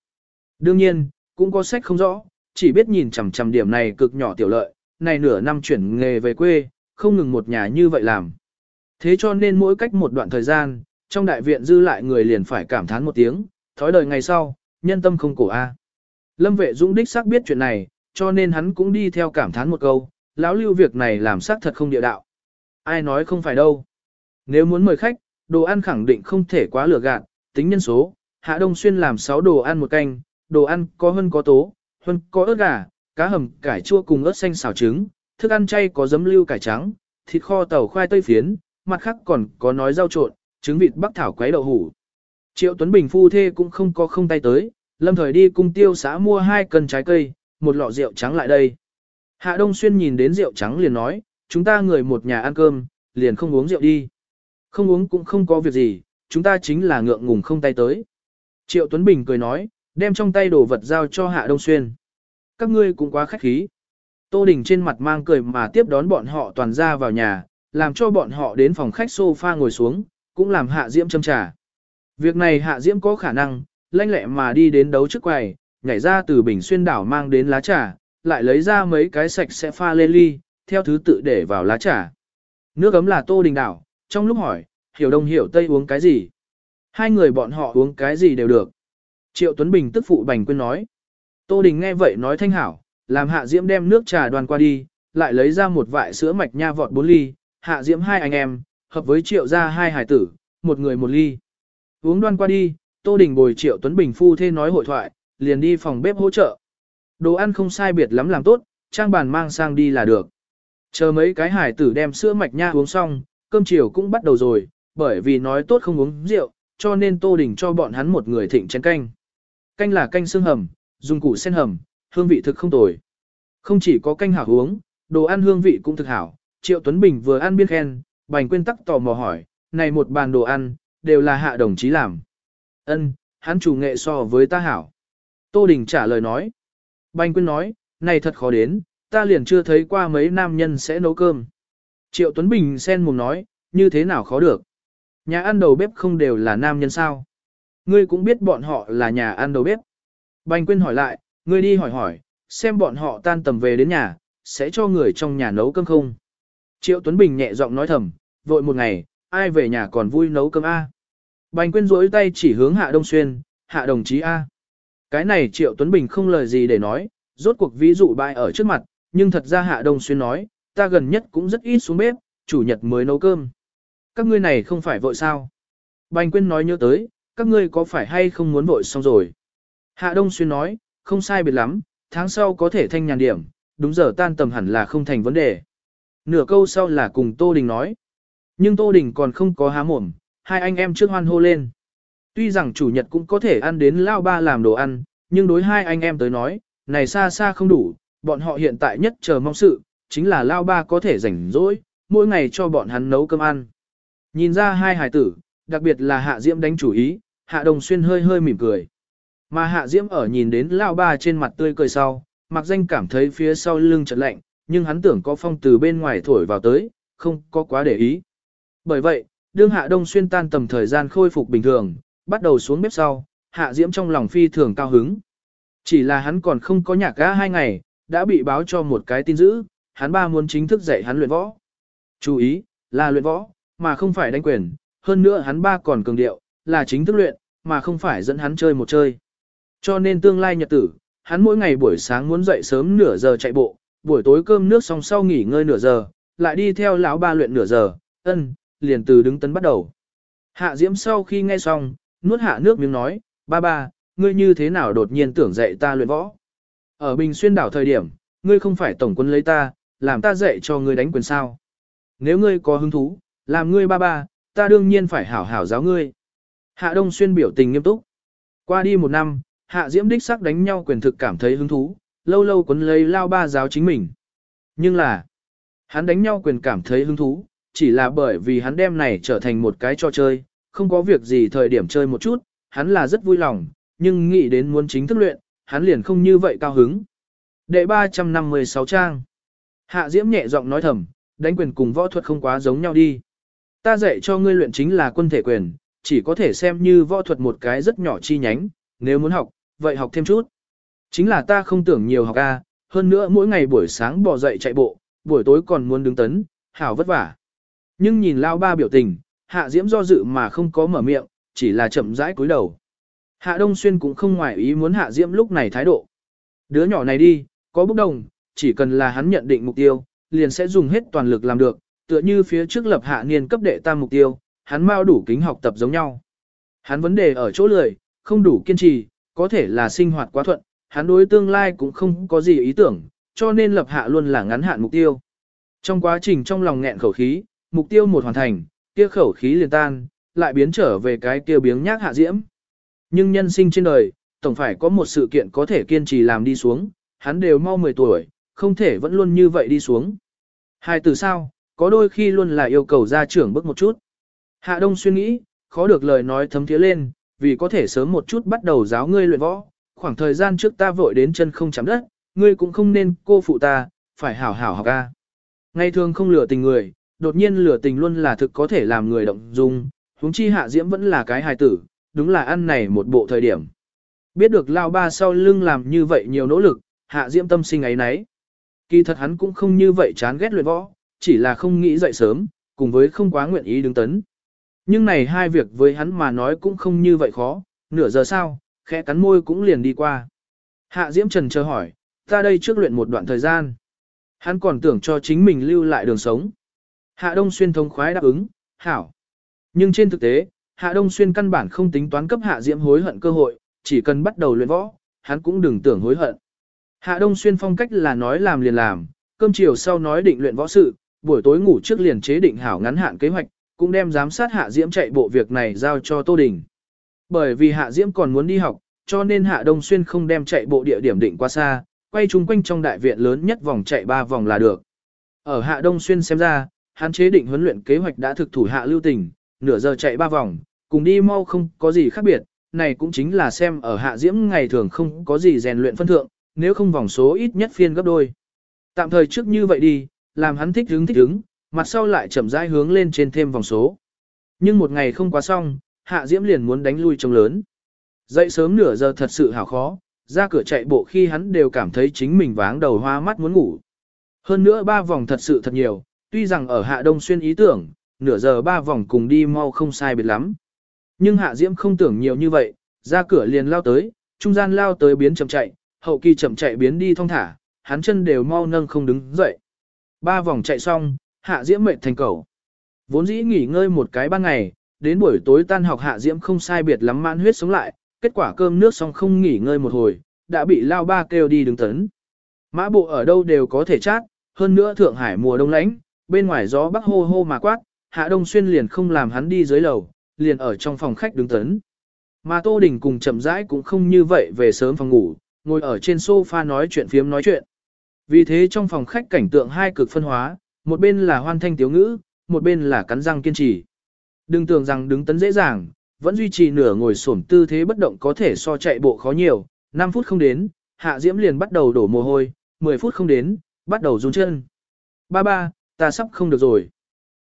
Đương nhiên, cũng có sách không rõ, chỉ biết nhìn chằm chằm điểm này cực nhỏ tiểu lợi, này nửa năm chuyển nghề về quê, không ngừng một nhà như vậy làm. Thế cho nên mỗi cách một đoạn thời gian, trong đại viện dư lại người liền phải cảm thán một tiếng, thói đời ngày sau, nhân tâm không cổ a. Lâm vệ dũng đích xác biết chuyện này, cho nên hắn cũng đi theo cảm thán một câu, lão lưu việc này làm xác thật không địa đạo. Ai nói không phải đâu. Nếu muốn mời khách, đồ ăn khẳng định không thể quá lừa gạt, tính nhân số, Hạ Đông Xuyên làm 6 đồ ăn một canh, đồ ăn có hơn có tố, hơn có ớt gà, cá hầm, cải chua cùng ớt xanh xào trứng, thức ăn chay có giấm lưu cải trắng, thịt kho tàu khoai tây phiến, mặt khác còn có nói rau trộn, trứng vịt bắc thảo quấy đậu hủ. Triệu Tuấn Bình phu thê cũng không có không tay tới, lâm thời đi cung tiêu xã mua hai cân trái cây, một lọ rượu trắng lại đây. Hạ Đông Xuyên nhìn đến rượu trắng liền nói, chúng ta người một nhà ăn cơm, liền không uống rượu đi. Không uống cũng không có việc gì, chúng ta chính là ngượng ngùng không tay tới. Triệu Tuấn Bình cười nói, đem trong tay đồ vật giao cho Hạ Đông Xuyên. Các ngươi cũng quá khách khí. Tô Đình trên mặt mang cười mà tiếp đón bọn họ toàn ra vào nhà, làm cho bọn họ đến phòng khách sofa ngồi xuống, cũng làm Hạ Diễm châm trà. Việc này Hạ Diễm có khả năng, lanh lẹ mà đi đến đấu trước quầy, nhảy ra từ bình xuyên đảo mang đến lá trà, lại lấy ra mấy cái sạch sẽ pha lên ly, theo thứ tự để vào lá trà. Nước ấm là Tô Đình đảo, trong lúc hỏi, hiểu đông hiểu tây uống cái gì? Hai người bọn họ uống cái gì đều được. Triệu Tuấn Bình tức phụ Bành Quyên nói. Tô Đình nghe vậy nói thanh hảo, làm Hạ Diễm đem nước trà đoàn qua đi, lại lấy ra một vại sữa mạch nha vọt bốn ly, Hạ Diễm hai anh em, hợp với Triệu ra hai hải tử, một người một ly. Uống đoan qua đi, Tô Đình bồi Triệu Tuấn Bình phu thê nói hội thoại, liền đi phòng bếp hỗ trợ. Đồ ăn không sai biệt lắm làm tốt, trang bàn mang sang đi là được. Chờ mấy cái hải tử đem sữa mạch nha uống xong, cơm chiều cũng bắt đầu rồi, bởi vì nói tốt không uống rượu, cho nên Tô Đình cho bọn hắn một người thịnh chén canh. Canh là canh xương hầm, dùng củ sen hầm, hương vị thực không tồi. Không chỉ có canh hảo uống, đồ ăn hương vị cũng thực hảo. Triệu Tuấn Bình vừa ăn biên khen, Bành Quyên tắc tò mò hỏi, này một bàn đồ ăn, đều là hạ đồng chí làm. Ân, hắn chủ nghệ so với ta hảo. Tô Đình trả lời nói. Bành Quyên nói, này thật khó đến, ta liền chưa thấy qua mấy nam nhân sẽ nấu cơm. Triệu Tuấn Bình sen mồm nói, như thế nào khó được. Nhà ăn đầu bếp không đều là nam nhân sao. Ngươi cũng biết bọn họ là nhà ăn đầu bếp. Bành Quyên hỏi lại, ngươi đi hỏi hỏi, xem bọn họ tan tầm về đến nhà, sẽ cho người trong nhà nấu cơm không. Triệu Tuấn Bình nhẹ giọng nói thầm, vội một ngày, ai về nhà còn vui nấu cơm A. Bành Quyên rỗi tay chỉ hướng Hạ Đông Xuyên, Hạ đồng chí A. Cái này Triệu Tuấn Bình không lời gì để nói, rốt cuộc ví dụ bại ở trước mặt, nhưng thật ra Hạ Đông Xuyên nói, ta gần nhất cũng rất ít xuống bếp, chủ nhật mới nấu cơm. Các ngươi này không phải vội sao? Bành Quyên nói nhớ tới, các ngươi có phải hay không muốn vội xong rồi? Hạ Đông Xuyên nói, không sai biệt lắm, tháng sau có thể thanh nhàn điểm, đúng giờ tan tầm hẳn là không thành vấn đề. Nửa câu sau là cùng Tô Đình nói. Nhưng Tô Đình còn không có há mồm, hai anh em trước hoan hô lên. Tuy rằng chủ nhật cũng có thể ăn đến lao ba làm đồ ăn, nhưng đối hai anh em tới nói, này xa xa không đủ, bọn họ hiện tại nhất chờ mong sự, chính là lao ba có thể rảnh rỗi, mỗi ngày cho bọn hắn nấu cơm ăn. Nhìn ra hai hài tử, đặc biệt là Hạ Diễm đánh chủ ý, Hạ Đồng Xuyên hơi hơi mỉm cười. Mà Hạ Diễm ở nhìn đến lao ba trên mặt tươi cười sau, mặc danh cảm thấy phía sau lưng chợt lạnh, nhưng hắn tưởng có phong từ bên ngoài thổi vào tới, không có quá để ý. Bởi vậy, đương Hạ Đông Xuyên tan tầm thời gian khôi phục bình thường, bắt đầu xuống bếp sau, Hạ Diễm trong lòng phi thường cao hứng. Chỉ là hắn còn không có nhạc ga hai ngày, đã bị báo cho một cái tin dữ, hắn ba muốn chính thức dạy hắn luyện võ. Chú ý, là luyện võ, mà không phải đánh quyền, hơn nữa hắn ba còn cường điệu, là chính thức luyện, mà không phải dẫn hắn chơi một chơi. Cho nên tương lai nhật tử, hắn mỗi ngày buổi sáng muốn dậy sớm nửa giờ chạy bộ, buổi tối cơm nước xong sau nghỉ ngơi nửa giờ, lại đi theo lão ba luyện nửa giờ, ân, liền từ đứng tấn bắt đầu. Hạ Diễm sau khi nghe xong, nuốt hạ nước miếng nói, ba ba, ngươi như thế nào đột nhiên tưởng dạy ta luyện võ. Ở Bình Xuyên đảo thời điểm, ngươi không phải tổng quân lấy ta, làm ta dạy cho ngươi đánh quyền sao. Nếu ngươi có hứng thú, làm ngươi ba ba, ta đương nhiên phải hảo hảo giáo ngươi. Hạ Đông Xuyên biểu tình nghiêm túc. Qua đi một năm, Hạ Diễm đích sắc đánh nhau quyền thực cảm thấy hứng thú, lâu lâu quấn lấy lao ba giáo chính mình. Nhưng là, hắn đánh nhau quyền cảm thấy hứng thú, chỉ là bởi vì hắn đem này trở thành một cái trò chơi, không có việc gì thời điểm chơi một chút, hắn là rất vui lòng, nhưng nghĩ đến muốn chính thức luyện, hắn liền không như vậy cao hứng. Đệ 356 trang. Hạ Diễm nhẹ giọng nói thầm, đánh quyền cùng võ thuật không quá giống nhau đi. Ta dạy cho ngươi luyện chính là quân thể quyền, chỉ có thể xem như võ thuật một cái rất nhỏ chi nhánh, nếu muốn học, vậy học thêm chút. Chính là ta không tưởng nhiều học A, hơn nữa mỗi ngày buổi sáng bỏ dậy chạy bộ, buổi tối còn muốn đứng tấn, hảo vất vả. Nhưng nhìn lao ba biểu tình, hạ diễm do dự mà không có mở miệng, chỉ là chậm rãi cúi đầu. Hạ Đông Xuyên cũng không ngoài ý muốn hạ diễm lúc này thái độ. Đứa nhỏ này đi, có bốc đồng, chỉ cần là hắn nhận định mục tiêu, liền sẽ dùng hết toàn lực làm được, tựa như phía trước lập hạ niên cấp đệ tam mục tiêu, hắn mau đủ kính học tập giống nhau. Hắn vấn đề ở chỗ lười, không đủ kiên trì, có thể là sinh hoạt quá thuận, hắn đối tương lai cũng không có gì ý tưởng, cho nên lập hạ luôn là ngắn hạn mục tiêu. Trong quá trình trong lòng nghẹn khẩu khí, mục tiêu một hoàn thành, kia khẩu khí liền tan, lại biến trở về cái kia biếng nhác hạ diễm. Nhưng nhân sinh trên đời, tổng phải có một sự kiện có thể kiên trì làm đi xuống, hắn đều mau 10 tuổi, không thể vẫn luôn như vậy đi xuống. Hai từ sao, có đôi khi luôn là yêu cầu gia trưởng bước một chút. Hạ Đông suy nghĩ, khó được lời nói thấm thiế lên, vì có thể sớm một chút bắt đầu giáo ngươi luyện võ, khoảng thời gian trước ta vội đến chân không chạm đất, ngươi cũng không nên cô phụ ta, phải hảo hảo học ca. Ngày thường không lừa tình người, đột nhiên lừa tình luôn là thực có thể làm người động dung, huống chi hạ diễm vẫn là cái hài tử, đúng là ăn này một bộ thời điểm. Biết được lao ba sau lưng làm như vậy nhiều nỗ lực, hạ diễm tâm sinh ấy nấy. Kỳ thật hắn cũng không như vậy chán ghét luyện võ, chỉ là không nghĩ dậy sớm, cùng với không quá nguyện ý đứng tấn. Nhưng này hai việc với hắn mà nói cũng không như vậy khó, nửa giờ sau, khẽ cắn môi cũng liền đi qua. Hạ Diễm Trần chờ hỏi, ta đây trước luyện một đoạn thời gian. Hắn còn tưởng cho chính mình lưu lại đường sống. Hạ Đông Xuyên thông khoái đáp ứng, hảo. Nhưng trên thực tế, Hạ Đông Xuyên căn bản không tính toán cấp Hạ Diễm hối hận cơ hội, chỉ cần bắt đầu luyện võ, hắn cũng đừng tưởng hối hận. Hạ Đông Xuyên phong cách là nói làm liền làm, cơm chiều sau nói định luyện võ sự, buổi tối ngủ trước liền chế định hảo ngắn hạn kế hoạch, cũng đem giám sát Hạ Diễm chạy bộ việc này giao cho Tô Đình. Bởi vì Hạ Diễm còn muốn đi học, cho nên Hạ Đông Xuyên không đem chạy bộ địa điểm định quá xa, quay chung quanh trong đại viện lớn nhất vòng chạy 3 vòng là được. Ở Hạ Đông Xuyên xem ra, hắn chế định huấn luyện kế hoạch đã thực thủ Hạ lưu tình, nửa giờ chạy 3 vòng, cùng đi mau không có gì khác biệt, này cũng chính là xem ở Hạ Diễm ngày thường không có gì rèn luyện phân thượng, nếu không vòng số ít nhất phiên gấp đôi. Tạm thời trước như vậy đi, làm hắn thích hứng thích hứng, mặt sau lại chậm rãi hướng lên trên thêm vòng số. Nhưng một ngày không quá xong, Hạ Diễm liền muốn đánh lui trông lớn. Dậy sớm nửa giờ thật sự hảo khó, ra cửa chạy bộ khi hắn đều cảm thấy chính mình váng đầu hoa mắt muốn ngủ. Hơn nữa ba vòng thật sự thật nhiều, tuy rằng ở Hạ Đông Xuyên ý tưởng, nửa giờ ba vòng cùng đi mau không sai biệt lắm. Nhưng Hạ Diễm không tưởng nhiều như vậy, ra cửa liền lao tới, trung gian lao tới biến chậm chạy, hậu kỳ chậm chạy biến đi thong thả, hắn chân đều mau nâng không đứng dậy. Ba vòng chạy xong, Hạ Diễm mệt thành cầu. Vốn dĩ nghỉ ngơi một cái ban ngày, đến buổi tối tan học Hạ Diễm không sai biệt lắm mãn huyết sống lại, kết quả cơm nước xong không nghỉ ngơi một hồi, đã bị lao ba kêu đi đứng tấn. Mã bộ ở đâu đều có thể chát, hơn nữa Thượng Hải mùa đông lạnh, bên ngoài gió bắc hô hô mà quát, Hạ Đông Xuyên liền không làm hắn đi dưới lầu, liền ở trong phòng khách đứng tấn. Mà Tô Đình cùng chậm rãi cũng không như vậy về sớm phòng ngủ, ngồi ở trên sofa nói chuyện phiếm nói chuyện. Vì thế trong phòng khách cảnh tượng hai cực phân hóa, một bên là hoan thanh tiếu ngữ, một bên là cắn răng kiên trì. Đừng tưởng rằng đứng tấn dễ dàng, vẫn duy trì nửa ngồi xổm tư thế bất động có thể so chạy bộ khó nhiều, 5 phút không đến, Hạ Diễm liền bắt đầu đổ mồ hôi, 10 phút không đến, bắt đầu run chân. Ba ba, ta sắp không được rồi.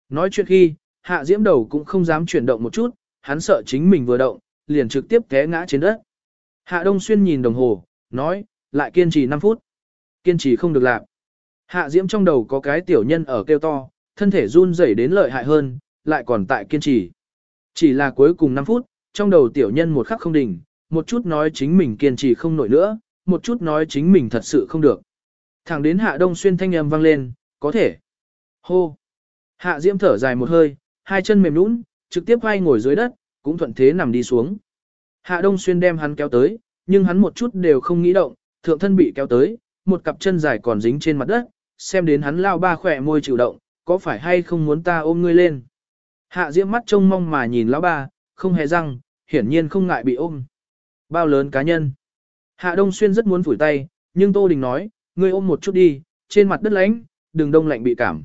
Nói chuyện khi, Hạ Diễm đầu cũng không dám chuyển động một chút, hắn sợ chính mình vừa động, liền trực tiếp té ngã trên đất. Hạ Đông Xuyên nhìn đồng hồ, nói, lại kiên trì 5 phút. Kiên trì không được làm. Hạ Diễm trong đầu có cái tiểu nhân ở kêu to, thân thể run rẩy đến lợi hại hơn, lại còn tại kiên trì. Chỉ là cuối cùng 5 phút, trong đầu tiểu nhân một khắc không đỉnh, một chút nói chính mình kiên trì không nổi nữa, một chút nói chính mình thật sự không được. Thẳng đến Hạ Đông Xuyên thanh âm vang lên, có thể. Hô. Hạ Diễm thở dài một hơi, hai chân mềm nũng, trực tiếp vai ngồi dưới đất, cũng thuận thế nằm đi xuống. Hạ Đông Xuyên đem hắn kéo tới, nhưng hắn một chút đều không nghĩ động, thượng thân bị kéo tới, một cặp chân dài còn dính trên mặt đất, xem đến hắn lao ba khỏe môi chịu động, có phải hay không muốn ta ôm ngươi lên. Hạ Diễm mắt trông mong mà nhìn lão ba, không hề răng, hiển nhiên không ngại bị ôm. Bao lớn cá nhân. Hạ Đông Xuyên rất muốn phủi tay, nhưng Tô Đình nói, ngươi ôm một chút đi, trên mặt đất lạnh, đừng đông lạnh bị cảm.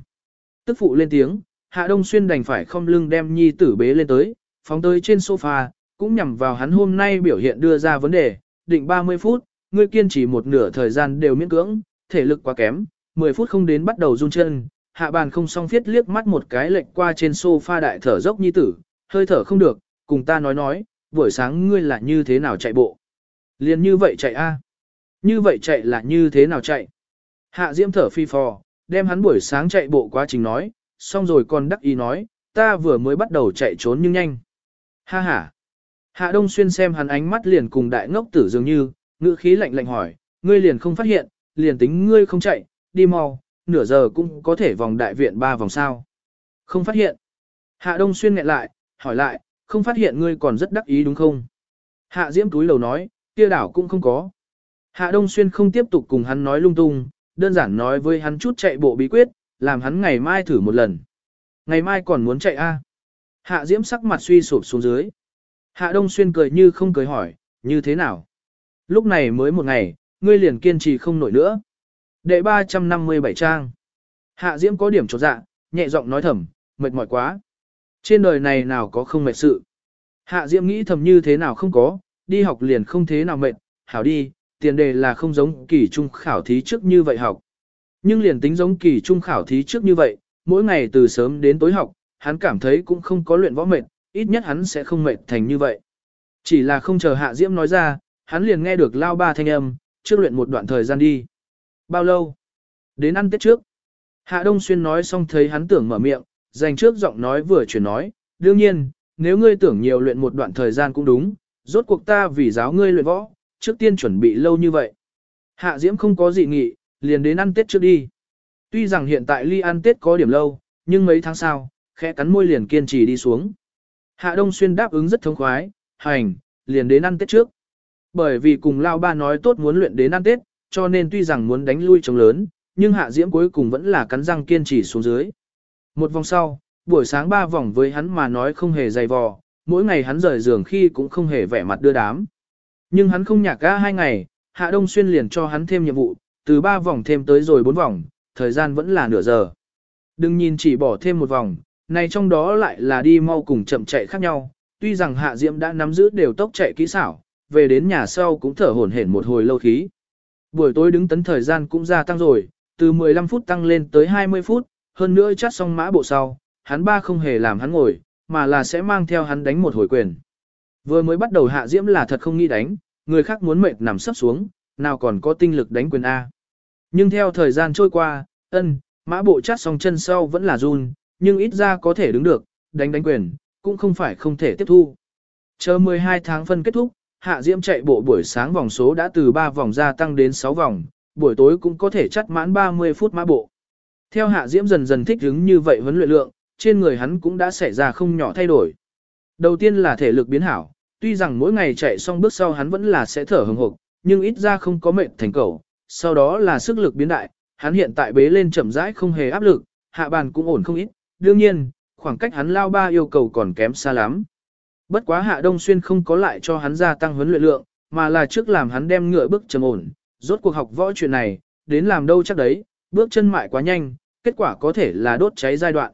Tức phụ lên tiếng, Hạ Đông Xuyên đành phải không lưng đem nhi tử bế lên tới, phóng tới trên sofa, cũng nhằm vào hắn hôm nay biểu hiện đưa ra vấn đề, định 30 phút, ngươi kiên trì một nửa thời gian đều miễn cưỡng, thể lực quá kém, 10 phút không đến bắt đầu run chân, hạ bàn không song phiết liếc mắt một cái lệnh qua trên sofa đại thở dốc nhi tử, hơi thở không được, cùng ta nói nói, buổi sáng ngươi là như thế nào chạy bộ. Liền như vậy chạy a Như vậy chạy là như thế nào chạy? Hạ Diễm thở phi phò, đem hắn buổi sáng chạy bộ quá trình nói, xong rồi còn đắc ý nói, ta vừa mới bắt đầu chạy trốn nhưng nhanh. Ha ha. Hạ Đông Xuyên xem hắn ánh mắt liền cùng đại ngốc tử dường như, ngữ khí lạnh lạnh hỏi, ngươi liền không phát hiện, liền tính ngươi không chạy, đi mau, nửa giờ cũng có thể vòng đại viện ba vòng sao. Không phát hiện. Hạ Đông Xuyên nghẹn lại, hỏi lại, không phát hiện ngươi còn rất đắc ý đúng không? Hạ Diễm túi lầu nói, kia đảo cũng không có. Hạ Đông Xuyên không tiếp tục cùng hắn nói lung tung, đơn giản nói với hắn chút chạy bộ bí quyết, làm hắn ngày mai thử một lần. Ngày mai còn muốn chạy a? À? Hạ Diễm sắc mặt suy sụp xuống dưới. Hạ Đông Xuyên cười như không cười hỏi, như thế nào? Lúc này mới một ngày, ngươi liền kiên trì không nổi nữa. Đệ 357 trang. Hạ Diễm có điểm trột dạ, nhẹ giọng nói thầm, mệt mỏi quá. Trên đời này nào có không mệt sự. Hạ Diễm nghĩ thầm như thế nào không có, đi học liền không thế nào mệt, hảo đi, tiền đề là không giống kỳ trung khảo thí trước như vậy học. Nhưng liền tính giống kỳ trung khảo thí trước như vậy, mỗi ngày từ sớm đến tối học, hắn cảm thấy cũng không có luyện võ mệt, ít nhất hắn sẽ không mệt thành như vậy. Chỉ là không chờ Hạ Diễm nói ra, hắn liền nghe được lao ba thanh âm, trước luyện một đoạn thời gian đi. Bao lâu? Đến ăn tết trước. Hạ Đông Xuyên nói xong thấy hắn tưởng mở miệng, dành trước giọng nói vừa chuyển nói, đương nhiên, nếu ngươi tưởng nhiều luyện một đoạn thời gian cũng đúng, rốt cuộc ta vì giáo ngươi luyện võ, trước tiên chuẩn bị lâu như vậy. Hạ Diễm không có gì nghị, liền đến ăn Tết trước đi. Tuy rằng hiện tại ly ăn Tết có điểm lâu, nhưng mấy tháng sau, khẽ cắn môi liền kiên trì đi xuống. Hạ Đông Xuyên đáp ứng rất thống khoái, hành, liền đến ăn Tết trước. Bởi vì cùng Lao Ba nói tốt muốn luyện đến ăn Tết, cho nên tuy rằng muốn đánh lui chống lớn, nhưng Hạ Diễm cuối cùng vẫn là cắn răng kiên trì xuống dưới. Một vòng sau, buổi sáng ba vòng với hắn mà nói không hề dày vò, mỗi ngày hắn rời giường khi cũng không hề vẻ mặt đưa đám. Nhưng hắn không nhạc ga hai ngày, Hạ Đông Xuyên liền cho hắn thêm nhiệm vụ, từ ba vòng thêm tới rồi bốn vòng, thời gian vẫn là nửa giờ. Đừng nhìn chỉ bỏ thêm một vòng, này trong đó lại là đi mau cùng chậm chạy khác nhau, tuy rằng Hạ Diễm đã nắm giữ đều tốc chạy kỹ xảo, về đến nhà sau cũng thở hổn hển một hồi lâu khí. Buổi tối đứng tấn thời gian cũng gia tăng rồi, từ 15 phút tăng lên tới 20 phút, hơn nữa chắt xong mã bộ sau, hắn ba không hề làm hắn ngồi, mà là sẽ mang theo hắn đánh một hồi quyền. Vừa mới bắt đầu Hạ Diễm là thật không nghĩ đánh, người khác muốn mệt nằm sấp xuống, nào còn có tinh lực đánh quyền A. Nhưng theo thời gian trôi qua, ân, mã bộ chát xong chân sau vẫn là run, nhưng ít ra có thể đứng được, đánh đánh quyền, cũng không phải không thể tiếp thu. Chờ 12 tháng phân kết thúc, Hạ Diễm chạy bộ buổi sáng vòng số đã từ 3 vòng gia tăng đến 6 vòng, buổi tối cũng có thể chắt mãn 30 phút mã bộ. Theo Hạ Diễm dần dần thích ứng như vậy huấn luyện lượng, trên người hắn cũng đã xảy ra không nhỏ thay đổi. Đầu tiên là thể lực biến hảo, tuy rằng mỗi ngày chạy xong bước sau hắn vẫn là sẽ thở hừng hực, nhưng ít ra không có mệt thành cầu. Sau đó là sức lực biến đại, hắn hiện tại bế lên chậm rãi không hề áp lực, hạ bàn cũng ổn không ít. Đương nhiên, khoảng cách hắn lao ba yêu cầu còn kém xa lắm. Bất quá Hạ Đông Xuyên không có lại cho hắn gia tăng huấn luyện lượng, mà là trước làm hắn đem ngựa bước trầm ổn, rốt cuộc học võ chuyện này, đến làm đâu chắc đấy, bước chân mại quá nhanh, kết quả có thể là đốt cháy giai đoạn.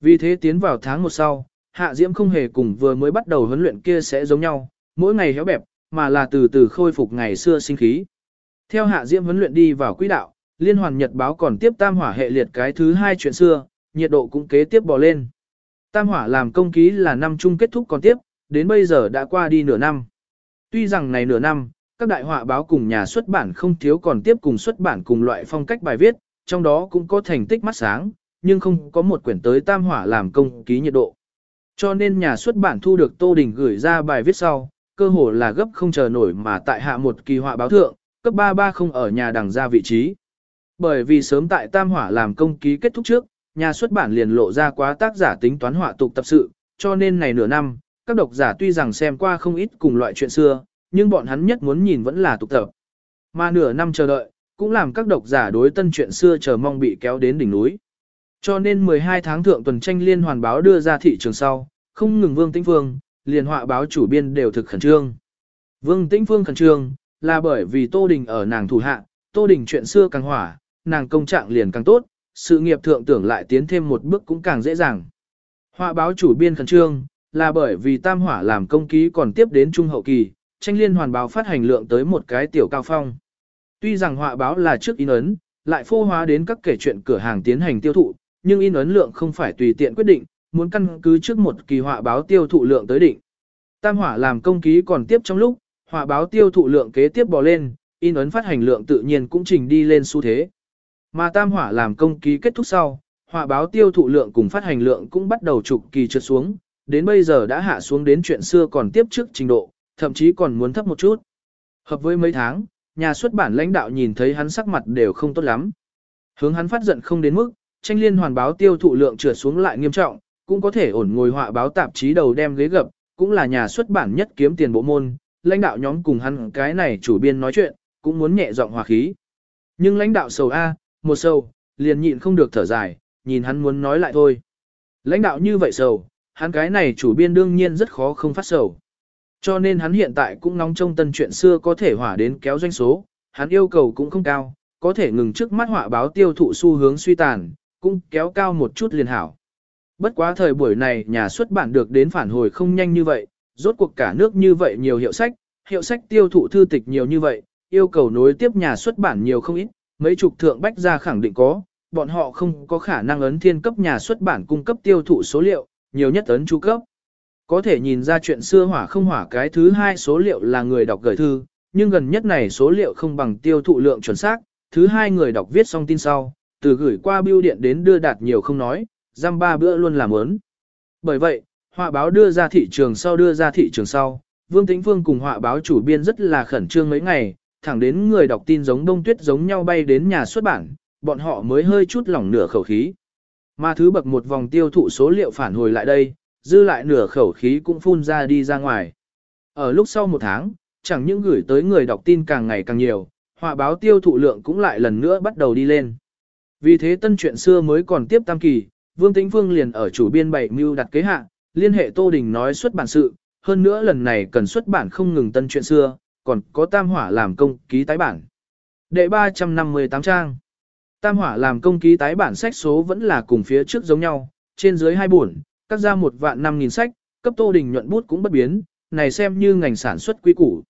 Vì thế tiến vào tháng một sau, Hạ Diễm không hề cùng vừa mới bắt đầu huấn luyện kia sẽ giống nhau, mỗi ngày héo bẹp, mà là từ từ khôi phục ngày xưa sinh khí. Theo Hạ Diễm huấn luyện đi vào quỹ đạo, Liên hoàn Nhật báo còn tiếp tam hỏa hệ liệt cái thứ hai chuyện xưa, nhiệt độ cũng kế tiếp bò lên. Tam hỏa làm công ký là năm chung kết thúc còn tiếp, đến bây giờ đã qua đi nửa năm. Tuy rằng này nửa năm, các đại họa báo cùng nhà xuất bản không thiếu còn tiếp cùng xuất bản cùng loại phong cách bài viết, trong đó cũng có thành tích mắt sáng, nhưng không có một quyển tới tam hỏa làm công ký nhiệt độ. Cho nên nhà xuất bản thu được Tô Đình gửi ra bài viết sau, cơ hồ là gấp không chờ nổi mà tại hạ một kỳ họa báo thượng, cấp 33 không ở nhà đằng ra vị trí. Bởi vì sớm tại tam hỏa làm công ký kết thúc trước, nhà xuất bản liền lộ ra quá tác giả tính toán họa tục tập sự, cho nên này nửa năm, các độc giả tuy rằng xem qua không ít cùng loại chuyện xưa, nhưng bọn hắn nhất muốn nhìn vẫn là tục tập. Mà nửa năm chờ đợi, cũng làm các độc giả đối tân chuyện xưa chờ mong bị kéo đến đỉnh núi. Cho nên 12 tháng thượng tuần tranh liên hoàn báo đưa ra thị trường sau, không ngừng Vương Tĩnh Phương, liền họa báo chủ biên đều thực khẩn trương. Vương Tĩnh Phương khẩn trương, là bởi vì Tô Đình ở nàng thủ hạ, Tô Đình chuyện xưa càng hỏa, nàng công trạng liền càng tốt, sự nghiệp thượng tưởng lại tiến thêm một bước cũng càng dễ dàng. Họa báo chủ biên khẩn trương, là bởi vì tam hỏa làm công ký còn tiếp đến trung hậu kỳ, tranh liên hoàn báo phát hành lượng tới một cái tiểu cao phong. Tuy rằng họa báo là trước in ấn, lại phô hóa đến các kể chuyện cửa hàng tiến hành tiêu thụ, nhưng in ấn lượng không phải tùy tiện quyết định, muốn căn cứ trước một kỳ họa báo tiêu thụ lượng tới định. Tam hỏa làm công ký còn tiếp trong lúc, họa báo tiêu thụ lượng kế tiếp bò lên, in ấn phát hành lượng tự nhiên cũng trình đi lên xu thế. Mà tam hỏa làm công ký kết thúc sau, họa báo tiêu thụ lượng cùng phát hành lượng cũng bắt đầu trục kỳ trượt xuống, đến bây giờ đã hạ xuống đến chuyện xưa còn tiếp trước trình độ, thậm chí còn muốn thấp một chút. Hợp với mấy tháng, nhà xuất bản lãnh đạo nhìn thấy hắn sắc mặt đều không tốt lắm. Hướng hắn phát giận không đến mức, tranh liên hoàn báo tiêu thụ lượng trượt xuống lại nghiêm trọng, cũng có thể ổn ngồi họa báo tạp chí đầu đem ghế gập, cũng là nhà xuất bản nhất kiếm tiền bộ môn, lãnh đạo nhóm cùng hắn cái này chủ biên nói chuyện, cũng muốn nhẹ giọng hòa khí. Nhưng lãnh đạo sầu A, một sâu liền nhịn không được thở dài, nhìn hắn muốn nói lại thôi. Lãnh đạo như vậy sầu, hắn cái này chủ biên đương nhiên rất khó không phát sầu. Cho nên hắn hiện tại cũng nóng trong tân chuyện xưa có thể hỏa đến kéo doanh số, hắn yêu cầu cũng không cao, có thể ngừng trước mắt họa báo tiêu thụ xu hướng suy tàn, cũng kéo cao một chút liền hảo. Bất quá thời buổi này nhà xuất bản được đến phản hồi không nhanh như vậy, rốt cuộc cả nước như vậy nhiều hiệu sách, hiệu sách tiêu thụ thư tịch nhiều như vậy, yêu cầu nối tiếp nhà xuất bản nhiều không ít, mấy chục thượng bách ra khẳng định có, bọn họ không có khả năng ấn thiên cấp nhà xuất bản cung cấp tiêu thụ số liệu, nhiều nhất ấn chu cấp. Có thể nhìn ra chuyện xưa hỏa không hỏa cái thứ hai số liệu là người đọc gửi thư, nhưng gần nhất này số liệu không bằng tiêu thụ lượng chuẩn xác, thứ hai người đọc viết xong tin sau, từ gửi qua bưu điện đến đưa đạt nhiều không nói, giam ba bữa luôn làm ớn. Bởi vậy, họa báo đưa ra thị trường sau đưa ra thị trường sau, Vương Tĩnh Vương cùng họa báo chủ biên rất là khẩn trương mấy ngày, thẳng đến người đọc tin giống đông tuyết giống nhau bay đến nhà xuất bản, bọn họ mới hơi chút lỏng nửa khẩu khí. Mà thứ bậc một vòng tiêu thụ số liệu phản hồi lại đây, dư lại nửa khẩu khí cũng phun ra đi ra ngoài. Ở lúc sau một tháng, chẳng những gửi tới người đọc tin càng ngày càng nhiều, họa báo tiêu thụ lượng cũng lại lần nữa bắt đầu đi lên. Vì thế tân truyện xưa mới còn tiếp tam kỳ, Vương Tĩnh Vương liền ở chủ biên bảy mưu đặt kế hạ, liên hệ Tô Đình nói xuất bản sự, hơn nữa lần này cần xuất bản không ngừng tân truyện xưa, còn có tam hỏa làm công ký tái bản. Đệ 358 trang. Tam hỏa làm công ký tái bản sách số vẫn là cùng phía trước giống nhau, trên dưới hai buồn, cắt ra một vạn năm nghìn sách, cấp Tô Đình nhuận bút cũng bất biến, này xem như ngành sản xuất quy củ.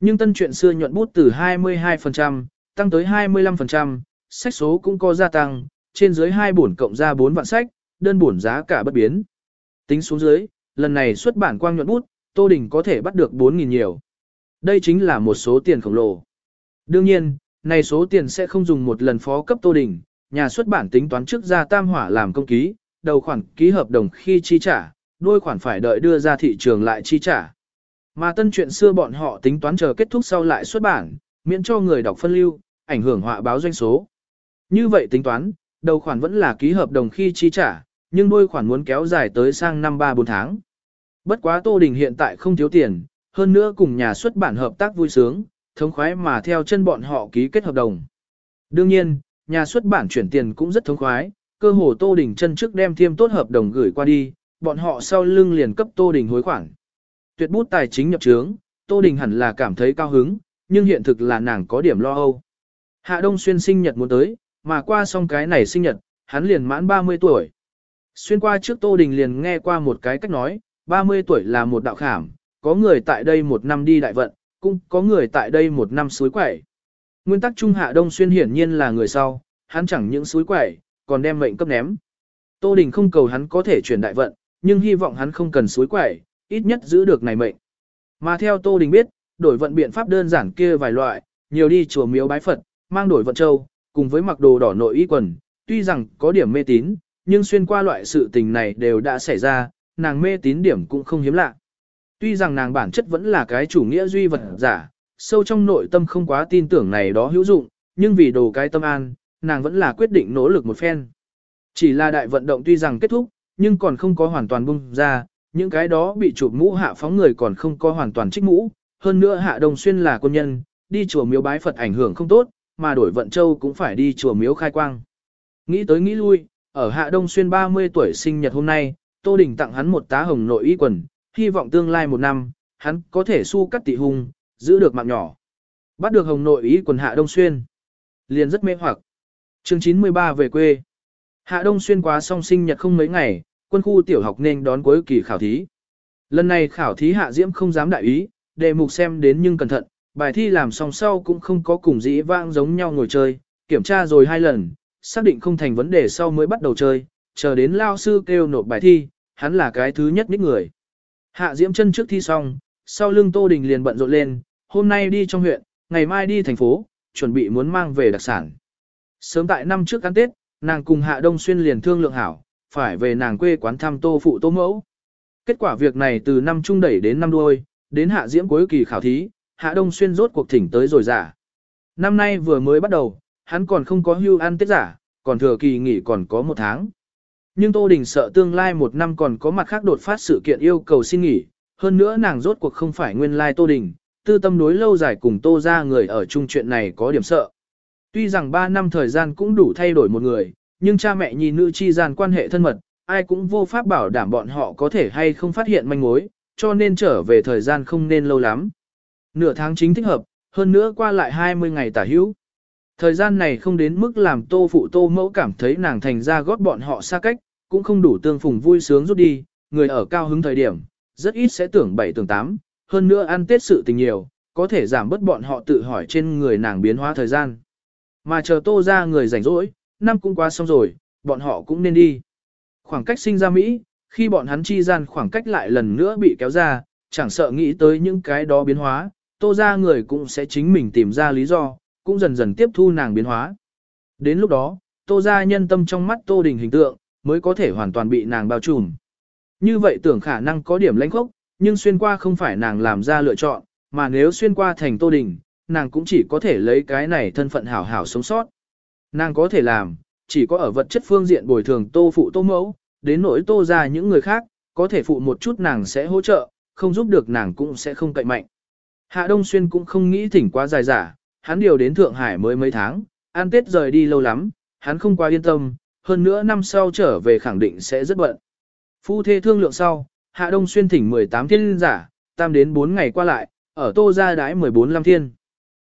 Nhưng tân truyện xưa nhuận bút từ 22%, tăng tới 25%, sách số cũng có gia tăng, trên dưới hai bổn cộng ra 4 vạn sách, đơn bổn giá cả bất biến. Tính xuống dưới, lần này xuất bản quang nhuận bút, Tô Đình có thể bắt được 4.000 nhiều. Đây chính là một số tiền khổng lồ. Đương nhiên, này số tiền sẽ không dùng một lần phó cấp Tô Đình, nhà xuất bản tính toán trước ra tam hỏa làm công ký, đầu khoản ký hợp đồng khi chi trả, đôi khoản phải đợi đưa ra thị trường lại chi trả. Mà tân chuyện xưa bọn họ tính toán chờ kết thúc sau lại xuất bản, miễn cho người đọc phân lưu, ảnh hưởng họa báo doanh số. Như vậy tính toán, đầu khoản vẫn là ký hợp đồng khi chi trả, nhưng đôi khoản muốn kéo dài tới sang năm 3-4 tháng. Bất quá Tô Đình hiện tại không thiếu tiền, hơn nữa cùng nhà xuất bản hợp tác vui sướng, thống khoái mà theo chân bọn họ ký kết hợp đồng. Đương nhiên, nhà xuất bản chuyển tiền cũng rất thống khoái, cơ hồ Tô Đình chân trước đem thêm tốt hợp đồng gửi qua đi, bọn họ sau lưng liền cấp Tô Đình hối khoản. Tuyệt bút tài chính nhập trướng, Tô Đình hẳn là cảm thấy cao hứng, nhưng hiện thực là nàng có điểm lo âu. Hạ Đông Xuyên sinh nhật muốn tới, mà qua xong cái này sinh nhật, hắn liền mãn 30 tuổi. Xuyên qua trước Tô Đình liền nghe qua một cái cách nói, 30 tuổi là một đạo khảm, có người tại đây một năm đi đại vận, cũng có người tại đây một năm suối quẩy. Nguyên tắc Trung Hạ Đông Xuyên hiển nhiên là người sau, hắn chẳng những suối quẩy, còn đem mệnh cấp ném. Tô Đình không cầu hắn có thể chuyển đại vận, nhưng hy vọng hắn không cần suối quẩy, ít nhất giữ được này mệnh. Mà theo Tô Đình biết, đổi vận biện pháp đơn giản kia vài loại, nhiều đi chùa miếu bái Phật, mang đổi vận châu, cùng với mặc đồ đỏ nội y quần, tuy rằng có điểm mê tín, nhưng xuyên qua loại sự tình này đều đã xảy ra, nàng mê tín điểm cũng không hiếm lạ. Tuy rằng nàng bản chất vẫn là cái chủ nghĩa duy vật giả, sâu trong nội tâm không quá tin tưởng này đó hữu dụng, nhưng vì đồ cái tâm an, nàng vẫn là quyết định nỗ lực một phen. Chỉ là đại vận động tuy rằng kết thúc, nhưng còn không có hoàn toàn bung ra, những cái đó bị chụp mũ hạ phóng người còn không có hoàn toàn trích mũ, hơn nữa hạ đông xuyên là quân nhân, đi chùa miếu bái Phật ảnh hưởng không tốt, mà đổi vận châu cũng phải đi chùa miếu khai quang. Nghĩ tới nghĩ lui, ở hạ đông xuyên 30 tuổi sinh nhật hôm nay, Tô Đình tặng hắn một tá hồng nội y quần, hy vọng tương lai một năm, hắn có thể su cắt tị hung, giữ được mạng nhỏ. Bắt được hồng nội ý quần hạ đông xuyên. Liền rất mê hoặc. chương 93 về quê. Hạ đông xuyên quá song sinh nhật không mấy ngày, quân khu tiểu học nên đón cuối kỳ khảo thí. Lần này khảo thí hạ diễm không dám đại ý, đề mục xem đến nhưng cẩn thận, bài thi làm xong sau cũng không có cùng dĩ vãng giống nhau ngồi chơi, kiểm tra rồi hai lần, xác định không thành vấn đề sau mới bắt đầu chơi, chờ đến lao sư kêu nộp bài thi, hắn là cái thứ nhất nít người. Hạ diễm chân trước thi xong, sau lưng Tô Đình liền bận rộn lên, hôm nay đi trong huyện, ngày mai đi thành phố, chuẩn bị muốn mang về đặc sản. Sớm tại năm trước ăn Tết, nàng cùng Hạ Đông Xuyên liền thương lượng hảo, phải về nàng quê quán thăm tô phụ tô mẫu. Kết quả việc này từ năm trung đẩy đến năm đuôi, đến hạ diễm cuối kỳ khảo thí, hạ đông xuyên rốt cuộc thỉnh tới rồi giả. Năm nay vừa mới bắt đầu, hắn còn không có hưu ăn tết giả, còn thừa kỳ nghỉ còn có một tháng. Nhưng Tô Đình sợ tương lai một năm còn có mặt khác đột phát sự kiện yêu cầu xin nghỉ, hơn nữa nàng rốt cuộc không phải nguyên lai Tô Đình, tư tâm đối lâu dài cùng Tô ra người ở chung chuyện này có điểm sợ. Tuy rằng 3 năm thời gian cũng đủ thay đổi một người, nhưng cha mẹ nhìn nữ chi gian quan hệ thân mật, ai cũng vô pháp bảo đảm bọn họ có thể hay không phát hiện manh mối, cho nên trở về thời gian không nên lâu lắm. Nửa tháng chính thích hợp, hơn nữa qua lại 20 ngày tả hữu. Thời gian này không đến mức làm tô phụ tô mẫu cảm thấy nàng thành ra gót bọn họ xa cách, cũng không đủ tương phùng vui sướng rút đi, người ở cao hứng thời điểm, rất ít sẽ tưởng bảy tưởng tám, hơn nữa ăn tết sự tình nhiều, có thể giảm bớt bọn họ tự hỏi trên người nàng biến hóa thời gian. Mà chờ tô ra người rảnh rỗi, năm cũng qua xong rồi, bọn họ cũng nên đi. Khoảng cách sinh ra Mỹ, khi bọn hắn chi gian khoảng cách lại lần nữa bị kéo ra, chẳng sợ nghĩ tới những cái đó biến hóa, tô ra người cũng sẽ chính mình tìm ra lý do, cũng dần dần tiếp thu nàng biến hóa. Đến lúc đó, tô ra nhân tâm trong mắt tô đình hình tượng, mới có thể hoàn toàn bị nàng bao trùm. Như vậy tưởng khả năng có điểm lãnh khốc, nhưng xuyên qua không phải nàng làm ra lựa chọn, mà nếu xuyên qua thành Tô Đình, nàng cũng chỉ có thể lấy cái này thân phận hảo hảo sống sót. Nàng có thể làm, chỉ có ở vật chất phương diện bồi thường Tô phụ Tô mẫu, đến nỗi Tô ra những người khác, có thể phụ một chút nàng sẽ hỗ trợ, không giúp được nàng cũng sẽ không cậy mạnh. Hạ Đông Xuyên cũng không nghĩ thỉnh quá dài giả, hắn điều đến Thượng Hải mới mấy tháng, an tết rời đi lâu lắm, hắn không quá yên tâm, hơn nữa năm sau trở về khẳng định sẽ rất bận. Phu thê thương lượng sau, Hạ Đông Xuyên thỉnh 18 thiên giả, tam đến 4 ngày qua lại, ở Tô Gia đái 14 năm thiên.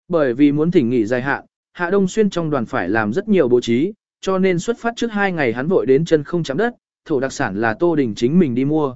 Bởi vì muốn thỉnh nghỉ dài hạn, Hạ Đông Xuyên trong đoàn phải làm rất nhiều bố trí, cho nên xuất phát trước 2 ngày hắn vội đến chân không chạm đất, thổ đặc sản là Tô Đình chính mình đi mua.